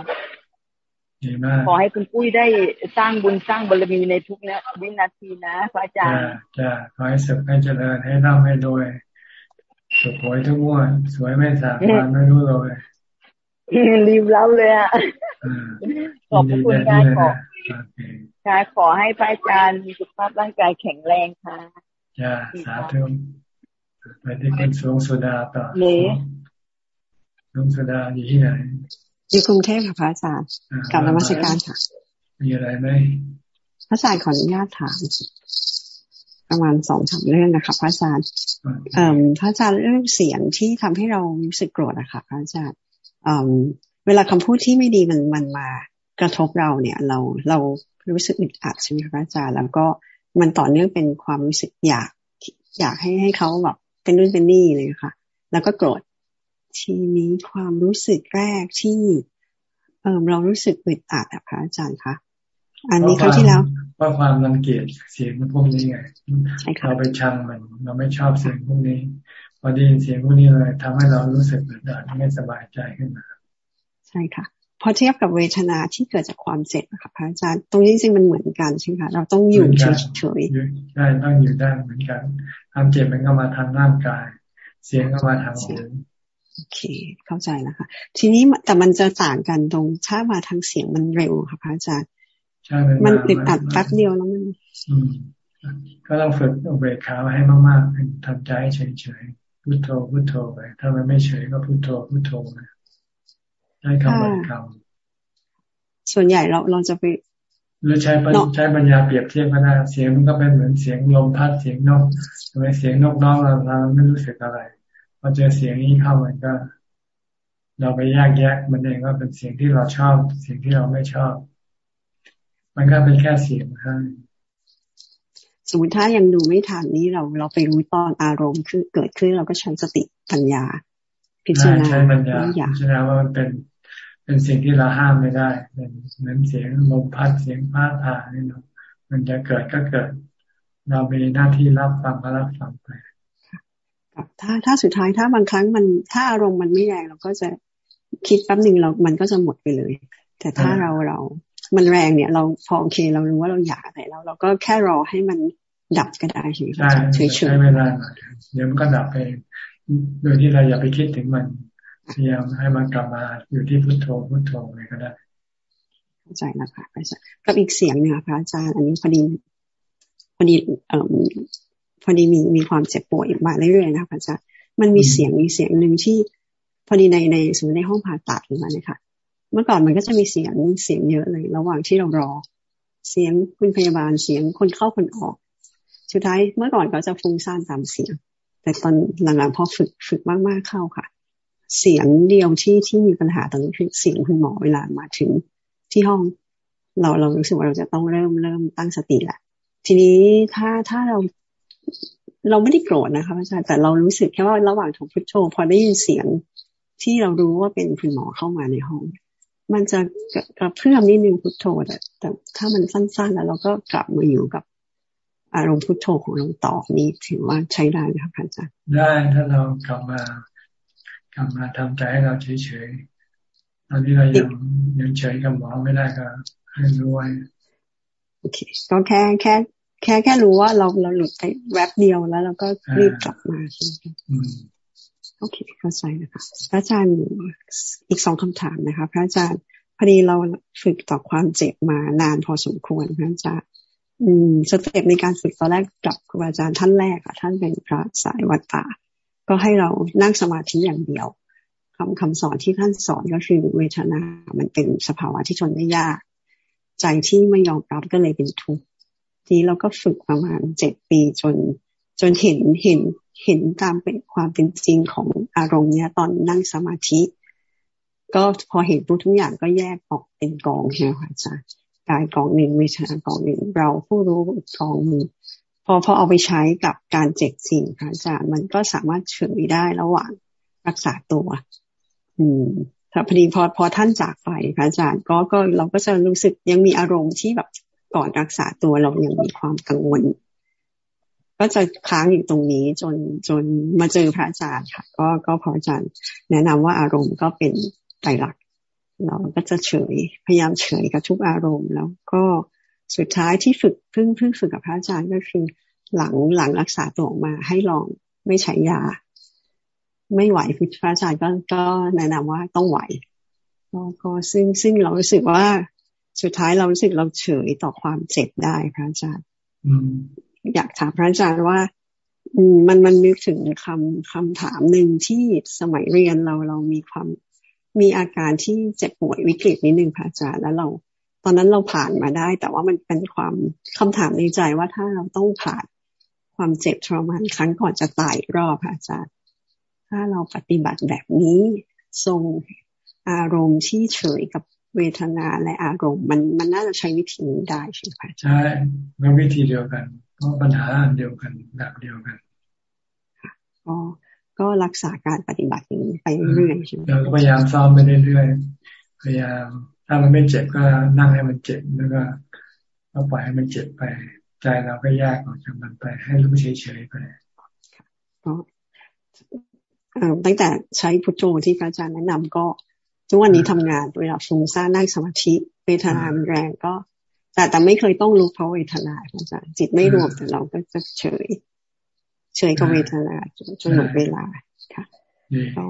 [SPEAKER 39] ขอให้คุณปุ้ยได้สร้างบุญสร้างบารมีในทุกนวินาทีนะพระอาจารย์
[SPEAKER 1] จ้าขอให้สุขให้เจริญให้ร่ำให้รวยสุขหวยทุกวันสวยไม่สามวันไม่รู้เลย
[SPEAKER 39] รีบเล่าเลยอะขอบคุณการขอการขอให้พระอาจารย์มีสุขภาพร่างกายแข็งแรงค่ะ
[SPEAKER 1] จ้าสาธุไปที่คุณสวงสุดาต่อ
[SPEAKER 39] เลย
[SPEAKER 1] สวงสุดาอยู่ที่ไหน
[SPEAKER 40] อยู่กรุงเทพค่ะพระอาจารย์กลับนมัสการค่ะ
[SPEAKER 1] มีอะไรไหม
[SPEAKER 40] พระอาจารย์ขออนุญาตถามประมาณสองสามเรื่องนะคะพระอาจารย์เอ่อพระอาจารย์เรื่องเสียงที่ทำให้เรารู้สึกโกรธอะค่ะพระอาจารย์เอ่อเวลาคำพูดที่ไม่ดีมันมันมากระทบเราเนี่ย เราเรารู้สึกอึดอัดใช่ไหมคะพระอาจารย์แล้วก็มันต่อเนื่องเป็นความรู้สึกอยาก อยากให้ให้เขาแบบเป็นนู่นเป็นนี่เลยค่ะ แล้วก็โกรธ ทีนี้ความรู้สึกแรกที่เออเรารู้สึกอึดอัดอะพระอาจารย์คะอันนี้ครั้งที่แล้ว
[SPEAKER 1] ว่าความรังเกียจเสียงพวกนี้ไงเราไปชังมัน เราไม่ชอบเสียงพวกนี้พอได้ยินเสียงพวกนี้เลยทำให้เรารู้สึกอึดอัดไม่สบายใจขึ้นมา
[SPEAKER 40] ใช่ค่ะพอเทียบกับเวทนาที่เกิดจากความเจ็บค่ะพระอาจารย์ตรงนี้จริงมันเหมือนกันใช่ไหมคะเราต้องอยู่เฉย
[SPEAKER 1] ๆใช่ต้องอยู่ได้เหมือนกันความเจ็บมันก็มาทางร่างกาย เสียงก็มาทางหู
[SPEAKER 40] โอเค เข้าใจแล้วค่ะ ทีนี้แต่มันจะต่างกันตรงถ้ามาทางเสียงมันเร็วค่ะพระอาจารย์
[SPEAKER 1] ใช่
[SPEAKER 40] มันติดตัดแป๊บเดียวแล้วมัน
[SPEAKER 1] ก็ต้องฝึกอเบกขาให้มากๆทำใจเฉยๆพุโทโธพุโทโธไปถ้ามันไม่เฉยก็พุโทโธพุโทโธนะให้คำบริกรรม
[SPEAKER 40] ส่วนใหญ่เราเราจะไป
[SPEAKER 1] หรือใช้ใช้ปัญญาเปรียบเทียบก็ได้เสียงมันก็เป็นเหมือนเสียงลมพัดเสียงนกทำไมเสียงนกน้องเราเราไม่รู้สึกอะไร พอเจอเสียงนี้เข้ามันก็ เราไปแยกแยะมันเองว่าเป็นเสียงที่เราชอบเสียงที่เราไม่ชอบ มันก็เป็นแค่เสียงครับ
[SPEAKER 40] สมมติถ้ายังดูไม่ทันนี้เราเราไปรู้ตอนอารมณ์คือเกิดขึ้นเราก็ใช้สติปัญญา
[SPEAKER 1] พิจารณาใช้ปัญญาพิจารณาว่ามันเป็นเป็นสิ่งที่เราห้ามไม่ได้เป็นเหมือนเสียงลมพัดเสียงพ้าผ่านี่เนาะมันจะเกิดก็เกิด เรามีหน้าที่รับฟังก็รับฟังไป
[SPEAKER 40] ถ้าถ้าสุดท้ายถ้าบางครั้งมันถ้าอารมณ์มันไม่แรงเราก็จะคิดแป๊บหนึ่งเรา มันก็จะหมดไปเลย แต่ถ้าเราเรา มันแรงเนี่ย เราพอโอเค เรารู้ว่าเราอยากอะไรแล้ว เราก็แค่รอให้มันดับก็ได้เฉย
[SPEAKER 1] ๆเฉยๆใช้เวลาเดี๋ยวมันก็ดับไปโดยที่เราอย่าไปคิดถึงมันพยายามให้มันกลับมาอยู่ที่พุทโธพุทโธเลยก็ได้
[SPEAKER 40] เข้าใจนะคะพระอาจารย์กับอีกเสียงเนี่ยพระอาจารย์ อันนี้พอดีพอดีเอ่อ พอดีมีมีความเจ็บปวดมาเรื่อยๆนะคะอาจารย์มันมีเสียงมีเสียงหนึ่งที่ พอดีในในสมมติในห้องผ่าตัดหรืออะไรค่ะ เมื่อก่อนมันก็จะมีเสียงเสียงเยอะเลย ระหว่างที่เรารอ เสียงคุณพยาบาลเสียงคนเข้าคนออกสุดท้ายเมื่อก่อนก็จะฟุ้งซ่านตามเสียง แต่ตอนหลังๆพอฝึกฝึกมากๆเข้าค่ะ เสียงเดียวที่ที่มีปัญหาตอนนี้คือเสียงคุณหมอเวลามาถึงที่ห้อง เราเรารู้สึกว่าเราจะต้องเริ่มเริ่มตั้งสติแหละทีนี้ถ้าถ้าเรา เราไม่ได้โกรธนะคะอาจารย์แต่เรารู้สึกแค่ว่าระหว่างของพุทโธพอได้ยินเสียงที่เรารู้ว่าเป็นคุณหมอเข้ามาในห้อง มันจะกระเพื่อมนิดนึงพุทโธแต่แต่ถ้ามันสั้นๆ แล้วเราก็กลับมาอยู่กับอารมณ์พุทโธของเราต่อนี้ถือว่าใช้ได้ไหมคะอาจารย์
[SPEAKER 1] ได้ถ้าเรากลับมากลับมาทำใจให้เราเฉยๆตอนนี้เรายังยังเฉยกับหมอไม่ได้ก็ให้รู้ไว้
[SPEAKER 40] โอเคก็แค่แค่ แค่แค่รู้ว่าเราเราหลุดไปแวบเดียวแล้วเราก็รีบกลับมาใช่ไหมโอเคเข้าใจนะคะพระอาจารย์อีกสองคำถามนะคะ พระอาจารย์พอดีเราฝึกต่อความเจ็บมานานพอสมควรพระอาจารย์อืมสเต็ปในการฝึกตอนแรกกับครูอาจารย์ท่านแรกอะ ท่านเป็นพระสายวัดป่า ก็ให้เรานั่งสมาธิอย่างเดียวคำคำสอนที่ท่านสอนก็คือเวทนา มันเป็นสภาวะที่ทนได้ยาก ใจที่ไม่ยอมรับก็เลยเป็นทุกข์ นี้เราก็ฝึกประมาณเจ็ดปีจน จนเห็นเห็นเห็นตามเป็นความเป็นจริงของอารมณ์เนี้ยตอนนั่งสมาธิ ก็พอเห็นปุ๊บทุกอย่างก็แยกออกเป็นกองใช่ไหมคะอาจารย์กายกองหนึ่งวิชากองหนึ่งเราผู้รู้กองหนึ่งพอพอเอาไปใช้กับการเจ็บสิ่งค่ะอาจารย์มันก็สามารถเฉยได้ระหว่างรักษาตัว อืมพอดีพอพอท่านจากไปพระอาจารย์ก็ก็เราก็จะรู้สึกยังมีอารมณ์ที่แบบ ก่อนรักษาตัวเรายังมีความกังวล ก็จะค้างอยู่ตรงนี้จนจนมาเจอพระอาจารย์ค่ะ ก็ก็พระอาจารย์แนะนำว่าอารมณ์ก็เป็นไตรลักษณ์เราก็จะเฉยพยายามเฉยกับทุกอารมณ์ แล้วก็สุดท้ายที่ฝึกเพิ่งเพิ่งฝึกกับพระอาจารย์ก็คือ หลังหลังรักษาตัวออกมาให้ลองไม่ใช้ยา ไม่ไหวคือพระอาจารย์ก็ก็แนะนำว่าต้องไหวก็ซึ่งซึ่งเรารู้สึกว่า สุดท้ายเรารู้สึกเราเฉยต่อความเจ็บได้พระอาจารย์อยากถามพระอาจารย์ว่ามันมันนึกถึงคำคำถามหนึ่งที่สมัยเรียนเราเรามีความมีอาการที่เจ็บป่วยวิกฤตนิดนึงพระอาจารย์แล้วเรา ตอนนั้นเราผ่านมาได้ แต่ว่ามันเป็นความคำถามในใจว่าถ้าเราต้องผ่านความเจ็บทรมานครั้งก่อนจะตายรอบพระอาจารย์ ถ้าเราปฏิบัติแบบนี้ทรงอารมณ์ที่เฉยกับ เวทนาและอารมณ์ มันมันน่าจะใช้วิธีนี้ได้ใช่ไหม
[SPEAKER 1] ใช่มันวิธีเดียวกันก็ปัญหาอันเดียวกันแบบเดียวกัน
[SPEAKER 40] ก็ก็รักษาการปฏิบัติอย่างนี้ไปเรื่อยใช่ไหม
[SPEAKER 1] เราก็พยายามซ้อมไปเรื่อยๆพยายามถ้ามันไม่เจ็บก็นั่งให้มันเจ็บแล้วก็ก็ปล่อยให้มันเจ็บไป ใจเราก็แยกออกจากมันไป ให้รู้เฉยๆไป
[SPEAKER 40] ตั้งแต่ใช้พุทโธที่พระอาจารย์แนะนำก็ ทุกวันนี้ทำงานเวลาฟุ้งซ่านนั่งสมาธิเวทนาแรงก็ แต่แต่ไม่เคยต้องรู้เพราะเวทนาอาจารย์จิตไม่รวมแต่เราก็จะเฉย เฉยกับเวทนาจนหมดเวลาค่ะก็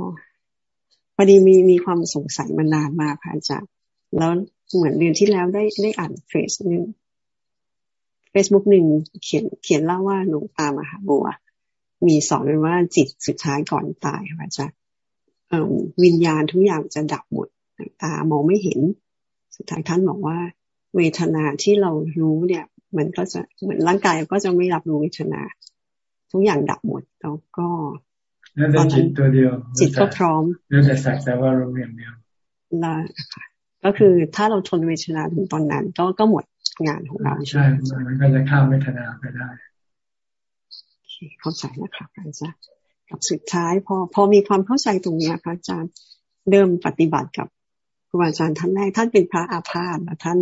[SPEAKER 40] พอดีมีมีความสงสัยมานานมาค่ะอาจารย์แล้วเหมือนเดือนที่แล้วได้ได้อ่านเฟซหนึ่งเฟซบุ๊กหนึ่งเขียนเขียนเล่าว่าหลวงตามหาบัว มีสอนว่าจิตสุดท้ายก่อนตายค่ะอาจารย์ วิญญาณทุกอย่างจะดับหมดตามองไม่เห็น สุดท้ายท่านบอกว่า เวทนาที่เรารู้เนี่ย มันก็จะเหมือนร่างกายก็จะไม่รับรู้เวทนา ทุกอย่างดับหมดแล้วก็
[SPEAKER 1] แล้วแต่จิตตัวเดียว
[SPEAKER 40] จิตก็พร้อม
[SPEAKER 1] แล้วแต่สักแต่ว่ารู้อย่างเดียว
[SPEAKER 40] แล้วก็คือถ้าเราทนเวทนาถึงตอนนั้น ก็ก็หมดงานของเรา
[SPEAKER 1] ใช่มันก็จะข้ามเวทนาไปได้
[SPEAKER 40] เข้าใจนะคะอาจารย์ กับสุดท้าย พอพอมีความเข้าใจตรงนี้พระอาจารย์เริ่มปฏิบัติกับครูอาจารย์ท่านแรกท่านเป็นพระอาพาธท่าน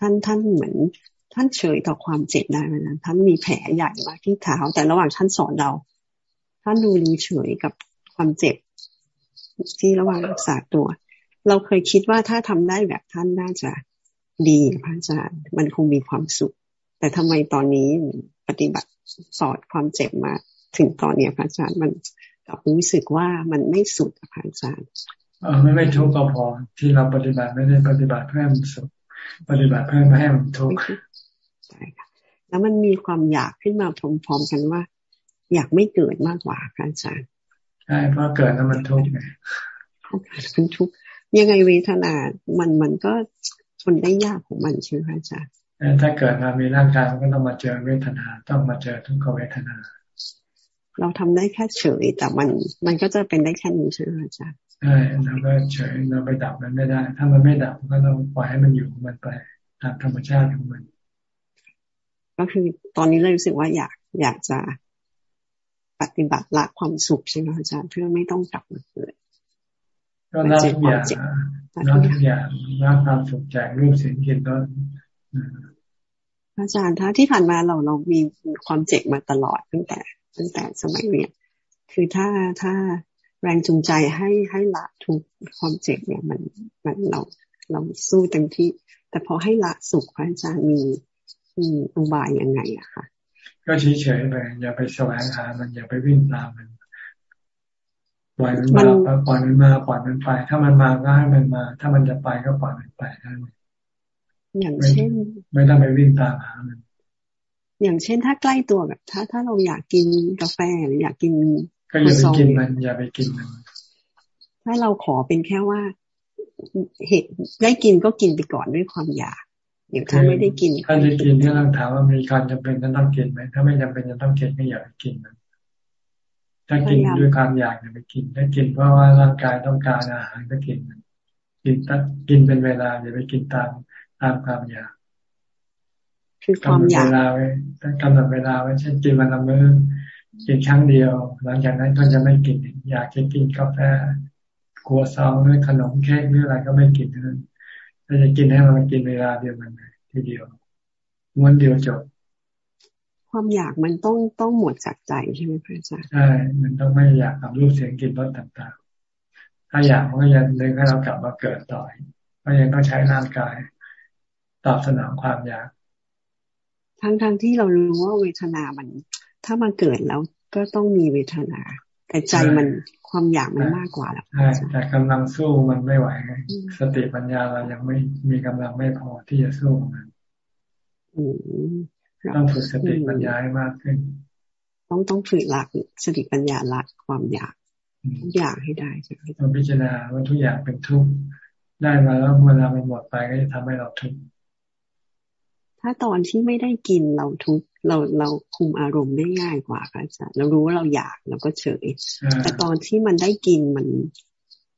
[SPEAKER 40] ท่านท่านเหมือน ท่านเฉยต่อความเจ็บได้นะท่านมีแผลใหญ่มากที่เท้า แต่ระหว่างท่านสอนเรา ท่านดูรู้เฉยกับความเจ็บ ที่ระหว่างรักษาตัว เราเคยคิดว่าถ้าทำได้แบบท่านน่าจะดีพระอาจารย์มันคงมีความสุข แต่ทำไมตอนนี้ปฏิบัติสอนความเจ็บมา ถึงตอนเนี้ยพระอาจารย์มันกับรู้สึกว่ามันไม่สุดพระอาจารย์
[SPEAKER 1] เออไม่ไม่ทุกข์ก็พอที่เราปฏิบัติไม่ได้ปฏิบัติเพื่อมันสุขปฏิบัติเพื่อไม่ให้มันทุกข์
[SPEAKER 40] ใช่ค่ะแล้วมันมีความอยากขึ้นมาพร้อมๆกันว่า อยากไม่เกิดมากกว่าอาจารย์
[SPEAKER 1] ใช่เพราะเกิดแล้วมันทุกข์ไง
[SPEAKER 40] มันทุกข์ยังไงเวทนา มันมันก็ทนได้ยากของมันใช่ไหมอาจารย์
[SPEAKER 1] ถ้าเกิดมามีร่างกายมันก็ต้องมาเจอเวทนา ต้องมาเจอทุกขเวทนา
[SPEAKER 40] เราทำได้แค่เฉย แต่มันมันก็จะเป็นได้แค่นี้ใช่ไหมอาจารย์
[SPEAKER 1] ใช่เราก็เฉยเราไปดับมันไม่ได้ ถ้ามันไม่ดับก็ต้องปล่อยให้มันอยู่มันไปตามธรรมชาติของมัน
[SPEAKER 40] ก็คือตอนนี้เลยรู้สึกว่าอยากอยากจะปฏิบัติละความสุขใช่ไหมอาจารย์เพื่อไม่ต้องกลับมาเกิด
[SPEAKER 1] ก็ละทุกอย่างละทุกอย่างละความสุขจากรูปเสียงกลิ่นรส
[SPEAKER 40] อาจารย์ถ้าที่ผ่านมาเราเรามีความเจ็บมาตลอดตั้งแต่ ตั้งแต่สมัยเรียนคือถ้าถ้าแรงจูงใจให้ให้ละทุกความเจ็บเนี่ยมันมันเราเราสู้เต็มที่ แต่พอให้ละสุขพระอาจารย์มีมีอุบายยังไงอะคะ
[SPEAKER 1] ก็เฉยๆไปอย่าไปแสวงหา มันอย่าไปวิ่งตามมันปล่อยมันมาปล่อยมันมาปล่อยมันไป ถ้ามันมาก็ให้มันมา ถ้ามันจะไปก็ปล่อยมันไปนั่น
[SPEAKER 40] อ ย่างเช่น
[SPEAKER 1] ไม่ต้องไปวิ่งตามหามัน
[SPEAKER 40] อย่างเช่นถ้าใกล้ตัวแบบถ้าถ้าเราอยากกินกาแฟหรืออยากกิน
[SPEAKER 1] ก็อย่าไปกินมันอย่าไปกินมัน
[SPEAKER 40] ถ้าเราขอเป็นแค่ว่าเหตุได้กินก็กินไปก่อนด้วยความอยากเดี๋ยวถ้าไม่ได้กิน
[SPEAKER 1] ถ้าจะกินที่เราถามว่ามีการจำเป็นจะต้องกินไหมถ้าไม่จำเป็นจะต้องกินก็อย่าไปกินมันถ้ากินด้วยความอยากอย่าไปกิน ถ้ากินเพราะว่าร่างกายต้องการอาหารก็กินมันกินกินเป็นเวลาอย่าไปกินตาม ตามความอยาก
[SPEAKER 40] คือความอยากเว
[SPEAKER 1] ลาไว้กำหนดเวลาไว้เช่นกินวันละมื้อกินครั้งเดียว หลังจากนั้นก็จะไม่กินอยากจะกินกาแฟครัวซองหรือขนมเค้กหรืออะไรก็ไม่กินนั้นถ้าจะกินให้มันกินเวลาเดียวกันทีเดียวม้วนเดียวจบ
[SPEAKER 40] ความอยากมันต้องต้องหมดจากใจใช่ไหมพระอาจารย์
[SPEAKER 1] ใช่มันต้องไม่อยากกับรูปเสียงกลิ่นรสต่างๆ ถ้าอยากมันก็ยังดึงให้เรากลับมาเกิดต่อก็ยังต้องใช้ร่างกาย ตอบสนองความอยาก
[SPEAKER 40] ทั้งทั้งที่เรารู้ว่าเวทนามัน ถ้ามันเกิดแล้วก็ต้องมีเวทนา แต่ใจมันความอยากมันมากกว่าแล้ว
[SPEAKER 1] ใช่แต่กำลังสู้มันไม่ไหวไงสติปัญญาเรายังไม่มีกำลังไม่พอที่จะสู้มันต้องฝึกสติปัญญาให้มากขึ้น
[SPEAKER 40] ต้องต้องฝึกหลักสติปัญญาหลักความอยากทุกอย่างให้ได้ใช่ไหม
[SPEAKER 1] ต้องพิจารณาว่าทุกอย่างเป็นทุกข์ได้มาแล้วเวลามันหมดไปก็จะทำให้เราทุกข์
[SPEAKER 40] ถ้าตอนที่ไม่ได้กินเราทุกข์เราเราคุมอารมณ์ได้ง่ายกว่าค่ะอาจารย์เรารู้ว่าเราอยากเราก็เฉย แต่ตอนที่มันได้กินมัน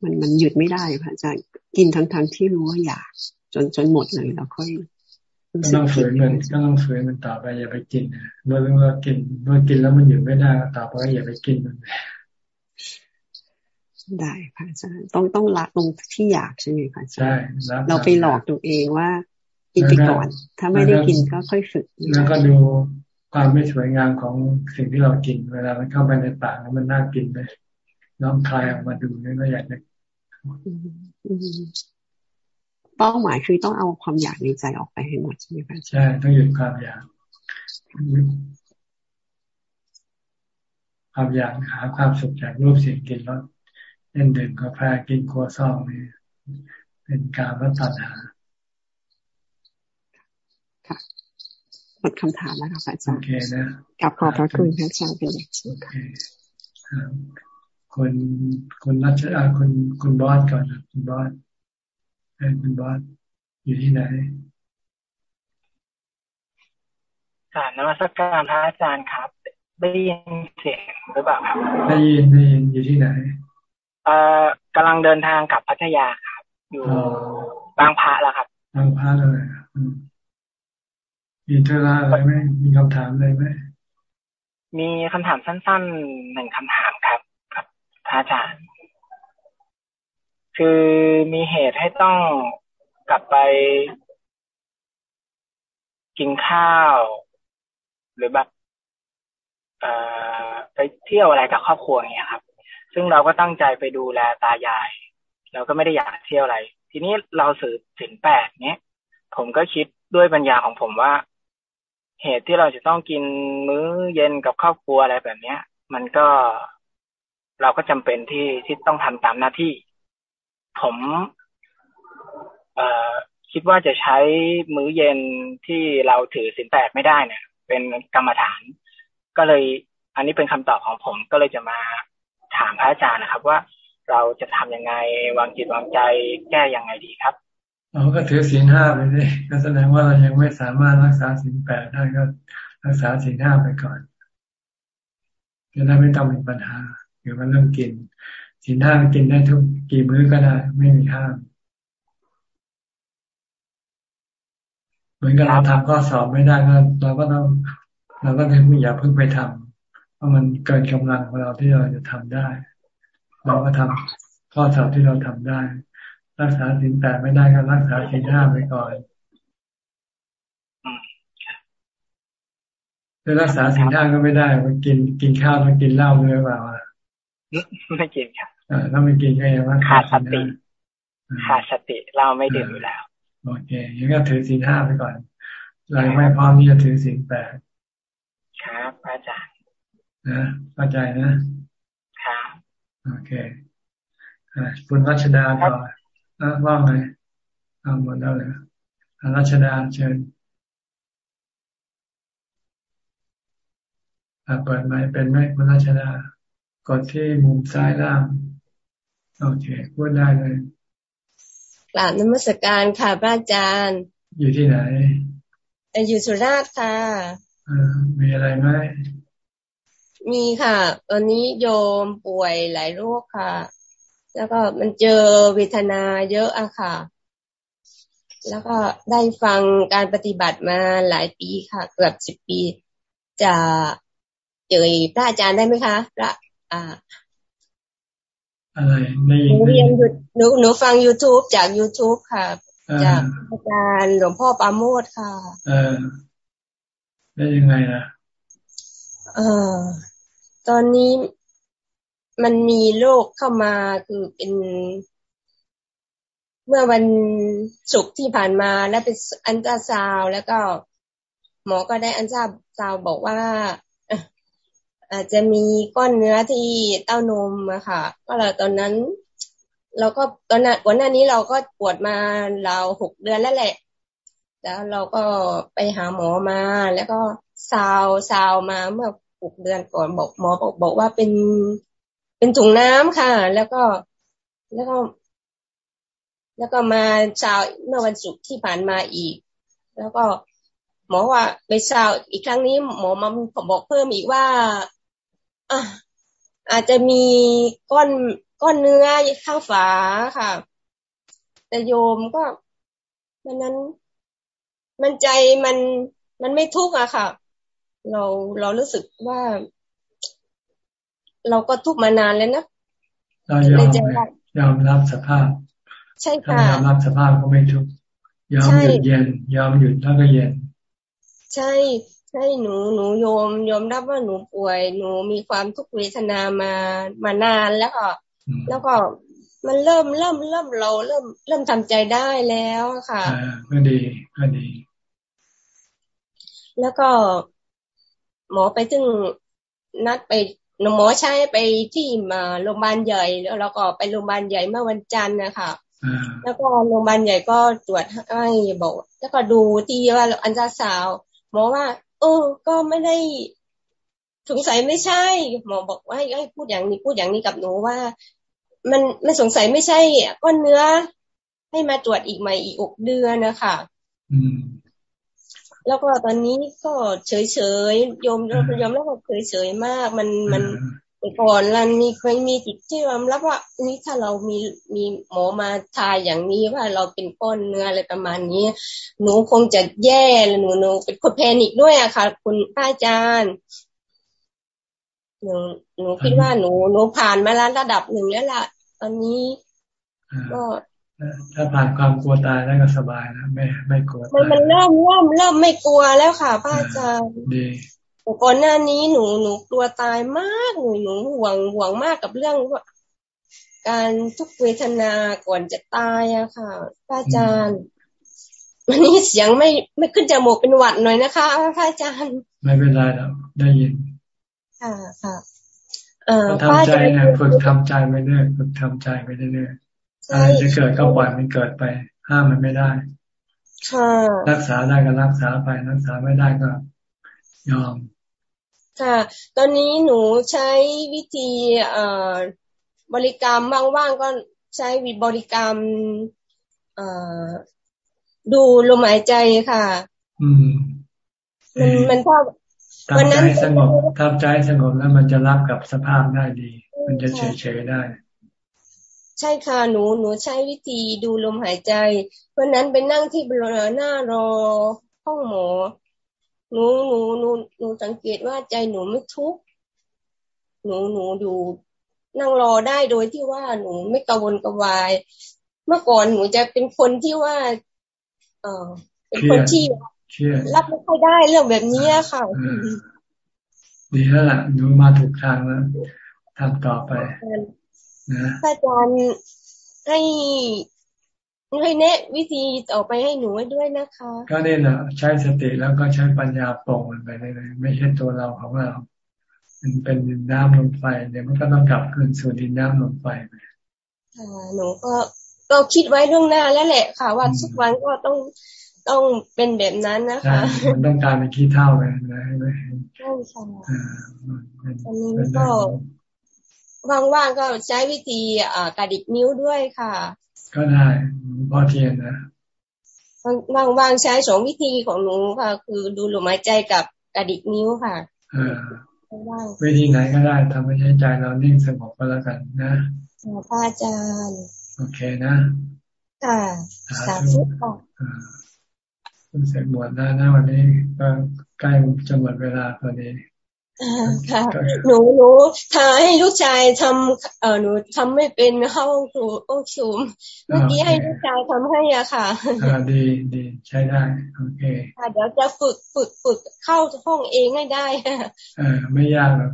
[SPEAKER 40] มันมันหยุดไม่ได้ค่ะอาจารย์กินทั้งทั้งที่รู้ว่าอยาก จนจนหมดเลยแล้วค่อย
[SPEAKER 1] ก็ต้องฝืนมันก็ต้องฝืนมันต่อไปอย่าไปกินเมื่อเมื่อกิน เมื่อกินแล้วมันหยุดไม่ได้ต่อไปอย่าไปกินมัน
[SPEAKER 40] ได้พระอาจารย์ต้องต้องละตรงที่อยากใช่ไหมพระอาจารย์
[SPEAKER 1] ใช่
[SPEAKER 40] เราไปหลอกตัวเองว่า กินไปก่อน ถ้าไม่ได้กินก็ค่อยฝึก
[SPEAKER 1] แล้วก็ดูความไม่สวยงามของสิ่งที่เรากิน เวลามันเข้าไปในปากแล้วมันน่ากินไหมน้องคลายออกมาดูนี่ก็อยากจะ
[SPEAKER 40] เป้าหมายคือต้องเอาความอยากในใจออกไปให้หมดใช่ไหมคะ
[SPEAKER 1] ใช่ต้องหยุดความอยากความอยากหาความสุขจากรูปเสียงกินรสเล่นดื่มกาแฟกินครัวซองนี่เป็นการวัตัณหา
[SPEAKER 40] ค่ะห มดคำถามแล้วค่ะอาจารย์โอ
[SPEAKER 1] เคนะ
[SPEAKER 40] กับขอบพระคุณพระอาจารย์เป็นอย่าง
[SPEAKER 1] สูงคนคนรัชอาคุณคุณบอสก่อนนะคุณบอสคุณบอสอยู่ที่ไหน
[SPEAKER 41] กาบนมัสการพระอาจารย์ครับ ได้ยินเสียงหรือเปล่าครับ
[SPEAKER 1] ได้ยินได้ยินอยู่ที่ไหน
[SPEAKER 41] เอ่อกำลังเดินทางกลับพัทยาครับ อยู่บางพระแล้วครับ
[SPEAKER 1] บางพระเลย มีเทระอะไรไหมมีคำถามอะไรไหม
[SPEAKER 41] มีคำถามสั้นๆหนึ่งคำถามครับครับพระอาจารย์ คือมีเหตุให้ต้องกลับไปกินข้าว หรือแบบไปเที่ยวอะไรกับครอบครัวอย่างเงี้ยครับ ซึ่งเราก็ตั้งใจไปดูแลตายาย เราก็ไม่ได้อยากเที่ยวอะไร ทีนี้เราสืบสินแปดเนี้ย ผมก็คิดด้วยปัญญาของผมว่า เหตุที่เราจะต้องกินมื้อเย็นกับครอบครัวอะไรแบบเนี้ย มันก็เราก็จำเป็นที่ที่ต้องทำตามหน้าที่ ผมเอ่อคิดว่าจะใช้มื้อเย็นที่เราถือสินแปดไม่ได้เนี่ย เป็นกรรมฐาน ก็เลย อันนี้เป็นคำตอบของผมก็เลยจะมาถามพระอาจารย์นะครับ ว่าเราจะทํำยังไงวางจิตวางใจแก้ยังไงดีครับ
[SPEAKER 1] เราก็ถือศีลห้าไปเลยก็แสดงว่าเรายังไม่สามารถรักษาศีลแปดได้ก็รักษาศีลห้าไปก่อนจะได้ไม่ต้องมีปัญหาเกี่ยวกับเรื่องกินสินห้ากินได้ทุกกี่มื้อก็ได้ ไม่มีห้ามเหมือนกับเราทำข้อสอบไม่ได้ก็เราก็ต้องเราก็ต้องอย่าเพิ่งไปทำเพราะมันเกินกำลังของเราที่เราจะทำได้ เราก็ทำข้อสอบที่เราทำได้ รักษาสินแปดไม่ได้ก็รักษาสินห้าไปก่อนถ้ารักษาสินห้าก็ไม่ได้มันกินกินข้าวต้องกินเหล้าด้วยเปล่า
[SPEAKER 41] ไม่กินครับ
[SPEAKER 1] ถ้าไม่กินก็ยังว่า
[SPEAKER 41] ขาดสติขาดสติเราไม่ดื่มอยู่แล้ว
[SPEAKER 1] โอเคยังก็ถือศีลห้าไปก่อนเราไม่พร้อมที่จะถือศีลแปด
[SPEAKER 41] ครับอาจารย์
[SPEAKER 1] นะเข้าใจนะครับโอเคคุณรัชดาต่อ ว่าไงเอาหมดแล้วเลยรัชดาเชิญเปิดไมเป็นไหมคุณรัชดากดที่มุมซ้ายล่าง โอเคพูดได้เลย
[SPEAKER 42] กราบนมัสการค่ะพระอาจารย์
[SPEAKER 1] อยู่ที่ไหน
[SPEAKER 42] อยู่สุราษฎร์ค่ะ
[SPEAKER 1] มีอะไรไหม
[SPEAKER 42] มีค่ะ ตอนนี้โยมป่วยหลายโรคค่ะ แล้วก็มันเจอเวทนาเยอะอะค่ะ แล้วก็ได้ฟังการปฏิบัติมาหลายปีค่ะ เกือบสิบปี จะเจอพระอาจารย์ได้ไหมคะพระอ่า
[SPEAKER 1] อะไรในห
[SPEAKER 42] นูเรียนหนูหนูฟัง youtube จาก youtube ค่ะ จากอาจารย์หลวงพ่อปาโมดค่ะ
[SPEAKER 1] เออได้ยังไงนะ
[SPEAKER 13] เออตอนนี้ มันมีโรคเข้ามาคือเป็น เมื่อวันศุกร์ที่ผ่านมาแล้วเป็นอันตราซาวแล้วก็หมอก็ได้อันตราซาวบอกว่าอาจจะมีก้อนเนื้อที่เต้านมอะค่ะ ก็เลยตอนนั้น เราก็ตอนนั้นวันหน้านี้เราก็ปวดมาเราหกเดือนแล้วแหละ แล้วเราก็ไปหาหมอมา แล้วก็ซาวซาวมาเมื่อหกเดือนก่อนบอกหมอบอกบอกว่าเป็น เป็นถุงน้ำค่ะ แล้วก็แล้วก็ แล้วก็มาซาวเมื่อวันศุกร์ที่ผ่านมาอีก แล้วก็หมอว่าไปซาวอีกครั้งนี้ หมอมาบอกเพิ่มอีกว่าอะอาจจะมีก้อนก้อนเนื้อข้างฝาค่ะ แต่โยมก็มันนั้น มันใจมันมันไม่ทุกข์อะค่ะ เราเรารู้สึกว่า เราก็ทุกข์มานานแล้วนะ
[SPEAKER 1] เรายอมยอมรับสภาพ
[SPEAKER 13] ใช่ค่ะ
[SPEAKER 1] ยอมรับสภาพก็ไม่ทุกข์ยอมหยุดเย็น ยอมหยุดแล้วก็เย็น
[SPEAKER 13] ใช่ใช่หนูหนูโยมยอมรับว่าหนูป่วย หนูมีความทุกขเวทนามามานานแล้วก็ แล้วก็มันเริ่มเริ่มเริ่มเราเริ่มเริ่มทำใจได้แล้วค่ะ
[SPEAKER 1] ก็ดีก็ดี
[SPEAKER 13] แล้วก็หมอไปถึงนัดไป หมอใช้ไปที่มาโรงพยาบาลใหญ่แล้วเราก็ไปโรงพยาบาลใหญ่เมื่อวันจันทร์นะคะแล้วก็โรงพยาบาลใหญ่ก็ตรวจให้บอก แล้วก็ดูที่ว่าอันตราสาวหมอว่าเออก็ไม่ได้สงสัยไม่ใช่ หมอบอกว่าให้พูดอย่างนี้พูดอย่างนี้กับหนูว่า มันมันสงสัยไม่ใช่ก้อนเนื้อ ให้มาตรวจอีกใหม่อีกอกเดือนนะคะ แล้วก็ตอนนี้ก็เฉยเฉยยมยมแล้วก็เฉยเฉยมาก มันมันก่อนรันมีเคยมีจิตที่ยอมรับว่านี่ถ้าเรามีมีหมอมาทายอย่างนี้ว่าเราเป็นก้อนเนื้ออะไรประมาณนี้ หนูคงจะแย่แล้วหนูหนูเป็นคนแพนิกด้วยอะค่ะ คุณป้าอาจารย์หนูหนูคิดว่าหนูหนูผ่านมาแล้วระดับหนึ่งแล้วล่ะ ตอนนี้ ก็
[SPEAKER 1] ถ้าผ่านความกลัวตายแล้วก็สบายนะไม่ไม่กลัว
[SPEAKER 13] มันมันเริ่มเริ่มเริ่มไม่กลัวแล้วค่ะป้าอาจารย์
[SPEAKER 1] ดี
[SPEAKER 13] ก่อนหน้านี้หนูหนูกลัวตายมากหนูหนูห่วงห่วงมากกับเรื่องว่าการทุกเวทนาก่อนจะตายอะค่ะป้าอาจารย์วันนี้เสียงไม่ไม่ขึ้นจมูกเป็นหวัดหน่อยนะคะพระอาจารย์
[SPEAKER 1] ไม่เป็นไรแล้วได้ยิน
[SPEAKER 13] ค่ะค่ะ
[SPEAKER 1] เอ่อทำใจนะฝึกทำใจไปเรื่อยฝึกทำใจไปเรื่อย อะไรจะเกิดก็ปล่อยมันเกิดไป ห้ามมันไม่ได้รักษาได้ก็รักษาไปรักษาไม่ได้ก็ยอม
[SPEAKER 13] ค่ะ ตอนนี้หนูใช้วิธีเอ่อบริกรรมว่างๆก็ใช้วิบริกรรม เอ่อดูลมหายใจค่ะ
[SPEAKER 1] อืม
[SPEAKER 13] มันมัน
[SPEAKER 1] ถ้าวันนั้นสงบทำใจสงบแล้วมันจะรับกับสภาพได้ดี มันจะเฉยๆได้
[SPEAKER 13] ใช่ค่ะหนูหนูใช้วิธีดูลมหายใจ เพราะนั้นไปนั่งที่บริเวณหน้ารอห้องหมอหนูหนูหนูหนูสังเกตว่าใจหนูไม่ทุกข์หนูหนูดูนั่งรอได้โดยที่ว่าหนูไม่กังวลกระวาย เมื่อก่อนหนูจะเป็นคนที่ว่า เออเป็นคนที่รับไม่ค่อยได้เรื่องแบบนี้ค่ะ
[SPEAKER 1] ดีแล้วล่ะหนูมาถูกทางแล้วทำต่อไป
[SPEAKER 13] นะอาจารย์ให้ให้แนะวิธีต่อไปให้หนูด้วยนะคะ
[SPEAKER 1] ก็นี่แหละใช้สติแล้วก็ใช้ปัญญาปรงมันไปเลยไม่ใช่ตัวเราของเรา มันเป็นดินน้ำลมไฟเดี๋ยวมันก็ต้องกลับคืนสู่ดินน้ำลมไฟไป
[SPEAKER 13] หนูก็ก็คิดไว้ล่วงหน้าแล้วแหละค่ะ ว่าทุกวันก็ต้องต้องเป็นแบบนั้นนะคะ
[SPEAKER 1] มันต้องการเป็นขี้เท่าไปนะ
[SPEAKER 13] ใช่ใช่อันนี้ก็ ว่างๆก็ใช้วิธีกระดิกนิ้วด้วยค่ะ
[SPEAKER 1] ก็ได้พอเทียนนะ
[SPEAKER 13] บางบางใช้สองวิธีของหนูค่ะ คือดูลมหายใจกับกระดิกนิ้วค่ะ
[SPEAKER 1] วิธีไหนก็ได้ทำให้ใจเรานิ่งสงบก็แล้วกันนะ
[SPEAKER 13] พระอาจารย์
[SPEAKER 1] โอเคนะ
[SPEAKER 13] ค่ะ สาธุค่ะ
[SPEAKER 1] คุณเสกบวชนะนะวันนี้ก็ใกล้จะหมดเวลาพอดี
[SPEAKER 13] ค่ะหนูหนูทาให้ลูกชายทำเออหนูทำไม่เป็นเข้าครูโอ้ชูมเมื่อกี้ให้ลูกชายทำให้อะค่ะ
[SPEAKER 1] ดีดีใช้ได้โอเค
[SPEAKER 13] ค่ะเดี๋ยวจะฝึกฝึกฝึกเข้าห้องเองให้ได้
[SPEAKER 1] เออไม่ยากหรอก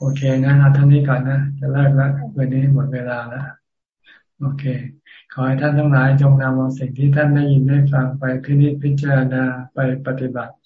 [SPEAKER 1] โอเคนะเอาท่านนี้ก่อนนะจะเลิกแล้ววันนี้หมดเวลาแล้วโอเค ขอให้ท่านทั้งหลายจงนำเอาสิ่งที่ท่านได้ยินได้ฟังไปพิจิตพิจารณาไปปฏิบัติเ